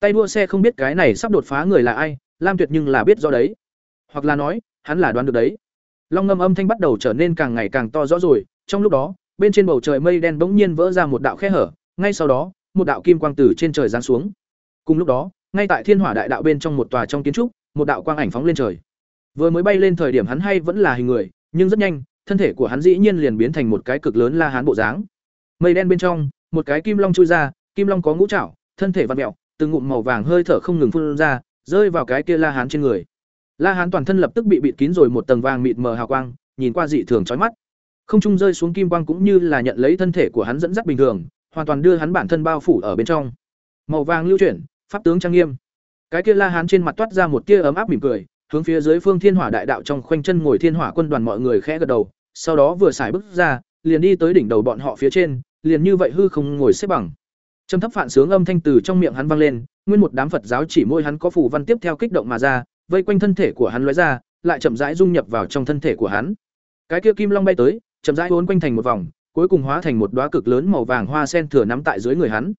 Tay đua xe không biết cái này sắp đột phá người là ai, Lam Tuyệt nhưng là biết rõ đấy. Hoặc là nói, hắn là đoán được đấy. Long ngâm âm thanh bắt đầu trở nên càng ngày càng to rõ rồi, trong lúc đó, bên trên bầu trời mây đen bỗng nhiên vỡ ra một đạo khe hở, ngay sau đó, một đạo kim quang từ trên trời giáng xuống. Cùng lúc đó, ngay tại Thiên Hỏa Đại Đạo bên trong một tòa trong kiến trúc, một đạo quang ảnh phóng lên trời. Vừa mới bay lên thời điểm hắn hay vẫn là hình người, nhưng rất nhanh, thân thể của hắn dĩ nhiên liền biến thành một cái cực lớn la hán bộ dáng. Mây đen bên trong, một cái kim long chui ra, kim long có ngũ trảo, thân thể vặn mèo, từng ngụm màu vàng hơi thở không ngừng phun ra, rơi vào cái kia la hán trên người. La Hán toàn thân lập tức bị bịt kín rồi một tầng vàng mịt mờ hào quang, nhìn qua dị thường chói mắt. Không trung rơi xuống kim quang cũng như là nhận lấy thân thể của hắn dẫn dắt bình thường, hoàn toàn đưa hắn bản thân bao phủ ở bên trong. Màu vàng lưu chuyển, pháp tướng trang nghiêm. Cái kia La Hán trên mặt toát ra một tia ấm áp mỉm cười, hướng phía dưới Phương Thiên Hỏa Đại Đạo trong khoanh chân ngồi Thiên Hỏa quân đoàn mọi người khẽ gật đầu, sau đó vừa xài bước ra, liền đi tới đỉnh đầu bọn họ phía trên, liền như vậy hư không ngồi xếp bằng. Trầm thấp phản sướng âm thanh từ trong miệng hắn vang lên, nguyên một đám Phật giáo chỉ môi hắn có phù văn tiếp theo kích động mà ra, vây quanh thân thể của hắn lóe ra, lại chậm rãi dung nhập vào trong thân thể của hắn. Cái kia kim long bay tới, chậm rãi uốn quanh thành một vòng, cuối cùng hóa thành một đóa cực lớn màu vàng hoa sen thừa nắm tại dưới người hắn.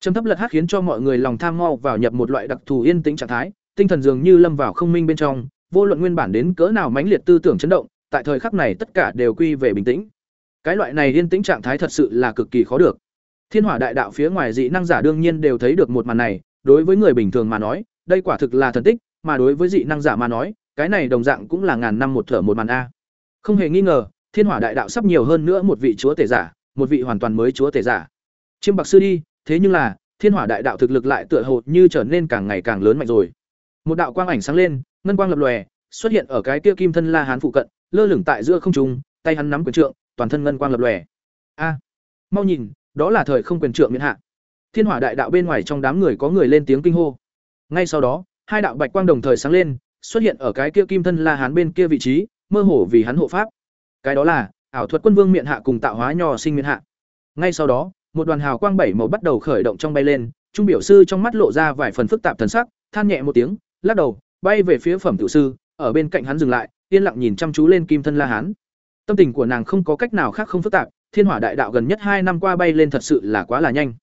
Trầm thấp lật hát khiến cho mọi người lòng tham mau vào nhập một loại đặc thù yên tĩnh trạng thái, tinh thần dường như lâm vào không minh bên trong, vô luận nguyên bản đến cỡ nào mãnh liệt tư tưởng chấn động, tại thời khắc này tất cả đều quy về bình tĩnh. Cái loại này yên tĩnh trạng thái thật sự là cực kỳ khó được. Thiên Hỏa Đại Đạo phía ngoài dị năng giả đương nhiên đều thấy được một màn này, đối với người bình thường mà nói, đây quả thực là thần tích, mà đối với dị năng giả mà nói, cái này đồng dạng cũng là ngàn năm một thở một màn a. Không hề nghi ngờ, Thiên Hỏa Đại Đạo sắp nhiều hơn nữa một vị chúa tể giả, một vị hoàn toàn mới chúa tể giả. Chiêm Bạc sư đi, thế nhưng là, Thiên Hỏa Đại Đạo thực lực lại tựa hồ như trở nên càng ngày càng lớn mạnh rồi. Một đạo quang ảnh sáng lên, ngân quang lập lòe, xuất hiện ở cái kia kim thân La Hán phụ cận, lơ lửng tại giữa không trung, tay hắn nắm quyền trượng, toàn thân ngân quang lập lòe. A, mau nhìn, đó là thời không quyền trượng miễn hạ. Thiên Hỏa Đại Đạo bên ngoài trong đám người có người lên tiếng kinh hô. Ngay sau đó, hai đạo bạch quang đồng thời sáng lên, xuất hiện ở cái kia kim thân La Hán bên kia vị trí, mơ hồ vì hắn hộ pháp. Cái đó là ảo thuật quân vương miện hạ cùng tạo hóa nho sinh miện hạ. Ngay sau đó, một đoàn hào quang bảy màu bắt đầu khởi động trong bay lên, trung biểu sư trong mắt lộ ra vài phần phức tạp thần sắc, than nhẹ một tiếng, lắc đầu, bay về phía phẩm tự sư, ở bên cạnh hắn dừng lại, yên lặng nhìn chăm chú lên kim thân La Hán. Tâm tình của nàng không có cách nào khác không phức tạp, Thiên Hỏa Đại Đạo gần nhất hai năm qua bay lên thật sự là quá là nhanh.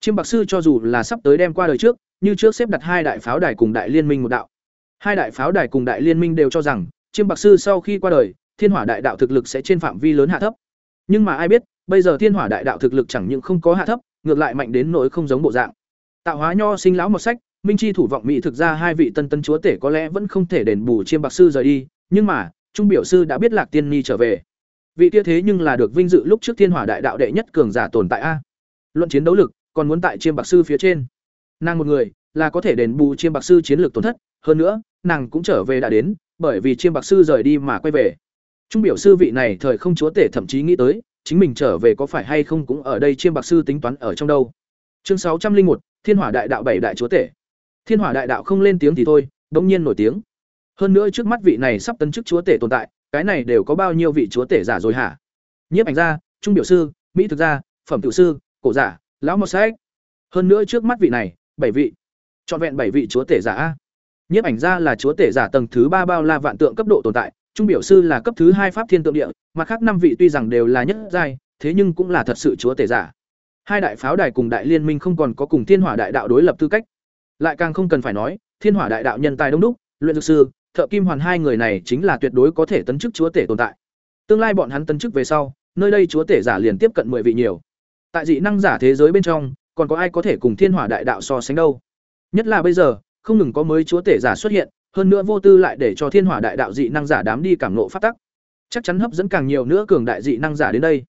Chiêm Bạc sư cho dù là sắp tới đem qua đời trước, như trước xếp đặt hai đại pháo đài cùng đại liên minh một đạo. Hai đại pháo đài cùng đại liên minh đều cho rằng, Chiêm Bạc sư sau khi qua đời, Thiên Hỏa Đại Đạo thực lực sẽ trên phạm vi lớn hạ thấp. Nhưng mà ai biết, bây giờ Thiên Hỏa Đại Đạo thực lực chẳng những không có hạ thấp, ngược lại mạnh đến nỗi không giống bộ dạng. Tạo hóa nho sinh lão một sách, Minh Chi thủ vọng mỹ thực ra hai vị tân tân chúa tể có lẽ vẫn không thể đền bù Chiêm Bạc sư rời đi, nhưng mà, trung biểu sư đã biết Lạc Tiên Ni trở về. Vị kia thế nhưng là được vinh dự lúc trước Thiên Hỏa Đại Đạo đệ nhất cường giả tồn tại a. Luận chiến đấu lực, còn muốn tại Chiêm Bạc sư phía trên. Nàng một người, là có thể đền bù Chiêm Bạc sư chiến lược tổn thất, hơn nữa, nàng cũng trở về đã đến, bởi vì Chiêm Bạc sư rời đi mà quay về. Trung biểu sư vị này thời không chúa tể thậm chí nghĩ tới, chính mình trở về có phải hay không cũng ở đây Chiêm Bạc sư tính toán ở trong đâu. Chương sáu trăm linh một Thiên Hỏa Đại Đạo bảy đại chúa tể. Thiên Hỏa Đại Đạo không lên tiếng thì thôi, bỗng nhiên nổi tiếng. Hơn nữa trước mắt vị này sắp tấn chức chúa tể tồn tại, cái này đều có bao nhiêu vị chúa tể giả rồi hả? Nhiếp ảnh gia, trung biểu sư, mỹ thực gia, phẩm tiểu sư, cổ giả, lão mọt sách. Hơn nữa trước mắt vị này, bảy vị. trọn vẹn bảy vị chúa tể giả a. Nhiếp ảnh gia là chúa tể giả tầng thứ ba bao la vạn tượng cấp độ tồn tại, trung biểu sư là cấp thứ hai pháp thiên tượng địa, mặt khác năm vị tuy rằng đều là nhất giai, thế nhưng cũng là thật sự chúa tể giả. Hai đại pháo đài cùng đại liên minh không còn có cùng thiên hỏa đại đạo đối lập tư cách. Lại càng không cần phải nói, thiên hỏa đại đạo nhân tài đông đúc, luyện dược sư, thợ kim hoàn hai người này chính là tuyệt đối có thể tấn chức chúa tể tồn tại. Tương lai bọn hắn tấn chức về sau, nơi đây chúa tể giả liền tiếp cận 10 vị nhiều. Tại dị năng giả thế giới bên trong, còn có ai có thể cùng thiên hỏa đại đạo so sánh đâu? Nhất là bây giờ, không ngừng có mới chúa tể giả xuất hiện, hơn nữa vô tư lại để cho thiên hỏa đại đạo dị năng giả đám đi cảm nộ phát tắc. Chắc chắn hấp dẫn càng nhiều nữa cường đại dị năng giả đến đây.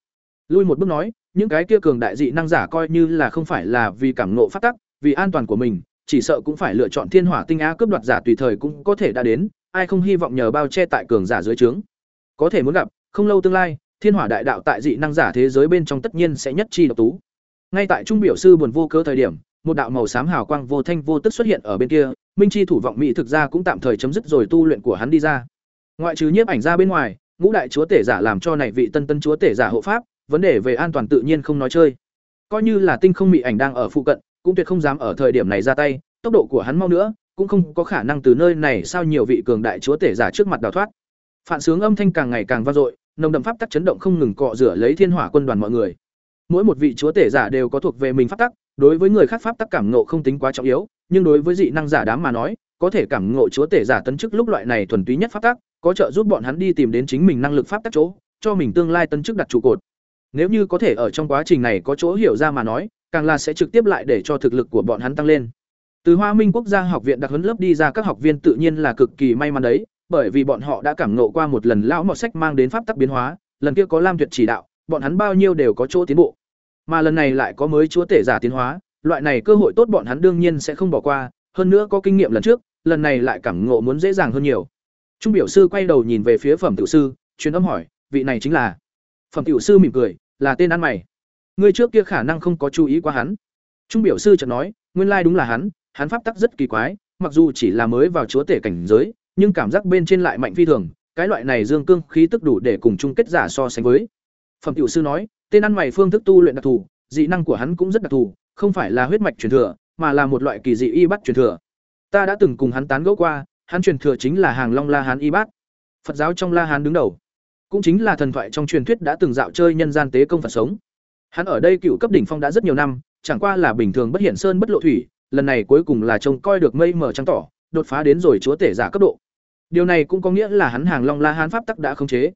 Lui một bước nói những cái kia cường đại dị năng giả coi như là không phải là vì cảm nộ phát tắc vì an toàn của mình chỉ sợ cũng phải lựa chọn thiên hỏa tinh á cướp đoạt giả tùy thời cũng có thể đã đến ai không hy vọng nhờ bao che tại cường giả dưới trướng. Có thể muốn gặp không lâu tương lai thiên hỏa đại đạo tại dị năng giả thế giới bên trong tất nhiên sẽ nhất chi độc tú. Ngay tại trung biểu sư buồn vô cơ thời điểm, một đạo màu xám hào quang vô thanh vô tức xuất hiện ở bên kia, minh chi thủ vọng mỹ thực ra cũng tạm thời chấm dứt rồi tu luyện của hắn đi ra. Ngoại trừ nhiếp ảnh ra bên ngoài, ngũ đại chúa tể giả làm cho này vị tân tân chúa tể giả hộ pháp, vấn đề về an toàn tự nhiên không nói chơi. Coi như là tinh không mỹ ảnh đang ở phụ cận, cũng tuyệt không dám ở thời điểm này ra tay, tốc độ của hắn mau nữa, cũng không có khả năng từ nơi này sao nhiều vị cường đại chúa tể giả trước mặt đào thoát. Phản sướng âm thanh càng ngày càng vang dội nồng đậm pháp tắc chấn động không ngừng cọ rửa lấy thiên hỏa quân đoàn mọi người. Mỗi một vị chúa tể giả đều có thuộc về mình pháp tắc, đối với người khác pháp tắc cảm ngộ không tính quá trọng yếu, nhưng đối với dị năng giả đám mà nói, có thể cảm ngộ chúa tể giả tấn chức lúc loại này thuần túy nhất pháp tắc, có trợ giúp bọn hắn đi tìm đến chính mình năng lực pháp tắc chỗ, cho mình tương lai tấn chức đặt trụ cột. Nếu như có thể ở trong quá trình này có chỗ hiểu ra mà nói, càng là sẽ trực tiếp lại để cho thực lực của bọn hắn tăng lên. Từ hoa minh quốc gia học viện đặc huấn lớp đi ra các học viên tự nhiên là cực kỳ may mắn đấy bởi vì bọn họ đã cảm ngộ qua một lần lão mọt sách mang đến pháp tắc biến hóa lần kia có lam tuyệt chỉ đạo bọn hắn bao nhiêu đều có chỗ tiến bộ. Mà lần này lại có mới chúa tể giả tiến hóa loại này cơ hội tốt bọn hắn đương nhiên sẽ không bỏ qua, hơn nữa có kinh nghiệm lần trước, lần này lại cảm ngộ muốn dễ dàng hơn nhiều. trung biểu sư quay đầu nhìn về phía phẩm tiểu sư truyền âm hỏi vị này chính là? Phẩm tiểu sư mỉm cười là tên ăn mày. Ngươi trước kia khả năng không có chú ý qua hắn. Trung biểu sư chợt nói nguyên lai đúng là hắn hắn pháp tắc rất kỳ quái mặc dù chỉ là mới vào chúa tể cảnh giới nhưng cảm giác bên trên lại mạnh phi thường, cái loại này dương cương khí tức đủ để cùng chung kết giả so sánh với. Phẩm tiểu sư nói, tên ăn mày phương thức tu luyện đặc thù, dị năng của hắn cũng rất đặc thù, không phải là huyết mạch truyền thừa, mà là một loại kỳ dị y bắt truyền thừa. Ta đã từng cùng hắn tán gẫu qua, hắn truyền thừa chính là hàng long la hán y bát. Phật giáo trong la hán đứng đầu, cũng chính là thần thoại trong truyền thuyết đã từng dạo chơi nhân gian tế công phật sống. Hắn ở đây cựu cấp đỉnh phong đã rất nhiều năm, chẳng qua là bình thường bất hiển sơn bất lộ thủy, lần này cuối cùng là trông coi được mây mờ trắng tỏ đột phá đến rồi chúa tể giả cấp độ. Điều này cũng có nghĩa là hắn hàng long la hán pháp tắc đã khống chế.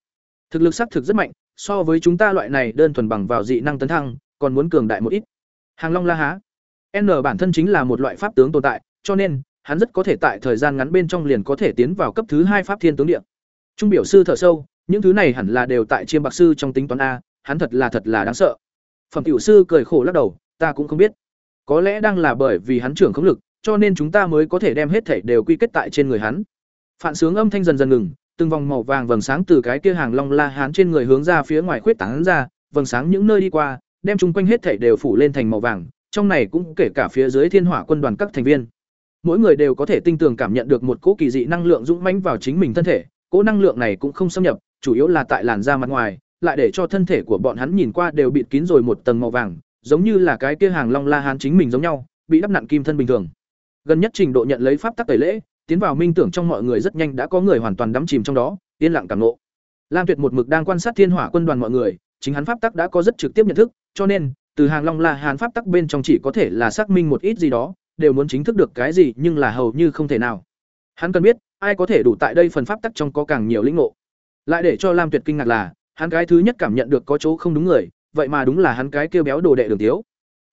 Thực lực xác thực rất mạnh, so với chúng ta loại này đơn thuần bằng vào dị năng tấn thăng, còn muốn cường đại một ít. Hàng long la há. N bản thân chính là một loại pháp tướng tồn tại, cho nên, hắn rất có thể tại thời gian ngắn bên trong liền có thể tiến vào cấp thứ hai pháp thiên tướng địa. Trung biểu sư thở sâu, những thứ này hẳn là đều tại chiêm bạc sư trong tính toán a, hắn thật là thật là đáng sợ. Phẩm tiểu sư cười khổ lắc đầu, ta cũng không biết. Có lẽ đang là bởi vì hắn trưởng không lực cho nên chúng ta mới có thể đem hết thảy đều quy kết tại trên người hắn. Phản sướng âm thanh dần dần ngừng, từng vòng màu vàng vầng sáng từ cái kia hàng long la hán trên người hướng ra phía ngoài khuyết tán ra, vầng sáng những nơi đi qua, đem chung quanh hết thảy đều phủ lên thành màu vàng, trong này cũng kể cả phía dưới thiên hỏa quân đoàn các thành viên. Mỗi người đều có thể tinh tường cảm nhận được một cỗ kỳ dị năng lượng dũng mãnh vào chính mình thân thể, cỗ năng lượng này cũng không xâm nhập, chủ yếu là tại làn da mặt ngoài, lại để cho thân thể của bọn hắn nhìn qua đều bịt kín rồi một tầng màu vàng, giống như là cái kia hàng long la hán chính mình giống nhau, bị đắp nặn kim thân bình thường gần nhất trình độ nhận lấy pháp tắc tẩy lễ, tiến vào minh tưởng trong mọi người rất nhanh đã có người hoàn toàn đắm chìm trong đó, yên lặng cảm nộ. Lam tuyệt một mực đang quan sát thiên hỏa quân đoàn mọi người, chính hắn pháp tắc đã có rất trực tiếp nhận thức, cho nên, từ hàng long la hàn pháp tắc bên trong chỉ có thể là xác minh một ít gì đó, đều muốn chính thức được cái gì nhưng là hầu như không thể nào. Hắn cần biết, ai có thể đủ tại đây phần pháp tắc trong có càng nhiều lĩnh ngộ. Lại để cho lam tuyệt kinh ngạc là, hắn cái thứ nhất cảm nhận được có chỗ không đúng người, vậy mà đúng là hắn cái kêu béo đồ đệ đường tiếu.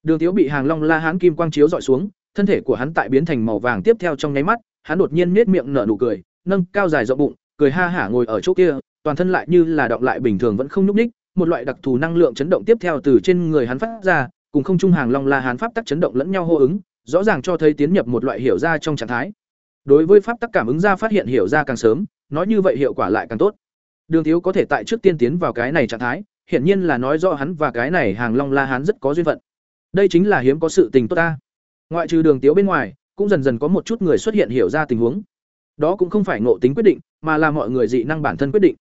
Đường tiếu bị hàng long la hán kim quang chiếu dọi xuống thân thể của hắn tại biến thành màu vàng tiếp theo trong nháy mắt, hắn đột nhiên nhếch miệng nở nụ cười, nâng cao dài rộng bụng, cười ha hả ngồi ở chỗ kia, toàn thân lại như là động lại bình thường vẫn không nhúc nhích. một loại đặc thù năng lượng chấn động tiếp theo từ trên người hắn phát ra, cùng không trung hàng long la hán pháp tắc chấn động lẫn nhau hô ứng, rõ ràng cho thấy tiến nhập một loại hiểu ra trong trạng thái. Đối với pháp tắc cảm ứng ra phát hiện hiểu ra càng sớm, nói như vậy hiệu quả lại càng tốt. Đường thiếu có thể tại trước tiên tiến vào cái này trạng thái, hiển nhiên là nói rõ hắn và cái này hàng long la hán rất có duyên phận. Đây chính là hiếm có sự tình tốt ta ngoại trừ đường tiếu bên ngoài, cũng dần dần có một chút người xuất hiện hiểu ra tình huống. Đó cũng không phải ngộ tính quyết định, mà là mọi người dị năng bản thân quyết định.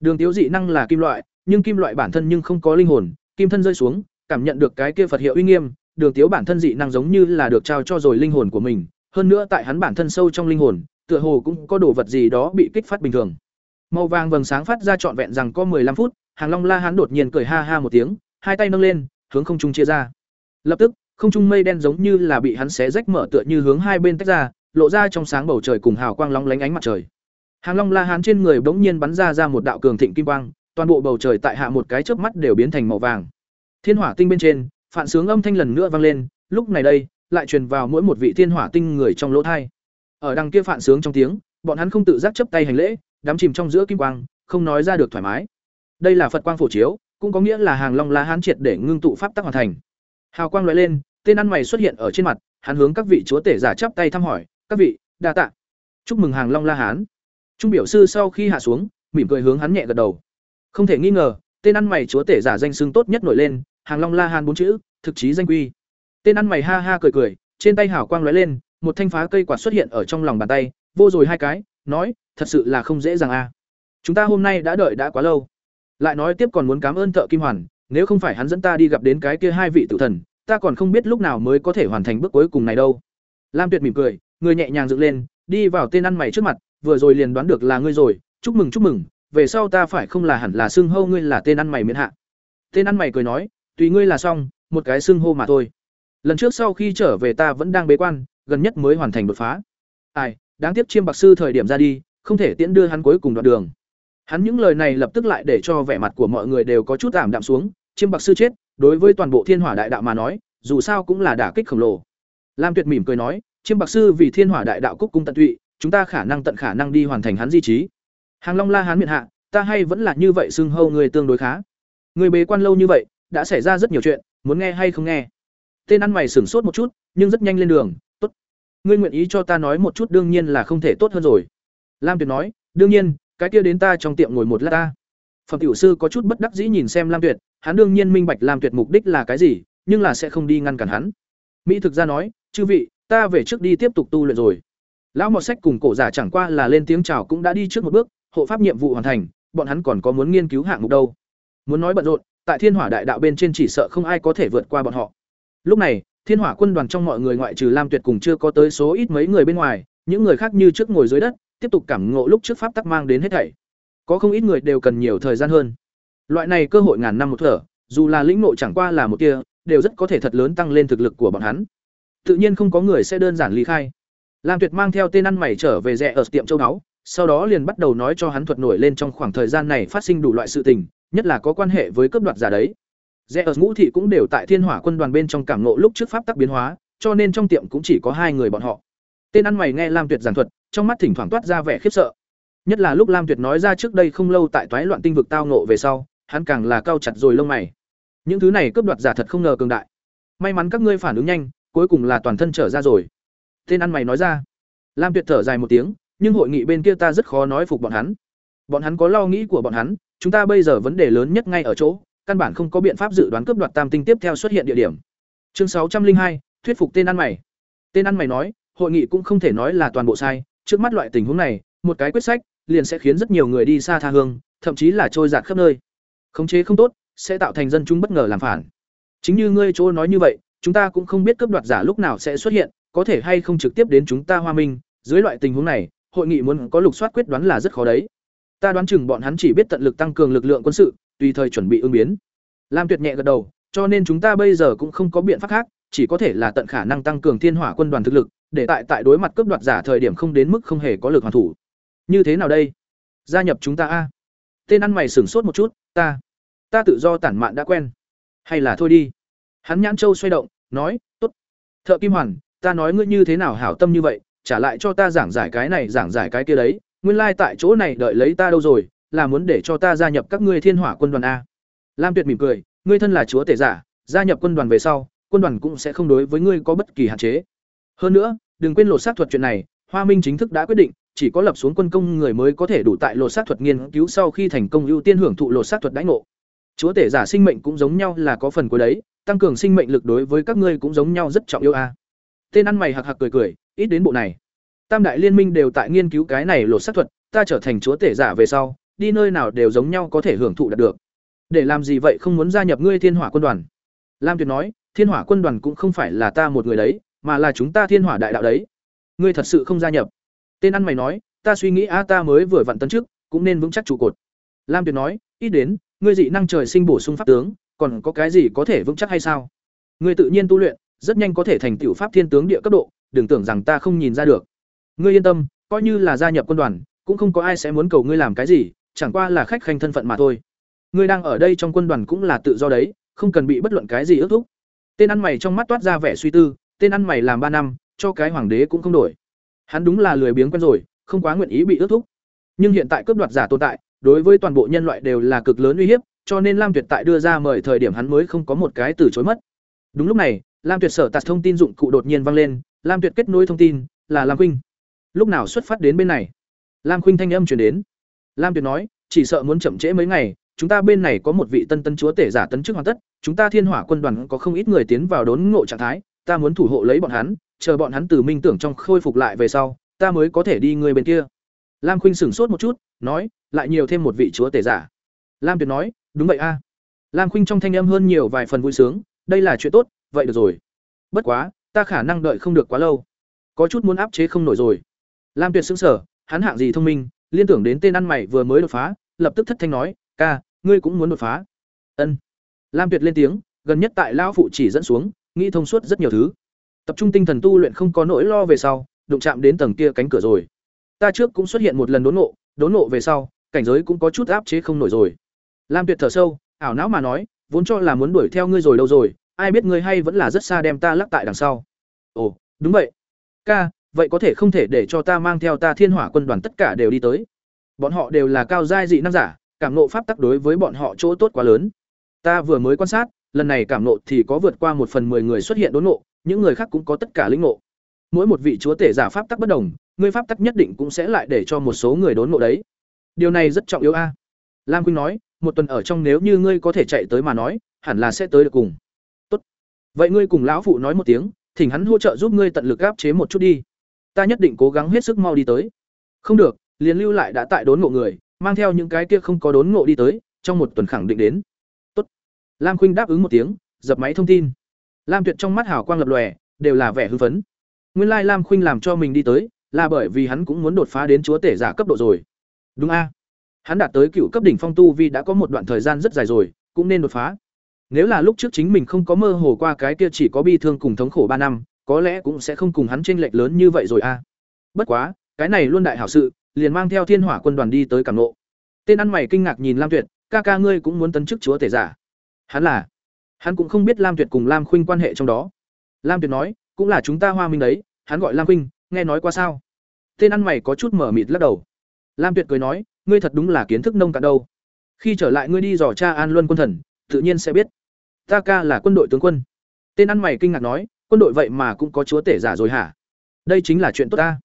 Đường tiếu dị năng là kim loại, nhưng kim loại bản thân nhưng không có linh hồn, kim thân rơi xuống, cảm nhận được cái kia phật hiệu uy nghiêm, đường tiếu bản thân dị năng giống như là được trao cho rồi linh hồn của mình. Hơn nữa tại hắn bản thân sâu trong linh hồn, tựa hồ cũng có đồ vật gì đó bị kích phát bình thường. Màu vàng vầng sáng phát ra trọn vẹn rằng có 15 phút, hàng long la hắn đột nhiên cười ha ha một tiếng, hai tay nâng lên, hướng không trung chia ra. Lập tức không trung mây đen giống như là bị hắn xé rách mở tựa như hướng hai bên tách ra, lộ ra trong sáng bầu trời cùng hào quang long lánh ánh mặt trời. Hàng long la hán trên người bỗng nhiên bắn ra ra một đạo cường thịnh kim quang, toàn bộ bầu trời tại hạ một cái chớp mắt đều biến thành màu vàng. Thiên hỏa tinh bên trên, phản sướng âm thanh lần nữa vang lên, lúc này đây, lại truyền vào mỗi một vị thiên hỏa tinh người trong lỗ tai. ở đằng kia phản sướng trong tiếng, bọn hắn không tự giác chấp tay hành lễ, đắm chìm trong giữa kim quang, không nói ra được thoải mái. Đây là phật quang phổ chiếu, cũng có nghĩa là hàng long la hán triệt để ngưng tụ pháp tắc hoàn thành hào quang loại lên, tên ăn mày xuất hiện ở trên mặt, hắn hướng các vị chúa tể giả chắp tay thăm hỏi, các vị, đa tạ. Chúc mừng hàng long la hán. Trung biểu sư sau khi hạ xuống, mỉm cười hướng hắn nhẹ gật đầu. Không thể nghi ngờ, tên ăn mày chúa tể giả danh xưng tốt nhất nổi lên, hàng long la hán bốn chữ, thực chí danh quy. Tên ăn mày ha ha cười cười, trên tay hào quang lóe lên, một thanh phá cây quạt xuất hiện ở trong lòng bàn tay, vô rồi hai cái, nói, thật sự là không dễ dàng a. Chúng ta hôm nay đã đợi đã quá lâu. Lại nói tiếp còn muốn cảm ơn thợ kim hoàn, nếu không phải hắn dẫn ta đi gặp đến cái kia hai vị tử thần ta còn không biết lúc nào mới có thể hoàn thành bước cuối cùng này đâu. Lam tuyệt mỉm cười, người nhẹ nhàng dựng lên, đi vào tên ăn mày trước mặt, vừa rồi liền đoán được là ngươi rồi, chúc mừng chúc mừng, về sau ta phải không là hẳn là xưng hô ngươi là tên ăn mày miễn hạ. Tên ăn mày cười nói, tùy ngươi là xong, một cái xưng hô mà thôi. Lần trước sau khi trở về ta vẫn đang bế quan, gần nhất mới hoàn thành đột phá. Ai, đáng tiếc chiêm bạc sư thời điểm ra đi, không thể tiễn đưa hắn cuối cùng đoạn đường. Hắn những lời này lập tức lại để cho vẻ mặt của mọi người đều có chút ảm đạm xuống, chiêm bạc sư chết đối với toàn bộ thiên hỏa đại đạo mà nói, dù sao cũng là đả kích khổng lồ. Lam tuyệt mỉm cười nói, chiêm bạc sư, vì thiên hỏa đại đạo cúc cung tận tụy, chúng ta khả năng tận khả năng đi hoàn thành hắn di trí. Hàng long la hán miệng hạ, ta hay vẫn là như vậy xưng hâu người tương đối khá. Người bế quan lâu như vậy, đã xảy ra rất nhiều chuyện, muốn nghe hay không nghe? Tên ăn mày sửng sốt một chút, nhưng rất nhanh lên đường, tốt, ngươi nguyện ý cho ta nói một chút đương nhiên là không thể tốt hơn rồi. Lam tuyệt nói, đương nhiên, cái kia đến ta trong tiệm ngồi một lát ta phẩm tiểu sư có chút bất đắc dĩ nhìn xem lam tuyệt, hắn đương nhiên minh bạch lam tuyệt mục đích là cái gì, nhưng là sẽ không đi ngăn cản hắn. Mỹ thực ra nói, chư vị, ta về trước đi tiếp tục tu luyện rồi. Lão mọt sách cùng cổ giả chẳng qua là lên tiếng chào cũng đã đi trước một bước, hộ pháp nhiệm vụ hoàn thành, bọn hắn còn có muốn nghiên cứu hạng mục đâu. Muốn nói bận rộn, tại thiên hỏa đại đạo bên trên chỉ sợ không ai có thể vượt qua bọn họ. Lúc này, thiên hỏa quân đoàn trong mọi người ngoại trừ lam tuyệt cùng chưa có tới số ít mấy người bên ngoài, những người khác như trước ngồi dưới đất, tiếp tục cảm ngộ lúc trước pháp tắc mang đến hết thảy có không ít người đều cần nhiều thời gian hơn. Loại này cơ hội ngàn năm một thở, dù là lĩnh ngộ chẳng qua là một kia đều rất có thể thật lớn tăng lên thực lực của bọn hắn. Tự nhiên không có người sẽ đơn giản ly khai. Lam tuyệt mang theo tên ăn mày trở về rẻ ở tiệm châu đáo, sau đó liền bắt đầu nói cho hắn thuật nổi lên trong khoảng thời gian này phát sinh đủ loại sự tình, nhất là có quan hệ với cấp đoạt giả đấy. Rẽ ở ngũ thị cũng đều tại thiên hỏa quân đoàn bên trong cảm nộ lúc trước pháp tắc biến hóa, cho nên trong tiệm cũng chỉ có hai người bọn họ. Tên ăn mày nghe lam tuyệt giảng thuật, trong mắt thỉnh thoảng toát ra vẻ khiếp sợ nhất là lúc lam tuyệt nói ra trước đây không lâu tại toái loạn tinh vực tao nộ về sau, hắn càng là cao chặt rồi lông mày. Những thứ này cướp đoạt giả thật không ngờ cường đại. May mắn các ngươi phản ứng nhanh, cuối cùng là toàn thân trở ra rồi. Tên ăn mày nói ra. Lam tuyệt thở dài một tiếng, nhưng hội nghị bên kia ta rất khó nói phục bọn hắn. Bọn hắn có lo nghĩ của bọn hắn, chúng ta bây giờ vấn đề lớn nhất ngay ở chỗ, căn bản không có biện pháp dự đoán cướp đoạt tam tinh tiếp theo xuất hiện địa điểm. Chương sáu trăm linh hai, thuyết phục tên ăn mày. Tên ăn mày nói, hội nghị cũng không thể nói là toàn bộ sai, trước mắt loại tình huống này, một cái quyết sách liền sẽ khiến rất nhiều người đi xa tha hương, thậm chí là trôi dạt khắp nơi. Khống chế không tốt, sẽ tạo thành dân chúng bất ngờ làm phản. Chính như ngươi chỗ nói như vậy, chúng ta cũng không biết cướp đoạt giả lúc nào sẽ xuất hiện, có thể hay không trực tiếp đến chúng ta hoa minh. Dưới loại tình huống này, hội nghị muốn có lục soát quyết đoán là rất khó đấy. Ta đoán chừng bọn hắn chỉ biết tận lực tăng cường lực lượng quân sự, tùy thời chuẩn bị ứng biến. Lam tuyệt nhẹ gật đầu, cho nên chúng ta bây giờ cũng không có biện pháp khác, chỉ có thể là tận khả năng tăng cường thiên hỏa quân đoàn thực lực, để tại tại đối mặt cướp đoạt giả thời điểm không đến mức không hề có lực hoàn thủ như thế nào đây? Gia nhập chúng ta a. Tên ăn mày sửng sốt một chút, ta ta tự do tản mạn đã quen. Hay là thôi đi. Hắn nhãn châu xoay động, nói, tốt. Thợ kim hoàn, ta nói ngươi như thế nào hảo tâm như vậy, trả lại cho ta giảng giải cái này, giảng giải cái kia đấy. Nguyên lai tại chỗ này đợi lấy ta đâu rồi, là muốn để cho ta gia nhập các ngươi thiên hỏa quân đoàn a. Lam tuyệt mỉm cười, ngươi thân là chúa tể giả, gia nhập quân đoàn về sau, quân đoàn cũng sẽ không đối với ngươi có bất kỳ hạn chế. Hơn nữa, đừng quên lột xác thuật chuyện này, hoa minh chính thức đã quyết định chỉ có lập xuống quân công người mới có thể đủ tại lột xác thuật nghiên cứu sau khi thành công ưu tiên hưởng thụ lột xác thuật đãi ngộ. Chúa tể giả sinh mệnh cũng giống nhau là có phần của đấy, tăng cường sinh mệnh lực đối với các ngươi cũng giống nhau rất trọng yêu a. Tên ăn mày hạc hạc cười cười, ít đến bộ này. Tam đại liên minh đều tại nghiên cứu cái này lột xác thuật, ta trở thành chúa tể giả về sau, đi nơi nào đều giống nhau có thể hưởng thụ đạt được. Để làm gì vậy không muốn gia nhập ngươi thiên hỏa quân đoàn. Lam tuyệt nói, thiên hỏa quân đoàn cũng không phải là ta một người đấy, mà là chúng ta thiên hỏa đại đạo đấy. Ngươi thật sự không gia nhập tên ăn mày nói, ta suy nghĩ, a, ta mới vừa vặn tấn trước cũng nên vững chắc trụ cột. Lam tuyệt nói, ít đến, ngươi dị năng trời sinh bổ sung pháp tướng, còn có cái gì có thể vững chắc hay sao? Ngươi tự nhiên tu luyện, rất nhanh có thể thành tựu pháp thiên tướng địa cấp độ, đừng tưởng rằng ta không nhìn ra được. Ngươi yên tâm, coi như là gia nhập quân đoàn, cũng không có ai sẽ muốn cầu ngươi làm cái gì, chẳng qua là khách khanh thân phận mà thôi. Ngươi đang ở đây trong quân đoàn cũng là tự do đấy, không cần bị bất luận cái gì ước thúc. Tên ăn mày trong mắt toát ra vẻ suy tư, tên ăn mày làm ba năm, cho cái hoàng đế cũng không đổi hắn đúng là lười biếng quen rồi, không quá nguyện ý bị ước thúc. Nhưng hiện tại cướp đoạt giả tồn tại, đối với toàn bộ nhân loại đều là cực lớn uy hiếp, cho nên lam tuyệt tại đưa ra mời thời điểm hắn mới không có một cái từ chối mất. Đúng lúc này, lam tuyệt sở tạt thông tin dụng cụ đột nhiên vang lên, lam tuyệt kết nối thông tin, là lam khuynh. Lúc nào xuất phát đến bên này? Lam khuynh thanh âm chuyển đến. Lam tuyệt nói, chỉ sợ muốn chậm trễ mấy ngày, chúng ta bên này có một vị tân tân chúa tể giả tấn chức hoàn tất, chúng ta thiên hỏa quân đoàn có không ít người tiến vào đốn ngộ trạng thái ta muốn thủ hộ lấy bọn hắn chờ bọn hắn từ minh tưởng trong khôi phục lại về sau ta mới có thể đi người bên kia. Lam khuynh sửng sốt một chút nói lại nhiều thêm một vị chúa tể giả. Lam tuyệt nói đúng vậy a. Lam khuynh trong thanh âm hơn nhiều vài phần vui sướng đây là chuyện tốt vậy được rồi. Bất quá ta khả năng đợi không được quá lâu. Có chút muốn áp chế không nổi rồi. Lam tuyệt sững sờ, hắn hạng gì thông minh liên tưởng đến tên ăn mày vừa mới đột phá lập tức thất thanh nói ca ngươi cũng muốn đột phá. Ân. Lam tuyệt lên tiếng gần nhất tại lão phụ chỉ dẫn xuống nghĩ thông suốt rất nhiều thứ. Tập trung tinh thần tu luyện không có nỗi lo về sau, đụng chạm đến tầng kia cánh cửa rồi. Ta trước cũng xuất hiện một lần đốn nộ đốn nộ về sau, cảnh giới cũng có chút áp chế không nổi rồi. Lam tuyệt thở sâu, ảo não mà nói, vốn cho là muốn đuổi theo ngươi rồi đâu rồi, ai biết ngươi hay vẫn là rất xa đem ta lắc tại đằng sau. Ồ, đúng vậy. Ca, vậy có thể không thể để cho ta mang theo ta thiên hỏa quân đoàn tất cả đều đi tới? Bọn họ đều là cao giai dị năng giả, cảm nộ pháp tắc đối với bọn họ chỗ tốt quá lớn. Ta vừa mới quan sát lần này cảm nộ thì có vượt qua một phần mười người xuất hiện đốn nộ những người khác cũng có tất cả lĩnh nộ mỗi một vị chúa tể giả pháp tắc bất đồng ngươi pháp tắc nhất định cũng sẽ lại để cho một số người đốn nộ đấy. Điều này rất trọng yếu a." Lam quynh nói, "Một tuần ở trong nếu như ngươi có thể chạy tới mà nói, hẳn là sẽ tới được cùng." "Tốt. Vậy ngươi cùng lão phụ nói một tiếng, thỉnh hắn hỗ trợ giúp ngươi tận lực áp chế một chút đi. Ta nhất định cố gắng hết sức mau đi tới." "Không được, liền lưu lại đã tại đốn ngộ người, mang theo những cái kia không có đốn ngộ đi tới, trong một tuần khẳng định đến." Lam Khuynh đáp ứng một tiếng, dập máy thông tin. Lam Tuyệt trong mắt hào quang lập lòe, đều là vẻ hưng phấn. Nguyên lai Lam Khuynh làm cho mình đi tới, là bởi vì hắn cũng muốn đột phá đến chúa tể giả cấp độ rồi. Đúng a? Hắn đạt tới cựu cấp đỉnh phong tu vi đã có một đoạn thời gian rất dài rồi, cũng nên đột phá. Nếu là lúc trước chính mình không có mơ hồ qua cái kia chỉ có bi thương cùng thống khổ ba năm, có lẽ cũng sẽ không cùng hắn chênh lệch lớn như vậy rồi a. Bất quá, cái này luôn đại hảo sự, liền mang theo Thiên Hỏa quân đoàn đi tới Cảng Ngộ. Tên ăn mày kinh ngạc nhìn Lam Tuyệt, "Ca ca ngươi cũng muốn tấn chức chúa tể giả?" Hắn là Hắn cũng không biết Lam Tuyệt cùng Lam Khuynh quan hệ trong đó. Lam Tuyệt nói, cũng là chúng ta Hoa Minh đấy, hắn gọi Lam Khuynh, nghe nói qua sao? Tên ăn mày có chút mở mịt lắc đầu. Lam Tuyệt cười nói, ngươi thật đúng là kiến thức nông cạn đâu. Khi trở lại ngươi đi dò cha An Luân quân thần, tự nhiên sẽ biết. Ta ca là quân đội tướng quân. Tên ăn mày kinh ngạc nói, quân đội vậy mà cũng có chúa tể giả rồi hả? Đây chính là chuyện tốt ta.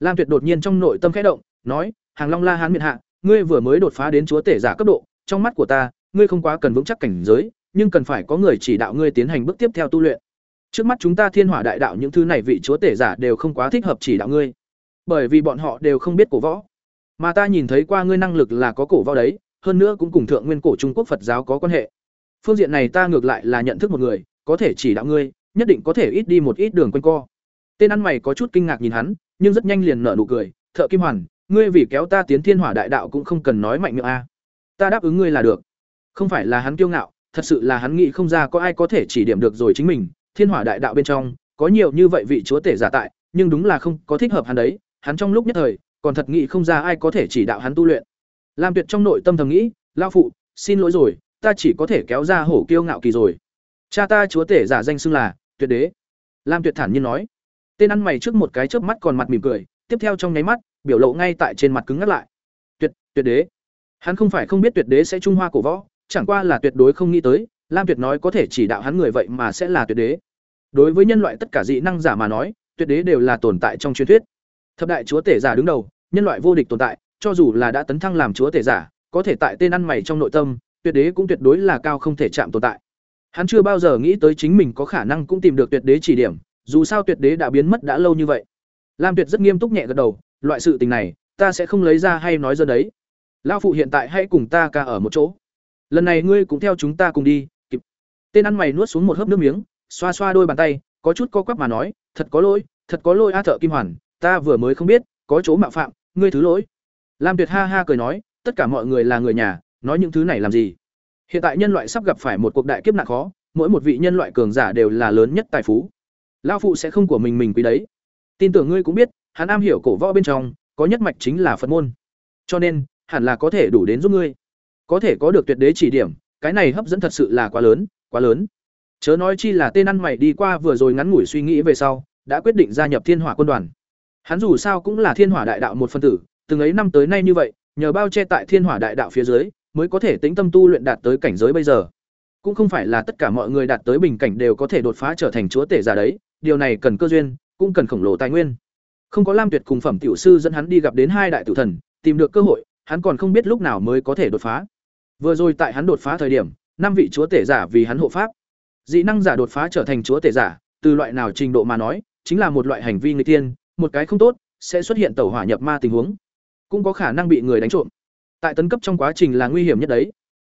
Lam Tuyệt đột nhiên trong nội tâm khẽ động, nói, Hàng Long La Hán miệt hạ, ngươi vừa mới đột phá đến chúa tể giả cấp độ, trong mắt của ta, ngươi không quá cần vững chắc cảnh giới, nhưng cần phải có người chỉ đạo ngươi tiến hành bước tiếp theo tu luyện. Trước mắt chúng ta Thiên Hỏa Đại Đạo những thứ này vị chúa tể giả đều không quá thích hợp chỉ đạo ngươi, bởi vì bọn họ đều không biết cổ võ. Mà ta nhìn thấy qua ngươi năng lực là có cổ võ đấy, hơn nữa cũng cùng thượng nguyên cổ Trung Quốc Phật giáo có quan hệ. Phương diện này ta ngược lại là nhận thức một người, có thể chỉ đạo ngươi, nhất định có thể ít đi một ít đường quanh co. Tên ăn mày có chút kinh ngạc nhìn hắn, nhưng rất nhanh liền nở nụ cười, "Thợ Kim Hoàn, ngươi vì kéo ta tiến Thiên Hỏa Đại Đạo cũng không cần nói mạnh miệng a. Ta đáp ứng ngươi là được." Không phải là hắn kiêu ngạo, thật sự là hắn nghĩ không ra có ai có thể chỉ điểm được rồi chính mình, Thiên Hỏa Đại Đạo bên trong, có nhiều như vậy vị chúa tể giả tại, nhưng đúng là không có thích hợp hắn đấy, hắn trong lúc nhất thời, còn thật nghĩ không ra ai có thể chỉ đạo hắn tu luyện. Lam Tuyệt trong nội tâm thầm nghĩ, lão phụ, xin lỗi rồi, ta chỉ có thể kéo ra hổ kiêu ngạo kỳ rồi. Cha ta chúa tể giả danh xưng là Tuyệt Đế. Lam Tuyệt thản nhiên nói. Tên ăn mày trước một cái chớp mắt còn mặt mỉm cười, tiếp theo trong nháy mắt, biểu lộ ngay tại trên mặt cứng ngắt lại. Tuyệt, Tuyệt Đế. Hắn không phải không biết Tuyệt Đế sẽ trung hoa cổ võ, chẳng qua là tuyệt đối không nghĩ tới, Lam Tuyệt nói có thể chỉ đạo hắn người vậy mà sẽ là tuyệt đế. Đối với nhân loại tất cả dị năng giả mà nói, tuyệt đế đều là tồn tại trong truyền thuyết. Thập đại chúa tể giả đứng đầu, nhân loại vô địch tồn tại, cho dù là đã tấn thăng làm chúa tể giả, có thể tại tên ăn mày trong nội tâm, tuyệt đế cũng tuyệt đối là cao không thể chạm tồn tại. Hắn chưa bao giờ nghĩ tới chính mình có khả năng cũng tìm được tuyệt đế chỉ điểm, dù sao tuyệt đế đã biến mất đã lâu như vậy. Lam Tuyệt rất nghiêm túc nhẹ gật đầu, loại sự tình này, ta sẽ không lấy ra hay nói ra đấy. Lão phụ hiện tại hãy cùng ta ca ở một chỗ lần này ngươi cũng theo chúng ta cùng đi, kịp. Tên ăn mày nuốt xuống một hớp nước miếng, xoa xoa đôi bàn tay, có chút co quắp mà nói, thật có lỗi, thật có lỗi a thợ kim hoàn, ta vừa mới không biết, có chỗ mạo phạm, ngươi thứ lỗi. Lam tuyệt ha ha cười nói, tất cả mọi người là người nhà, nói những thứ này làm gì? Hiện tại nhân loại sắp gặp phải một cuộc đại kiếp nạn khó, mỗi một vị nhân loại cường giả đều là lớn nhất tài phú. Lao phụ sẽ không của mình mình quý đấy. Tin tưởng ngươi cũng biết, hắn am hiểu cổ võ bên trong, có nhất mạch chính là phật môn. Cho nên, hẳn là có thể đủ đến giúp ngươi có thể có được tuyệt đế chỉ điểm, cái này hấp dẫn thật sự là quá lớn quá lớn. Chớ nói chi là tên ăn mày đi qua vừa rồi ngắn ngủi suy nghĩ về sau, đã quyết định gia nhập thiên hỏa quân đoàn. Hắn dù sao cũng là thiên hỏa đại đạo một phân tử, từng ấy năm tới nay như vậy, nhờ bao che tại thiên hỏa đại đạo phía dưới, mới có thể tính tâm tu luyện đạt tới cảnh giới bây giờ. Cũng không phải là tất cả mọi người đạt tới bình cảnh đều có thể đột phá trở thành chúa tể giả đấy, điều này cần cơ duyên, cũng cần khổng lồ tài nguyên. Không có lam tuyệt cùng phẩm tiểu sư dẫn hắn đi gặp đến hai đại tử thần, tìm được cơ hội hắn còn không biết lúc nào mới có thể đột phá Vừa rồi tại hắn đột phá thời điểm, năm vị chúa tể giả vì hắn hộ pháp. Dị năng giả đột phá trở thành chúa tể giả, từ loại nào trình độ mà nói, chính là một loại hành vi người tiên, một cái không tốt, sẽ xuất hiện tẩu hỏa nhập ma tình huống, cũng có khả năng bị người đánh trộm. Tại tấn cấp trong quá trình là nguy hiểm nhất đấy.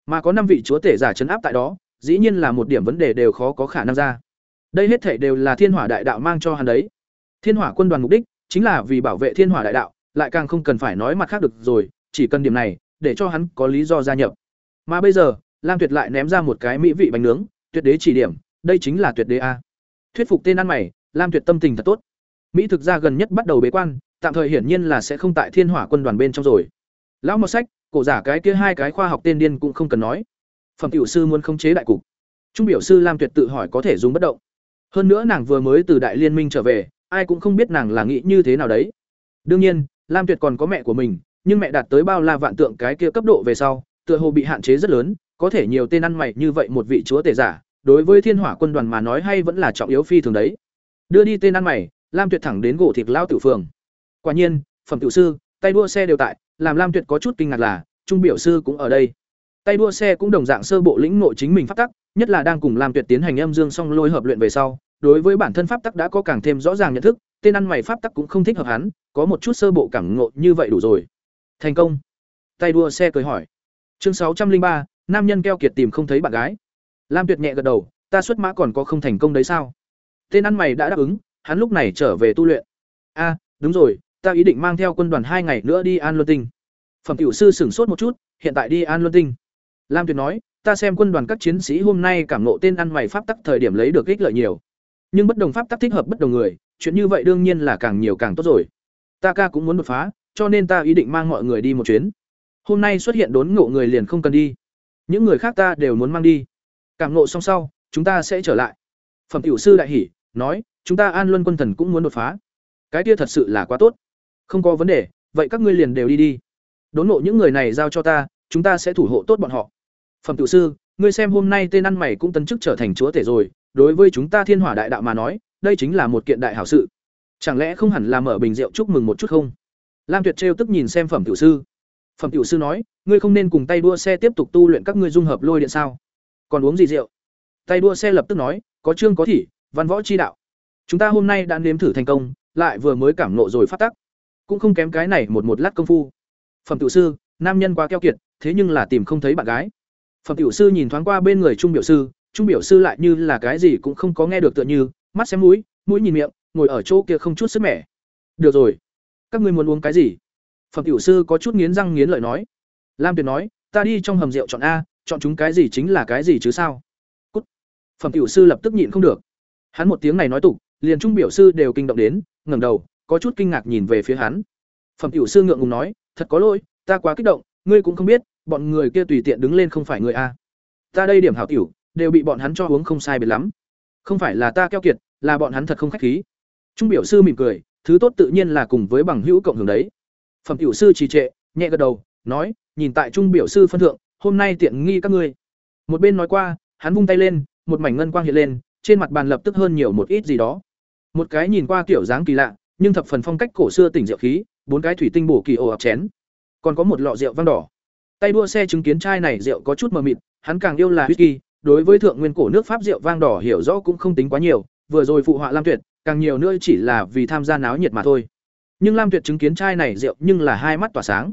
Mà có năm vị chúa tể giả chấn áp tại đó, dĩ nhiên là một điểm vấn đề đều khó có khả năng ra. Đây hết thảy đều là Thiên Hỏa Đại Đạo mang cho hắn đấy. Thiên Hỏa quân đoàn mục đích chính là vì bảo vệ Thiên Hỏa Đại Đạo, lại càng không cần phải nói mặt khác được rồi, chỉ cần điểm này, để cho hắn có lý do gia nhập. Mà bây giờ, Lam Tuyệt lại ném ra một cái mỹ vị bánh nướng, tuyệt đế chỉ điểm, đây chính là tuyệt đế a. Thuyết phục tên ăn mày, Lam Tuyệt tâm tình thật tốt. Mỹ thực ra gần nhất bắt đầu bế quan, tạm thời hiển nhiên là sẽ không tại Thiên Hỏa quân đoàn bên trong rồi. Lão mọt sách, cổ giả cái kia hai cái khoa học tên điên cũng không cần nói. Phẩm tiểu sư muốn khống chế đại cục. Trung biểu sư Lam Tuyệt tự hỏi có thể dùng bất động. Hơn nữa nàng vừa mới từ đại liên minh trở về, ai cũng không biết nàng là nghĩ như thế nào đấy. Đương nhiên, Lam Tuyệt còn có mẹ của mình, nhưng mẹ đạt tới bao la vạn tượng cái kia cấp độ về sau, tựa hồ bị hạn chế rất lớn, có thể nhiều tên ăn mày như vậy một vị chúa tể giả, đối với Thiên Hỏa quân đoàn mà nói hay vẫn là trọng yếu phi thường đấy. Đưa đi tên ăn mày, Lam Tuyệt thẳng đến gỗ thịt lao tử phường. quả nhiên phẩm tiểu sư tay đua xe đều tại làm lam tuyệt có chút kinh ngạc là trung biểu sư cũng ở đây tay đua xe cũng đồng dạng sơ bộ lĩnh nội chính mình pháp tắc nhất là đang cùng lam tuyệt tiến hành âm dương song lôi hợp luyện về sau đối với bản thân pháp tắc đã có càng thêm rõ ràng nhận thức tên ăn mày pháp tắc cũng không thích hợp hắn có một chút sơ bộ cảm ngộ như vậy đủ rồi thành công. Tay đua xe cười hỏi. Chương sáu trăm linh ba, nam nhân keo kiệt tìm không thấy bạn gái. Lam tuyệt nhẹ gật đầu, ta xuất mã còn có không thành công đấy sao? Tên ăn mày đã đáp ứng, hắn lúc này trở về tu luyện. A, đúng rồi, ta ý định mang theo quân đoàn hai ngày nữa đi an luân tinh. Phẩm tiểu sư sửng sốt một chút, hiện tại đi an luân tinh. Lam tuyệt nói, ta xem quân đoàn các chiến sĩ hôm nay cảm nộ tên ăn mày pháp tắc thời điểm lấy được ích lợi nhiều. Nhưng bất đồng pháp tắc thích hợp bất đồng người, chuyện như vậy đương nhiên là càng nhiều càng tốt rồi. Ta ca cũng muốn đột phá cho nên ta ý định mang mọi người đi một chuyến. Hôm nay xuất hiện đốn ngộ người liền không cần đi. Những người khác ta đều muốn mang đi. Cảm ngộ xong sau chúng ta sẽ trở lại. Phẩm tiểu sư đại hỉ, nói chúng ta an luân quân thần cũng muốn đột phá. Cái kia thật sự là quá tốt. Không có vấn đề vậy các ngươi liền đều đi đi. Đốn ngộ những người này giao cho ta chúng ta sẽ thủ hộ tốt bọn họ. Phẩm tiểu sư ngươi xem hôm nay tên ăn mày cũng tấn chức trở thành chúa tể rồi đối với chúng ta thiên hỏa đại đạo mà nói đây chính là một kiện đại hảo sự. Chẳng lẽ không hẳn là mở bình rượu chúc mừng một chút không? Lam tuyệt trêu tức nhìn xem phẩm tiểu sư. Phẩm tiểu sư nói, ngươi không nên cùng tay đua xe tiếp tục tu luyện các ngươi dung hợp lôi điện sao? Còn uống gì rượu? Tay đua xe lập tức nói, có chương có thỉ, văn võ chi đạo. Chúng ta hôm nay đã nếm thử thành công, lại vừa mới cảm nộ rồi phát tắc. Cũng không kém cái này một một lát công phu. Phẩm tiểu sư, nam nhân quá keo kiệt, thế nhưng là tìm không thấy bạn gái. Phẩm tiểu sư nhìn thoáng qua bên người trung biểu sư, trung biểu sư lại như là cái gì cũng không có nghe được tựa như, mắt xem mũi mũi nhìn miệng, ngồi ở chỗ kia không chút sức mẻ. Được rồi các ngươi muốn uống cái gì? Phẩm tiểu sư có chút nghiến răng nghiến lợi nói. Lam tuyệt nói, ta đi trong hầm rượu chọn a, chọn chúng cái gì chính là cái gì chứ sao? Cút. phẩm tiểu sư lập tức nhịn không được. Hắn một tiếng này nói tục, liền trung biểu sư đều kinh động đến, ngẩng đầu, có chút kinh ngạc nhìn về phía hắn. Phẩm tiểu sư ngượng ngùng nói, thật có lỗi, ta quá kích động, ngươi cũng không biết, bọn người kia tùy tiện đứng lên không phải người a. Ta đây điểm hảo tiểu, đều bị bọn hắn cho uống không sai biệt lắm. Không phải là ta keo kiệt, là bọn hắn thật không khách khí. Trung biểu sư mỉm cười thứ tốt tự nhiên là cùng với bằng hữu cộng hưởng đấy. Phẩm tiểu sư trì trệ, nhẹ gật đầu, nói, nhìn tại trung biểu sư phân thượng, hôm nay tiện nghi các ngươi. Một bên nói qua, hắn vung tay lên, một mảnh ngân quang hiện lên, trên mặt bàn lập tức hơn nhiều một ít gì đó. Một cái nhìn qua kiểu dáng kỳ lạ, nhưng thập phần phong cách cổ xưa tỉnh rượu khí, bốn cái thủy tinh bổ kỳ ồ ập chén. Còn có một lọ rượu vang đỏ. Tay đua xe chứng kiến chai này rượu có chút mờ mịt, hắn càng yêu là whisky, đối với thượng nguyên cổ nước pháp rượu vang đỏ hiểu rõ cũng không tính quá nhiều, vừa rồi phụ họa lam tuyệt càng nhiều nữa chỉ là vì tham gia náo nhiệt mà thôi. Nhưng lam tuyệt chứng kiến trai này rượu nhưng là hai mắt tỏa sáng.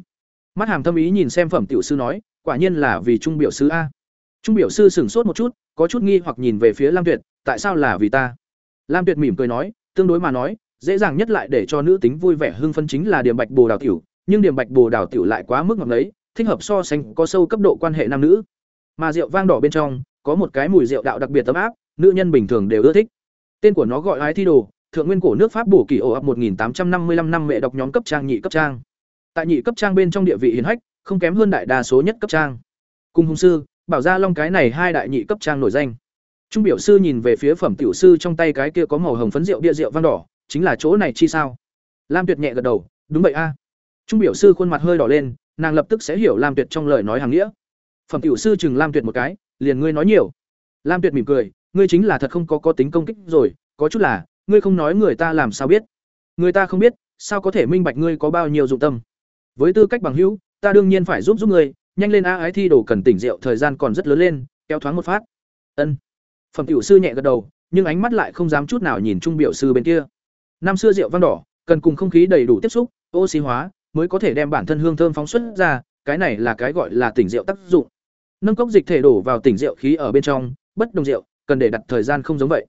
Mắt hàm thâm ý nhìn xem phẩm tiểu sư nói, quả nhiên là vì trung biểu sư a. Trung biểu sư sửng sốt một chút, có chút nghi hoặc nhìn về phía lam tuyệt, tại sao là vì ta? Lam tuyệt mỉm cười nói, tương đối mà nói, dễ dàng nhất lại để cho nữ tính vui vẻ hưng phân chính là điểm bạch bồ đào tiểu, nhưng điểm bạch bồ đào tiểu lại quá mức ngọc lấy thích hợp so sánh có sâu cấp độ quan hệ nam nữ. Mà rượu vang đỏ bên trong, có một cái mùi rượu đạo đặc biệt ấm áp, nữ nhân bình thường đều ưa thích tên của nó gọi ái thi đồ, thượng nguyên cổ nước pháp bổ kỳ ổ ập 1855 năm mẹ đọc nhóm cấp trang nhị cấp trang. Tại nhị cấp trang bên trong địa vị hiền hách, không kém hơn đại đa số nhất cấp trang. Cùng hùng sư, bảo ra long cái này hai đại nhị cấp trang nổi danh. Trung biểu sư nhìn về phía phẩm tiểu sư trong tay cái kia có màu hồng phấn rượu bia rượu vang đỏ, chính là chỗ này chi sao? Lam tuyệt nhẹ gật đầu, đúng vậy a. Trung biểu sư khuôn mặt hơi đỏ lên, nàng lập tức sẽ hiểu lam tuyệt trong lời nói hàng nghĩa. Phẩm tiểu sư chừng lam tuyệt một cái, liền ngươi nói nhiều. Lam tuyệt mỉm cười ngươi chính là thật không có có tính công kích rồi, có chút là, ngươi không nói người ta làm sao biết. Người ta không biết, sao có thể minh bạch ngươi có bao nhiêu dụng tâm. Với tư cách bằng hữu, ta đương nhiên phải giúp giúp ngươi, nhanh lên a ái thi đồ cần tỉnh rượu thời gian còn rất lớn lên, kéo thoáng một phát. Ân. Phẩm tiểu sư nhẹ gật đầu, nhưng ánh mắt lại không dám chút nào nhìn trung biểu sư bên kia. Năm xưa rượu vang đỏ, cần cùng không khí đầy đủ tiếp xúc, oxy hóa, mới có thể đem bản thân hương thơm phóng xuất ra, cái này là cái gọi là tỉnh rượu tác dụng. Nâng cốc dịch thể đổ vào tỉnh rượu khí ở bên trong, bất đồng rượu cần để đặt thời gian không giống vậy.